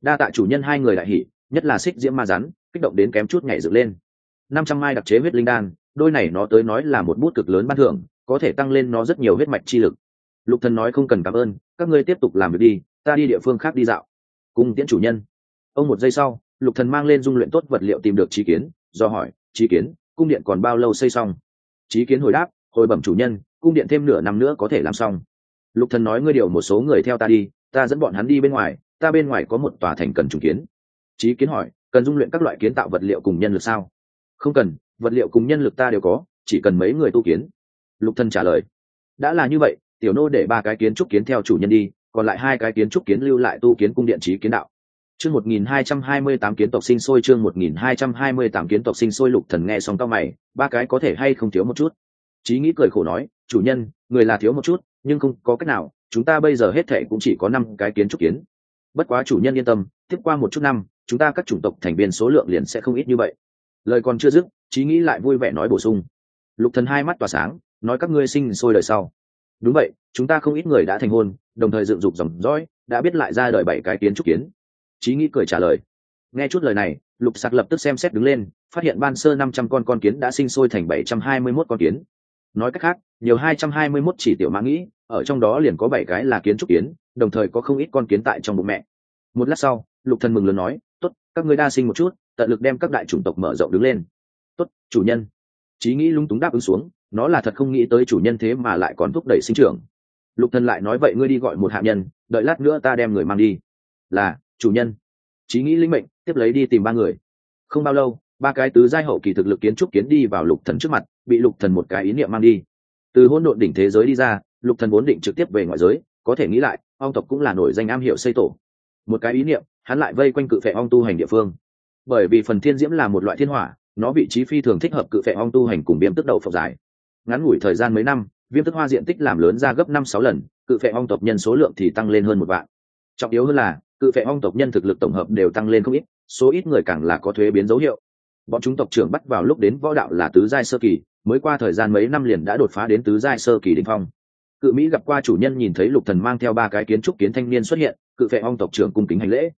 Đa tạ chủ nhân hai người đại hỉ, nhất là xích diễm ma rắn, kích động đến kém chút nhảy dựng lên. Năm trăm mai đặc chế huyết linh đan, đôi này nó tới nói là một bút cực lớn ban thưởng, có thể tăng lên nó rất nhiều huyết mạch chi lực. Lục thần nói không cần cảm ơn, các ngươi tiếp tục làm việc đi, ta đi địa phương khác đi dạo. Cùng tiễn chủ nhân ông một giây sau, lục thần mang lên dung luyện tốt vật liệu tìm được trí kiến, do hỏi trí kiến, cung điện còn bao lâu xây xong? Trí kiến hồi đáp, hồi bẩm chủ nhân, cung điện thêm nửa năm nữa có thể làm xong. Lục thần nói, ngươi điều một số người theo ta đi, ta dẫn bọn hắn đi bên ngoài, ta bên ngoài có một tòa thành cần trùng kiến. Trí kiến hỏi, cần dung luyện các loại kiến tạo vật liệu cùng nhân lực sao? Không cần, vật liệu cùng nhân lực ta đều có, chỉ cần mấy người tu kiến. Lục thần trả lời, đã là như vậy, tiểu nô để ba cái kiến trúc kiến theo chủ nhân đi, còn lại hai cái kiến trúc kiến lưu lại tu kiến cung điện trí kiến đạo chương một nghìn hai trăm hai mươi tám kiến tộc sinh sôi, chương một nghìn hai trăm hai mươi tám kiến tộc sinh sôi, lục thần nghe xong cao mày, ba cái có thể hay không thiếu một chút? Chí nghĩ cười khổ nói, chủ nhân, người là thiếu một chút, nhưng không có cách nào, chúng ta bây giờ hết thệ cũng chỉ có năm cái kiến trúc kiến. Bất quá chủ nhân yên tâm, tiếp qua một chút năm, chúng ta các chủng tộc thành viên số lượng liền sẽ không ít như vậy. Lời còn chưa dứt, Chí nghĩ lại vui vẻ nói bổ sung. Lục thần hai mắt tỏa sáng, nói các ngươi sinh sôi đời sau. Đúng vậy, chúng ta không ít người đã thành hôn, đồng thời dựng dục dòng dõi, đã biết lại ra đời bảy cái kiến trúc kiến trí nghĩ cười trả lời. Nghe chút lời này, lục sạc lập tức xem xét đứng lên, phát hiện ban sơ năm trăm con con kiến đã sinh sôi thành bảy trăm hai mươi mốt con kiến. Nói cách khác, nhiều hai trăm hai mươi mốt chỉ tiểu mã nghĩ, ở trong đó liền có bảy cái là kiến trúc kiến, đồng thời có không ít con kiến tại trong bụng mẹ. Một lát sau, lục thần mừng lớn nói, tốt, các ngươi đa sinh một chút, tận lực đem các đại chủng tộc mở rộng đứng lên. Tốt, chủ nhân. Chí nghĩ lung túng đáp ứng xuống, nó là thật không nghĩ tới chủ nhân thế mà lại còn thúc đẩy sinh trưởng. Lục thần lại nói, vậy ngươi đi gọi một hạ nhân, đợi lát nữa ta đem người mang đi. Là chủ nhân. Chí nghĩ linh mệnh, tiếp lấy đi tìm ba người. Không bao lâu, ba cái tứ giai hậu kỳ thực lực kiến trúc kiến đi vào lục thần trước mặt, bị lục thần một cái ý niệm mang đi. Từ hỗn độn đỉnh thế giới đi ra, lục thần vốn định trực tiếp về ngoại giới, có thể nghĩ lại, ong tộc cũng là nổi danh am hiểu xây tổ. Một cái ý niệm, hắn lại vây quanh cự phệ ong tu hành địa phương. Bởi vì phần thiên diễm là một loại thiên hỏa, nó vị trí phi thường thích hợp cự phệ ong tu hành cùng viêm tức đầu phật dài ngắn ngủi thời gian mấy năm, viêm tức hoa diện tích làm lớn ra gấp năm sáu lần, cự phệ ong tộc nhân số lượng thì tăng lên hơn một vạn. Trọng yếu hơn là cự phệ ong tộc nhân thực lực tổng hợp đều tăng lên không ít, số ít người càng là có thuế biến dấu hiệu. Bọn chúng tộc trưởng bắt vào lúc đến võ đạo là tứ giai sơ kỳ, mới qua thời gian mấy năm liền đã đột phá đến tứ giai sơ kỳ đỉnh phong. Cự mỹ gặp qua chủ nhân nhìn thấy lục thần mang theo ba cái kiến trúc kiến thanh niên xuất hiện, cự phệ ong tộc trưởng cung kính hành lễ.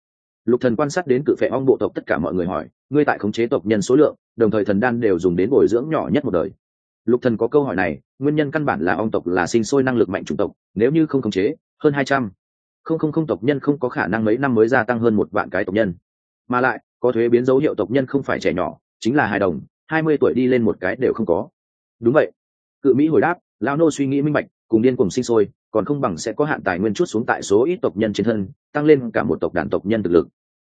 Lục thần quan sát đến cự phệ ong bộ tộc tất cả mọi người hỏi, ngươi tại khống chế tộc nhân số lượng, đồng thời thần đan đều dùng đến bồi dưỡng nhỏ nhất một đời. Lục thần có câu hỏi này, nguyên nhân căn bản là ong tộc là sinh sôi năng lực mạnh chủng tộc, nếu như không khống chế, hơn hai trăm không không không tộc nhân không có khả năng mấy năm mới gia tăng hơn một vạn cái tộc nhân. Mà lại, có thuế biến dấu hiệu tộc nhân không phải trẻ nhỏ, chính là hài đồng, hai mươi tuổi đi lên một cái đều không có. Đúng vậy. Cự mỹ hồi đáp lao nô suy nghĩ minh bạch, cùng điên cùng sinh sôi, còn không bằng sẽ có hạn tài nguyên chút xuống tại số ít tộc nhân trên thân, tăng lên cả một tộc đàn tộc nhân thực lực.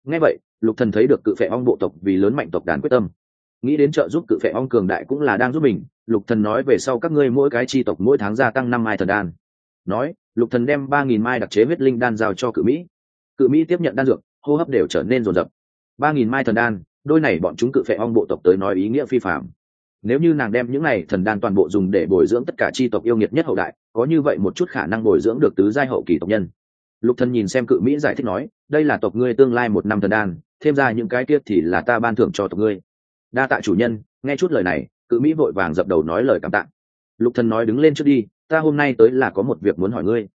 Ngay vậy, lục thần thấy được cự phệ ong bộ tộc vì lớn mạnh tộc đàn quyết tâm. Nghĩ đến trợ giúp cự phệ ong cường đại cũng là đang giúp mình, lục thần nói về sau các ngươi mỗi cái chi tộc mỗi tháng gia tăng năm mai thần đan. Nói lục thần đem ba nghìn mai đặc chế huyết linh đan giao cho cự mỹ. Cự mỹ tiếp nhận đan dược, hô hấp đều trở nên rồn rập ba nghìn mai thần đan, đôi này bọn chúng cự phệ ong bộ tộc tới nói ý nghĩa phi phạm nếu như nàng đem những này thần đan toàn bộ dùng để bồi dưỡng tất cả chi tộc yêu nghiệt nhất hậu đại, có như vậy một chút khả năng bồi dưỡng được tứ giai hậu kỳ tộc nhân. Lục thần nhìn xem cự mỹ giải thích nói, đây là tộc ngươi tương lai một năm thần đan, thêm ra những cái kia thì là ta ban thưởng cho tộc ngươi. Đa tạ chủ nhân. Nghe chút lời này, cự mỹ vội vàng dập đầu nói lời cảm tạ. Lục thần nói đứng lên trước đi ta hôm nay tới là có một việc muốn hỏi ngươi.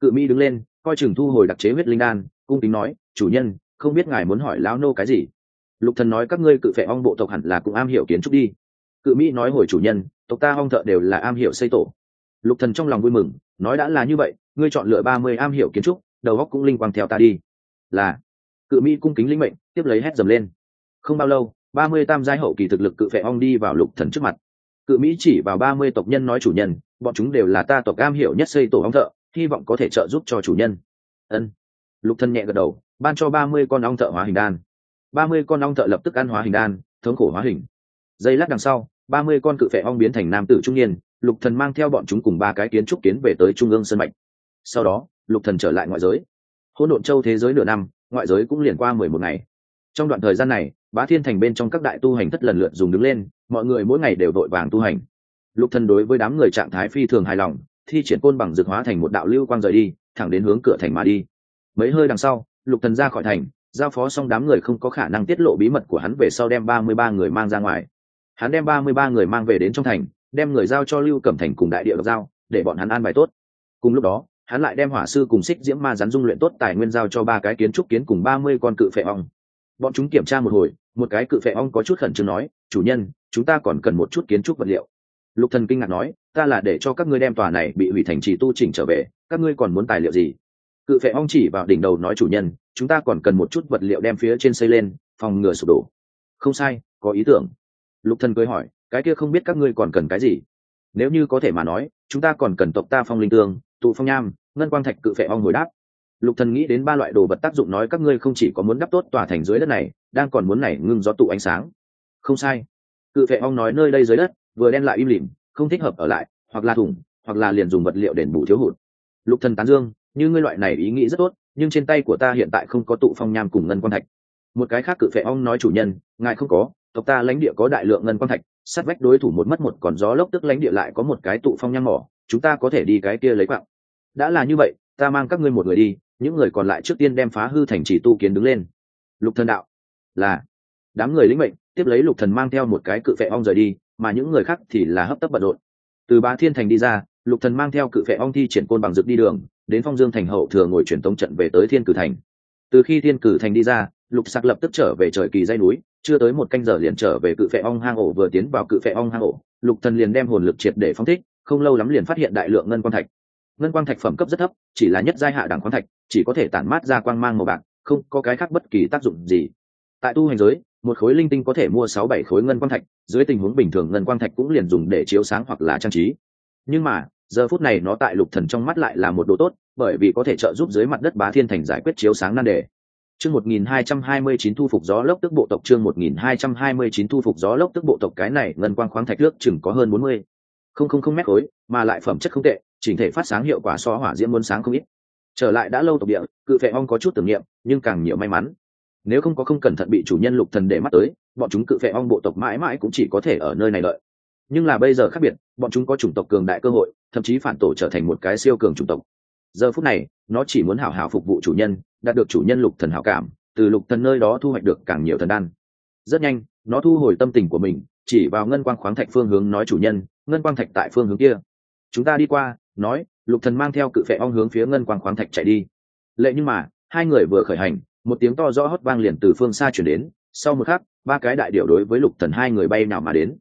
Cự mỹ đứng lên, coi chừng thu hồi đặc chế huyết linh đan, cung kính nói, chủ nhân, không biết ngài muốn hỏi lão nô cái gì? Lục thần nói, các ngươi cự phệ ong bộ tộc hẳn là cũng am hiểu kiến trúc đi. Cự mỹ nói, hồi chủ nhân, tộc ta ong thợ đều là am hiểu xây tổ. Lục thần trong lòng vui mừng, nói, đã là như vậy, ngươi chọn lựa ba mươi am hiểu kiến trúc, đầu óc cũng linh quang theo ta đi. Là, cự mỹ cung kính linh mệnh, tiếp lấy hét dầm lên. Không bao lâu, ba mươi tam giai hậu kỳ thực lực cự phệ ong đi vào lục thần trước mặt. Cự mỹ chỉ vào ba mươi tộc nhân nói, chủ nhân bọn chúng đều là ta tộc am hiểu nhất xây tổ ong thợ, hy vọng có thể trợ giúp cho chủ nhân. Ân. Lục thần nhẹ gật đầu, ban cho ba mươi con ong thợ hóa hình đan. Ba mươi con ong thợ lập tức ăn hóa hình đan, thống khổ hóa hình. Giây lát đằng sau, ba mươi con cự phệ ong biến thành nam tử trung niên, lục thần mang theo bọn chúng cùng ba cái kiến trúc kiến về tới trung ương sân mạch. Sau đó, lục thần trở lại ngoại giới. Hỗn độn châu thế giới nửa năm, ngoại giới cũng liền qua mười một ngày. Trong đoạn thời gian này, bá thiên thành bên trong các đại tu hành thất lần lượt dùng đứng lên, mọi người mỗi ngày đều đội vàng tu hành lục thần đối với đám người trạng thái phi thường hài lòng, thi triển côn bằng dược hóa thành một đạo lưu quang rời đi, thẳng đến hướng cửa thành mà đi. Mấy hơi đằng sau, lục thần ra khỏi thành, giao phó xong đám người không có khả năng tiết lộ bí mật của hắn về sau đem ba mươi ba người mang ra ngoài. Hắn đem ba mươi ba người mang về đến trong thành, đem người giao cho lưu cẩm thành cùng đại địa giao, để bọn hắn an bài tốt. Cùng lúc đó, hắn lại đem hỏa sư cùng xích diễm ma rắn dung luyện tốt tài nguyên giao cho ba cái kiến trúc kiến cùng ba mươi con cự phệ ong. Bọn chúng kiểm tra một hồi, một cái cự phệ ong có chút khẩn trương nói, chủ nhân, chúng ta còn cần một chút kiến trúc vật liệu lục thần kinh ngạc nói, ta là để cho các ngươi đem tòa này bị hủy thành trì tu chỉnh trở về, các ngươi còn muốn tài liệu gì? Cự phệ ong chỉ vào đỉnh đầu nói chủ nhân, chúng ta còn cần một chút vật liệu đem phía trên xây lên, phòng ngừa sụp đổ. Không sai, có ý tưởng. Lục thần cười hỏi, cái kia không biết các ngươi còn cần cái gì? Nếu như có thể mà nói, chúng ta còn cần tộc ta phong linh tương, tụ phong nham, ngân quang thạch. Cự phệ ong hồi đáp, lục thần nghĩ đến ba loại đồ vật tác dụng nói các ngươi không chỉ có muốn đắp tốt tòa thành dưới đất này, đang còn muốn này ngưng gió tụ ánh sáng. Không sai. Cự phệ ong nói, nơi đây dưới đất vừa đen lại im lìm, không thích hợp ở lại, hoặc là thủng, hoặc là liền dùng vật liệu đền bù thiếu hụt. Lục thần tán dương, như ngươi loại này ý nghĩ rất tốt, nhưng trên tay của ta hiện tại không có tụ phong nham cùng ngân quan thạch. Một cái khác cự phệ ong nói chủ nhân, ngài không có, tộc ta lãnh địa có đại lượng ngân quan thạch, sát vách đối thủ một mất một, còn gió lốc tức lãnh địa lại có một cái tụ phong nham mỏ, chúng ta có thể đi cái kia lấy quặng. đã là như vậy, ta mang các ngươi một người đi, những người còn lại trước tiên đem phá hư thành trì tu kiến đứng lên. Lục thần đạo, là, đám người lĩnh mệnh, tiếp lấy lục thần mang theo một cái cự phệ ong rời đi mà những người khác thì là hấp tấp bận rộn. Từ bá thiên thành đi ra, lục thần mang theo cự phệ ong thi triển côn bằng dược đi đường, đến phong dương thành hậu thừa ngồi chuyển tống trận về tới thiên cử thành. Từ khi thiên cử thành đi ra, lục sạc lập tức trở về trời kỳ dây núi, chưa tới một canh giờ liền trở về cự phệ ong hang ổ vừa tiến vào cự phệ ong hang ổ, lục thần liền đem hồn lực triệt để phóng thích, không lâu lắm liền phát hiện đại lượng ngân quang thạch. Ngân quang thạch phẩm cấp rất thấp, chỉ là nhất giai hạ đẳng quang thạch, chỉ có thể tản mát ra quang mang màu bạc, không có cái khác bất kỳ tác dụng gì. Tại tu hành giới một khối linh tinh có thể mua sáu bảy khối ngân quang thạch dưới tình huống bình thường ngân quang thạch cũng liền dùng để chiếu sáng hoặc là trang trí nhưng mà giờ phút này nó tại lục thần trong mắt lại là một đồ tốt bởi vì có thể trợ giúp dưới mặt đất bá thiên thành giải quyết chiếu sáng nan đề Chương 1229 thu phục gió lốc tức bộ tộc chương 1229 thu phục gió lốc tức bộ tộc cái này ngân quang khoáng thạch nước chừng có hơn 40. Không không không mét khối, mà lại phẩm chất không tệ, chỉnh thể phát sáng hiệu quả so hỏa diễm muôn sáng không ít. Trở lại đã lâu tộc địa, cự phệ ong có chút tưởng niệm, nhưng càng nhiều may mắn. Nếu không có không cẩn thận bị chủ nhân lục thần để mắt tới, bọn chúng cự phệ ong bộ tộc mãi mãi cũng chỉ có thể ở nơi này đợi. Nhưng là bây giờ khác biệt, bọn chúng có chủng tộc cường đại cơ hội, thậm chí phản tổ trở thành một cái siêu cường chủng tộc. Giờ phút này, nó chỉ muốn hảo hảo phục vụ chủ nhân, đạt được chủ nhân lục thần hảo cảm từ lục thần nơi đó thu hoạch được càng nhiều thần đan rất nhanh nó thu hồi tâm tình của mình chỉ vào ngân quang khoáng thạch phương hướng nói chủ nhân ngân quang thạch tại phương hướng kia chúng ta đi qua nói lục thần mang theo cự phệ ong hướng phía ngân quang khoáng thạch chạy đi lệ nhưng mà hai người vừa khởi hành một tiếng to rõ hót vang liền từ phương xa chuyển đến, sau một khắc, ba cái đại điệu đối với lục thần hai người bay nào mà đến.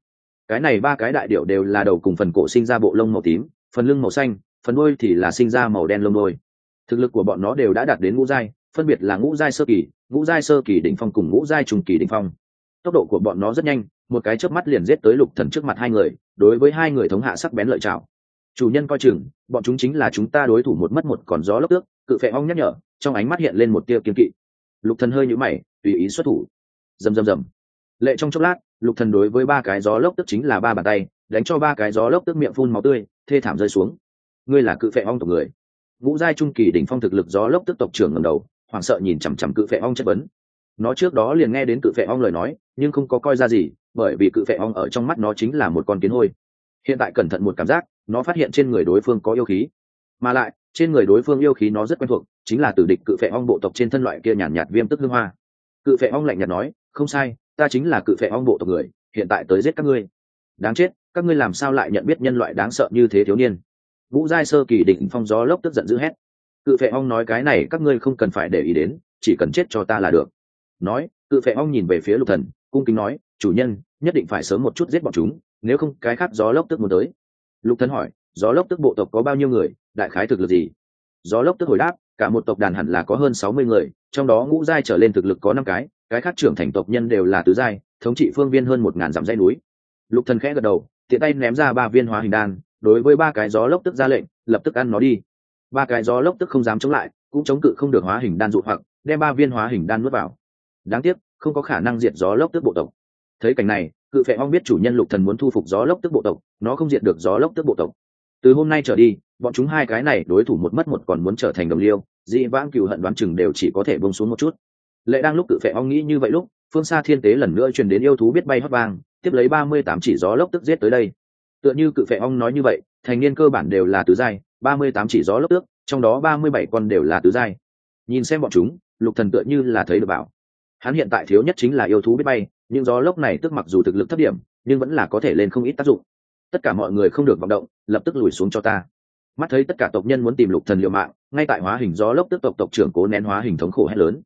Cái này ba cái đại điệu đều là đầu cùng phần cổ sinh ra bộ lông màu tím, phần lưng màu xanh, phần đuôi thì là sinh ra màu đen lông đôi. Thực lực của bọn nó đều đã đạt đến ngũ giai, phân biệt là ngũ giai sơ kỳ, ngũ giai sơ kỳ đỉnh phong cùng ngũ giai trùng kỳ đỉnh phong. Tốc độ của bọn nó rất nhanh, một cái chớp mắt liền giết tới lục thần trước mặt hai người, đối với hai người thống hạ sắc bén lợi chảo chủ nhân coi chừng, bọn chúng chính là chúng ta đối thủ một mất một còn gió lốc tước, cự phệ ong nhắc nhở, trong ánh mắt hiện lên một tia kiên kỵ lục thần hơi nhũ mày, tùy ý xuất thủ. Rầm rầm rầm. Lệ trong chốc lát, lục thần đối với ba cái gió lốc tức chính là ba bàn tay, đánh cho ba cái gió lốc tức miệng phun máu tươi, thê thảm rơi xuống. Ngươi là cự phệ ong tộc người. Ngũ giai trung kỳ đỉnh phong thực lực gió lốc tức tộc trưởng ngầm đầu, hoảng sợ nhìn chằm chằm cự phệ ong chất vấn. Nó trước đó liền nghe đến cự phệ ong lời nói, nhưng không có coi ra gì, bởi vì cự phệ ong ở trong mắt nó chính là một con kiến hôi. Hiện tại cẩn thận một cảm giác, nó phát hiện trên người đối phương có yêu khí mà lại trên người đối phương yêu khí nó rất quen thuộc chính là tử địch cự phệ ong bộ tộc trên thân loại kia nhàn nhạt, nhạt viêm tức hương hoa. Cự phệ ong lạnh nhạt nói không sai ta chính là cự phệ ong bộ tộc người hiện tại tới giết các ngươi. Đáng chết các ngươi làm sao lại nhận biết nhân loại đáng sợ như thế thiếu niên? Vũ giai sơ kỳ định phong gió lốc tức giận dữ hét. Cự phệ ong nói cái này các ngươi không cần phải để ý đến chỉ cần chết cho ta là được. Nói cự phệ ong nhìn về phía lục thần cung kính nói chủ nhân nhất định phải sớm một chút giết bọn chúng nếu không cái khác gió lốc tức muốn tới. Lục thần hỏi gió lốc tức bộ tộc có bao nhiêu người, đại khái thực lực gì? Gió lốc tức hồi đáp, cả một tộc đàn hẳn là có hơn sáu mươi người, trong đó ngũ giai trở lên thực lực có năm cái cái khác trưởng thành tộc nhân đều là tứ giai, thống trị phương viên hơn một ngàn dặm dãy núi. Lục thần khẽ gật đầu, tiện tay ném ra ba viên hóa hình đan, đối với ba cái gió lốc tức ra lệnh, lập tức ăn nó đi. Ba cái gió lốc tức không dám chống lại, cũng chống cự không được hóa hình đan dụ hoặc, đem ba viên hóa hình đan nuốt vào. Đáng tiếc, không có khả năng diệt gió lốc tức bộ tộc. Thấy cảnh này, cự phệ ong biết chủ nhân lục thần muốn thu phục gió lốc tức bộ tộc, nó không diệt được gió lốc tức bộ tộc từ hôm nay trở đi, bọn chúng hai cái này đối thủ một mất một còn muốn trở thành đồng liêu dị vãng cựu hận đoán chừng đều chỉ có thể bông xuống một chút. Lệ đang lúc tự phệ ong nghĩ như vậy lúc, phương xa thiên tế lần nữa truyền đến yêu thú biết bay hót vang, tiếp lấy ba mươi tám chỉ gió lốc tức giết tới đây. Tựa như cự phệ ong nói như vậy, thành niên cơ bản đều là tứ giai, ba mươi tám chỉ gió lốc tước, trong đó ba mươi bảy con đều là tứ giai. Nhìn xem bọn chúng, lục thần tựa như là thấy được bảo. Hắn hiện tại thiếu nhất chính là yêu thú biết bay, nhưng gió lốc này tức mặc dù thực lực thấp điểm, nhưng vẫn là có thể lên không ít tác dụng tất cả mọi người không được vọng động, lập tức lùi xuống cho ta. Mắt thấy tất cả tộc nhân muốn tìm lục thần liều mạng, ngay tại hóa hình gió lốc tức tộc tộc trưởng cố nén hóa hình thống khổ hết lớn.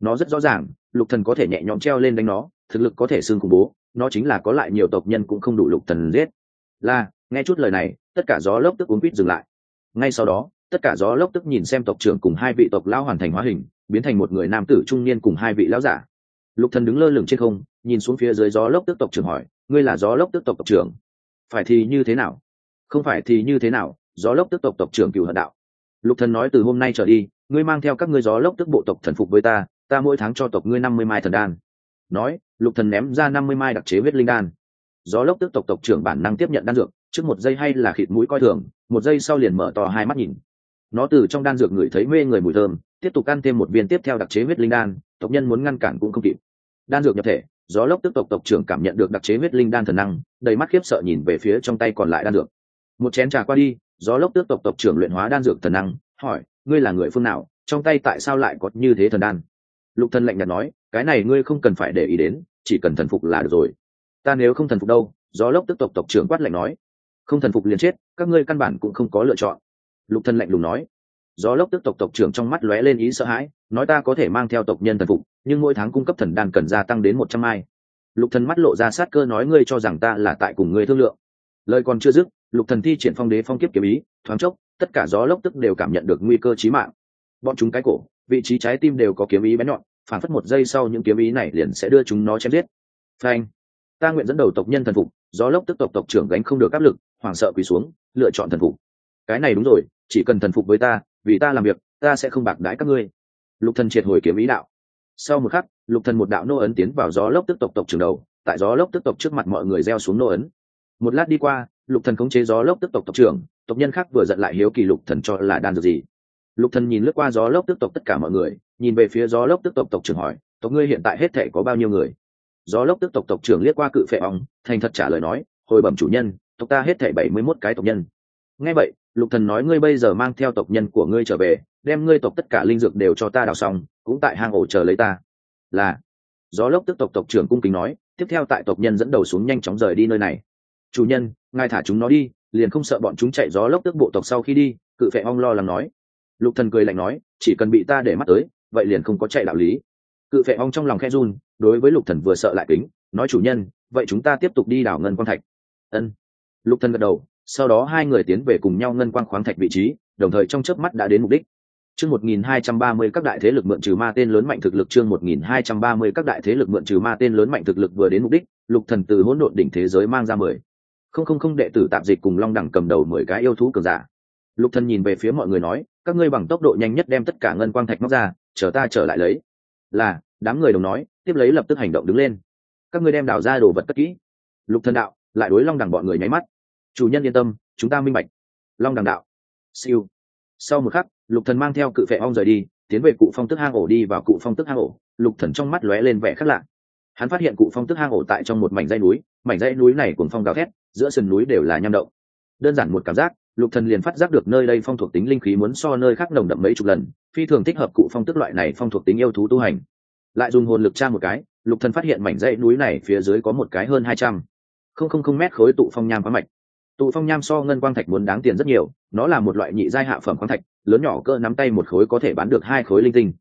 Nó rất rõ ràng, lục thần có thể nhẹ nhõm treo lên đánh nó, thực lực có thể xương khủng bố, nó chính là có lại nhiều tộc nhân cũng không đủ lục thần giết. Là nghe chút lời này, tất cả gió lốc tức uống quýt dừng lại. Ngay sau đó, tất cả gió lốc tức nhìn xem tộc trưởng cùng hai vị tộc lão hoàn thành hóa hình, biến thành một người nam tử trung niên cùng hai vị lão giả. Lục thần đứng lơ lửng trên không, nhìn xuống phía dưới gió lốc tức tộc trưởng hỏi, ngươi là gió lốc tức tộc tộc trưởng? Phải thì như thế nào? Không phải thì như thế nào? Gió lốc tức tộc tộc trưởng cửu hận đạo. Lục thần nói, từ hôm nay trở đi, ngươi mang theo các ngươi gió lốc tức bộ tộc thần phục với ta ta mỗi tháng cho tộc ngươi năm mươi mai thần đan. Nói, lục thần ném ra năm mươi mai đặc chế huyết linh đan. Gió lốc tức tộc tộc trưởng bản năng tiếp nhận đan dược, trước một giây hay là khịt mũi coi thường, một giây sau liền mở to hai mắt nhìn. Nó từ trong đan dược ngửi thấy mê người mùi thơm, tiếp tục ăn thêm một viên tiếp theo đặc chế huyết linh đan, tộc nhân muốn ngăn cản cũng không kịp. Đan dược nhập thể gió lốc tức tộc tộc trưởng cảm nhận được đặc chế huyết linh đan thần năng, đầy mắt khiếp sợ nhìn về phía trong tay còn lại đan dược. Một chén trà qua đi, gió lốc tước tộc tộc trưởng luyện hóa đan dược thần năng, hỏi, ngươi là người phương nào? Trong tay tại sao lại có như thế thần đan? Lục thần lạnh nhạt nói, cái này ngươi không cần phải để ý đến, chỉ cần thần phục là được rồi. Ta nếu không thần phục đâu? Gió lốc tức tộc tộc trưởng quát lạnh nói. Không thần phục liền chết, các ngươi căn bản cũng không có lựa chọn. Lục thần lạnh lùng nói. Gió lốc tức tộc tộc trưởng trong mắt lóe lên ý sợ hãi nói ta có thể mang theo tộc nhân thần phục, nhưng mỗi tháng cung cấp thần đan cần gia tăng đến một trăm mai. Lục thần mắt lộ ra sát cơ nói ngươi cho rằng ta là tại cùng ngươi thương lượng. Lời còn chưa dứt, lục thần thi triển phong đế phong kiếp kiếm ý, thoáng chốc, tất cả gió lốc tức đều cảm nhận được nguy cơ chí mạng. Bọn chúng cái cổ, vị trí trái tim đều có kiếm ý bén nhọn, phản phất một giây sau những kiếm ý này liền sẽ đưa chúng nó chém giết. Phanh! Ta nguyện dẫn đầu tộc nhân thần phục, gió lốc tức tộc tộc trưởng gánh không được áp lực, hoảng sợ quỳ xuống, lựa chọn thần phục. Cái này đúng rồi, chỉ cần thần phục với ta, vì ta làm việc, ta sẽ không bạc đãi các ngươi lục thần triệt hồi kiếm ý đạo. Sau một khắc, lục thần một đạo nô ấn tiến vào gió lốc tức tộc tộc trưởng đầu, tại gió lốc tức tộc trước mặt mọi người gieo xuống nô ấn. Một lát đi qua, lục thần khống chế gió lốc tức tộc tộc trưởng, tộc nhân khác vừa giận lại hiếu kỳ lục thần cho là đan dược gì. Lục thần nhìn lướt qua gió lốc tức tộc tất cả mọi người, nhìn về phía gió lốc tức tộc tộc trưởng hỏi, tộc ngươi hiện tại hết thể có bao nhiêu người? Gió lốc tức tộc tộc trưởng liếc qua cự phệ ong, thành thật trả lời nói, hồi bẩm chủ nhân, tộc ta hết thể bảy mươi mốt cái tộc nhân. Nghe vậy lục thần nói, ngươi bây giờ mang theo tộc nhân của ngươi trở về, đem ngươi tộc tất cả linh dược đều cho ta đào xong, cũng tại hang ổ chờ lấy ta. Là. Gió lốc tức tộc tộc trưởng cung kính nói, tiếp theo tại tộc nhân dẫn đầu xuống nhanh chóng rời đi nơi này. Chủ nhân, ngài thả chúng nó đi, liền không sợ bọn chúng chạy gió lốc tức bộ tộc sau khi đi, cự phệ ong lo lắng nói. Lục thần cười lạnh nói, chỉ cần bị ta để mắt tới, vậy liền không có chạy đạo lý. Cự phệ ong trong lòng khe run, đối với lục thần vừa sợ lại kính, nói, chủ nhân, vậy chúng ta tiếp tục đi đảo ngân quang thạch. Ân. Lục thần gật đầu sau đó hai người tiến về cùng nhau ngân quang khoáng thạch vị trí đồng thời trong chớp mắt đã đến mục đích Chương 1230 các đại thế lực mượn trừ ma tên lớn mạnh thực lực chương 1230 các đại thế lực mượn trừ ma tên lớn mạnh thực lực vừa đến mục đích, Lục Thần từ hỗn độn đỉnh thế giới mang ra mười. Không không không đệ tử tạm dịch cùng Long đẳng cầm đầu mười cái yêu thú cường giả. Lục Thần nhìn về phía mọi người nói, các ngươi bằng tốc độ nhanh nhất đem tất cả ngân quang thạch móc ra, chờ ta trở lại lấy. Là, đám người đồng nói, tiếp lấy lập tức hành động đứng lên. Các ngươi đem đào ra đồ vật cất kỹ. Lục Thần đạo, lại đối Long đẳng bọn người nháy mắt. Chủ nhân yên tâm, chúng ta minh bạch. Long đằng đạo. Siêu. Sau một khắc, lục thần mang theo cự phệ ong rời đi tiến về cụ phong tức hang ổ đi vào cụ phong tức hang ổ lục thần trong mắt lóe lên vẻ khác lạ hắn phát hiện cụ phong tức hang ổ tại trong một mảnh dãy núi mảnh dãy núi này cùng phong gào thét giữa sườn núi đều là nham động đơn giản một cảm giác lục thần liền phát giác được nơi đây phong thuộc tính linh khí muốn so nơi khác nồng đậm mấy chục lần phi thường thích hợp cụ phong tức loại này phong thuộc tính yêu thú tu hành lại dùng hồn lực tra một cái lục thần phát hiện mảnh dãy núi này phía dưới có một cái hơn hai trăm không không không mét khối tụ phong nham khoáng mạch tụ phong nham so ngân quang thạch muốn đáng tiền rất nhiều, nó là một loại nhị giai hạ phẩm khoáng thạch, lớn nhỏ cỡ nắm tay một khối có thể bán được hai khối linh tinh.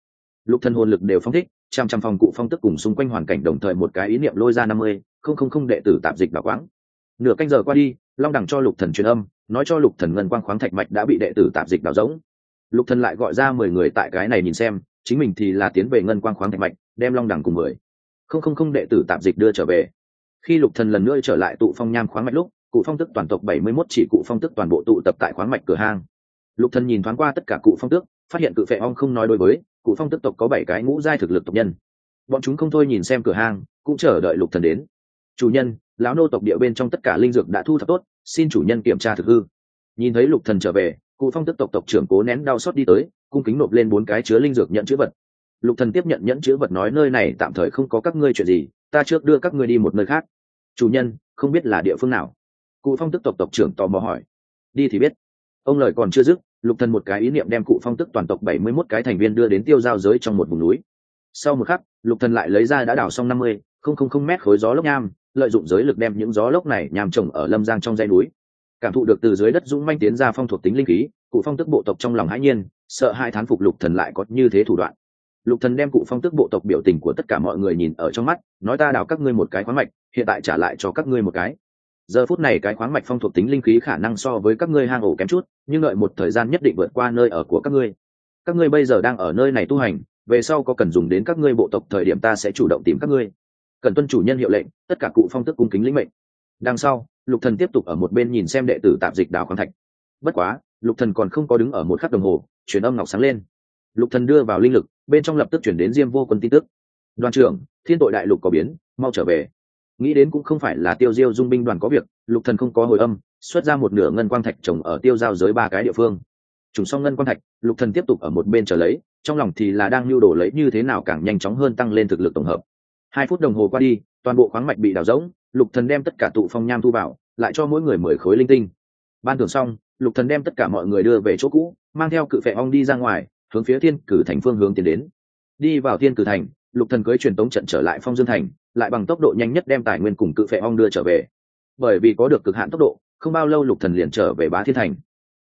Lục thân hồn lực đều phong thích, trăm trăm phòng cụ phong tức cùng xung quanh hoàn cảnh đồng thời một cái ý niệm lôi ra năm mươi, không không không đệ tử tạp dịch bảo quáng. Nửa canh giờ qua đi, long đẳng cho lục thần truyền âm, nói cho lục thần ngân quang khoáng thạch mạch đã bị đệ tử tạp dịch đào rỗng. Lục thần lại gọi ra mười người tại cái này nhìn xem, chính mình thì là tiến về ngân quang khoáng thạch mạch, đem long đẳng cùng mười. Không không không đệ tử tạp dịch đưa trở về. Khi lục thần lần nữa trở lại tụ phong nham khoáng mạch lúc cụ phong tức toàn tộc bảy mươi 71 chỉ cụ phong tức toàn bộ tụ tập tại khoáng mạch cửa hang. Lục thần nhìn thoáng qua tất cả cụ phong tước, phát hiện cự phệ ong không nói đối với, cụ phong tức tộc có bảy cái ngũ giai thực lực tộc nhân. Bọn chúng không thôi nhìn xem cửa hang, cũng chờ đợi lục thần đến. Chủ nhân, lão nô tộc địa bên trong tất cả linh dược đã thu thập tốt, xin chủ nhân kiểm tra thực hư. Nhìn thấy lục thần trở về, cụ phong tức tộc tộc trưởng cố nén đau xót đi tới, cung kính nộp lên bốn cái chứa linh dược nhận chữ vật. Lục thần tiếp nhận nhẫn chữ vật nói nơi này tạm thời không có các ngươi chuyện gì, ta trước đưa các ngươi đi một nơi khác. Chủ nhân, không biết là địa phương nào cụ phong tức tộc tộc trưởng tò mò hỏi. Đi thì biết. Ông lời còn chưa dứt, lục thần một cái ý niệm đem cụ phong tức toàn tộc bảy mươi 71 cái thành viên đưa đến tiêu giao giới trong một vùng núi. Sau một khắc, lục thần lại lấy ra đã đào xong năm mươi, không không không mét khối gió lốc nham, lợi dụng giới lực đem những gió lốc này nhằm trồng ở lâm giang trong dãy núi. Cảm thụ được từ dưới đất dũng manh tiến ra phong thuộc tính linh khí, cụ phong tức bộ tộc trong lòng hãi nhiên, sợ hai thán phục lục thần lại có như thế thủ đoạn. Lục thần đem cụ phong tức bộ tộc biểu tình của tất cả mọi người nhìn ở trong mắt, nói ta đào các ngươi một cái khoáng mạch, hiện tại trả lại cho các ngươi một cái giờ phút này cái khoáng mạch phong thuộc tính linh khí khả năng so với các ngươi hang ổ kém chút, nhưng đợi một thời gian nhất định vượt qua nơi ở của các ngươi. Các ngươi bây giờ đang ở nơi này tu hành, về sau có cần dùng đến các ngươi bộ tộc thời điểm ta sẽ chủ động tìm các ngươi. Cần tuân chủ nhân hiệu lệnh, tất cả cụ phong tức cung kính lĩnh mệnh. Đằng sau, lục thần tiếp tục ở một bên nhìn xem đệ tử tạp dịch đào khoáng thạch. Bất quá, lục thần còn không có đứng ở một khắc đồng hồ, truyền âm ngọc sáng lên. Lục thần đưa vào linh lực, bên trong lập tức chuyển đến diêm vô quân tin tức. Đoàn trưởng, thiên tội đại lục có biến, mau trở về nghĩ đến cũng không phải là tiêu diêu dung binh đoàn có việc, lục thần không có hồi âm, xuất ra một nửa ngân quang thạch trồng ở tiêu giao giới ba cái địa phương. Trùng xong ngân quang thạch, lục thần tiếp tục ở một bên chờ lấy, trong lòng thì là đang lưu đồ lấy như thế nào càng nhanh chóng hơn tăng lên thực lực tổng hợp. Hai phút đồng hồ qua đi, toàn bộ khoáng mạch bị đào rỗng, lục thần đem tất cả tụ phong nham thu vào, lại cho mỗi người mười khối linh tinh. Ban thưởng xong, lục thần đem tất cả mọi người đưa về chỗ cũ, mang theo cự phệ ong đi ra ngoài, hướng phía thiên cử thành phương hướng tiến đến. Đi vào thiên cử thành, lục thần cưới truyền tống trận trở lại phong dương thành lại bằng tốc độ nhanh nhất đem tài nguyên cùng cự phệ ong đưa trở về. Bởi vì có được cực hạn tốc độ, không bao lâu lục thần liền trở về bá thiên thành.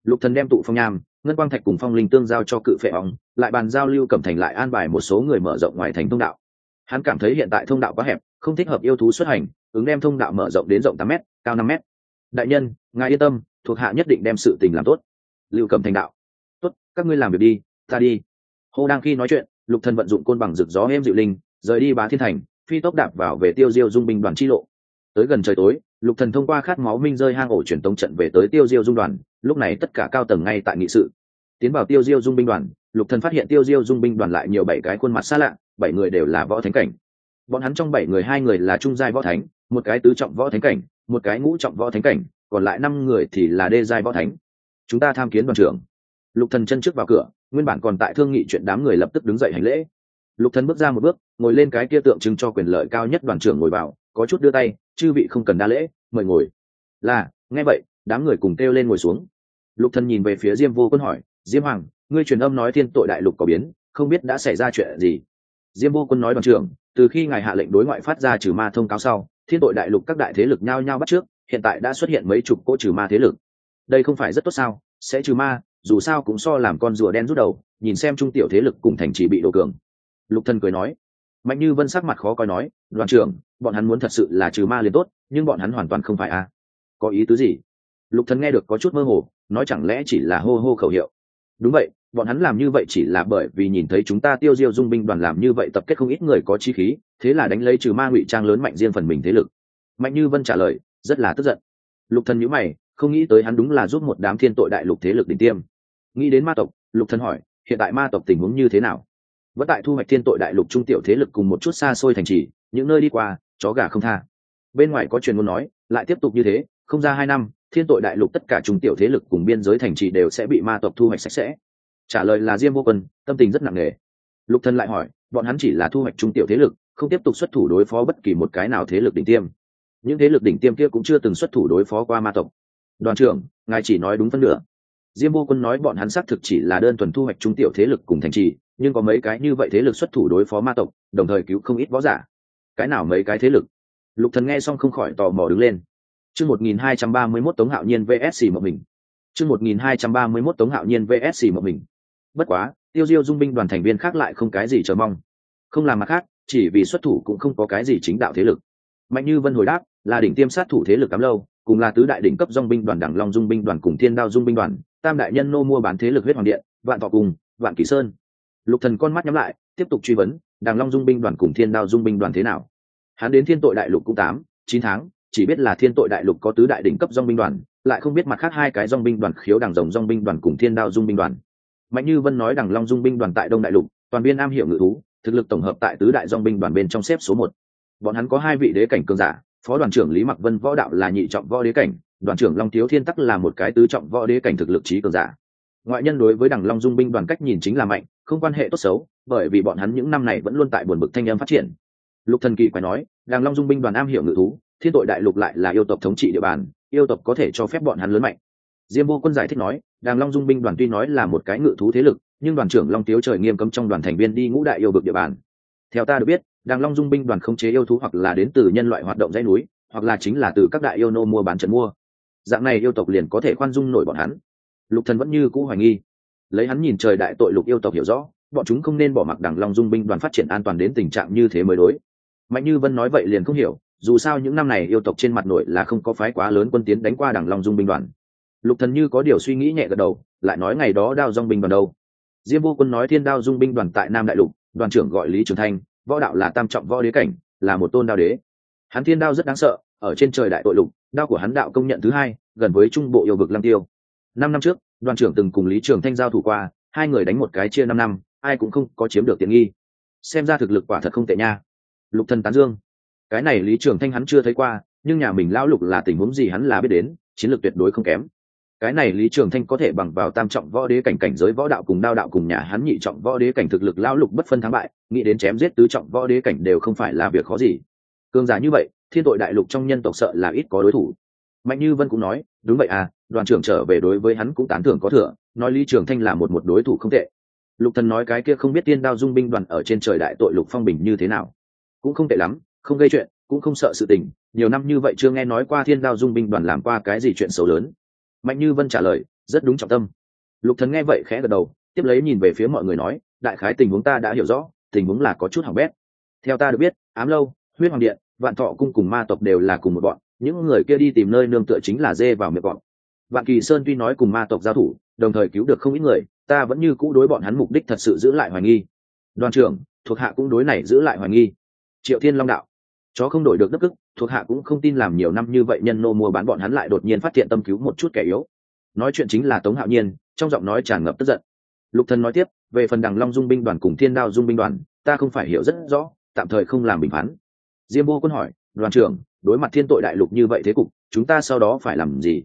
Lục thần đem tụ phong nham, ngân quang thạch cùng phong linh tương giao cho cự phệ ong, lại bàn giao lưu cẩm thành lại an bài một số người mở rộng ngoài thành thông đạo. Hắn cảm thấy hiện tại thông đạo quá hẹp, không thích hợp yêu thú xuất hành, ứng đem thông đạo mở rộng đến rộng tám m cao năm m đại nhân, ngài yên tâm, thuộc hạ nhất định đem sự tình làm tốt. Lưu cẩm thành đạo. Tốt, các ngươi làm việc đi, ta đi. Hô đang khi nói chuyện, lục thần vận dụng côn bằng rực gió êm dịu linh, rời đi bá thiên thành phi tốc đạp vào về tiêu diêu dung binh đoàn chi lộ. Tới gần trời tối, lục thần thông qua khát máu minh rơi hang ổ truyền tống trận về tới tiêu diêu dung đoàn, lúc này tất cả cao tầng ngay tại nghị sự. Tiến vào tiêu diêu dung binh đoàn, lục thần phát hiện tiêu diêu dung binh đoàn lại nhiều bảy cái khuôn mặt xa lạ, bảy người đều là võ thánh cảnh. Bọn hắn trong bảy người hai người là trung giai võ thánh, một cái tứ trọng võ thánh cảnh, một cái ngũ trọng võ thánh cảnh, còn lại năm người thì là đê giai võ thánh. Chúng ta tham kiến đoàn trưởng. Lục thần chân trước vào cửa, nguyên bản còn tại thương nghị chuyện đám người lập tức đứng dậy hành lễ lục thần bước ra một bước, ngồi lên cái kia tượng trưng cho quyền lợi cao nhất đoàn trưởng ngồi vào, có chút đưa tay, chư vị không cần đa lễ, mời ngồi. Là, nghe vậy, đám người cùng kêu lên ngồi xuống. Lục thần nhìn về phía diêm vô quân hỏi, diêm hoàng, ngươi truyền âm nói thiên tội đại lục có biến, không biết đã xảy ra chuyện gì? Diêm vô quân nói đoàn trưởng, từ khi ngài hạ lệnh đối ngoại phát ra trừ ma thông cáo sau, thiên tội đại lục các đại thế lực nhao nhao bắt trước, hiện tại đã xuất hiện mấy chục cỗ trừ ma thế lực. Đây không phải rất tốt sao? Sẽ trừ ma, dù sao cũng so làm con rùa đen rút đầu, nhìn xem trung tiểu thế lực cùng thành trì bị đổ cường lục thần cười nói, mạnh như vân sắc mặt khó coi nói, đoàn trưởng, bọn hắn muốn thật sự là trừ ma liền tốt, nhưng bọn hắn hoàn toàn không phải a. Có ý tứ gì? Lục thần nghe được có chút mơ hồ, nói chẳng lẽ chỉ là hô hô khẩu hiệu. Đúng vậy, bọn hắn làm như vậy chỉ là bởi vì nhìn thấy chúng ta tiêu diêu dung binh đoàn làm như vậy tập kết không ít người có chi khí, thế là đánh lấy trừ ma ngụy trang lớn mạnh riêng phần mình thế lực. Mạnh như vân trả lời, rất là tức giận. Lục thần nhíu mày, không nghĩ tới hắn đúng là giúp một đám thiên tội đại lục thế lực đỉnh tiêm. Nghĩ đến ma tộc, lục thần hỏi, hiện tại ma tộc tình huống như thế nào? Vẫn tại thu hoạch thiên tội đại lục trung tiểu thế lực cùng một chút xa xôi thành trì, những nơi đi qua, chó gà không tha. Bên ngoài có truyền ngôn nói, lại tiếp tục như thế, không ra hai năm, thiên tội đại lục tất cả trung tiểu thế lực cùng biên giới thành trì đều sẽ bị ma tộc thu hoạch sạch sẽ. Trả lời là diêm vô quân, tâm tình rất nặng nề. Lục thân lại hỏi, bọn hắn chỉ là thu hoạch trung tiểu thế lực, không tiếp tục xuất thủ đối phó bất kỳ một cái nào thế lực đỉnh tiêm. Những thế lực đỉnh tiêm kia cũng chưa từng xuất thủ đối phó qua ma tộc. Đoàn trưởng, ngài chỉ nói đúng phân nửa. Diêm vô quân nói bọn hắn xác thực chỉ là đơn thuần thu hoạch trung tiểu thế lực cùng thành trì nhưng có mấy cái như vậy thế lực xuất thủ đối phó ma tộc, đồng thời cứu không ít võ giả. Cái nào mấy cái thế lực? Lục thần nghe xong không khỏi tò mò đứng lên. Chương một nghìn hai trăm ba mươi mốt tống hạo nhiên vsc một mình. Chương một nghìn hai trăm ba mươi mốt tống hạo nhiên vsc một mình. Bất quá, tiêu diêu dung binh đoàn thành viên khác lại không cái gì chờ mong. Không làm mặt khác, chỉ vì xuất thủ cũng không có cái gì chính đạo thế lực. Mạnh như vân hồi đáp, là đỉnh tiêm sát thủ thế lực cắm lâu, cùng là tứ đại đỉnh cấp dong binh đoàn đẳng long dung binh đoàn cùng thiên đao dung binh đoàn, tam đại nhân nô mua bán thế lực huyết hoàng điện, vạn thọ cùng vạn kỳ sơn lục thần con mắt nhắm lại, tiếp tục truy vấn, đàng long dung binh đoàn cùng thiên đao dung binh đoàn thế nào? Hắn đến thiên tội đại lục cũng tám, chín tháng, chỉ biết là thiên tội đại lục có tứ đại đỉnh cấp dong binh đoàn, lại không biết mặt khác hai cái dong binh đoàn khiếu đằng rồng dong binh đoàn cùng thiên đao dung binh đoàn. Mạnh như vân nói đằng long dung binh đoàn tại đông đại lục, toàn biên am hiểu ngự thú, thực lực tổng hợp tại tứ đại dong binh đoàn bên trong xếp số một. Bọn hắn có hai vị đế cảnh cường giả, phó đoàn trưởng lý mặc vân võ đạo là nhị trọng võ đế cảnh, đoàn trưởng long thiếu thiên tắc là một cái tứ trọng võ đế cảnh thực lực trí cường giả ngoại nhân đối với đằng long dung binh đoàn cách nhìn chính là mạnh, không quan hệ tốt xấu, bởi vì bọn hắn những năm này vẫn luôn tại buồn bực thanh âm phát triển. Lục thần kỳ quay nói, đằng long dung binh đoàn am hiểu ngự thú, thiên tội đại lục lại là yêu tộc thống trị địa bàn, yêu tộc có thể cho phép bọn hắn lớn mạnh. Diêm vô quân giải thích nói đàng long dung binh đoàn tuy nói là một cái ngự thú thế lực, nhưng đoàn trưởng long tiếu trời nghiêm cấm trong đoàn thành viên đi ngũ đại yêu vực địa bàn. Theo ta được biết đàng long dung binh đoàn không chế yêu thú hoặc là đến từ nhân loại hoạt động dãy núi, hoặc là chính là từ các đại yêu nô mua bán trận mua. Dạng này yêu tộc liền có thể khoan dung nổi bọn hắn lục thần vẫn như cũ hoài nghi. Lấy hắn nhìn trời đại tội lục yêu tộc hiểu rõ, bọn chúng không nên bỏ mặc đằng long dung binh đoàn phát triển an toàn đến tình trạng như thế mới đối. Mạnh như vân nói vậy liền không hiểu, dù sao những năm này yêu tộc trên mặt nội là không có phái quá lớn quân tiến đánh qua đằng long dung binh đoàn. Lục thần như có điều suy nghĩ nhẹ gật đầu, lại nói ngày đó đao dung binh đoàn đâu? Diêm vô quân nói thiên đao dung binh đoàn tại nam đại lục, đoàn trưởng gọi lý trường thanh, võ đạo là tam trọng võ đế cảnh, là một tôn đao đế. Hắn thiên đao rất đáng sợ, ở trên trời đại tội lục, đao của hắn đạo công nhận thứ hai, gần với trung bộ yêu vực lăng tiêu năm năm trước, đoàn trưởng từng cùng lý trường thanh giao thủ qua, hai người đánh một cái chia năm năm, ai cũng không có chiếm được tiện nghi. Xem ra thực lực quả thật không tệ nha. Lục thần tán dương. Cái này lý trường thanh hắn chưa thấy qua, nhưng nhà mình lão lục là tình huống gì hắn là biết đến, chiến lược tuyệt đối không kém. Cái này lý trường thanh có thể bằng vào tam trọng võ đế cảnh cảnh giới võ đạo cùng đao đạo cùng nhà hắn nhị trọng võ đế cảnh thực lực lão lục bất phân thắng bại, nghĩ đến chém giết tứ trọng võ đế cảnh đều không phải là việc khó gì. Cương giả như vậy, thiên tội đại lục trong nhân tộc sợ là ít có đối thủ. Mạnh như vân cũng nói, đúng vậy à đoàn trưởng trở về đối với hắn cũng tán thưởng có thừa, nói lý trường thanh là một một đối thủ không tệ. Lục thần nói cái kia không biết tiên đao dung binh đoàn ở trên trời đại tội lục phong bình như thế nào. Cũng không tệ lắm, không gây chuyện, cũng không sợ sự tình, nhiều năm như vậy chưa nghe nói qua thiên đao dung binh đoàn làm qua cái gì chuyện xấu lớn. Mạnh như vân trả lời, rất đúng trọng tâm. Lục thần nghe vậy khẽ gật đầu, tiếp lấy nhìn về phía mọi người nói, đại khái tình huống ta đã hiểu rõ, tình huống là có chút hỏng bét. Theo ta được biết, ám lâu, huyết hoàng điện, vạn thọ cung cùng ma tộc đều là cùng một bọn, những người kia đi tìm nơi nương tựa chính là dê vào miệng bọn vạn kỳ sơn tuy nói cùng ma tộc giao thủ, đồng thời cứu được không ít người, ta vẫn như cũ đối bọn hắn mục đích thật sự giữ lại hoài nghi. Đoàn trưởng, thuộc hạ cũng đối này giữ lại hoài nghi. Triệu thiên long đạo, chó không đổi được đất ức thuộc hạ cũng không tin làm nhiều năm như vậy nhân nô mua bán bọn hắn lại đột nhiên phát hiện tâm cứu một chút kẻ yếu. Nói chuyện chính là tống hạo nhiên, trong giọng nói tràn ngập tức giận. Lục thần nói tiếp, về phần đằng long dung binh đoàn cùng thiên đao dung binh đoàn, ta không phải hiểu rất rõ, tạm thời không làm bình phán. Diêm vô quân hỏi, đoàn trưởng, đối mặt thiên tội đại lục như vậy thế cục, chúng ta sau đó phải làm gì?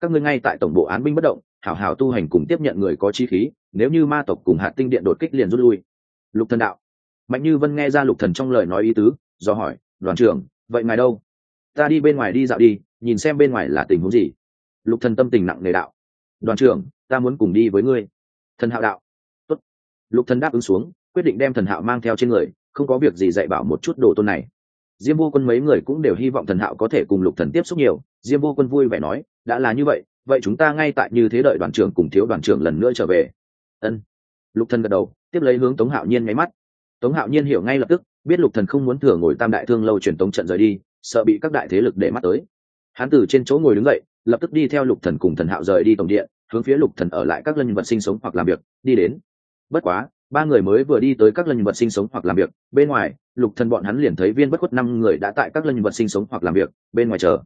Các ngươi ngay tại tổng bộ án binh bất động, hảo hảo tu hành cùng tiếp nhận người có chi khí, nếu như ma tộc cùng hạt tinh điện đột kích liền rút lui. Lục thần đạo. Mạnh như vân nghe ra lục thần trong lời nói ý tứ, do hỏi, đoàn trưởng, vậy ngài đâu? Ta đi bên ngoài đi dạo đi, nhìn xem bên ngoài là tình huống gì. Lục thần tâm tình nặng nề đạo, đoàn trưởng, ta muốn cùng đi với ngươi. Thần hạo đạo. Tốt. lục thần đáp ứng xuống, quyết định đem thần hạo mang theo trên người, không có việc gì dạy bảo một chút đồ tôn này. Diêm vô quân mấy người cũng đều hy vọng thần hạo có thể cùng lục thần tiếp xúc nhiều, diêm vô quân vui vẻ nói đã là như vậy vậy chúng ta ngay tại như thế đợi đoàn trưởng cùng thiếu đoàn trưởng lần nữa trở về. Ân. Lục thần gật đầu, tiếp lấy hướng tống hạo nhiên nháy mắt. Tống hạo nhiên hiểu ngay lập tức, biết lục thần không muốn thừa ngồi tam đại thương lâu truyền tống trận rời đi, sợ bị các đại thế lực để mắt tới. Hắn từ trên chỗ ngồi đứng dậy, lập tức đi theo lục thần cùng thần hạo rời đi tổng điện hướng phía lục thần ở lại các lân vật sinh sống hoặc làm việc, đi đến. Bất quá, ba người mới vừa đi tới các lân vật sinh sống hoặc làm việc, bên ngoài, lục thần bọn hắn liền thấy viên bất khuất năm người đã tại các lân vật sinh sống hoặc làm việc, bên ngoài chờ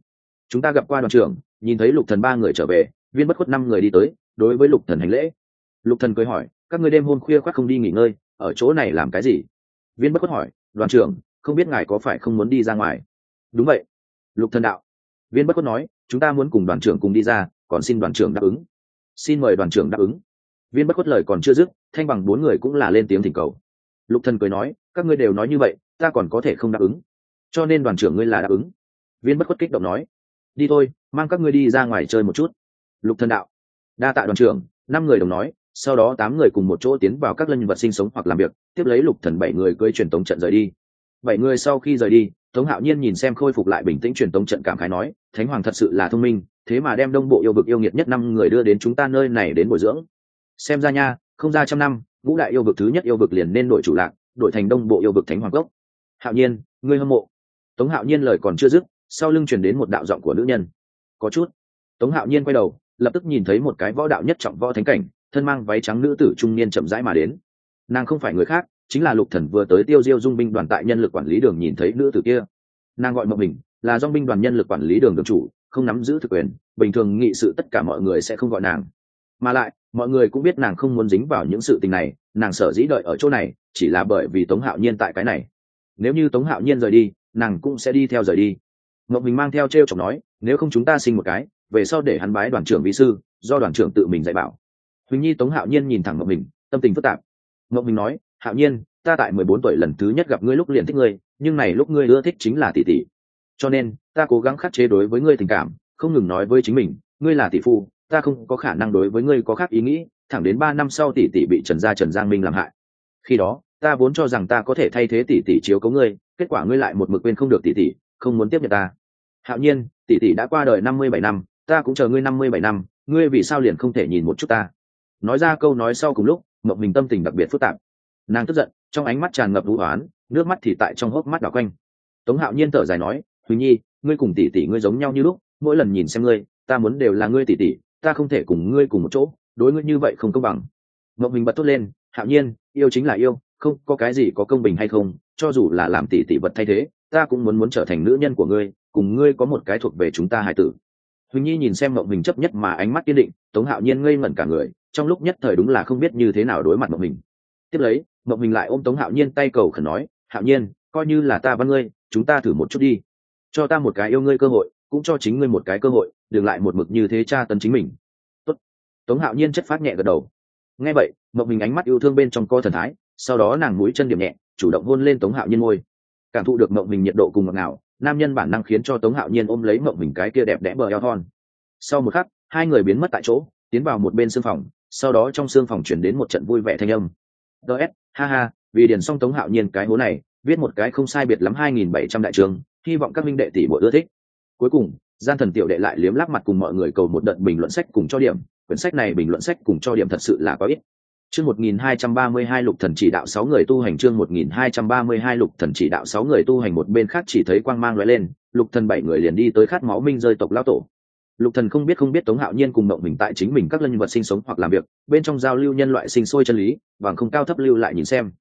chúng ta gặp qua đoàn trưởng, nhìn thấy lục thần ba người trở về, viên bất khuất năm người đi tới, đối với lục thần hành lễ. Lục thần cười hỏi, các ngươi đêm hôm khuya khoác không đi nghỉ ngơi, ở chỗ này làm cái gì? Viên bất khuất hỏi, đoàn trưởng, không biết ngài có phải không muốn đi ra ngoài? Đúng vậy. Lục thần đạo. Viên bất khuất nói, chúng ta muốn cùng đoàn trưởng cùng đi ra, còn xin đoàn trưởng đáp ứng. Xin mời đoàn trưởng đáp ứng. Viên bất khuất lời còn chưa dứt, thanh bằng bốn người cũng là lên tiếng thỉnh cầu. Lục thần cười nói, các ngươi đều nói như vậy, ta còn có thể không đáp ứng. Cho nên đoàn trưởng ngươi là đáp ứng. Viên bất khuất kích động nói đi thôi, mang các ngươi đi ra ngoài chơi một chút. Lục thần đạo. Đa tạ đoàn trưởng, năm người đồng nói, sau đó tám người cùng một chỗ tiến vào các lân vật sinh sống hoặc làm việc, tiếp lấy lục thần bảy người cưỡi truyền tống trận rời đi. Bảy người sau khi rời đi, tống hạo nhiên nhìn xem khôi phục lại bình tĩnh truyền tống trận cảm khái nói, thánh hoàng thật sự là thông minh, thế mà đem đông bộ yêu vực yêu nghiệt nhất năm người đưa đến chúng ta nơi này đến bồi dưỡng. Xem ra nha, không ra trăm năm, ngũ đại yêu vực thứ nhất yêu vực liền nên đổi chủ lạc, đổi thành đông bộ yêu vực thánh hoàng gốc hạo nhiên, ngươi hâm mộ. Tống hạo nhiên lời còn chưa dứt sau lưng truyền đến một đạo giọng của nữ nhân. Có chút. Tống hạo nhiên quay đầu, lập tức nhìn thấy một cái võ đạo nhất trọng võ thánh cảnh, thân mang váy trắng nữ tử trung niên chậm rãi mà đến. Nàng không phải người khác, chính là lục thần vừa tới tiêu diêu dung binh đoàn tại nhân lực quản lý đường nhìn thấy nữ tử kia. Nàng gọi mộng mình là dung binh đoàn nhân lực quản lý đường đường chủ, không nắm giữ thực quyền, bình thường nghị sự tất cả mọi người sẽ không gọi nàng. Mà lại, mọi người cũng biết nàng không muốn dính vào những sự tình này, nàng sở dĩ đợi ở chỗ này, chỉ là bởi vì tống hạo nhiên tại cái này. Nếu như tống hạo nhiên rời đi, nàng cũng sẽ đi theo rời đi ngọc bình mang theo t r e o chọc nói, nếu không chúng ta sinh một cái, về sau để hắn bái đoàn trưởng vị sư, do đoàn trưởng tự mình dạy bảo. Huỳnh nhi tống hạo nhiên nhìn thẳng ngọc bình tâm tình phức tạp. Ngọc bình nói, hạo nhiên, ta tại mười bốn tuổi lần thứ nhất gặp ngươi lúc liền thích ngươi, nhưng này lúc ngươi ưa thích chính là tỷ tỷ. Cho nên, ta cố gắng khắc chế đối với ngươi tình cảm, không ngừng nói với chính mình, ngươi là tỷ phu, ta không có khả năng đối với ngươi có khác ý nghĩ, thẳng đến ba năm sau tỷ tỷ bị trần gia trần giang minh làm hại. Khi đó, ta vốn cho rằng ta có thể thay thế tỷ tỷ chiếu cấu ngươi, kết quả ngươi lại một mực quên không được tỷ tỷ không muốn tiếp nhận ta. Hạo nhiên, tỷ tỷ đã qua đời năm mươi bảy năm, ta cũng chờ ngươi năm mươi bảy năm, ngươi vì sao liền không thể nhìn một chút ta? Nói ra câu nói sau cùng lúc mộng mình tâm tình đặc biệt phức tạp. Nàng tức giận, trong ánh mắt tràn ngập vũ oán, nước mắt thì tại trong hốc mắt đỏ quanh. Tống hạo nhiên thở dài nói, huỳnh nhi, ngươi cùng tỷ tỷ ngươi giống nhau như lúc, mỗi lần nhìn xem ngươi, ta muốn đều là ngươi tỷ tỷ, ta không thể cùng ngươi cùng một chỗ, đối ngươi như vậy không công bằng. Mộng mình bật thốt lên, hạo nhiên, yêu chính là yêu, không có cái gì có công bình hay không, cho dù là làm tỷ tỷ vật thay thế ta cũng muốn muốn trở thành nữ nhân của ngươi, cùng ngươi có một cái thuộc về chúng ta hải tử. Huỳnh nhi nhìn xem mộng mình chấp nhất mà ánh mắt kiên định, tống hạo nhiên ngây ngẩn cả người, trong lúc nhất thời đúng là không biết như thế nào đối mặt mộng mình tiếp lấy, mộng mình lại ôm tống hạo nhiên tay cầu khẩn nói, hạo nhiên, coi như là ta văn ngươi, chúng ta thử một chút đi. Cho ta một cái yêu ngươi cơ hội, cũng cho chính ngươi một cái cơ hội, đừng lại một mực như thế tra tấn chính mình. Tốt. tống hạo nhiên chất phát nhẹ gật đầu. Nghe vậy, mộng mình ánh mắt yêu thương bên trong co thần thái, sau đó nàng mũi chân điểm nhẹ, chủ động hôn lên tống hạo nhiên ngôi cảm thụ được mộng mình nhiệt độ cùng ngọt ngào, nam nhân bản năng khiến cho tống hạo nhiên ôm lấy mộng mình cái kia đẹp đẽ bờ eo thon. Sau một khắc, hai người biến mất tại chỗ, tiến vào một bên xương phòng, sau đó trong xương phòng chuyển đến một trận vui vẻ thanh âm. Ts ha ha, vì điền xong tống hạo nhiên cái hố này, viết một cái không sai biệt lắm hai nghìn bảy trăm đại trường, hy vọng các minh đệ tỷ bộ ưa thích. Cuối cùng, gian thần tiểu đệ lại liếm lắc mặt cùng mọi người cầu một đợt bình luận sách cùng cho điểm, quyển sách này bình luận sách cùng cho điểm thật sự là có ít chương 1232 lục thần chỉ đạo sáu người tu hành chương 1232 lục thần chỉ đạo sáu người tu hành một bên khác chỉ thấy quang mang lóe lên, lục thần bảy người liền đi tới khát máu minh rơi tộc lão tổ. Lục thần không biết không biết tống hạo nhiên cùng mộng mình tại chính mình các lân vật sinh sống hoặc làm việc, bên trong giao lưu nhân loại sinh sôi chân lý, bằng không cao thấp lưu lại nhìn xem.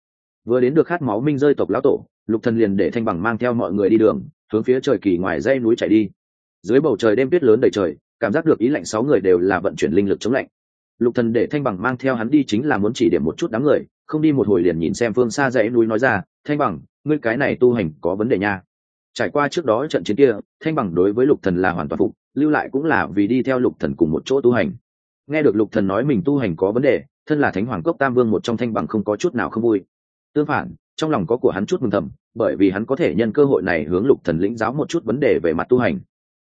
Vừa đến được khát máu minh rơi tộc lão tổ, lục thần liền để thanh bằng mang theo mọi người đi đường, hướng phía trời kỳ ngoài dãy núi chạy đi. Dưới bầu trời đêm tuyết lớn đầy trời, cảm giác được ý lạnh sáu người đều là vận chuyển linh lực chống lạnh lục thần để thanh bằng mang theo hắn đi chính là muốn chỉ điểm một chút đám người, không đi một hồi liền nhìn xem phương xa dãy núi nói ra, thanh bằng, ngươi cái này tu hành có vấn đề nha. Trải qua trước đó trận chiến kia, thanh bằng đối với lục thần là hoàn toàn phục, lưu lại cũng là vì đi theo lục thần cùng một chỗ tu hành. Nghe được lục thần nói mình tu hành có vấn đề, thân là thánh hoàng cốc tam vương một trong thanh bằng không có chút nào không vui. Tương phản, trong lòng có của hắn chút mừng thầm, bởi vì hắn có thể nhân cơ hội này hướng lục thần lĩnh giáo một chút vấn đề về mặt tu hành.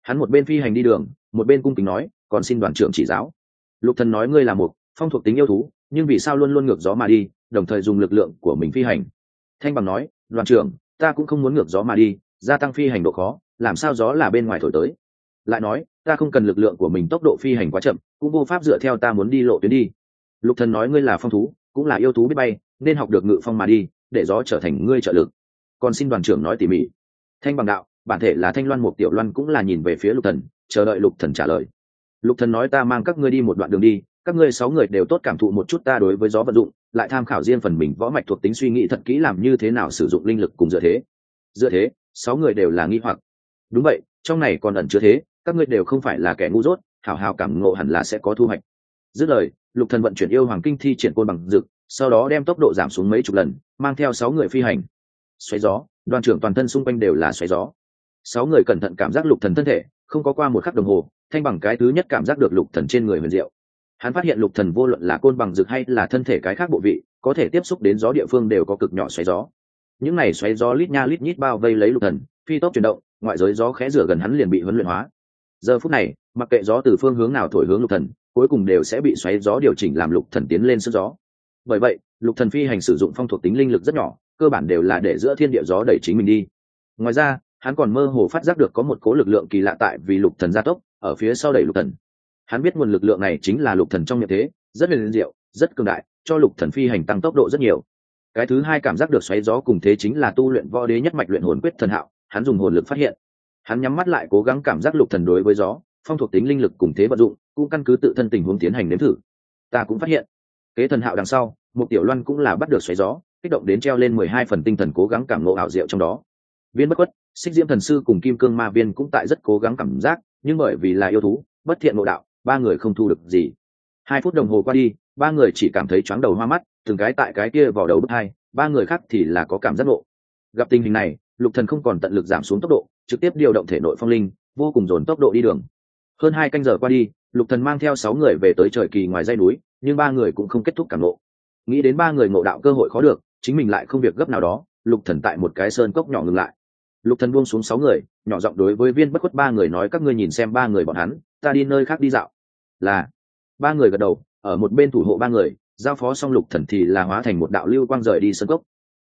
Hắn một bên phi hành đi đường, một bên cung kính nói, còn xin đoàn trưởng chỉ giáo lục thần nói ngươi là một phong thuộc tính yêu thú, nhưng vì sao luôn luôn ngược gió mà đi, đồng thời dùng lực lượng của mình phi hành? Thanh bằng nói, đoàn trưởng, ta cũng không muốn ngược gió mà đi, gia tăng phi hành độ khó, làm sao gió là bên ngoài thổi tới? Lại nói, ta không cần lực lượng của mình tốc độ phi hành quá chậm, cũng vô pháp dựa theo ta muốn đi lộ tuyến đi. Lục thần nói, ngươi là phong thú, cũng là yêu thú biết bay, nên học được ngự phong mà đi, để gió trở thành ngươi trợ lực. Còn xin đoàn trưởng nói tỉ mỉ. Thanh bằng đạo, bản thể là thanh loan một tiểu loan cũng là nhìn về phía lục thần, chờ đợi lục thần trả lời lục thần nói, ta mang các ngươi đi một đoạn đường đi, các ngươi sáu người đều tốt cảm thụ một chút ta đối với gió vận dụng, lại tham khảo riêng phần mình võ mạch thuộc tính suy nghĩ thật kỹ làm như thế nào sử dụng linh lực cùng dựa thế. Dựa thế? Sáu người đều là nghi hoặc. Đúng vậy, trong này còn ẩn chứa thế, các ngươi đều không phải là kẻ ngu dốt, hảo hảo cảm ngộ hẳn là sẽ có thu hoạch. Dứt lời, lục thần vận chuyển yêu hoàng kinh thi triển côn bằng dực sau đó đem tốc độ giảm xuống mấy chục lần, mang theo sáu người phi hành. Xoáy gió, đoàn trưởng toàn thân xung quanh đều là xoáy gió. Sáu người cẩn thận cảm giác lục thần thân thể, không có qua một khắc đồng hồ thanh bằng cái thứ nhất cảm giác được lục thần trên người huyền diệu. Hắn phát hiện lục thần vô luận là côn bằng dược hay là thân thể cái khác bộ vị, có thể tiếp xúc đến gió địa phương đều có cực nhỏ xoáy gió. Những này xoáy gió lít nha lít nhít bao vây lấy lục thần, phi tốc chuyển động, ngoại giới gió khẽ rửa gần hắn liền bị huấn luyện hóa. Giờ phút này, mặc kệ gió từ phương hướng nào thổi hướng lục thần, cuối cùng đều sẽ bị xoáy gió điều chỉnh làm lục thần tiến lên sức gió. Bởi vậy, lục thần phi hành sử dụng phong thuộc tính linh lực rất nhỏ, cơ bản đều là để giữa thiên địa gió đẩy chính mình đi. Ngoài ra, hắn còn mơ hồ phát giác được có một cố lực lượng kỳ lạ tại vì lục thần gia tốc ở phía sau đẩy lục thần. Hắn biết nguồn lực lượng này chính là lục thần trong miệng thế, rất liền diệu, rất cường đại, cho lục thần phi hành tăng tốc độ rất nhiều. Cái thứ hai cảm giác được xoáy gió cùng thế chính là tu luyện võ đế nhất mạch luyện hồn quyết thần hạo, hắn dùng hồn lực phát hiện. Hắn nhắm mắt lại cố gắng cảm giác lục thần đối với gió, phong thuộc tính linh lực cùng thế vận dụng, cũng căn cứ tự thân tình huống tiến hành nếm thử. Ta cũng phát hiện. Kế thần hạo đằng sau, một tiểu loan cũng là bắt được xoáy gió, kích động đến treo lên mười hai phần tinh thần cố gắng cảm ngộ ảo diệu trong đó. Viên bất quất xích diễm thần sư cùng kim cương ma viên cũng tại rất cố gắng cảm giác nhưng bởi vì là yêu thú, bất thiện ngộ đạo, ba người không thu được gì. Hai phút đồng hồ qua đi, ba người chỉ cảm thấy chóng đầu hoa mắt, từng cái tại cái kia vào đầu bước hai, ba người khác thì là có cảm giác ngộ. Gặp tình hình này, lục thần không còn tận lực giảm xuống tốc độ, trực tiếp điều động thể nội phong linh, vô cùng dồn tốc độ đi đường. Hơn hai canh giờ qua đi, lục thần mang theo sáu người về tới trời kỳ ngoài dây núi, nhưng ba người cũng không kết thúc cảm ngộ. Nghĩ đến ba người ngộ đạo cơ hội khó được, chính mình lại không việc gấp nào đó, lục thần tại một cái sơn cốc nhỏ ngừng lại lục thần buông xuống sáu người, nhỏ giọng đối với viên bất khuất ba người nói, các ngươi nhìn xem ba người bọn hắn, ta đi nơi khác đi dạo. Là, ba người gật đầu, ở một bên thủ hộ ba người, giao phó xong lục thần thì là hóa thành một đạo lưu quang rời đi sơn cốc.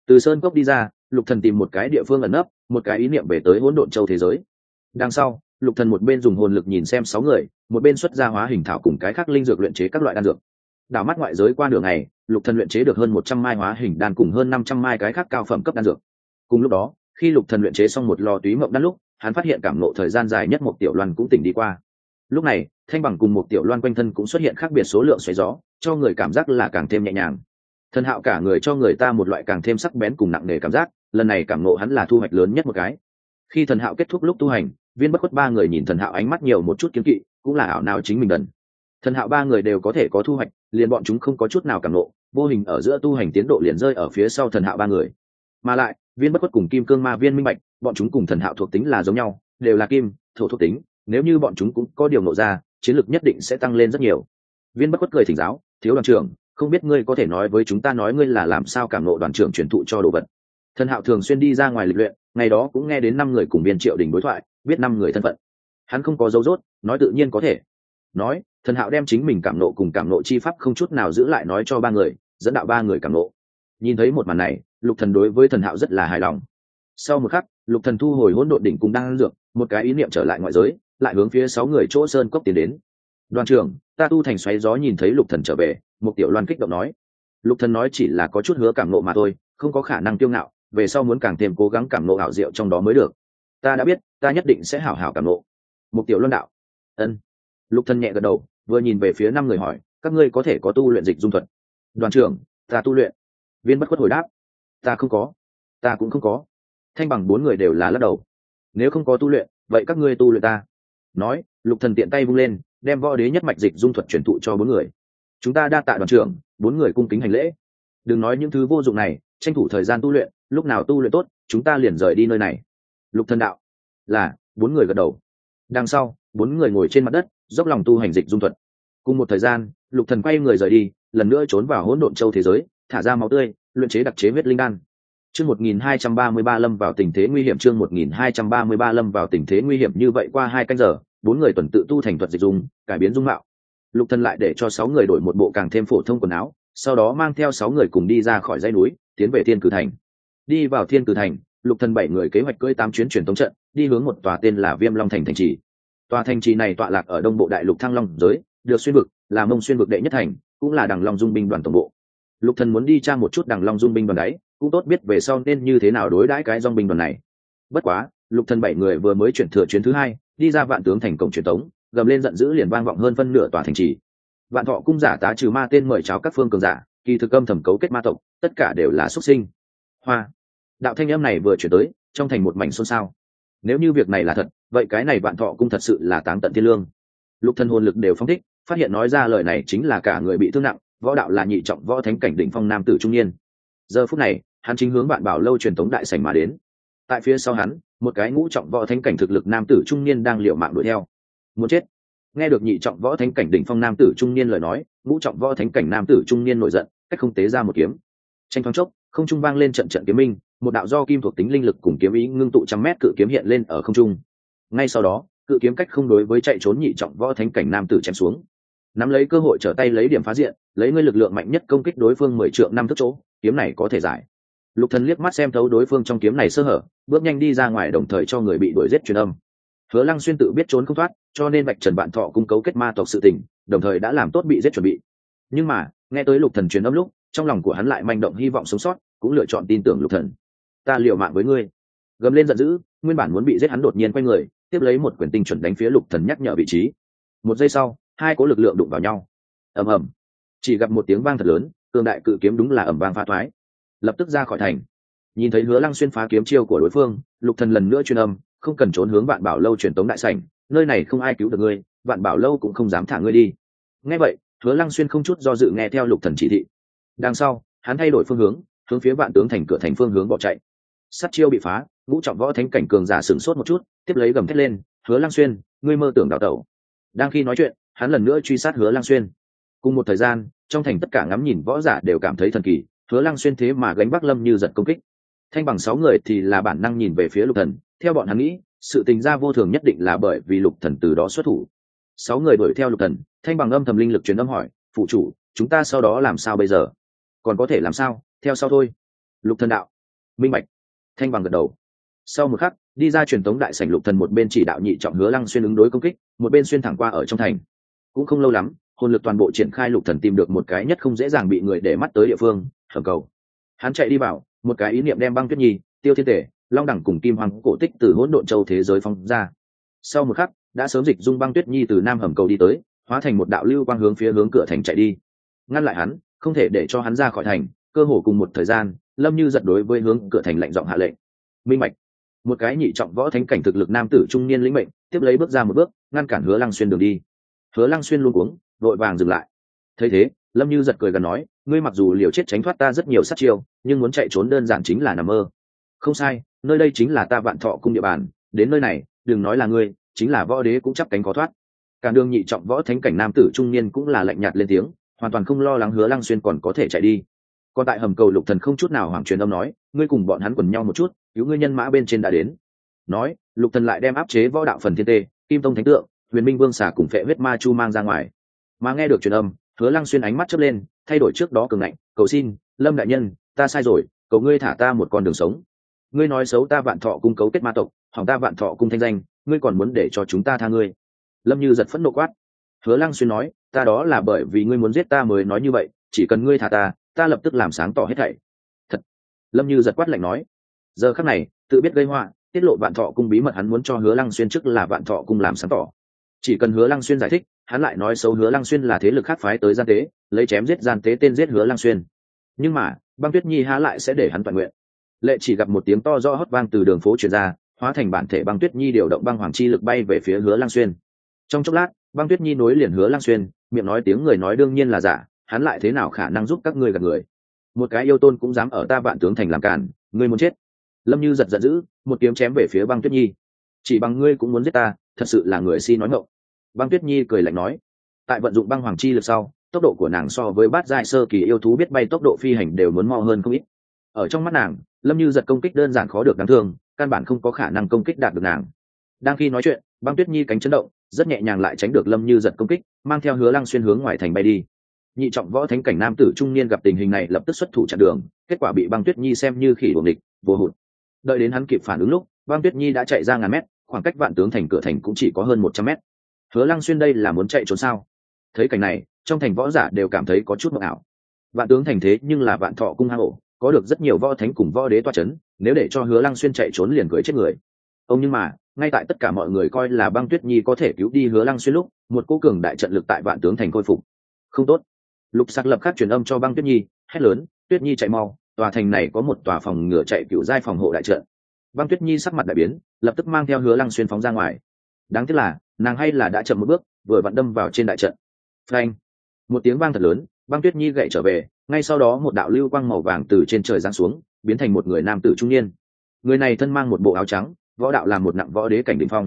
Từ sơn cốc đi ra, lục thần tìm một cái địa phương ẩn nấp, một cái ý niệm về tới hỗn độn châu thế giới. Đằng sau, lục thần một bên dùng hồn lực nhìn xem sáu người, một bên xuất ra hóa hình thảo cùng cái khác linh dược luyện chế các loại đan dược. Đảo mắt ngoại giới qua đường này, lục thần luyện chế được hơn một trăm mai hóa hình đan cùng hơn năm trăm mai cái khác cao phẩm cấp đan dược. Cùng lúc đó khi lục thần luyện chế xong một lò túy mộng đan lúc, hắn phát hiện cảm nộ thời gian dài nhất một tiểu loan cũng tỉnh đi qua. Lúc này, thanh bằng cùng một tiểu loan quanh thân cũng xuất hiện khác biệt số lượng xoáy gió, cho người cảm giác là càng thêm nhẹ nhàng. Thần hạo cả người cho người ta một loại càng thêm sắc bén cùng nặng nề cảm giác, lần này cảm nộ hắn là thu hoạch lớn nhất một cái. Khi thần hạo kết thúc lúc tu hành, viên bất khuất ba người nhìn thần hạo ánh mắt nhiều một chút kiếm kỵ, cũng là ảo nào chính mình đần. Thần hạo ba người đều có thể có thu hoạch, liền bọn chúng không có chút nào cảm nộ vô hình ở giữa tu hành tiến độ liền rơi ở phía sau thần hạo ba người. Mà lại viên bất khuất cùng kim cương ma viên minh bạch, bọn chúng cùng thần hạo thuộc tính là giống nhau, đều là kim, thổ thuộc tính, nếu như bọn chúng cũng có điều nộ ra, chiến lược nhất định sẽ tăng lên rất nhiều. Viên bất khuất cười thỉnh giáo, thiếu đoàn trưởng, không biết ngươi có thể nói với chúng ta nói ngươi là làm sao cảm nộ đoàn trưởng truyền thụ cho đồ vật? Thần hạo thường xuyên đi ra ngoài lịch luyện, ngày đó cũng nghe đến năm người cùng viên triệu đình đối thoại, biết năm người thân phận. Hắn không có dấu dốt, nói tự nhiên có thể. Nói, thần hạo đem chính mình cảm nộ cùng cảm nộ chi pháp không chút nào giữ lại nói cho ba người, dẫn đạo ba người cảm nộ nhìn thấy một màn này, lục thần đối với thần hạo rất là hài lòng. Sau một khắc, lục thần thu hồi hỗn độn đỉnh cùng đang dược, một cái ý niệm trở lại ngoại giới, lại hướng phía sáu người chỗ sơn cốc tiến đến. Đoàn trưởng, ta tu thành xoáy gió nhìn thấy lục thần trở về một tiểu loan kích động nói. Lục thần nói chỉ là có chút hứa cảm nộ mà thôi, không có khả năng tiêu ngạo, về sau muốn càng thêm cố gắng cảm nộ ảo diệu trong đó mới được. Ta đã biết, ta nhất định sẽ hảo hảo cảm nộ. mục tiểu luân đạo. Ân. Lục thần nhẹ gật đầu, vừa nhìn về phía năm người hỏi, các ngươi có thể có tu luyện dịch dung thuật? Đoàn trưởng, ta tu luyện viên bất khuất hồi đáp. Ta không có. Ta cũng không có. Thanh bằng bốn người đều là lắc đầu. Nếu không có tu luyện, vậy các ngươi tu luyện ta. Nói, lục thần tiện tay vung lên, đem võ đế nhất mạch dịch dung thuật truyền thụ cho bốn người. Chúng ta đa tạ đoàn trưởng, bốn người cung kính hành lễ. Đừng nói những thứ vô dụng này, tranh thủ thời gian tu luyện, lúc nào tu luyện tốt, chúng ta liền rời đi nơi này. Lục thần đạo. Là, bốn người gật đầu. Đằng sau, bốn người ngồi trên mặt đất, dốc lòng tu hành dịch dung thuật. Cùng một thời gian, lục thần quay người rời đi, lần nữa trốn vào hỗn độn châu thế giới thả ra máu tươi, luyện chế đặc chế huyết linh đan. Chương 1233 lâm vào tình thế nguy hiểm, chương 1233 lâm vào tình thế nguy hiểm, như vậy qua hai canh giờ, bốn người tuần tự tu thành thuật dịch dung, cải biến dung mạo. Lục thần lại để cho sáu người đổi một bộ càng thêm phổ thông quần áo, sau đó mang theo sáu người cùng đi ra khỏi dãy núi, tiến về thiên cử thành. Đi vào thiên cử thành, lục thần bảy người kế hoạch cưỡi tám chuyến truyền tống trận, đi hướng một tòa tên là viêm long thành thành trì. Tòa thành trì này tọa lạc ở đông bộ đại lục thăng long giới, được xuyên vực, là mông xuyên vực đệ nhất thành, cũng là đằng long dung binh đoàn tổng bộ lục thần muốn đi tra một chút đằng long dung binh đoàn đấy, cũng tốt biết về sau nên như thế nào đối đãi cái dòng binh đoàn này. Bất quá, lục thần bảy người vừa mới chuyển thừa chuyến thứ hai, đi ra vạn tướng thành cổng truyền tống, gầm lên giận dữ liền vang vọng hơn phân nửa tòa thành trì. Vạn thọ cung giả tá trừ ma tên mời cháo các phương cường giả, kỳ thực âm thẩm cấu kết ma tộc, tất cả đều là xuất sinh. Hoa. Đạo thanh âm này vừa chuyển tới, trong thành một mảnh xôn xao. Nếu như việc này là thật, vậy cái này vạn thọ cung thật sự là táng tận thiên lương. Lục Thần hồn lực đều phong thích, phát hiện nói ra lời này chính là cả người bị thương nặng võ đạo là nhị trọng võ thánh cảnh đỉnh phong nam tử trung niên. Giờ phút này, hắn chính hướng bạn bảo lâu truyền tống đại sảnh mà đến. Tại phía sau hắn, một cái ngũ trọng võ thánh cảnh thực lực nam tử trung niên đang liều mạng đuổi theo. Muốn chết. Nghe được nhị trọng võ thánh cảnh đỉnh phong nam tử trung niên lời nói, ngũ trọng võ thánh cảnh nam tử trung niên nổi giận, cách không tế ra một kiếm. Tranh thoáng chốc, không trung vang lên trận trận kiếm minh, một đạo do kim thuộc tính linh lực cùng kiếm ý ngưng tụ trăm mét cự kiếm hiện lên ở không trung. Ngay sau đó, cự kiếm cách không đối với chạy trốn nhị trọng võ thánh cảnh nam tử chém xuống nắm lấy cơ hội trở tay lấy điểm phá diện, lấy ngươi lực lượng mạnh nhất công kích đối phương mười triệu năm thức chỗ, kiếm này có thể giải. Lục thần liếc mắt xem thấu đối phương trong kiếm này sơ hở, bước nhanh đi ra ngoài đồng thời cho người bị đuổi giết truyền âm. Hứa lăng xuyên tự biết trốn không thoát, cho nên bạch trần bạn thọ cung cấu kết ma tộc sự tình, đồng thời đã làm tốt bị giết chuẩn bị. Nhưng mà, nghe tới lục thần truyền âm lúc, trong lòng của hắn lại manh động hy vọng sống sót, cũng lựa chọn tin tưởng lục thần. Ta liều mạng với ngươi. Gầm lên giận dữ, nguyên bản muốn bị giết hắn đột nhiên quay người, tiếp lấy một quyển tinh chuẩn đánh phía lục thần nhắc nhở vị trí. Một giây sau hai cỗ lực lượng đụng vào nhau. Ầm ầm. Chỉ gặp một tiếng vang thật lớn cường đại cự kiếm đúng là ầm vang pha thoái. Lập tức ra khỏi thành. Nhìn thấy hứa lăng xuyên phá kiếm chiêu của đối phương, lục thần lần nữa truyền âm, không cần trốn hướng vạn bảo lâu truyền tống đại sảnh, nơi này không ai cứu được ngươi, vạn bảo lâu cũng không dám thả ngươi đi. Nghe vậy, hứa lăng xuyên không chút do dự nghe theo lục thần chỉ thị. Đằng sau, hắn thay đổi phương hướng hướng phía vạn tướng thành cửa thành phương hướng bỏ chạy. Sắt chiêu bị phá, ngũ trọng võ thánh cảnh cường giả sửng sốt một chút, tiếp lấy gầm thét lên, hứa lăng xuyên, ngươi mơ tưởng đào tẩu. Đang khi nói chuyện hắn lần nữa truy sát hứa lăng xuyên. Cùng một thời gian, trong thành tất cả ngắm nhìn võ giả đều cảm thấy thần kỳ, hứa lăng xuyên thế mà gánh bắc lâm như giật công kích. Thanh bằng sáu người thì là bản năng nhìn về phía lục thần, theo bọn hắn nghĩ, sự tình ra vô thường nhất định là bởi vì lục thần từ đó xuất thủ. Sáu người đuổi theo lục thần, thanh bằng âm thầm linh lực truyền âm hỏi, phụ chủ, chúng ta sau đó làm sao bây giờ? Còn có thể làm sao? Theo sau thôi. Lục thần đạo, minh bạch. Thanh bằng gật đầu. Sau một khắc, đi ra truyền tống đại sảnh, lục thần một bên chỉ đạo nhị trọng hứa lăng xuyên ứng đối công kích, một bên xuyên thẳng qua ở trong thành cũng không lâu lắm, hồn lực toàn bộ triển khai lục thần tìm được một cái nhất không dễ dàng bị người để mắt tới địa phương, hầm cầu. Hắn chạy đi vào một cái ý niệm đem băng tuyết nhi, tiêu thiên tể, long đẳng cùng kim hoàng cổ tích từ hỗn độn châu thế giới phong ra. Sau một khắc, đã sớm dịch dung băng tuyết nhi từ nam hầm cầu đi tới, hóa thành một đạo lưu quang hướng phía hướng cửa thành chạy đi. Ngăn lại hắn, không thể để cho hắn ra khỏi thành, cơ hồ cùng một thời gian, lâm như giật đối với hướng cửa thành lạnh giọng hạ lệnh. Minh mạch. Một cái nhị trọng võ thánh cảnh thực lực nam tử trung niên lĩnh mệnh, tiếp lấy bước ra một bước, ngăn cản hứa lăng xuyên đường đi hứa lăng xuyên luôn uống vội vàng dừng lại. Thấy thế, lâm như giật cười gần nói, ngươi mặc dù liều chết tránh thoát ta rất nhiều sát chiêu, nhưng muốn chạy trốn đơn giản chính là nằm mơ. Không sai, nơi đây chính là ta vạn thọ cung địa bàn, đến nơi này, đừng nói là ngươi, chính là võ đế cũng chắp cánh có thoát. Cả đường nhị trọng võ thánh cảnh nam tử trung niên cũng là lạnh nhạt lên tiếng, hoàn toàn không lo lắng hứa lăng xuyên còn có thể chạy đi. Còn tại hầm cầu lục thần không chút nào hoảng truyền âm nói, ngươi cùng bọn hắn quần nhau một chút, cứu ngươi nhân mã bên trên đã đến. Nói, lục thần lại đem áp chế võ đạo phần thiên tê, kim tông thánh tượng huyền minh vương xả cùng phệ huyết ma chu mang ra ngoài. Mà nghe được truyền âm, hứa lăng xuyên ánh mắt chớp lên, thay đổi trước đó cường ngạnh, cầu xin, lâm đại nhân, ta sai rồi, cầu ngươi thả ta một con đường sống. Ngươi nói xấu ta vạn thọ cung cấu kết ma tộc, hỏng ta vạn thọ cung thanh danh, ngươi còn muốn để cho chúng ta tha ngươi? Lâm như giật phẫn nộ quát. Hứa lăng xuyên nói, ta đó là bởi vì ngươi muốn giết ta mới nói như vậy, chỉ cần ngươi thả ta ta lập tức làm sáng tỏ hết thảy. Thật. Lâm như giật quát lạnh nói. Giờ khắc này, tự biết gây họa, tiết lộ vạn thọ cung bí mật hắn muốn cho hứa lăng xuyên trước là vạn thọ cung làm sáng tỏ chỉ cần hứa lăng xuyên giải thích, hắn lại nói xấu hứa lăng xuyên là thế lực khác phái tới gian tế, lấy chém giết gian tế tên giết hứa lăng xuyên. Nhưng mà, băng tuyết nhi há lại sẽ để hắn toàn nguyện. Lệ chỉ gặp một tiếng to do hót vang từ đường phố chuyển ra, hóa thành bản thể băng tuyết nhi điều động băng hoàng chi lực bay về phía hứa lăng xuyên. Trong chốc lát, băng tuyết nhi nối liền hứa lăng xuyên, miệng nói tiếng người nói đương nhiên là giả, hắn lại thế nào khả năng giúp các ngươi gặp người? Một cái yêu tôn cũng dám ở ta vạn tướng thành làm cản ngươi muốn chết? Lâm như giật giận dữ, một kiếm chém về phía băng tuyết nhi. Chỉ bằng ngươi cũng muốn giết ta, thật sự là người si nói ngộng băng tuyết nhi cười lạnh nói, tại vận dụng băng hoàng chi lực sau, tốc độ của nàng so với bát giai sơ kỳ yêu thú biết bay tốc độ phi hành đều muốn mo hơn không ít. Ở trong mắt nàng, lâm như giật công kích đơn giản khó được đáng thương, căn bản không có khả năng công kích đạt được nàng. Đang khi nói chuyện, băng tuyết nhi cánh chấn động, rất nhẹ nhàng lại tránh được lâm như giật công kích, mang theo hứa lăng xuyên hướng ngoài thành bay đi. Nhị trọng võ thánh cảnh nam tử trung niên gặp tình hình này lập tức xuất thủ chặn đường, kết quả bị băng tuyết nhi xem như khỉ đuồng địch vô hụt. Đợi đến hắn kịp phản ứng lúc, băng tuyết nhi đã chạy ra ngàn mét, khoảng cách vạn tướng thành cửa thành cũng chỉ có hơn một trăm mét hứa lăng xuyên đây là muốn chạy trốn sao? Thấy cảnh này, trong thành võ giả đều cảm thấy có chút mộng ảo. Vạn tướng thành thế nhưng là vạn thọ cung hang ổ, có được rất nhiều võ thánh cùng võ đế toa c h ấ n nếu để cho hứa lăng xuyên chạy trốn liền cưới chết người. Ông nhưng mà, ngay tại tất cả mọi người coi là băng tuyết nhi có thể cứu đi hứa lăng xuyên lúc, một cô cường đại trận lực tại vạn tướng thành khôi phục. Không tốt. Lục sạc lập khắc truyền âm cho băng tuyết nhi, hét lớn, tuyết nhi chạy mau, tòa thành này có một tòa phòng ngựa chạy cựu giai phòng hộ đại trận. Băng tuyết nhi sắc mặt đại biến, lập tức mang theo hứa lăng xuyên phóng ra ngoài. Đáng tiếc là nàng hay là đã chậm một bước, vừa vặn đâm vào trên đại trận. Phanh! Một tiếng vang thật lớn, băng tuyết nhi gậy trở về, ngay sau đó một đạo lưu quang màu vàng từ trên trời giáng xuống, biến thành một người nam tử trung niên. Người này thân mang một bộ áo trắng, võ đạo làm một nặng võ đế cảnh đ ỉ n h phong.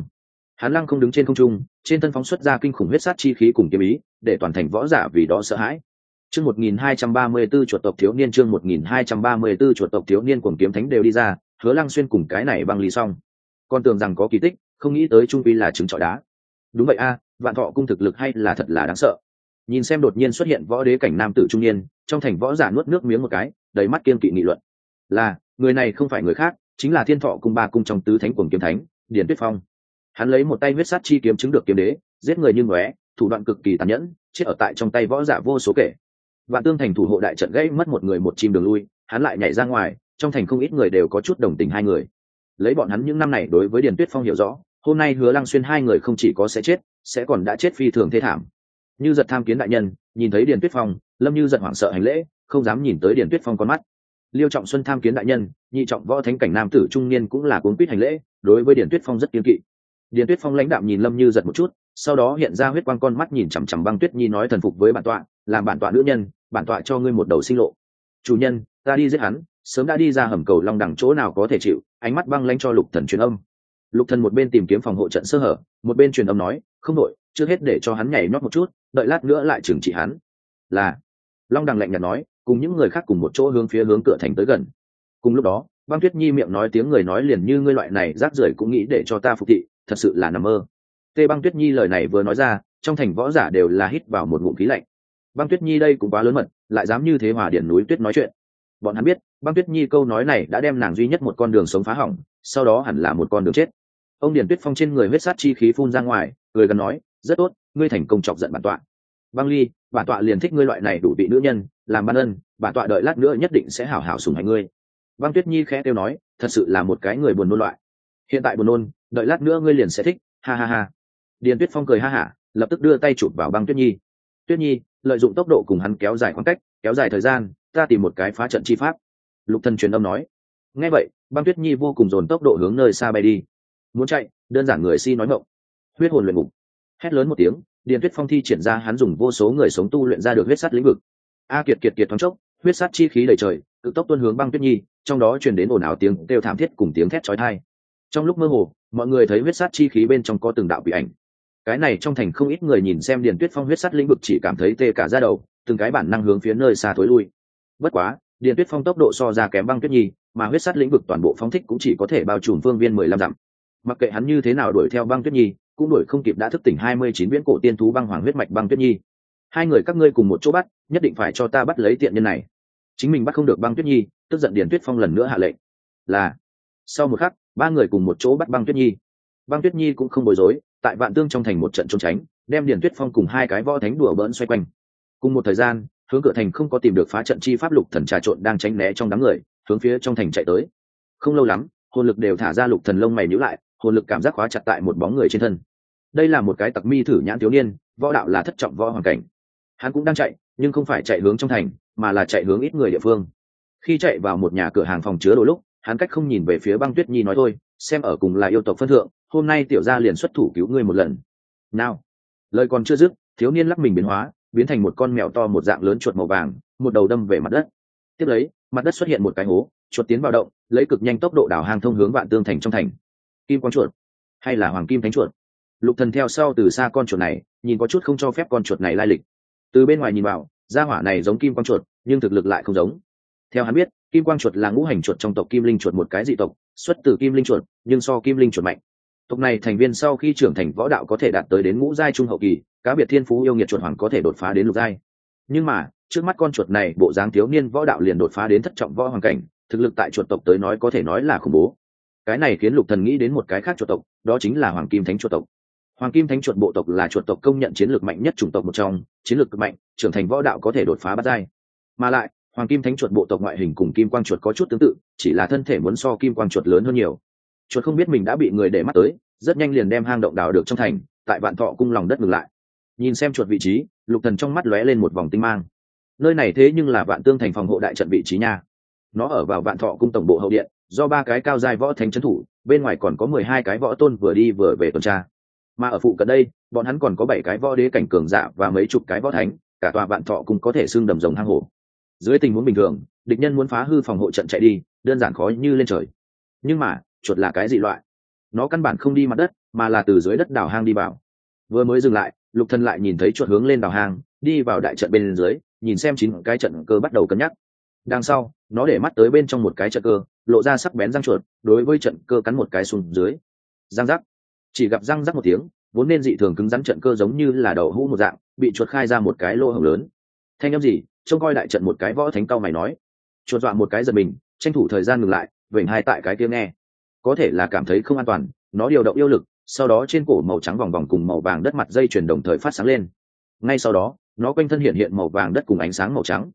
Hắn lăng không đứng trên không trung, trên thân phóng xuất ra kinh khủng huyết sát chi khí cùng kiếm ý, để toàn thành võ giả vì đó sợ hãi. Chương một nghìn hai trăm ba mươi b ố chuột tộc thiếu niên, chương một nghìn hai trăm ba mươi b ố chuột tộc thiếu niên cùng kiếm thánh đều đi ra, hứa lăng xuyên cùng cái này băng ly xong. Con tưởng rằng có kỳ tích, không nghĩ tới trung vi là trứng trọi đá đúng vậy a, vạn thọ cung thực lực hay là thật là đáng sợ. Nhìn xem đột nhiên xuất hiện võ đế cảnh nam tử trung niên, trong thành võ giả nuốt nước miếng một cái, đầy mắt kiên kỵ nghị luận. Là, người này không phải người khác, chính là thiên thọ cung ba cung trong tứ thánh quần kiếm thánh, điền tuyết phong. Hắn lấy một tay huyết sát chi kiếm chứng được kiếm đế, giết người như ngóe, thủ đoạn cực kỳ tàn nhẫn, chết ở tại trong tay võ giả vô số kể. Vạn tương thành thủ hộ đại trận gây mất một người một chim đường lui, hắn lại nhảy ra ngoài, trong thành không ít người đều có chút đồng tình hai người. Lấy bọn hắn những năm này đối với điền tuyết phong hiểu rõ hôm nay hứa lăng xuyên hai người không chỉ có sẽ chết, sẽ còn đã chết phi thường thê thảm. Như giật tham kiến đại nhân, nhìn thấy điền tuyết phong, lâm như giật hoảng sợ hành lễ, không dám nhìn tới điền tuyết phong con mắt. Liêu trọng xuân tham kiến đại nhân, nhị trọng võ thánh cảnh nam tử trung niên cũng là cuốn quýt hành lễ, đối với điền tuyết phong rất kiên kỵ. Điền tuyết phong lãnh đạm nhìn lâm như giật một chút, sau đó hiện ra huyết quang con mắt nhìn chằm chằm băng tuyết nhi nói thần phục với bản tọa, làm bản tọa nữ nhân, bản tọa cho ngươi một đầu sinh lộ. Chủ nhân, ta đi giết hắn, sớm đã đi ra hầm cầu long đẳng chỗ nào có thể chịu, ánh mắt băng lanh cho lục thần truyền âm lục thần một bên tìm kiếm phòng hộ trận sơ hở, một bên truyền âm nói, không đội trước hết để cho hắn nhảy nhót một chút, đợi lát nữa lại trừng trị hắn. Là, long đằng lạnh nhạt nói, cùng những người khác cùng một chỗ hướng phía hướng cửa thành tới gần. Cùng lúc đó, băng tuyết nhi miệng nói tiếng người nói liền như ngươi loại này rác rưởi cũng nghĩ để cho ta phục thị, thật sự là nằm mơ. Tê băng tuyết nhi lời này vừa nói ra, trong thành võ giả đều là hít vào một ngụm khí lạnh. Băng tuyết nhi đây cũng quá lớn mật, lại dám như thế hòa điện núi tuyết nói chuyện. Bọn hắn biết, băng tuyết nhi câu nói này đã đem nàng duy nhất một con đường sống phá hỏng, sau đó hẳn là một con đường chết ông điền tuyết phong trên người huyết sát chi khí phun ra ngoài người gần nói, rất tốt, ngươi thành công chọc giận bản tọa. Băng ly, bản tọa liền thích ngươi loại này đủ vị nữ nhân, làm ban ân, bản tọa đợi lát nữa nhất định sẽ hảo hảo sùng hành ngươi. Băng tuyết nhi khẽ kêu nói, thật sự là một cái người buồn nôn loại. Hiện tại buồn nôn, đợi lát nữa ngươi liền sẽ thích. Ha ha ha. Điền tuyết phong cười ha hả, lập tức đưa tay chụp vào băng tuyết nhi. Tuyết nhi, lợi dụng tốc độ cùng hắn kéo dài khoảng cách, kéo dài thời gian, ta tìm một cái phá trận chi pháp. Lục thần truyền âm nói. Nghe vậy, băng tuyết nhi vô cùng dồn tốc độ hướng nơi xa bay đi muốn chạy, đơn giản người si nói mộng. Huyết hồn luyện ngục. Hét lớn một tiếng, điền tuyết phong thi triển ra hắn dùng vô số người sống tu luyện ra được huyết sắt lĩnh vực. A kiệt kiệt kiệt thoáng chốc, huyết sắt chi khí đầy trời tự tốc tuân hướng băng tuyết nhi, trong đó truyền đến ồn ào tiếng kêu thảm thiết cùng tiếng thét chói tai. Trong lúc mơ hồ, mọi người thấy huyết sắt chi khí bên trong có từng đạo bị ảnh. Cái này trong thành không ít người nhìn xem điền tuyết phong huyết sắt lĩnh vực chỉ cảm thấy tê cả ra đầu, từng cái bản năng hướng phía nơi xa thối lui. Bất quá, điền tuyết phong tốc độ so ra kém băng tuyết nhi, mà huyết sắt lĩnh vực toàn bộ phóng thích cũng chỉ có thể bao trùm phương viên mười lăm dặm mặc kệ hắn như thế nào đuổi theo băng tuyết nhi, cũng đuổi không kịp đã thức tỉnh hai mươi chín viễn cổ tiên thú băng hoàng huyết mạch băng tuyết nhi. Hai người các ngươi cùng một chỗ bắt, nhất định phải cho ta bắt lấy tiện nhân này. Chính mình bắt không được băng tuyết nhi, tức giận điền tuyết phong lần nữa hạ lệnh. Là, sau một khắc, ba người cùng một chỗ bắt băng tuyết nhi. Băng tuyết nhi cũng không bối rối, tại vạn tương trong thành một trận trốn tránh, đem điền tuyết phong cùng hai cái võ thánh đùa bỡn xoay quanh. Cùng một thời gian, hướng cửa thành không có tìm được phá trận chi pháp lục thần trà trộn đang tránh né trong đám người, hướng phía trong thành chạy tới. Không lâu lắm, hồn lực đều thả ra lục thần lông mày nhíu lại hồn lực cảm giác khóa chặt tại một bóng người trên thân. Đây là một cái tặc mi thử nhãn thiếu niên, võ đạo là thất trọng võ hoàn cảnh. Hắn cũng đang chạy, nhưng không phải chạy hướng trong thành, mà là chạy hướng ít người địa phương. Khi chạy vào một nhà cửa hàng phòng chứa đồ lúc, hắn cách không nhìn về phía băng tuyết nhi nói thôi, xem ở cùng là yêu tộc phân thượng, hôm nay tiểu gia liền xuất thủ cứu ngươi một lần. Nào, lời còn chưa dứt, thiếu niên lắc mình biến hóa, biến thành một con mèo to một dạng lớn chuột màu vàng, một đầu đâm về mặt đất. Tiếp lấy, mặt đất xuất hiện một cái hố, chuột tiến vào động, lấy cực nhanh tốc độ đảo hang thông hướng vạn tương thành trong thành kim quang chuột. Hay là hoàng kim thánh chuột. Lục thần theo sau từ xa con chuột này, nhìn có chút không cho phép con chuột này lai lịch. Từ bên ngoài nhìn vào, gia hỏa này giống kim quang chuột, nhưng thực lực lại không giống. Theo hắn biết, kim quang chuột là ngũ hành chuột trong tộc kim linh chuột một cái dị tộc, xuất từ kim linh chuột, nhưng so kim linh chuột mạnh. Tộc này thành viên sau khi trưởng thành võ đạo có thể đạt tới đến ngũ giai trung hậu kỳ, cá biệt thiên phú yêu nghiệt chuột hoàng có thể đột phá đến lục giai. Nhưng mà, trước mắt con chuột này, bộ dáng thiếu niên võ đạo liền đột phá đến thất trọng võ hoàng cảnh, thực lực tại chuột tộc tới nói có thể nói là khủng bố cái này khiến lục thần nghĩ đến một cái khác chuột tộc, đó chính là hoàng kim thánh chuột tộc. Hoàng kim thánh chuột bộ tộc là chuột tộc công nhận chiến lược mạnh nhất chủng tộc một trong, chiến lược cực mạnh, trưởng thành võ đạo có thể đột phá bát giai. Mà lại, hoàng kim thánh chuột bộ tộc ngoại hình cùng kim quang chuột có chút tương tự, chỉ là thân thể muốn so kim quang chuột lớn hơn nhiều. Chuột không biết mình đã bị người để mắt tới, rất nhanh liền đem hang động đào được trong thành, tại vạn thọ cung lòng đất ngừng lại. Nhìn xem chuột vị trí, lục thần trong mắt lóe lên một vòng tinh mang. Nơi này thế nhưng là vạn tương thành phòng hộ đại trận vị trí nha. Nó ở vào vạn thọ cung tổng bộ hậu điện do ba cái cao dài võ thánh trấn thủ, bên ngoài còn có mười hai cái võ tôn vừa đi vừa về tuần tra. Mà ở phụ cận đây, bọn hắn còn có bảy cái võ đế cảnh cường dạ và mấy chục cái võ thánh, cả tòa vạn thọ cũng có thể xưng đầm rồng hang hổ. Dưới tình huống bình thường, địch nhân muốn phá hư phòng hộ trận chạy đi, đơn giản khó như lên trời. Nhưng mà, chuột là cái gì loại. Nó căn bản không đi mặt đất, mà là từ dưới đất đào hang đi vào. Vừa mới dừng lại, lục thần lại nhìn thấy chuột hướng lên đào hang, đi vào đại trận bên dưới, nhìn xem chín cái trận cơ bắt đầu cân nhắc. Đằng sau, nó để mắt tới bên trong một cái trận cơ lộ ra sắc bén răng chuột, đối với trận cơ cắn một cái xuống dưới. Răng rắc. Chỉ gặp răng rắc một tiếng, vốn nên dị thường cứng rắn trận cơ giống như là đầu hũ một dạng, bị chuột khai ra một cái lỗ hổng lớn. Thanh âm gì? Trông coi đại trận một cái võ thánh cao mày nói. Chuột dọa một cái giật mình, tranh thủ thời gian ngừng lại, vểnh hai tại cái kia nghe. Có thể là cảm thấy không an toàn, nó điều động yêu lực, sau đó trên cổ màu trắng vòng vòng cùng màu vàng đất mặt dây chuyển đồng thời phát sáng lên. Ngay sau đó, nó quanh thân hiện hiện màu vàng đất cùng ánh sáng màu trắng.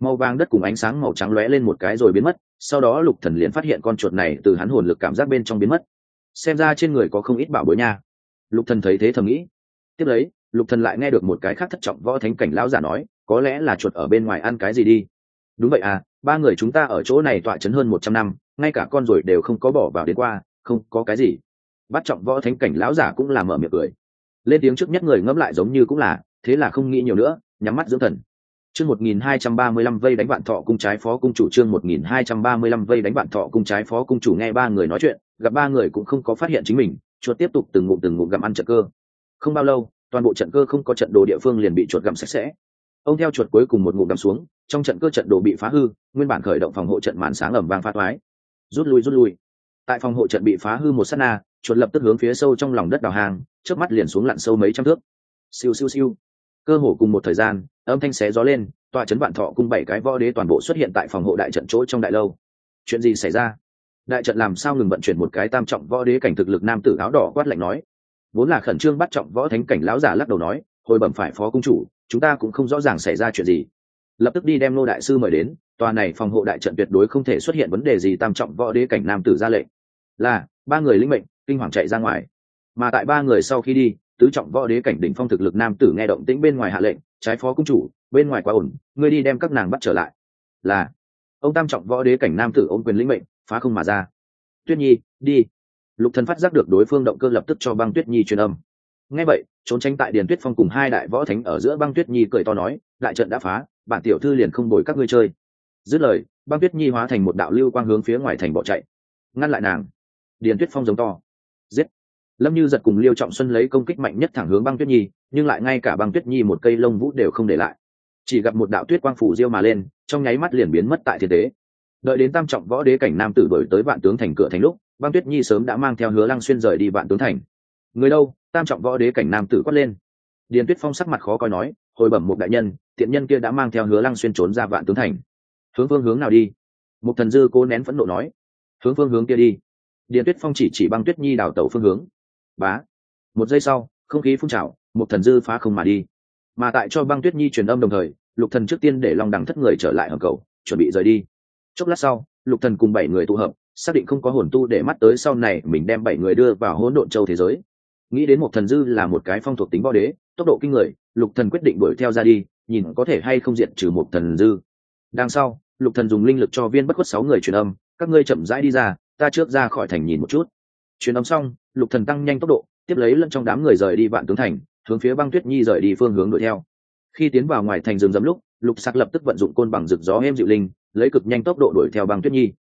Màu vàng đất cùng ánh sáng màu trắng lóe lên một cái rồi biến mất sau đó lục thần liền phát hiện con chuột này từ hắn hồn lực cảm giác bên trong biến mất. Xem ra trên người có không ít bảo bối nha. Lục thần thấy thế thầm nghĩ. Tiếp lấy, lục thần lại nghe được một cái khác thất trọng võ thánh cảnh lão giả nói, có lẽ là chuột ở bên ngoài ăn cái gì đi. Đúng vậy à ba người chúng ta ở chỗ này tọa chấn hơn một trăm năm, ngay cả con rồi đều không có bỏ vào đến qua, không có cái gì. Bắt trọng võ thánh cảnh lão giả cũng là mở miệng cười. Lên tiếng trước nhất người ngẫm lại giống như cũng là, thế là không nghĩ nhiều nữa, nhắm mắt dưỡng thần chương một nghìn hai trăm ba mươi lăm vây đánh bạn thọ cung trái phó cung chủ. Chương một nghìn hai trăm ba mươi lăm vây đánh bạn thọ cung trái phó cung chủ. Nghe ba người nói chuyện, gặp ba người cũng không có phát hiện chính mình, chuột tiếp tục từng ngụm từng ngụm gặm ăn trận cơ. Không bao lâu, toàn bộ trận cơ không có trận đồ địa phương liền bị chuột gặm sạch sẽ. Ông theo chuột cuối cùng một ngụm gặm xuống, trong trận cơ trận đồ bị phá hư, nguyên bản khởi động phòng hộ trận màn sáng ẩm vang phát toái. rút lui rút lui. Tại phòng hộ trận bị phá hư một sát na, chuột lập tức hướng phía sâu trong lòng đất đào hàng trước mắt liền xuống lặn sâu mấy trăm thước. Siêu siêu siêu. Cơ hồ cùng một thời gian âm thanh xé gió lên, tòa chấn vạn thọ cung bảy cái võ đế toàn bộ xuất hiện tại phòng hộ đại trận chỗ trong đại lâu. Chuyện gì xảy ra? Đại trận làm sao ngừng vận chuyển một cái tam trọng võ đế cảnh thực lực nam tử áo đỏ quát lạnh nói. Vốn là khẩn trương bắt trọng võ thánh cảnh lão giả lắc đầu nói, hồi bẩm phải phó cung chủ, chúng ta cũng không rõ ràng xảy ra chuyện gì. Lập tức đi đem nô đại sư mời đến, tòa này phòng hộ đại trận tuyệt đối không thể xuất hiện vấn đề gì tam trọng võ đế cảnh nam tử ra lệnh. Là, ba người linh mệnh, kinh hoàng chạy ra ngoài. Mà tại ba người sau khi đi, tứ trọng võ đế cảnh đỉnh phong thực lực nam tử nghe động tĩnh bên ngoài hạ lệnh trái phó cung chủ, bên ngoài quá ổn, ngươi đi đem các nàng bắt trở lại. Là. Ông tam trọng võ đế cảnh nam tử ôm quyền lĩnh mệnh, phá không mà ra. Tuyết nhi, đi. Lục thần phát giác được đối phương động cơ lập tức cho băng tuyết nhi truyền âm. Nghe vậy, trốn tránh tại điền tuyết phong cùng hai đại võ thánh ở giữa, băng tuyết nhi cười to nói, đại trận đã phá, bản tiểu thư liền không bồi các ngươi chơi. Dứt lời, băng tuyết nhi hóa thành một đạo lưu quang hướng phía ngoài thành bỏ chạy. Ngăn lại nàng. Điền tuyết phong giống to. Giết. Lâm như giật cùng liêu trọng xuân lấy công kích mạnh nhất thẳng hướng băng tuyết nhi nhưng lại ngay cả băng tuyết nhi một cây lông vũ đều không để lại. Chỉ gặp một đạo tuyết quang phủ diêu mà lên, trong nháy mắt liền biến mất tại thiên tế. Đợi đến tam trọng võ đế cảnh nam tử đổi tới vạn tướng thành cửa thành lúc, băng tuyết nhi sớm đã mang theo hứa lăng xuyên rời đi vạn tướng thành. Người đâu? Tam trọng võ đế cảnh nam tử quát lên. Điền tuyết phong sắc mặt khó coi nói, hồi bẩm một đại nhân, thiện nhân kia đã mang theo hứa lăng xuyên trốn ra vạn tướng thành. Hướng phương hướng nào đi? Một thần dư cố nén phẫn nộ nói, hướng phương hướng kia đi. Điền tuyết phong chỉ chỉ băng tuyết nhi đào tẩu phương hướng. Bá. Một giây sau, không khí phun trào một thần dư phá không mà đi. Mà tại cho băng tuyết nhi truyền âm đồng thời, lục thần trước tiên để long đằng thất người trở lại hầm cầu, chuẩn bị rời đi. Chốc lát sau, lục thần cùng bảy người tụ hợp, xác định không có hồn tu để mắt tới sau này mình đem bảy người đưa vào hỗn độn châu thế giới. Nghĩ đến một thần dư là một cái phong thuộc tính võ đế, tốc độ kinh người, lục thần quyết định đuổi theo ra đi, nhìn có thể hay không diện trừ một thần dư. Đằng sau, lục thần dùng linh lực cho viên bất khuất sáu người truyền âm, các ngươi chậm rãi đi ra, ta trước ra khỏi thành nhìn một chút. Truyền âm xong, lục thần tăng nhanh tốc độ, tiếp lấy lẫn trong đám người rời đi vạn tướng thành hướng phía băng tuyết nhi rời đi phương hướng đuổi theo. Khi tiến vào ngoài thành rừng rậm lúc, lục sạc lập tức vận dụng côn bằng rực gió êm dịu linh, lấy cực nhanh tốc độ đuổi theo băng tuyết nhi.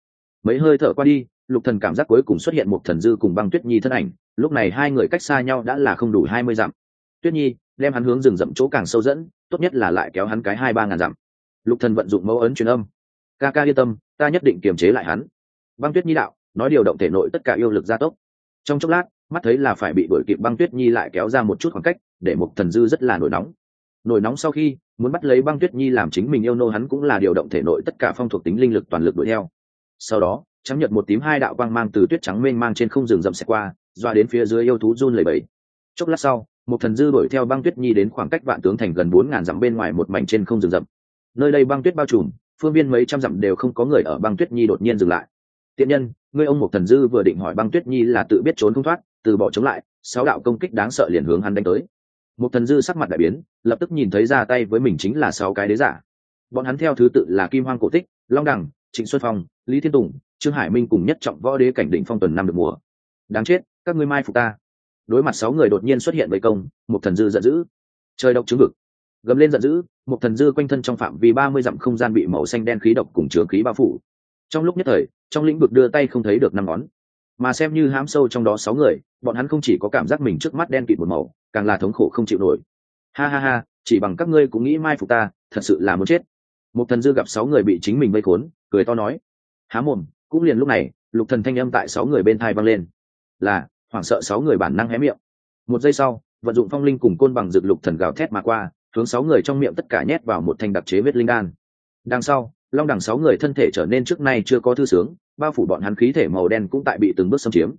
Mấy hơi thở qua đi, lục thần cảm giác cuối cùng xuất hiện một thần dư cùng băng tuyết nhi thân ảnh, lúc này hai người cách xa nhau đã là không đủ hai mươi dặm. Tuyết nhi, đem hắn hướng rừng rậm chỗ càng sâu dẫn, tốt nhất là lại kéo hắn cái hai ba ngàn dặm. Lục thần vận dụng mẫu ấn truyền âm. Ca ca yên tâm, ta nhất định kiềm chế lại hắn. Băng tuyết nhi đạo, nói điều động thể nội tất cả yêu lực gia tốc. Trong chốc lát, mắt thấy là phải bị đuổi kịp băng tuyết nhi lại kéo ra một chút khoảng cách để một thần dư rất là nổi nóng. Nổi nóng sau khi, muốn bắt lấy băng tuyết nhi làm chính mình yêu nô hắn cũng là điều động thể nội tất cả phong thuộc tính linh lực toàn lực đuổi theo. Sau đó, trắng nhật một tím hai đạo quang mang từ tuyết trắng mênh mang trên không rừng rậm xẹt qua, doa đến phía dưới yêu thú run lẩy bẩy. Chốc lát sau, một thần dư đuổi theo băng tuyết nhi đến khoảng cách vạn tướng thành gần bốn ngàn dặm bên ngoài một mảnh trên không rừng rậm. Nơi đây băng tuyết bao trùm, phương viên mấy trăm dặm đều không có người ở băng tuyết nhi đột nhiên dừng lại. Tiện nhân, ngươi ông một thần dư vừa định hỏi băng tuyết nhi là tự biết trốn không thoát, từ bỏ chống lại, sáu đạo công kích đáng sợ liền hướng hắn đánh tới một thần dư sắc mặt đại biến, lập tức nhìn thấy ra tay với mình chính là sáu cái đế giả. Bọn hắn theo thứ tự là kim hoang cổ tích, long đẳng, trịnh xuân phong, lý thiên tùng, trương hải minh cùng nhất trọng võ đế cảnh định phong tuần năm được mùa. Đáng chết, các ngươi mai phục ta. Đối mặt sáu người đột nhiên xuất hiện với công một thần dư giận dữ. Trời độc chứng vực gầm lên giận dữ một thần dư quanh thân trong phạm vi ba mươi dặm không gian bị màu xanh đen khí độc cùng chứa khí bao phủ. Trong lúc nhất thời, trong lĩnh vực đưa tay không thấy được năm ngón mà xem như hám sâu trong đó sáu người, bọn hắn không chỉ có cảm giác mình trước mắt đen kịt một màu, càng là thống khổ không chịu nổi. Ha ha ha, chỉ bằng các ngươi cũng nghĩ mai phục ta, thật sự là muốn chết. Một thần dư gặp sáu người bị chính mình vây khốn, cười to nói. Há mồm, cũng liền lúc này, lục thần thanh âm tại sáu người bên thai vang lên. Là, hoảng sợ sáu người bản năng hé miệng. Một giây sau, vận dụng phong linh cùng côn bằng dược lục thần gào thét mà qua, hướng sáu người trong miệng tất cả nhét vào một thanh đặc chế huyết linh đan. Đằng sau, long đẳng sáu người thân thể trở nên trước nay chưa có thư sướng bao phủ bọn hắn khí thể màu đen cũng tại bị từng bước xâm chiếm.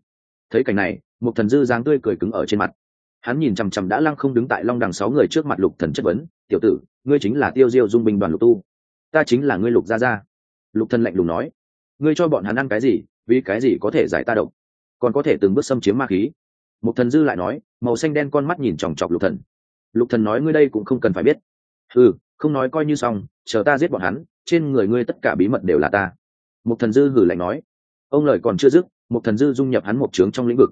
Thấy cảnh này một thần dư dáng tươi cười cứng ở trên mặt. Hắn nhìn chằm chằm đã lăng không đứng tại long đằng sáu người trước mặt lục thần chất vấn, tiểu tử, ngươi chính là tiêu diêu dung binh đoàn lục tu. Ta chính là ngươi lục gia gia. Lục thần lạnh lùng nói, ngươi cho bọn hắn ăn cái gì, vì cái gì có thể giải ta độc? Còn có thể từng bước xâm chiếm ma khí. Một thần dư lại nói, màu xanh đen con mắt nhìn chòng chọc lục thần. Lục thần nói, ngươi đây cũng không cần phải biết. Ừ không nói coi như xong, chờ ta giết bọn hắn, trên người ngươi tất cả bí mật đều là ta một thần dư gửi lạnh nói. Ông lời còn chưa dứt một thần dư dung nhập hắn một trướng trong lĩnh vực.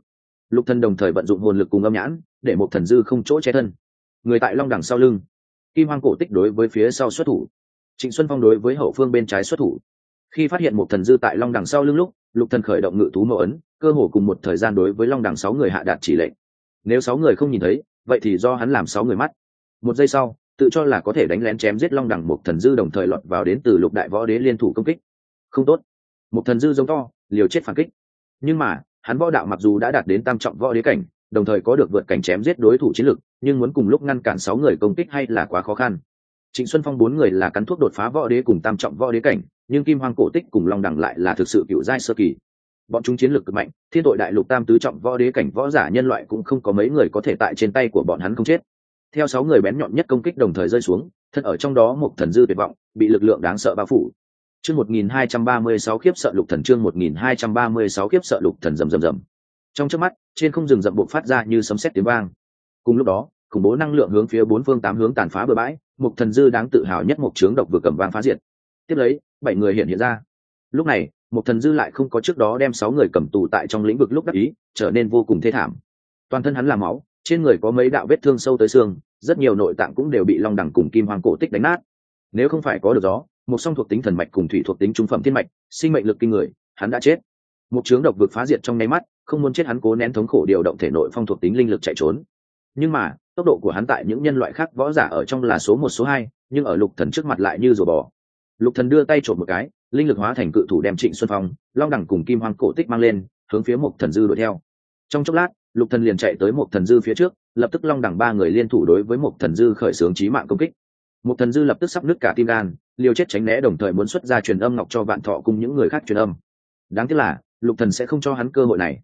Lục thần đồng thời vận dụng hồn lực cùng âm nhãn, để một thần dư không chỗ che thân. Người tại long đằng sau lưng. Kim hoang cổ tích đối với phía sau xuất thủ. Trịnh xuân phong đối với hậu phương bên trái xuất thủ. Khi phát hiện một thần dư tại long đằng sau lưng lúc, lục thần khởi động ngự thú mẫu ấn, cơ hồ cùng một thời gian đối với long đằng sáu người hạ đạt chỉ lệnh. Nếu sáu người không nhìn thấy, vậy thì do hắn làm sáu người mắt. Một giây sau, tự cho là có thể đánh lén chém giết long đằng một thần dư đồng thời lọt vào đến từ lục đại võ đế liên thủ công kích không tốt. Một thần dư giống to, liều chết phản kích. Nhưng mà, hắn võ đạo mặc dù đã đạt đến tam trọng võ đế cảnh, đồng thời có được vượt cảnh chém giết đối thủ chiến lực nhưng muốn cùng lúc ngăn cản sáu người công kích hay là quá khó khăn. Trịnh xuân phong bốn người là cắn thuốc đột phá võ đế cùng tam trọng võ đế cảnh, nhưng kim Hoàng cổ tích cùng long đẳng lại là thực sự cựu giai sơ kỳ. Bọn chúng chiến lược cực mạnh, thiên tội đại lục tam tứ trọng võ đế cảnh võ giả nhân loại cũng không có mấy người có thể tại trên tay của bọn hắn không chết. Theo sáu người bén nhọn nhất công kích đồng thời rơi xuống thân ở trong đó một thần dư tuyệt vọng, bị lực lượng đáng sợ bao phủ chương một nghìn hai trăm ba mươi sáu khiếp sợ lục thần, chương một nghìn hai trăm ba mươi sáu khiếp sợ lục thần rầm rầm rầm. Trong chớp mắt, trên không rừng rậm bộ phát ra như sấm sét tiếng vang. Cùng lúc đó, khủng bố năng lượng hướng phía bốn phương tám hướng tàn phá bừa bãi Mục thần dư đáng tự hào nhất mục trướng độc vừa cầm vang phá diệt. Tiếp lấy, bảy người hiện hiện ra. Lúc này Mục thần dư lại không có trước đó đem sáu người cầm tù tại trong lĩnh vực lúc đắc ý, trở nên vô cùng thê thảm. Toàn thân hắn là máu, trên người có mấy đạo vết thương sâu tới xương, rất nhiều nội tạng cũng đều bị long đẳng cùng kim hoàng cổ tích đánh nát. Nếu không phải có được gió một song thuộc tính thần mạch cùng thủy thuộc tính trung phẩm thiên mạch, sinh mệnh lực kinh người, hắn đã chết. Một chướng độc vực phá diệt trong nháy mắt, không muốn chết hắn cố nén thống khổ điều động thể nội phong thuộc tính linh lực chạy trốn. Nhưng mà, tốc độ của hắn tại những nhân loại khác võ giả ở trong là số một, số hai, nhưng ở lục thần trước mặt lại như rùa bò. Lục thần đưa tay trộm một cái, linh lực hóa thành cự thủ đem trịnh xuân phong, long đẳng cùng kim hoang cổ tích mang lên, hướng phía một thần dư đuổi theo. Trong chốc lát, lục thần liền chạy tới một thần dư phía trước, lập tức long đẳng ba người liên thủ đối với một thần dư khởi xướng chí mạng công kích một thần dư lập tức sắp nứt cả tim gan, liều chết tránh né đồng thời muốn xuất ra truyền âm ngọc cho vạn thọ cùng những người khác truyền âm. Đáng tiếc là, lục thần sẽ không cho hắn cơ hội này.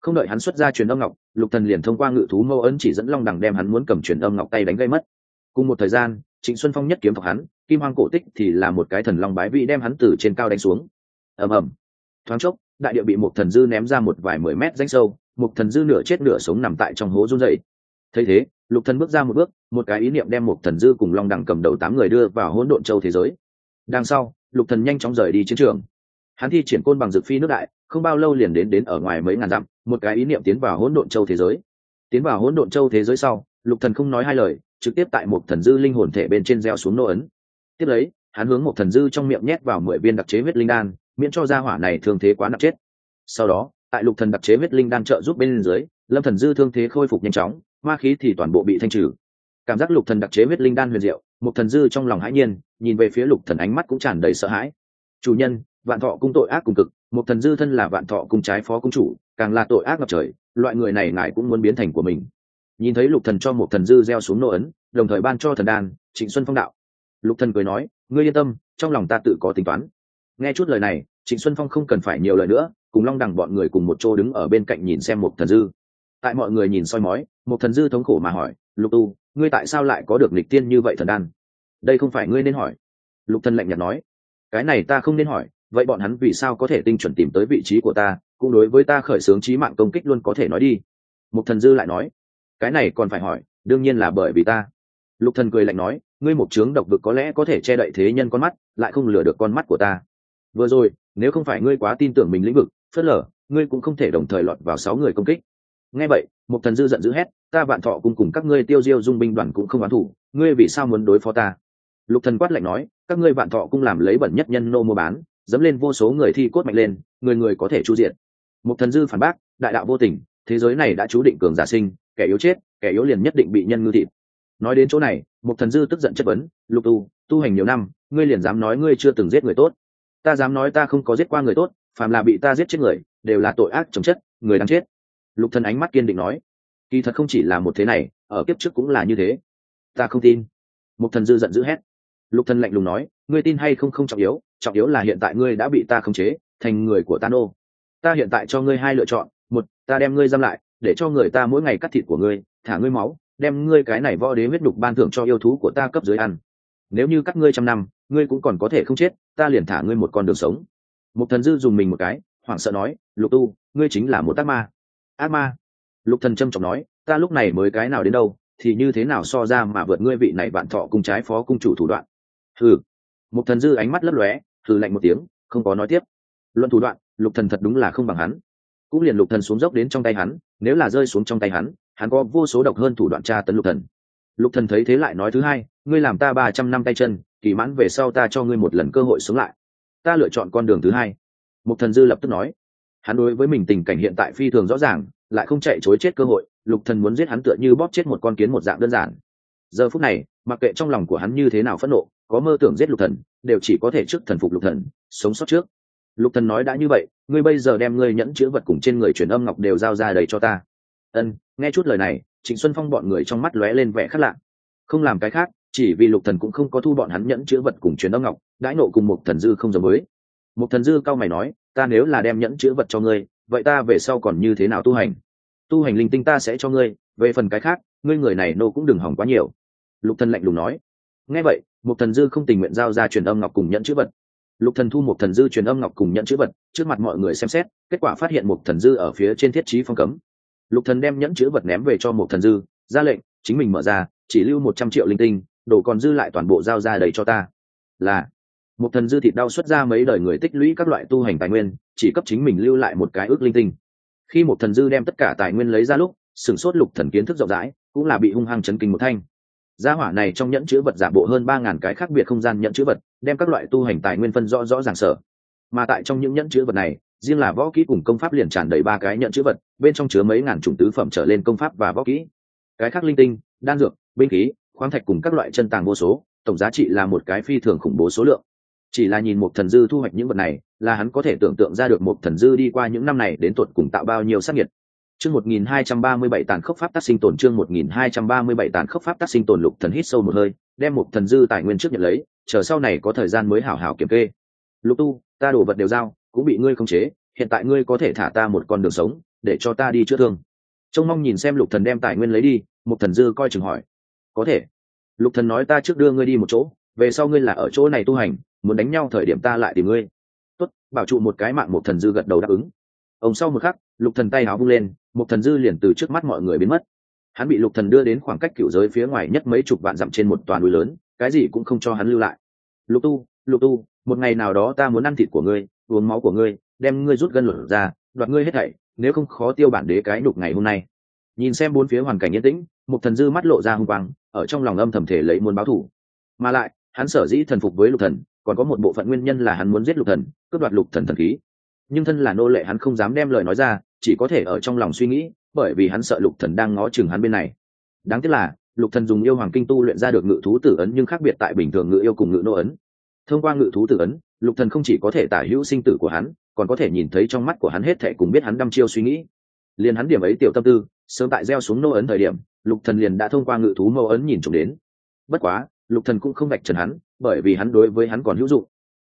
Không đợi hắn xuất ra truyền âm ngọc, lục thần liền thông qua ngự thú mâu ấn chỉ dẫn long đằng đem hắn muốn cầm truyền âm ngọc tay đánh gây mất. Cùng một thời gian, trịnh xuân phong nhất kiếm thọc hắn, kim hoang cổ tích thì là một cái thần long bái vị đem hắn từ trên cao đánh xuống. Ầm ầm. Thoáng chốc, đại địa bị một thần dư ném ra một vài mười mét rãnh sâu một thần dư nửa chết nửa sống nằm tại trong hố run rẩy. thấy thế lục thần bước ra một bước, một cái ý niệm đem một thần dư cùng long đẳng cầm đầu tám người đưa vào hỗn độn châu thế giới. Đằng sau, lục thần nhanh chóng rời đi chiến trường. Hắn thi triển côn bằng dược phi nước đại, không bao lâu liền đến đến ở ngoài mấy ngàn dặm, một cái ý niệm tiến vào hỗn độn châu thế giới. Tiến vào hỗn độn châu thế giới sau, lục thần không nói hai lời, trực tiếp tại một thần dư linh hồn thể bên trên gieo xuống nô ấn. Tiếp lấy, hắn hướng một thần dư trong miệng nhét vào mười viên đặc chế huyết linh đan, miễn cho gia hỏa này thương thế quá nặng chết. Sau đó, tại lục thần đặc chế huyết linh đan trợ giúp bên dưới, lâm thần dư thương thế khôi phục nhanh chóng ma khí thì toàn bộ bị thanh trừ. Cảm giác lục thần đặc chế huyết linh đan huyền diệu, một thần dư trong lòng hãi nhiên, nhìn về phía lục thần ánh mắt cũng tràn đầy sợ hãi. Chủ nhân, vạn thọ cung tội ác cùng cực, một thần dư thân là vạn thọ cung trái phó cung chủ, càng là tội ác ngập trời, loại người này ngài cũng muốn biến thành của mình. Nhìn thấy lục thần cho một thần dư gieo xuống nô ấn, đồng thời ban cho thần đan, trịnh xuân phong đạo. Lục thần cười nói, ngươi yên tâm, trong lòng ta tự có tính toán. Nghe chút lời này, trịnh xuân phong không cần phải nhiều lời nữa, cùng long đằng bọn người cùng một chỗ đứng ở bên cạnh nhìn xem một thần dư tại mọi người nhìn soi mói, một thần dư thống khổ mà hỏi, lục tu, ngươi tại sao lại có được lịch tiên như vậy thần đan? Đây không phải ngươi nên hỏi. Lục thần lạnh nhạt nói, cái này ta không nên hỏi, vậy bọn hắn vì sao có thể tinh chuẩn tìm tới vị trí của ta, cũng đối với ta khởi xướng trí mạng công kích luôn có thể nói đi. Một thần dư lại nói, cái này còn phải hỏi, đương nhiên là bởi vì ta. Lục thần cười lạnh nói, ngươi một trướng độc vực có lẽ có thể che đậy thế nhân con mắt, lại không lừa được con mắt của ta. Vừa rồi, nếu không phải ngươi quá tin tưởng mình lĩnh vực, phớt lờ, ngươi cũng không thể đồng thời lọt vào sáu người công kích nghe vậy, một thần dư giận dữ hét, ta vạn thọ cùng cùng các ngươi tiêu diêu dung binh đoàn cũng không oán thủ, ngươi vì sao muốn đối phó ta? Lục thần quát lạnh nói, các ngươi vạn thọ cũng làm lấy bẩn nhất nhân nô mua bán, dẫm lên vô số người thi cốt mạnh lên, người người có thể chu diện một thần dư phản bác, đại đạo vô tình, thế giới này đã chú định cường giả sinh, kẻ yếu chết, kẻ yếu liền nhất định bị nhân ngư thịt. Nói đến chỗ này, một thần dư tức giận chất vấn, lục tu tu hành nhiều năm, ngươi liền dám nói ngươi chưa từng giết người tốt? Ta dám nói ta không có giết qua người tốt, phàm là bị ta giết chết người, đều là tội ác chồng chất, người đang chết lục thần ánh mắt kiên định nói, kỳ thật không chỉ là một thế này, ở kiếp trước cũng là như thế. Ta không tin. Một thần dư giận dữ hét. Lục thần lạnh lùng nói, ngươi tin hay không không trọng yếu trọng yếu là hiện tại ngươi đã bị ta khống chế, thành người của ta nô. Ta hiện tại cho ngươi hai lựa chọn, một, ta đem ngươi giam lại, để cho người ta mỗi ngày cắt thịt của ngươi, thả ngươi máu, đem ngươi cái này võ đế huyết đục ban thưởng cho yêu thú của ta cấp dưới ăn. Nếu như cắt ngươi trăm năm, ngươi cũng còn có thể không chết, ta liền thả ngươi một con đường sống. Một thần dư dùng mình một cái, hoảng sợ nói, lục tu, ngươi chính là một tát ma ác ma. Lục thần trâm trọng nói, ta lúc này mới cái nào đến đâu, thì như thế nào so ra mà vượt ngươi vị này bạn thọ cùng trái phó cung chủ thủ đoạn? Hừ. Một thần dư ánh mắt lấp lóe thử lạnh một tiếng, không có nói tiếp. Luận thủ đoạn, lục thần thật đúng là không bằng hắn. Cũng liền lục thần xuống dốc đến trong tay hắn, nếu là rơi xuống trong tay hắn hắn có vô số độc hơn thủ đoạn tra tấn lục thần. Lục thần thấy thế lại nói thứ hai, ngươi làm ta ba trăm năm tay chân, kỳ mãn về sau ta cho ngươi một lần cơ hội sống lại. Ta lựa chọn con đường thứ hai. Một thần dư lập tức nói hắn đối với mình tình cảnh hiện tại phi thường rõ ràng, lại không chạy chối chết cơ hội, lục thần muốn giết hắn tựa như bóp chết một con kiến một dạng đơn giản. Giờ phút này, mặc kệ trong lòng của hắn như thế nào phẫn nộ, có mơ tưởng giết lục thần, đều chỉ có thể trước thần phục lục thần, sống sót trước. Lục thần nói đã như vậy, ngươi bây giờ đem ngươi nhẫn chữ vật cùng trên người truyền âm ngọc đều giao ra đầy cho ta. Ân, nghe chút lời này, trịnh xuân phong bọn người trong mắt lóe lên vẻ khác lạ. Không làm cái khác, chỉ vì lục thần cũng không có thu bọn hắn nhẫn chữ vật cùng truyền âm ngọc, đãi nộ cùng một thần dư không giống với. Một thần dư cao mày nói ta nếu là đem nhẫn chữ vật cho ngươi, vậy ta về sau còn như thế nào tu hành? Tu hành linh tinh ta sẽ cho ngươi, về phần cái khác, ngươi người này nô cũng đừng hỏng quá nhiều. Lục thần lạnh lùng nói. Nghe vậy một thần dư không tình nguyện giao ra truyền âm ngọc cùng nhẫn chữ vật. Lục thần thu một thần dư truyền âm ngọc cùng nhẫn chữ vật, trước mặt mọi người xem xét, kết quả phát hiện một thần dư ở phía trên thiết trí phong cấm. Lục thần đem nhẫn chữ vật ném về cho một thần dư, ra lệnh, chính mình mở ra, chỉ lưu một trăm triệu linh tinh, đồ còn dư lại toàn bộ giao ra đầy cho ta. Là một thần dư thịt đau xuất ra mấy đời người tích lũy các loại tu hành tài nguyên, chỉ cấp chính mình lưu lại một cái ước linh tinh. Khi một thần dư đem tất cả tài nguyên lấy ra lúc, sửng sốt lục thần kiến thức rộng rãi, cũng là bị hung hăng chấn kinh một thanh. Gia hỏa này trong nhẫn chữ vật giả bộ hơn ba ngàn cái khác biệt không gian nhẫn chữ vật, đem các loại tu hành tài nguyên phân rõ rõ ràng sở. Mà tại trong những nhẫn chữ vật này, riêng là võ kỹ cùng công pháp liền tràn đầy ba cái nhẫn chữ vật, bên trong chứa mấy ngàn chủng tứ phẩm trở lên công pháp và võ kỹ. Cái khác linh tinh, đan dược, binh khí, khoáng thạch cùng các loại chân tàng vô số, tổng giá trị là một cái phi thường khủng bố số lượng chỉ là nhìn một thần dư thu hoạch những vật này, là hắn có thể tưởng tượng ra được một thần dư đi qua những năm này đến tuột cùng tạo bao nhiêu sắc nhiệt chương một nghìn hai trăm ba mươi bảy tàn khốc pháp tác sinh tồn, chương một nghìn hai trăm ba mươi bảy tàn khốc pháp tác sinh tồn lục thần hít sâu một hơi, đem một thần dư tài nguyên trước nhận lấy, chờ sau này có thời gian mới hảo hảo kiểm kê. Lục tu, ta đổ vật đều giao, cũng bị ngươi khống chế, hiện tại ngươi có thể thả ta một con đường sống, để cho ta đi chữa thương. Trông mong nhìn xem lục thần đem tài nguyên lấy đi, một thần dư coi chừng hỏi. Có thể. Lục thần nói ta trước đưa ngươi đi một chỗ, về sau ngươi là ở chỗ này tu hành muốn đánh nhau thời điểm ta lại tìm ngươi. Tốt, bảo trụ một cái mạng một thần dư gật đầu đáp ứng. Ông sau một khắc, lục thần tay áo vung lên, một thần dư liền từ trước mắt mọi người biến mất. Hắn bị lục thần đưa đến khoảng cách cựu giới phía ngoài nhất mấy chục vạn dặm trên một toàn núi lớn, cái gì cũng không cho hắn lưu lại. Lục tu lục tu, một ngày nào đó ta muốn ăn thịt của ngươi, uống máu của ngươi, đem ngươi rút gân lửa ra, đoạt ngươi hết thảy, nếu không khó tiêu bản đế cái đục ngày hôm nay. Nhìn xem bốn phía hoàn cảnh yên tĩnh, một thần dư mắt lộ ra hung quang, ở trong lòng âm thầm thể lấy muốn báo thù mà lại, hắn sở dĩ thần phục với lục thần còn có một bộ phận nguyên nhân là hắn muốn giết lục thần, cướp đoạt lục thần thần khí. Nhưng thân là nô lệ hắn không dám đem lời nói ra, chỉ có thể ở trong lòng suy nghĩ, bởi vì hắn sợ lục thần đang ngó chừng hắn bên này. Đáng tiếc là, lục thần dùng yêu hoàng kinh tu luyện ra được ngự thú tử ấn nhưng khác biệt tại bình thường ngự yêu cùng ngự nô ấn. Thông qua ngự thú tử ấn, lục thần không chỉ có thể tả hữu sinh tử của hắn, còn có thể nhìn thấy trong mắt của hắn hết thảy cùng biết hắn đăm chiêu suy nghĩ. Liền hắn điểm ấy tiểu tâm tư, sớm tại gieo xuống nô ấn thời điểm, lục thần liền đã thông qua ngự thú mâu ấn nhìn trộm đến. Bất quá, lục thần cũng không vạch trần hắn bởi vì hắn đối với hắn còn hữu dụng.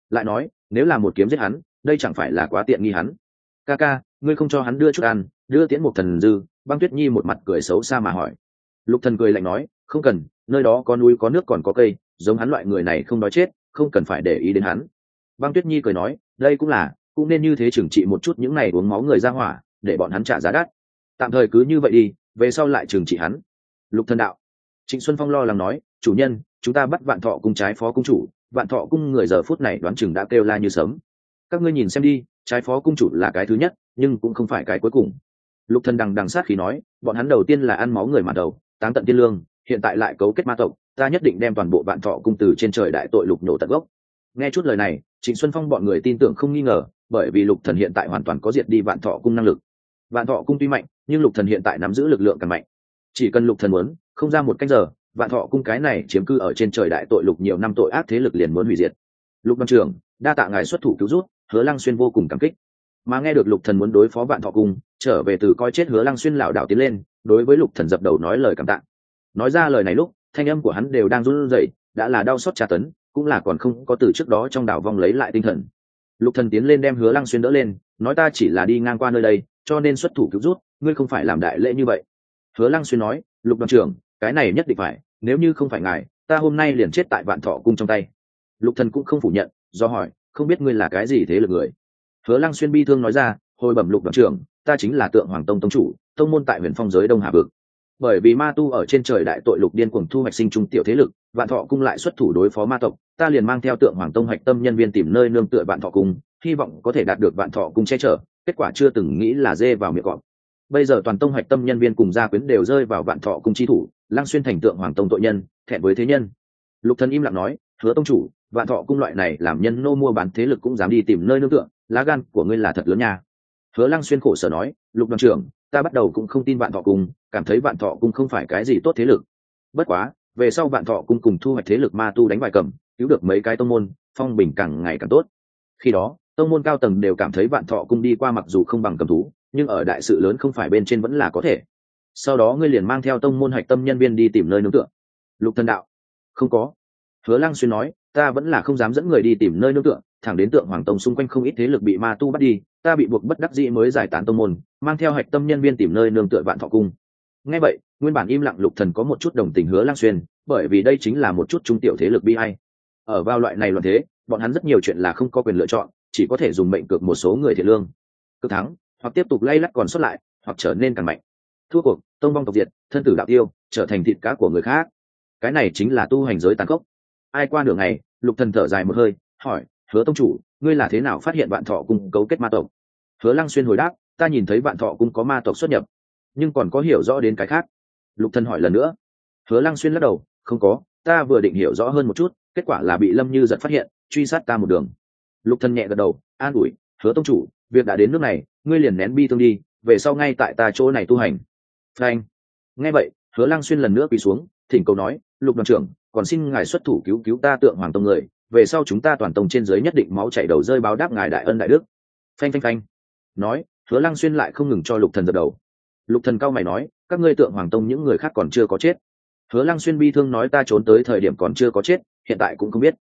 Lại nói, nếu là một kiếm giết hắn, đây chẳng phải là quá tiện nghi hắn. Ca ca ngươi không cho hắn đưa chút ăn, đưa tiễn một thần dư, băng tuyết nhi một mặt cười xấu xa mà hỏi. Lục thần cười lạnh nói, không cần, nơi đó có núi có nước còn có cây, giống hắn loại người này không đói chết, không cần phải để ý đến hắn. Băng tuyết nhi cười nói, đây cũng là, cũng nên như thế trừng trị một chút những này uống máu người ra hỏa, để bọn hắn trả giá đắt. Tạm thời cứ như vậy đi, về sau lại trừng trị hắn. Lục thần đạo trịnh xuân phong lo lắng nói, chủ nhân, chúng ta bắt vạn thọ cung trái phó cung chủ, vạn thọ cung người giờ phút này đoán chừng đã kêu la như sớm các ngươi nhìn xem đi, trái phó cung chủ là cái thứ nhất, nhưng cũng không phải cái cuối cùng. Lục thần đằng đằng sát khí nói, bọn hắn đầu tiên là ăn máu người mà đầu táng tận tiên lương, hiện tại lại cấu kết ma tộc, ta nhất định đem toàn bộ vạn thọ cung từ trên trời đại tội lục nổ tận gốc. Nghe chút lời này, trịnh xuân phong bọn người tin tưởng không nghi ngờ, bởi vì lục thần hiện tại hoàn toàn có diệt đi vạn thọ cung năng lực. Vạn thọ cung tuy mạnh, nhưng lục thần hiện tại nắm giữ lực lượng càng mạnh. Chỉ cần lục thần muốn không ra một canh giờ, vạn thọ cung cái này chiếm cư ở trên trời đại tội lục nhiều năm tội ác thế lực liền muốn hủy diệt. Lục đoàn trưởng, đa tạ ngài xuất thủ cứu rút hứa lăng xuyên vô cùng cảm kích. Mà nghe được lục thần muốn đối phó vạn thọ cung, trở về từ coi chết hứa lăng xuyên lảo đảo tiến lên, đối với lục thần dập đầu nói lời cảm tạ. Nói ra lời này lúc, thanh âm của hắn đều đang run rẩy, đã là đau xót tra tấn, cũng là còn không có từ trước đó trong đảo vong lấy lại tinh thần. Lục thần tiến lên đem hứa lăng xuyên đỡ lên, nói ta chỉ là đi ngang qua nơi đây, cho nên xuất thủ cứu rút ngươi không phải làm đại lễ như vậy. Hứa lăng xuyên nói, lục đoàn trưởng cái này nhất định phải, nếu như không phải ngài, ta hôm nay liền chết tại vạn thọ cung trong tay. Lục thần cũng không phủ nhận, do hỏi, không biết ngươi là cái gì thế lực người? Hứa lăng xuyên bi thương nói ra, hồi bẩm lục đoàn trưởng, ta chính là tượng hoàng tông tông chủ, tông môn tại huyền phong giới đông hà vực. Bởi vì ma tu ở trên trời đại tội lục điên cuồng thu hoạch sinh trung tiểu thế lực, vạn thọ cung lại xuất thủ đối phó ma tộc, ta liền mang theo tượng hoàng tông hạch tâm nhân viên tìm nơi nương tựa vạn thọ cung, hy vọng có thể đạt được vạn thọ cung che chở, kết quả chưa từng nghĩ là dê vào miệng cọp. Bây giờ toàn tông hạch tâm nhân viên cùng gia quyến đều rơi vào vạn thọ cung chi thủ lang xuyên thành tượng hoàng tông tội nhân, thẹn với thế nhân. Lục thần im lặng nói, hứa tông chủ, vạn thọ cung loại này làm nhân nô mua bán thế lực cũng dám đi tìm nơi nương tựa, lá gan của ngươi là thật lớn nha. Hứa lăng xuyên khổ sở nói, lục đoàn trưởng, ta bắt đầu cũng không tin vạn thọ cung, cảm thấy vạn thọ cung không phải cái gì tốt thế lực. Bất quá, về sau vạn thọ cung cùng thu hoạch thế lực ma tu đánh bài cầm, cứu được mấy cái tông môn, phong bình càng ngày càng tốt. Khi đó, tông môn cao tầng đều cảm thấy vạn thọ cung đi qua mặc dù không bằng cầm thú, nhưng ở đại sự lớn không phải bên trên vẫn là có thể sau đó ngươi liền mang theo tông môn hạch tâm nhân viên đi tìm nơi nương tựa. Lục thần đạo. Không có. Hứa lăng xuyên nói, ta vẫn là không dám dẫn người đi tìm nơi nương tựa, thẳng đến tượng hoàng tông xung quanh không ít thế lực bị ma tu bắt đi, ta bị buộc bất đắc dĩ mới giải tán tông môn, mang theo hạch tâm nhân viên tìm nơi nương tựa vạn thọ cung. Ngay vậy, nguyên bản im lặng lục thần có một chút đồng tình hứa lang xuyên, bởi vì đây chính là một chút trung tiểu thế lực bi hay ở vào loại này luận thế, bọn hắn rất nhiều chuyện là không có quyền lựa chọn, chỉ có thể dùng mệnh cược một số người thiệt lương. Cực thắng, hoặc tiếp tục lay lắc còn xuất lại, hoặc trở nên càng mạnh thua cuộc, tông vong tộc diệt, thân tử đạo tiêu, trở thành thịt cá của người khác. Cái này chính là tu hành giới tàn khốc. Ai qua đường này lục thần thở dài một hơi, hỏi, hứa tông chủ, ngươi là thế nào phát hiện vạn thọ cung cấu kết ma tộc? Hứa lăng xuyên hồi đáp, ta nhìn thấy vạn thọ cung có ma tộc xuất nhập, nhưng còn có hiểu rõ đến cái khác. Lục thần hỏi lần nữa. Hứa lăng xuyên lắc đầu, không có, ta vừa định hiểu rõ hơn một chút, kết quả là bị lâm như giật phát hiện, truy sát ta một đường. Lục thần nhẹ gật đầu, an ủi, hứa tông chủ, việc đã đến nước này, ngươi liền nén bi thương đi, về sau ngay tại ta chỗ này tu hành frank nghe vậy, hứa lăng xuyên lần nữa quỳ xuống, thỉnh cầu nói, lục đoàn trưởng, còn xin ngài xuất thủ cứu cứu ta tượng hoàng tông người, về sau chúng ta toàn tông trên giới nhất định máu chảy đầu rơi báo đáp ngài đại ân đại đức. Phanh phanh phanh. Nói, hứa lăng xuyên lại không ngừng cho lục thần dập đầu. Lục thần cao mày nói, các ngươi tượng hoàng tông những người khác còn chưa có chết. Hứa lăng xuyên bi thương nói ta trốn tới thời điểm còn chưa có chết, hiện tại cũng không biết.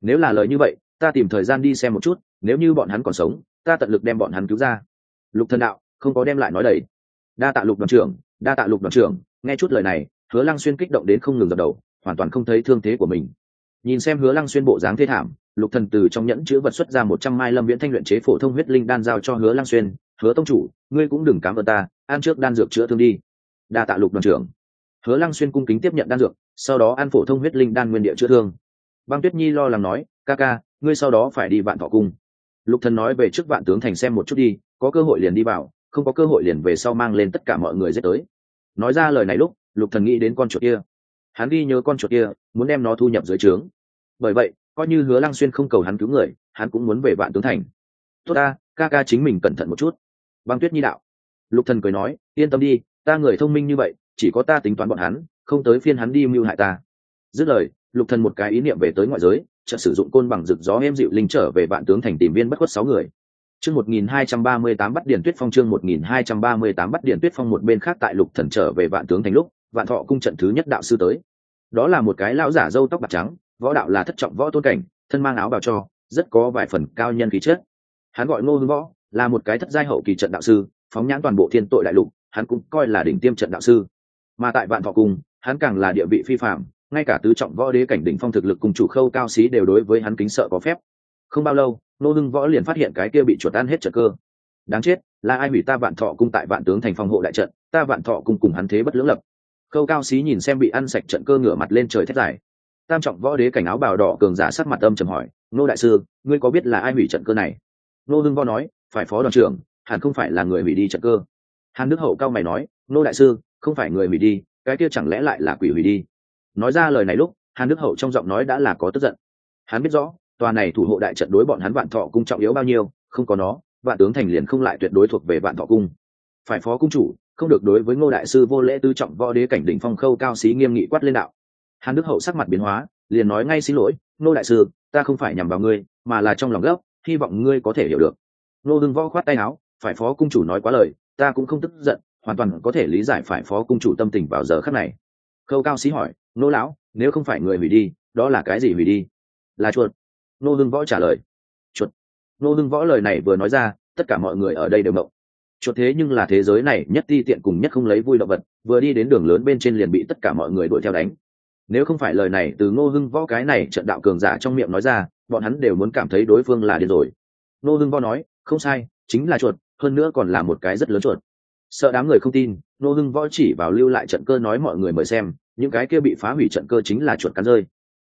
Nếu là lời như vậy, ta tìm thời gian đi xem một chút, nếu như bọn hắn còn sống, ta tận lực đem bọn hắn cứu ra. Lục thần đạo, không có đem lại nói đầy. Đa tạ lục đoàn trưởng đa tạ lục đoàn trưởng, nghe chút lời này, hứa lăng xuyên kích động đến không ngừng dập đầu, hoàn toàn không thấy thương thế của mình. Nhìn xem hứa lăng xuyên bộ dáng thê thảm, lục thần từ trong nhẫn chứa vật xuất ra một trăm mai lâm viễn thanh luyện chế phổ thông huyết linh đan giao cho hứa lăng xuyên, hứa tông chủ, ngươi cũng đừng cám ơn ta, ăn trước đan dược chữa thương đi. Đa tạ lục đoàn trưởng. Hứa lăng xuyên cung kính tiếp nhận đan dược, sau đó ăn phổ thông huyết linh đan nguyên địa chữa thương. Băng tuyết nhi lo lắng nói, ca ca, ngươi sau đó phải đi vạn thọ cung. Lục thần nói về trước vạn tướng thành xem một chút đi, có cơ hội liền đi vào không có cơ hội liền về sau mang lên tất cả mọi người giết tới. Nói ra lời này lúc, lục thần nghĩ đến con chuột kia. Hắn ghi nhớ con chuột kia, muốn đem nó thu nhập dưới trướng. Bởi vậy, coi như hứa lăng xuyên không cầu hắn cứu người, hắn cũng muốn về vạn tướng thành. Tốt ta, ca ca chính mình cẩn thận một chút. Băng tuyết nhi đạo. Lục thần cười nói, yên tâm đi, ta người thông minh như vậy, chỉ có ta tính toán bọn hắn, không tới phiên hắn đi mưu hại ta. Dứt lời, lục thần một cái ý niệm về tới ngoại giới, chợt sử dụng côn bằng rực gió êm dịu linh trở về vạn tướng thành tìm viên bất khuất sáu người chương 1238 bắt điển tuyết phong, chương 1238 bắt điển tuyết phong một bên khác tại lục thần trở về vạn tướng thành lúc, vạn thọ cung trận thứ nhất đạo sư tới. Đó là một cái lão giả râu tóc bạc trắng, võ đạo là thất trọng võ tôn cảnh, thân mang áo bào cho, rất có vài phần cao nhân khí chất. Hắn gọi ngô hưng võ, là một cái thất giai hậu kỳ trận đạo sư, phóng nhãn toàn bộ thiên tội đại lục, hắn cũng coi là đỉnh tiêm trận đạo sư. Mà tại vạn thọ cung, hắn càng là địa vị phi phàm, ngay cả tứ trọng võ đế cảnh đỉnh phong thực lực cùng chủ khâu cao xí đều đối với hắn kính sợ có phép. Không bao lâu nô hưng võ liền phát hiện cái kia bị chuột tan hết trận cơ. Đáng chết, là ai hủy ta vạn thọ cung tại vạn tướng thành phòng hộ đại trận, ta vạn thọ cung cùng hắn thế bất lưỡng lập. Khâu cao xí nhìn xem bị ăn sạch trận cơ ngửa mặt lên trời thét dài. Tam trọng võ đế cảnh áo bào đỏ cường giả sắc mặt âm trầm hỏi, nô đại sư, ngươi có biết là ai hủy trận cơ này? Nô hưng võ nói, phải phó đoàn trưởng, hẳn không phải là người hủy đi trận cơ. Hàn đức hậu cao mày nói, nô đại sư, không phải người hủy đi, cái kia chẳng lẽ lại là quỷ hủy đi? Nói ra lời này lúc, hàn đức hậu trong giọng nói đã là có tức giận. Hắn biết rõ tòa này thủ hộ đại trận đối bọn hắn vạn thọ cung trọng yếu bao nhiêu không có nó vạn tướng thành liền không lại tuyệt đối thuộc về vạn thọ cung. Phải phó cung chủ không được đối với ngô đại sư vô lễ tư trọng võ đế cảnh đỉnh phong khâu cao xí nghiêm nghị quát lên đạo. Hàn đức hậu sắc mặt biến hóa liền nói ngay xin lỗi ngô đại sư ta không phải nhằm vào ngươi mà là trong lòng gốc, hy vọng ngươi có thể hiểu được. Ngô hưng võ khoát tay áo phải phó cung chủ nói quá lời ta cũng không tức giận hoàn toàn có thể lý giải phải phó cung chủ tâm tình vào giờ khắc này. Khâu cao sĩ hỏi ngô lão nếu không phải người hủy đi đó là cái gì hủy đi? Là chuột nô hưng võ trả lời. Chuột. Nô hưng võ lời này vừa nói ra, tất cả mọi người ở đây đều mộng chuột thế nhưng là thế giới này nhất ti tiện cùng nhất không lấy vui động vật, vừa đi đến đường lớn bên trên liền bị tất cả mọi người đuổi theo đánh. Nếu không phải lời này từ ngô hưng võ cái này trận đạo cường giả trong miệng nói ra, bọn hắn đều muốn cảm thấy đối phương là điên rồi. Ngô hưng võ nói, không sai, chính là chuột, hơn nữa còn là một cái rất lớn chuột. Sợ đám người không tin ngô hưng võ chỉ vào lưu lại trận cơ nói mọi người mời xem, những cái kia bị phá hủy trận cơ chính là chuột cắn rơi.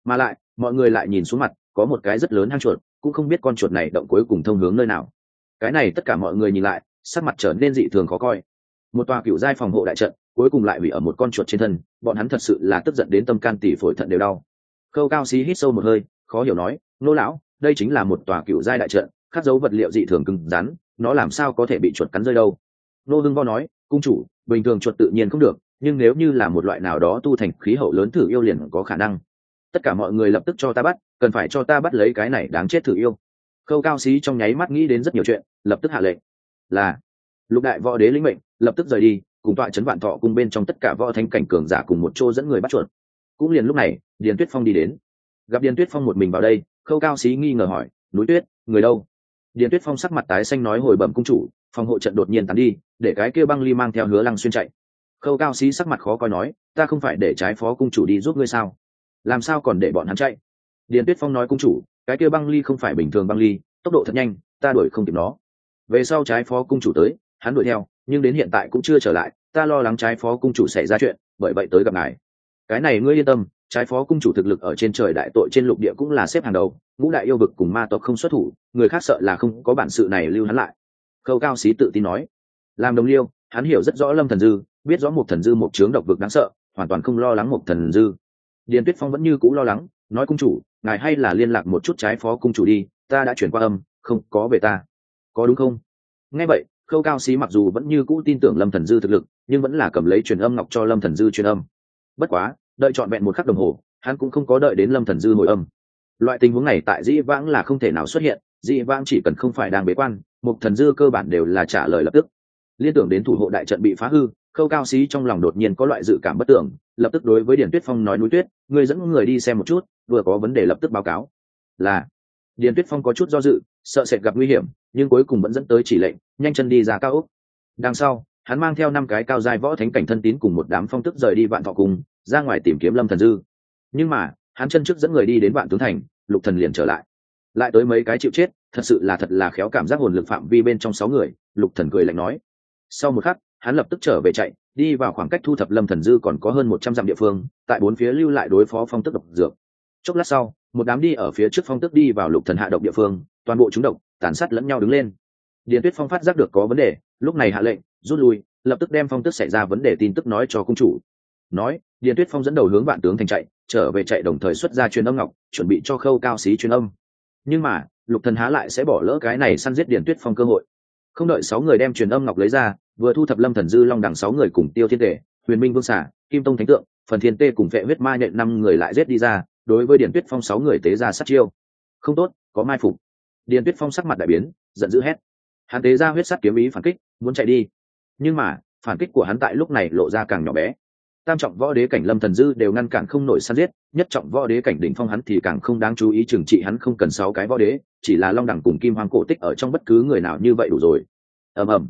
Mà lại, mọi người lại nhìn xuống mặt có một cái rất lớn hang chuột, cũng không biết con chuột này động cuối cùng thông hướng nơi nào. Cái này tất cả mọi người nhìn lại, sắc mặt trở nên dị thường khó coi. Một tòa cựu giai phòng hộ đại trận, cuối cùng lại bị ở một con chuột trên thân, bọn hắn thật sự là tức giận đến tâm can tỷ phổi thận đều đau. Khâu cao xí hít sâu một hơi, khó hiểu nói, nô lão, đây chính là một tòa cựu giai đại trận, khắc dấu vật liệu dị thường cứng rắn, nó làm sao có thể bị chuột cắn rơi đâu? Nô hưng vo nói, cung chủ, bình thường chuột tự nhiên không được, nhưng nếu như là một loại nào đó tu thành khí hậu lớn thử yêu liền có khả năng. Tất cả mọi người lập tức cho ta bắt cần phải cho ta bắt lấy cái này đáng chết thử yêu. Khâu cao xí trong nháy mắt nghĩ đến rất nhiều chuyện, lập tức hạ lệnh. Là, lục đại võ đế lĩnh mệnh, lập tức rời đi, cùng tọa chấn vạn thọ cùng bên trong tất cả võ thánh cảnh cường giả cùng một chỗ dẫn người bắt chuột. Cũng liền lúc này, điền tuyết phong đi đến. Gặp điền tuyết phong một mình vào đây, khâu cao xí nghi ngờ hỏi, núi tuyết, người đâu? Điền tuyết phong sắc mặt tái xanh nói, hồi bẩm cung chủ, phòng hộ trận đột nhiên tán đi, để cái kia băng ly mang theo hứa lăng xuyên chạy. Khâu cao xí sắc mặt khó coi nói, ta không phải để trái phó cung chủ đi giúp ngươi sao? Làm sao còn để bọn hắn chạy? Điền tuyết phong nói cung chủ, cái kia băng ly không phải bình thường băng ly, tốc độ thật nhanh, ta đuổi không kịp nó. Về sau trái phó cung chủ tới, hắn đuổi theo, nhưng đến hiện tại cũng chưa trở lại, ta lo lắng trái phó cung chủ xảy ra chuyện, bởi vậy tới gặp ngài. Cái này ngươi yên tâm, trái phó cung chủ thực lực ở trên trời đại tội trên lục địa cũng là xếp hàng đầu, ngũ đại yêu vực cùng ma tộc không xuất thủ, người khác sợ là không có bản sự này lưu hắn lại. Khâu cao xí tự tin nói. Làm đồng liêu, hắn hiểu rất rõ lâm thần dư, biết rõ một thần dư một chướng độc vực đáng sợ, hoàn toàn không lo lắng một thần dư. Điền tuyết phong vẫn như cũ lo lắng nói cung chủ, ngài hay là liên lạc một chút trái phó cung chủ đi, ta đã chuyển qua âm, không, có về ta. Có đúng không? Nghe vậy, khâu cao xí mặc dù vẫn như cũ tin tưởng lâm thần dư thực lực, nhưng vẫn là cầm lấy truyền âm ngọc cho lâm thần dư truyền âm. Bất quá, đợi trọn vẹn một khắc đồng hồ, hắn cũng không có đợi đến lâm thần dư hồi âm. Loại tình huống này tại dĩ vãng là không thể nào xuất hiện, dĩ vãng chỉ cần không phải đang bế quan một thần dư cơ bản đều là trả lời lập tức. Liên tưởng đến thủ hộ đại trận bị phá hư khâu cao xí trong lòng đột nhiên có loại dự cảm bất tưởng, lập tức đối với điền tuyết phong nói núi tuyết người dẫn người đi xem một chút, vừa có vấn đề lập tức báo cáo. Là. Điền tuyết phong có chút do dự, sợ sệt gặp nguy hiểm, nhưng cuối cùng vẫn dẫn tới chỉ lệnh, nhanh chân đi ra cao úc đằng sau, hắn mang theo năm cái cao giai võ thánh cảnh thân tín cùng một đám phong tức rời đi vạn thọ cùng ra ngoài tìm kiếm lâm thần dư. Nhưng mà, hắn chân trước dẫn người đi đến vạn tướng thành, lục thần liền trở lại. Lại tới mấy cái chịu chết, thật sự là thật là khéo cảm giác hồn lực phạm vi bên trong sáu người, lục thần cười lạnh nói. Sau một khắc hắn lập tức trở về chạy, đi vào khoảng cách thu thập lâm thần dư còn có hơn một trăm dặm địa phương, tại bốn phía lưu lại đối phó phong tức độc dược. Chốc lát sau, một đám đi ở phía trước phong tức đi vào lục thần hạ độc địa phương, toàn bộ chúng độc, tàn sát lẫn nhau đứng lên. Điền tuyết phong phát giác được có vấn đề, lúc này hạ lệnh, rút lui, lập tức đem phong tức xảy ra vấn đề tin tức nói cho cung chủ. Nói, điền tuyết phong dẫn đầu hướng vạn tướng thành chạy, trở về chạy đồng thời xuất ra truyền âm ngọc, chuẩn bị cho khâu cao xí truyền âm. Nhưng mà, lục thần há lại sẽ bỏ lỡ cái này săn giết điền tuyết phong cơ hội không đợi sáu người đem truyền âm ngọc lấy ra, vừa thu thập lâm thần dư long đằng sáu người cùng tiêu thiên tể, huyền minh vương xả kim tông thánh tượng, phần thiên tê cùng vệ huyết ma nhện năm người lại giết đi ra, đối với điển tuyết phong sáu người tế ra sát chiêu. Không tốt, có mai phục. Điển tuyết phong sắc mặt đại biến, giận dữ hét. Hắn tế ra huyết sắt kiếm ý phản kích, muốn chạy đi. Nhưng mà, phản kích của hắn tại lúc này lộ ra càng nhỏ bé tam trọng võ đế cảnh lâm thần dư đều ngăn cản không nổi săn giết, nhất trọng võ đế cảnh đỉnh phong hắn thì càng không đáng chú ý, trừng trị hắn không cần sáu cái võ đế, chỉ là long đẳng cùng kim hoàng cổ tích ở trong bất cứ người nào như vậy đủ rồi. Ầm ầm.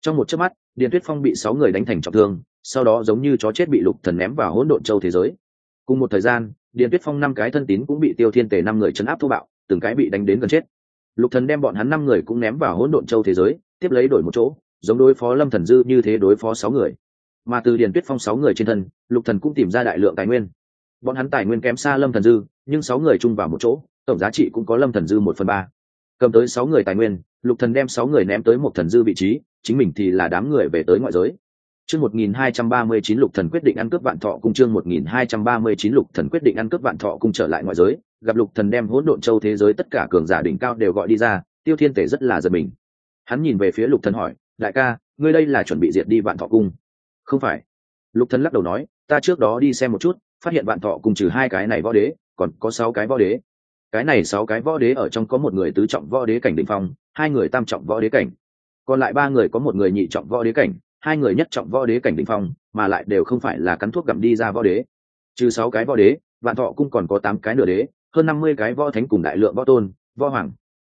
Trong một chớp mắt, điền tuyết phong bị sáu người đánh thành trọng thương, sau đó giống như chó chết bị lục thần ném vào hỗn độn châu thế giới. Cùng một thời gian, điền tuyết phong năm cái thân tín cũng bị tiêu thiên tề năm người chấn áp thô bạo, từng cái bị đánh đến gần chết. Lục thần đem bọn hắn năm người cũng ném vào hỗn độn châu thế giới, tiếp lấy đổi một chỗ, giống đối phó lâm thần dư như thế đối phó sáu người mà từ điền tuyết phong sáu người trên thân lục thần cũng tìm ra đại lượng tài nguyên bọn hắn tài nguyên kém xa lâm thần dư nhưng sáu người chung vào một chỗ tổng giá trị cũng có lâm thần dư một phần ba cầm tới sáu người tài nguyên lục thần đem sáu người ném tới một thần dư vị trí chính mình thì là đám người về tới ngoại giới Chương 1239 Lục Thần quyết định ăn cướp vạn thọ cung chương 1239 Lục Thần quyết định ăn cướp vạn thọ cung trở lại ngoại giới, gặp Lục Thần đem hỗn độn châu thế giới tất cả cường giả đỉnh cao đều gọi đi ra, Tiêu Thiên Tể rất là giật mình. Hắn nhìn về phía Lục Thần hỏi, "Đại ca, ngươi đây là chuẩn bị diệt đi vạn thọ cung?" "Không phải." Lục Thần lắc đầu nói, "Ta trước đó đi xem một chút, phát hiện vạn thọ cung trừ hai cái này võ đế, còn có sáu cái võ đế. Cái này sáu cái võ đế ở trong có một người tứ trọng võ đế cảnh đỉnh phong, hai người tam trọng võ đế cảnh, còn lại ba người có một người nhị trọng võ đế cảnh, hai người nhất trọng võ đế cảnh đỉnh phong, mà lại đều không phải là cắn thuốc gặm đi ra võ đế. Trừ sáu cái võ đế, vạn thọ cung còn có tám cái nửa đế, hơn năm mươi cái võ thánh cùng đại lượng võ tôn, võ hoàng.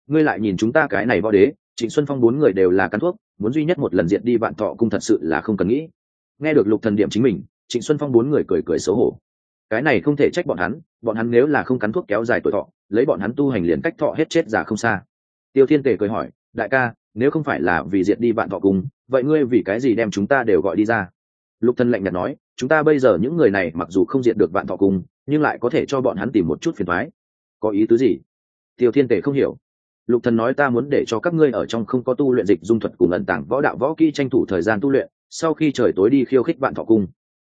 Ngươi lại nhìn chúng ta cái này võ đế, Trịnh Xuân Phong bốn người đều là cắn thuốc, muốn duy nhất một lần diệt đi vạn thọ cung thật sự là không cần nghĩ. Nghe được Lục Thần điểm chính mình, Trịnh Xuân Phong bốn người cười cười xấu hổ. Cái này không thể trách bọn hắn, bọn hắn nếu là không cắn thuốc kéo dài tuổi thọ, lấy bọn hắn tu hành liền cách thọ hết chết giả không xa. Tiêu Thiên Tề cười hỏi, đại ca, nếu không phải là vì diệt đi vạn thọ cung vậy ngươi vì cái gì đem chúng ta đều gọi đi ra lục thân lạnh nhạt nói chúng ta bây giờ những người này mặc dù không diệt được vạn thọ cung nhưng lại có thể cho bọn hắn tìm một chút phiền thoái có ý tứ gì tiêu thiên tề không hiểu lục thần nói ta muốn để cho các ngươi ở trong không có tu luyện dịch dung thuật cùng ẩn tàng võ đạo võ kỹ tranh thủ thời gian tu luyện sau khi trời tối đi khiêu khích vạn thọ cung.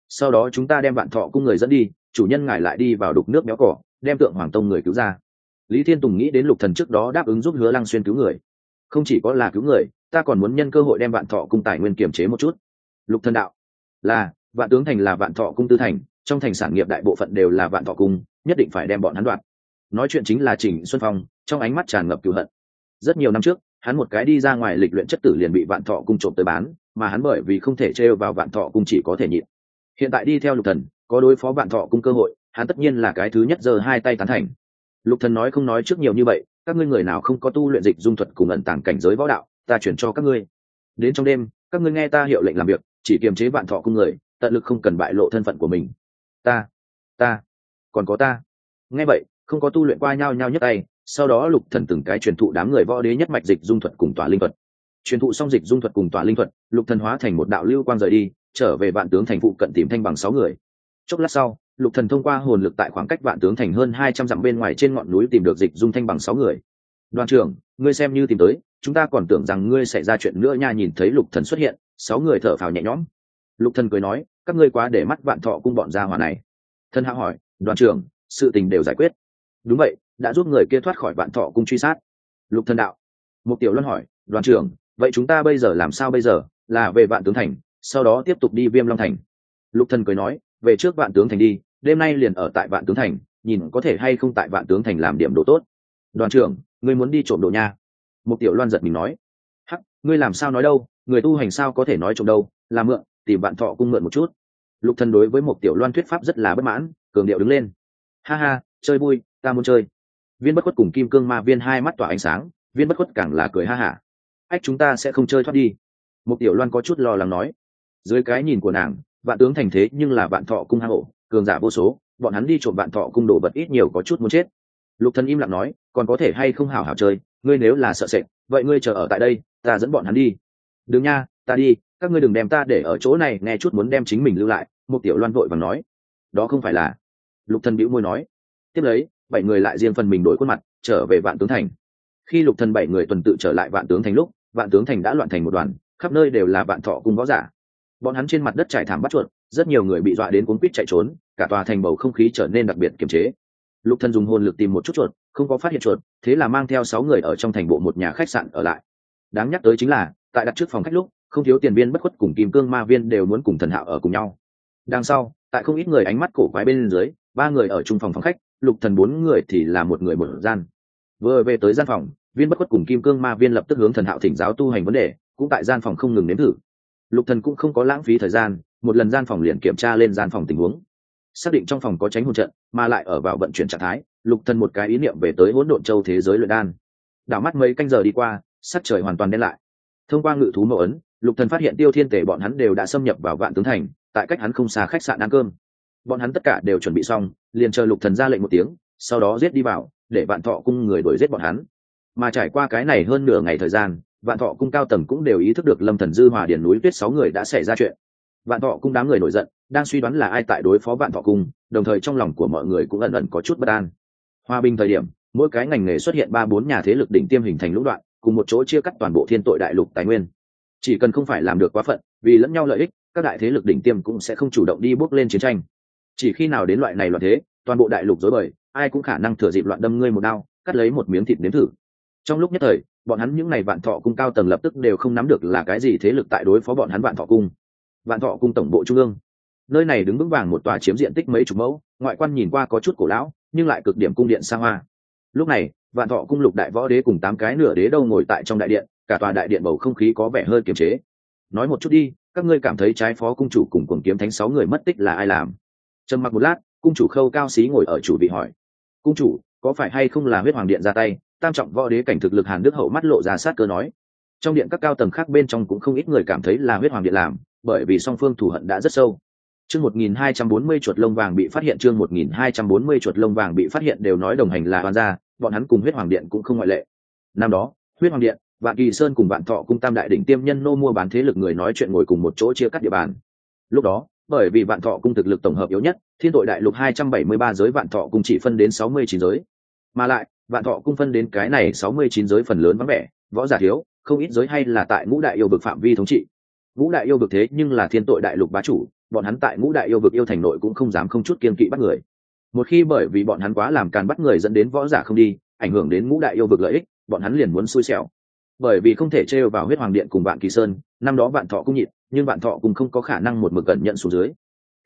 Sau đó chúng ta đem vạn thọ cung người dẫn đi, chủ nhân ngài lại đi vào đục nước méo cỏ, đem tượng hoàng tông người cứu ra. Lý thiên tùng nghĩ đến lục thần trước đó đáp ứng giúp hứa lăng xuyên cứu người. Không chỉ có là cứu người, ta còn muốn nhân cơ hội đem vạn thọ cung tài nguyên kiềm chế một chút. Lục thần đạo, là, vạn tướng thành là vạn thọ cung tư thành, trong thành sản nghiệp đại bộ phận đều là vạn thọ cung, nhất định phải đem bọn hắn đoạt. Nói chuyện chính là trình xuân phong, trong ánh mắt tràn ngập cựu hận. Rất nhiều năm trước hắn một cái đi ra ngoài lịch luyện chất tử liền bị vạn thọ cung trộm tới bán, mà hắn bởi vì không thể trêu vào vạn thọ cung chỉ có thể nhịn. Hiện tại đi theo lục thần, có đối phó vạn thọ cung cơ hội, hắn tất nhiên là cái thứ nhất giờ hai tay tán thành. Lục thần nói không nói trước nhiều như vậy, các ngươi người nào không có tu luyện dịch dung thuật cùng ẩn tàng cảnh giới võ đạo, ta chuyển cho các ngươi. Đến trong đêm, các ngươi nghe ta hiệu lệnh làm việc, chỉ kiềm chế vạn thọ cung người, tận lực không cần bại lộ thân phận của mình. Ta ta, còn có ta. Nghe vậy, không có tu luyện qua nhau nhau nhất tay sau đó lục thần từng cái truyền thụ đám người võ đế nhất mạch dịch dung thuật cùng tỏa linh thuật. Truyền thụ xong dịch dung thuật cùng tỏa linh thuật, lục thần hóa thành một đạo lưu quang rời đi, trở về vạn tướng thành phụ cận tìm thanh bằng sáu người. Chốc lát sau, lục thần thông qua hồn lực tại khoảng cách vạn tướng thành hơn hai trăm dặm bên ngoài trên ngọn núi tìm được dịch dung thanh bằng sáu người. Đoàn trưởng, ngươi xem như tìm tới, chúng ta còn tưởng rằng ngươi xảy ra chuyện nữa nha nhìn thấy lục thần xuất hiện, sáu người thở phào nhẹ nhõm. Lục thần cười nói, các ngươi quá để mắt vạn thọ cung bọn gia hỏa này. Thần hạ hỏi, đoàn trưởng, sự tình đều giải quyết. Đúng vậy đã giúp người kia thoát khỏi vạn thọ cung truy sát. Lục thần đạo, mục tiểu luân hỏi, đoàn trưởng, vậy chúng ta bây giờ làm sao bây giờ? Là về vạn tướng thành, sau đó tiếp tục đi viêm long thành. Lục thần cười nói, về trước vạn tướng thành đi, đêm nay liền ở tại vạn tướng thành, nhìn có thể hay không tại vạn tướng thành làm điểm đồ tốt. Đoàn trưởng, ngươi muốn đi trộm đồ nha? Mục tiểu loan giật mình nói. Hắc, ngươi làm sao nói đâu, người tu hành sao có thể nói trộm đâu, là mượn, tìm vạn thọ cung mượn một chút. Lục thần đối với một tiểu loan thuyết pháp rất là bất mãn, cường điệu đứng lên. Ha ha, chơi vui, ta muốn chơi viên bất khuất cùng kim cương ma viên hai mắt tỏa ánh sáng, viên bất khuất càng là cười ha hả. Ách, chúng ta sẽ không chơi thoát đi. Một tiểu loan có chút lo lắng nói. Dưới cái nhìn của nàng, vạn tướng thành thế nhưng là vạn thọ cung hang ổ, cường giả vô số, bọn hắn đi trộm vạn thọ cung đồ vật ít nhiều có chút muốn chết. Lục thần im lặng nói, còn có thể hay không hảo hảo chơi, ngươi nếu là sợ sệt, vậy ngươi chờ ở tại đây, ta dẫn bọn hắn đi. Đừng nha, ta đi, các ngươi đừng đem ta để ở chỗ này, nghe chút muốn đem chính mình lưu lại. Một tiểu loan vội vàng nói. Đó không phải là lục thần bĩu môi nói. Tiếp lấy bảy người lại riêng phần mình đổi khuôn mặt, trở về vạn tướng thành. Khi lục thần bảy người tuần tự trở lại vạn tướng thành lúc, vạn tướng thành đã loạn thành một đoàn, khắp nơi đều là vạn thọ cung võ giả. Bọn hắn trên mặt đất trải thảm bắt chuột, rất nhiều người bị dọa đến cuốn quýt chạy trốn, cả tòa thành bầu không khí trở nên đặc biệt kiềm chế. Lục thần dùng hồn lực tìm một chút chuột, không có phát hiện chuột, thế là mang theo sáu người ở trong thành bộ một nhà khách sạn ở lại. Đáng nhắc tới chính là, tại đặt trước phòng khách lúc, không thiếu tiền viên bất khuất cùng kim cương ma viên đều muốn cùng thần hạo ở cùng nhau. Đằng sau, tại không ít người ánh mắt cổ quái bên dưới, ba người ở chung phòng phòng khách lục thần bốn người thì là một người một gian. Vừa về tới gian phòng, viên bất khuất cùng kim cương ma viên lập tức hướng thần hạo thỉnh giáo tu hành vấn đề, cũng tại gian phòng không ngừng nếm thử. Lục thần cũng không có lãng phí thời gian, một lần gian phòng liền kiểm tra lên gian phòng tình huống. Xác định trong phòng có tránh hồn trận, mà lại ở vào vận chuyển trạng thái, lục thần một cái ý niệm về tới hỗn độn châu thế giới luyện đan. Đảo mắt mấy canh giờ đi qua, sắc trời hoàn toàn đen lại. Thông qua ngự thú mẫu ấn, lục thần phát hiện tiêu thiên tể bọn hắn đều đã xâm nhập vào vạn tướng thành, tại cách hắn không xa khách sạn ăn cơm bọn hắn tất cả đều chuẩn bị xong, liền chờ lục thần ra lệnh một tiếng, sau đó giết đi vào, để vạn thọ cung người đuổi giết bọn hắn. Mà trải qua cái này hơn nửa ngày thời gian, vạn thọ cung cao tầng cũng đều ý thức được lâm thần dư hòa điển núi tuyết sáu người đã xảy ra chuyện. Vạn thọ cung đám người nổi giận, đang suy đoán là ai tại đối phó vạn thọ cung, đồng thời trong lòng của mọi người cũng ẩn ẩn có chút bất an. Hòa bình thời điểm, mỗi cái ngành nghề xuất hiện ba bốn nhà thế lực đỉnh tiêm hình thành lũng đoạn, cùng một chỗ chia cắt toàn bộ thiên tội đại lục tài nguyên. Chỉ cần không phải làm được quá phận, vì lẫn nhau lợi ích, các đại thế lực đỉnh tiêm cũng sẽ không chủ động đi bước lên chiến tranh chỉ khi nào đến loại này loạn thế, toàn bộ đại lục dối bời, ai cũng khả năng thừa dịp loạn đâm ngươi một đao, cắt lấy một miếng thịt nếm thử. Trong lúc nhất thời, bọn hắn những n à y vạn thọ cung cao tầng lập tức đều không nắm được là cái gì thế lực tại đối phó bọn hắn vạn thọ cung. Vạn thọ cung tổng bộ trung ương. Nơi này đứng vững vàng một tòa chiếm diện tích mấy chục mẫu, ngoại quan nhìn qua có chút cổ lão, nhưng lại cực điểm cung điện xa hoa. Lúc này, vạn thọ cung lục đại võ đế cùng tám cái nửa đế đâu ngồi tại trong đại điện, cả tòa đại điện bầu không khí có vẻ hơi kiềm chế. Nói một chút đi, các ngươi cảm thấy trái phó cung chủ cùng cuồng kiếm thánh sáu người mất tích là ai làm? Trầm mặc một lát, cung chủ khâu cao xí ngồi ở chủ vị hỏi, cung chủ, có phải hay không là huyết hoàng điện ra tay? Tam trọng võ đế cảnh thực lực hàn đức hậu mắt lộ ra sát cơ nói, trong điện các cao tầng khác bên trong cũng không ít người cảm thấy là huyết hoàng điện làm, bởi vì song phương thù hận đã rất sâu. Chương 1240 chuột lông vàng bị phát hiện, chương 1240 chuột lông vàng bị phát hiện đều nói đồng hành là hoàn gia, bọn hắn cùng huyết hoàng điện cũng không ngoại lệ. Năm đó, huyết hoàng điện, vạn kỳ sơn cùng vạn thọ cung tam đại đỉnh tiêm nhân nô mua bán thế lực người nói chuyện ngồi cùng một chỗ chia cắt địa bàn. Lúc đó bởi vì vạn thọ cung thực lực tổng hợp yếu nhất, thiên tội đại lục 273 giới vạn thọ cung chỉ phân đến 69 giới. Mà lại, vạn thọ cung phân đến cái này 69 giới phần lớn vắng vẻ, võ giả thiếu, không ít giới hay là tại ngũ đại yêu vực phạm vi thống trị. Ngũ đại yêu vực thế nhưng là thiên tội đại lục bá chủ, bọn hắn tại ngũ đại yêu vực yêu thành nội cũng không dám không chút kiên kỵ bắt người. Một khi bởi vì bọn hắn quá làm càn bắt người dẫn đến võ giả không đi, ảnh hưởng đến ngũ đại yêu vực lợi ích, bọn hắn liền muốn xui xẻo. Bởi vì không thể trêu vào huyết hoàng điện cùng vạn kỳ sơn, năm đó vạn thọ cũng nhịn nhưng vạn thọ cũng không có khả năng một mực cẩn nhận xuống dưới.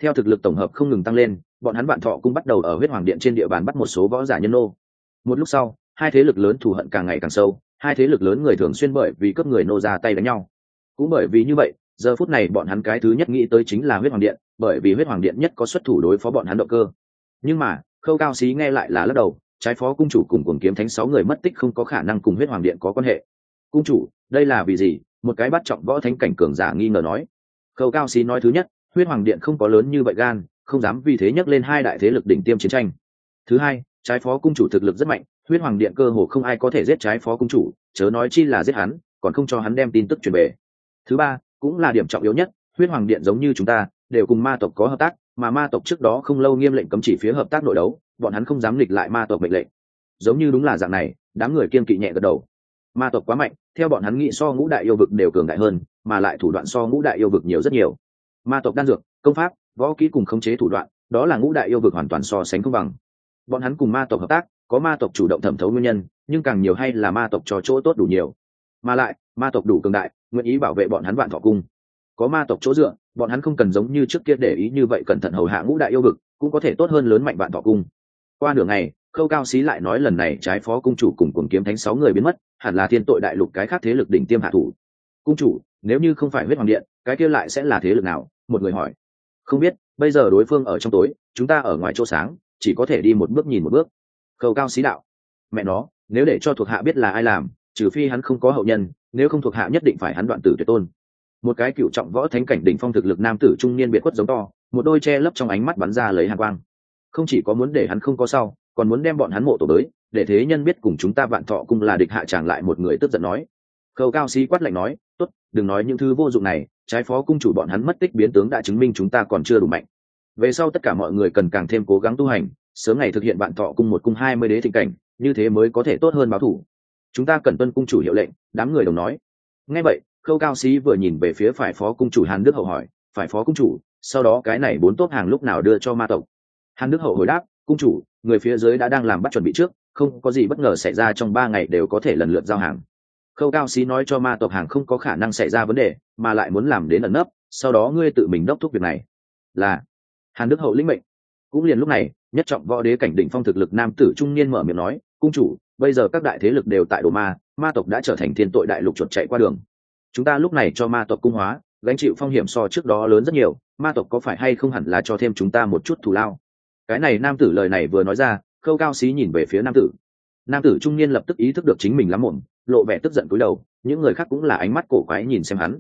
Theo thực lực tổng hợp không ngừng tăng lên, bọn hắn bạn thọ cũng bắt đầu ở huyết hoàng điện trên địa bàn bắt một số võ giả nhân nô. Một lúc sau, hai thế lực lớn thù hận càng ngày càng sâu, hai thế lực lớn người thường xuyên bởi vì cướp người nô ra tay đánh nhau. Cũng bởi vì như vậy, giờ phút này bọn hắn cái thứ nhất nghĩ tới chính là huyết hoàng điện, bởi vì huyết hoàng điện nhất có xuất thủ đối phó bọn hắn động cơ. Nhưng mà, khâu cao xí nghe lại là lắc đầu, trái phó cung chủ cùng cuồng kiếm thánh sáu người mất tích không có khả năng cùng huyết hoàng điện có quan hệ. Cung chủ, đây là vì gì? Một cái bắt trọng võ thánh cảnh cường giả nghi ngờ nói, khâu cao xí nói thứ nhất, huyết hoàng điện không có lớn như vậy gan, không dám vì thế nhắc lên hai đại thế lực đỉnh tiêm chiến tranh. Thứ hai, trái phó cung chủ thực lực rất mạnh, huyết hoàng điện cơ hồ không ai có thể giết trái phó cung chủ, chớ nói chi là giết hắn, còn không cho hắn đem tin tức truyền về. Thứ ba, cũng là điểm trọng yếu nhất, huyết hoàng điện giống như chúng ta, đều cùng ma tộc có hợp tác, mà ma tộc trước đó không lâu nghiêm lệnh cấm chỉ phía hợp tác nội đấu, bọn hắn không dám nghịch lại ma tộc mệnh lệnh. Giống như đúng là dạng này, đám người kiên kỵ nhẹ gật đầu. Ma tộc quá mạnh theo bọn hắn nghĩ so ngũ đại yêu vực đều cường đại hơn, mà lại thủ đoạn so ngũ đại yêu vực nhiều rất nhiều. Ma tộc đan dược, công pháp, võ kỹ cùng khống chế thủ đoạn, đó là ngũ đại yêu vực hoàn toàn so sánh công bằng. Bọn hắn cùng ma tộc hợp tác, có ma tộc chủ động thẩm thấu nguyên nhân, nhưng càng nhiều hay là ma tộc cho chỗ tốt đủ nhiều. Mà lại, ma tộc đủ cường đại, nguyện ý bảo vệ bọn hắn vạn thọ cung. Có ma tộc chỗ dựa, bọn hắn không cần giống như trước kia để ý như vậy cẩn thận hầu hạ ngũ đại yêu vực, cũng có thể tốt hơn lớn mạnh vạn thọ cung. Qua nửa ngày khâu cao xí lại nói lần này trái phó cung chủ cùng cùng kiếm thánh sáu người biến mất, hẳn là thiên tội đại lục cái khác thế lực đỉnh tiêm hạ thủ. Cung chủ, nếu như không phải huyết hoàng điện, cái kia lại sẽ là thế lực nào? Một người hỏi. Không biết, bây giờ đối phương ở trong tối, chúng ta ở ngoài chỗ sáng, chỉ có thể đi một bước nhìn một bước. Khâu cao xí đạo. Mẹ nó, nếu để cho thuộc hạ biết là ai làm, trừ phi hắn không có hậu nhân, nếu không thuộc hạ nhất định phải hắn đoạn tử tuyệt tôn. Một cái cựu trọng võ thánh cảnh đỉnh phong thực lực nam tử trung niên biệt khuất giống to, một đôi che lấp trong ánh mắt bắn ra lấy hàn quang. Không chỉ có muốn để hắn không có sau còn muốn đem bọn hắn mộ tổ tới, để thế nhân biết cùng chúng ta vạn thọ cung là địch hạ tràng lại một người tức giận nói. Khâu cao sĩ quát lạnh nói, tốt, đừng nói những thứ vô dụng này, trái phó cung chủ bọn hắn mất tích biến tướng đã chứng minh chúng ta còn chưa đủ mạnh. Về sau tất cả mọi người cần càng thêm cố gắng tu hành, sớm ngày thực hiện vạn thọ cung một cung hai mươi đế thịnh cảnh, như thế mới có thể tốt hơn báo thủ. Chúng ta cần tuân cung chủ hiệu lệnh, đám người đồng nói. Ngay vậy, khâu cao sĩ vừa nhìn về phía phải phó cung chủ hàn đức hậu hỏi, phải phó cung chủ, sau đó cái này bốn tốt hàng lúc nào đưa cho ma tộc? Hàn đức hậu hồi đáp, cung chủ người phía dưới đã đang làm bắt chuẩn bị trước, không có gì bất ngờ xảy ra trong ba ngày đều có thể lần lượt giao hàng. Khâu cao Xí nói cho ma tộc hàng không có khả năng xảy ra vấn đề, mà lại muốn làm đến ẩn nấp, sau đó ngươi tự mình đốc thúc việc này. Là, hàn đức hậu lĩnh mệnh. Cũng liền lúc này, nhất trọng võ đế cảnh đỉnh phong thực lực nam tử trung niên mở miệng nói, cung chủ, bây giờ các đại thế lực đều tại đồ ma ma tộc đã trở thành thiên tội đại lục chuột chạy qua đường. Chúng ta lúc này cho ma tộc cung hóa, gánh chịu phong hiểm so trước đó lớn rất nhiều, ma tộc có phải hay không hẳn là cho thêm chúng ta một chút thù lao? Cái này nam tử lời này vừa nói ra, khâu cao xí nhìn về phía nam tử. Nam tử trung niên lập tức ý thức được chính mình lắm muộn, lộ vẻ tức giận cúi đầu, những người khác cũng là ánh mắt cổ quái nhìn xem hắn.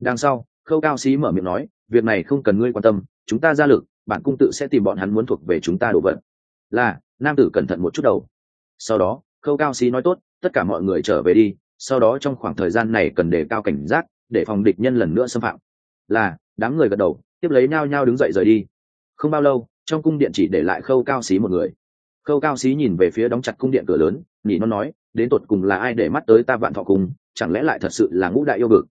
Đằng sau, khâu cao xí mở miệng nói, việc này không cần ngươi quan tâm, chúng ta ra lực, bản cung tự sẽ tìm bọn hắn muốn thuộc về chúng ta đổ vật. Là, nam tử cẩn thận một chút đầu. Sau đó, khâu cao xí nói tốt, tất cả mọi người trở về đi, sau đó trong khoảng thời gian này cần đề cao cảnh giác, để phòng địch nhân lần nữa xâm phạm. Là, đám người gật đầu, tiếp lấy nhao nhao đứng dậy rời đi. Không bao lâu trong cung điện chỉ để lại khâu cao xí một người. Khâu cao xí nhìn về phía đóng chặt cung điện cửa lớn, nhỉ nó nói, đến tột cùng là ai để mắt tới ta vạn thọ cung, chẳng lẽ lại thật sự là ngũ đại yêu vực?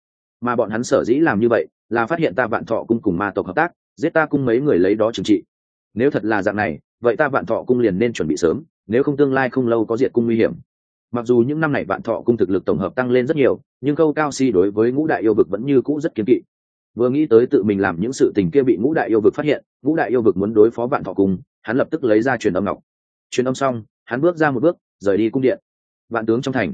Mà bọn hắn sở dĩ làm như vậy, là phát hiện ta vạn thọ cung cùng ma tộc hợp tác, giết ta cung mấy người lấy đó trừng trị. Nếu thật là dạng này, vậy ta vạn thọ cung liền nên chuẩn bị sớm, nếu không tương lai không lâu có diệt cung nguy hiểm. Mặc dù những năm này vạn thọ cung thực lực tổng hợp tăng lên rất nhiều, nhưng câu cao si đối với ngũ đại yêu vực vẫn như cũ rất kiếm kỵ vừa nghĩ tới tự mình làm những sự tình kia bị ngũ đại yêu vực phát hiện, ngũ đại yêu vực muốn đối phó vạn thọ cung, hắn lập tức lấy ra truyền âm ngọc. Truyền âm xong, hắn bước ra một bước, rời đi cung điện. Vạn tướng trong thành.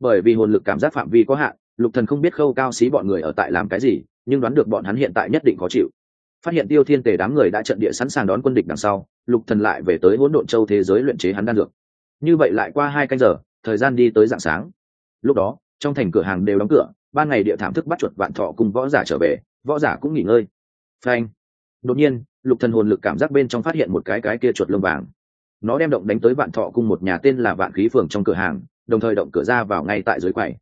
Bởi vì hồn lực cảm giác phạm vi có hạn, lục thần không biết khâu cao xí bọn người ở tại làm cái gì, nhưng đoán được bọn hắn hiện tại nhất định khó chịu. Phát hiện tiêu thiên tề đám người đã trận địa sẵn sàng đón quân địch đằng sau, lục thần lại về tới hỗn độn châu thế giới luyện chế hắn đan dược. Như vậy lại qua hai canh giờ, thời gian đi tới dạng sáng. Lúc đó, trong thành cửa hàng đều đóng cửa, ban ngày địa thảm thức bắt chuột vạn thọ cùng võ giả trở về võ giả cũng nghỉ ngơi. Phanh. Đột nhiên, lục thần hồn lực cảm giác bên trong phát hiện một cái cái kia chuột lông vàng. Nó đem động đánh tới vạn thọ cung một nhà tên là vạn khí phường trong cửa hàng, đồng thời động cửa ra vào ngay tại dưới quầy.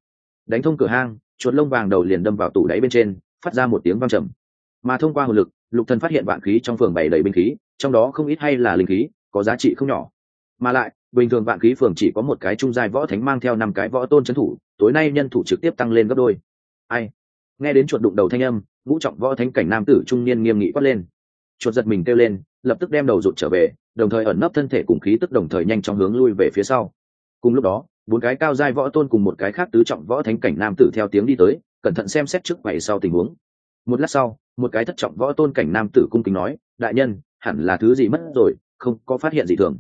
Đánh thông cửa hang, chuột lông vàng đầu liền đâm vào tủ đáy bên trên, phát ra một tiếng vang trầm. Mà thông qua hồn lực, lục thần phát hiện vạn khí trong phường bày đầy binh khí, trong đó không ít hay là linh khí, có giá trị không nhỏ. Mà lại, bình thường vạn khí phường chỉ có một cái trung giai võ thánh mang theo năm cái võ tôn trấn thủ, tối nay nhân thủ trực tiếp tăng lên gấp đôi. Ai? Nghe đến chuột đụng đầu thanh âm, ngũ trọng võ thánh cảnh nam tử trung niên nghiêm nghị quát lên. Chuột giật mình kêu lên, lập tức đem đầu rụt trở về, đồng thời ẩn nấp thân thể cùng khí tức đồng thời nhanh chóng hướng lui về phía sau. Cùng lúc đó, bốn cái cao giai võ tôn cùng một cái khác tứ trọng võ thánh cảnh nam tử theo tiếng đi tới, cẩn thận xem xét trước quầy sau tình huống. Một lát sau, một cái thất trọng võ tôn cảnh nam tử cung kính nói, đại nhân, hẳn là thứ gì mất rồi, không có phát hiện gì thường.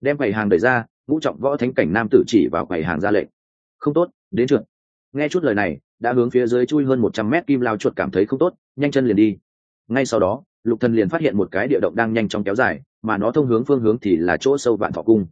Đem quầy hàng đẩy ra, ngũ trọng võ thánh cảnh nam tử chỉ vào quầy hàng ra lệnh. Không tốt, đến trượt nghe chút lời này đã hướng phía dưới chui hơn một trăm mét kim lao chuột cảm thấy không tốt, nhanh chân liền đi. Ngay sau đó, lục thần liền phát hiện một cái địa động đang nhanh chóng kéo dài, mà nó thông hướng phương hướng thì là chỗ sâu vạn thọ cung.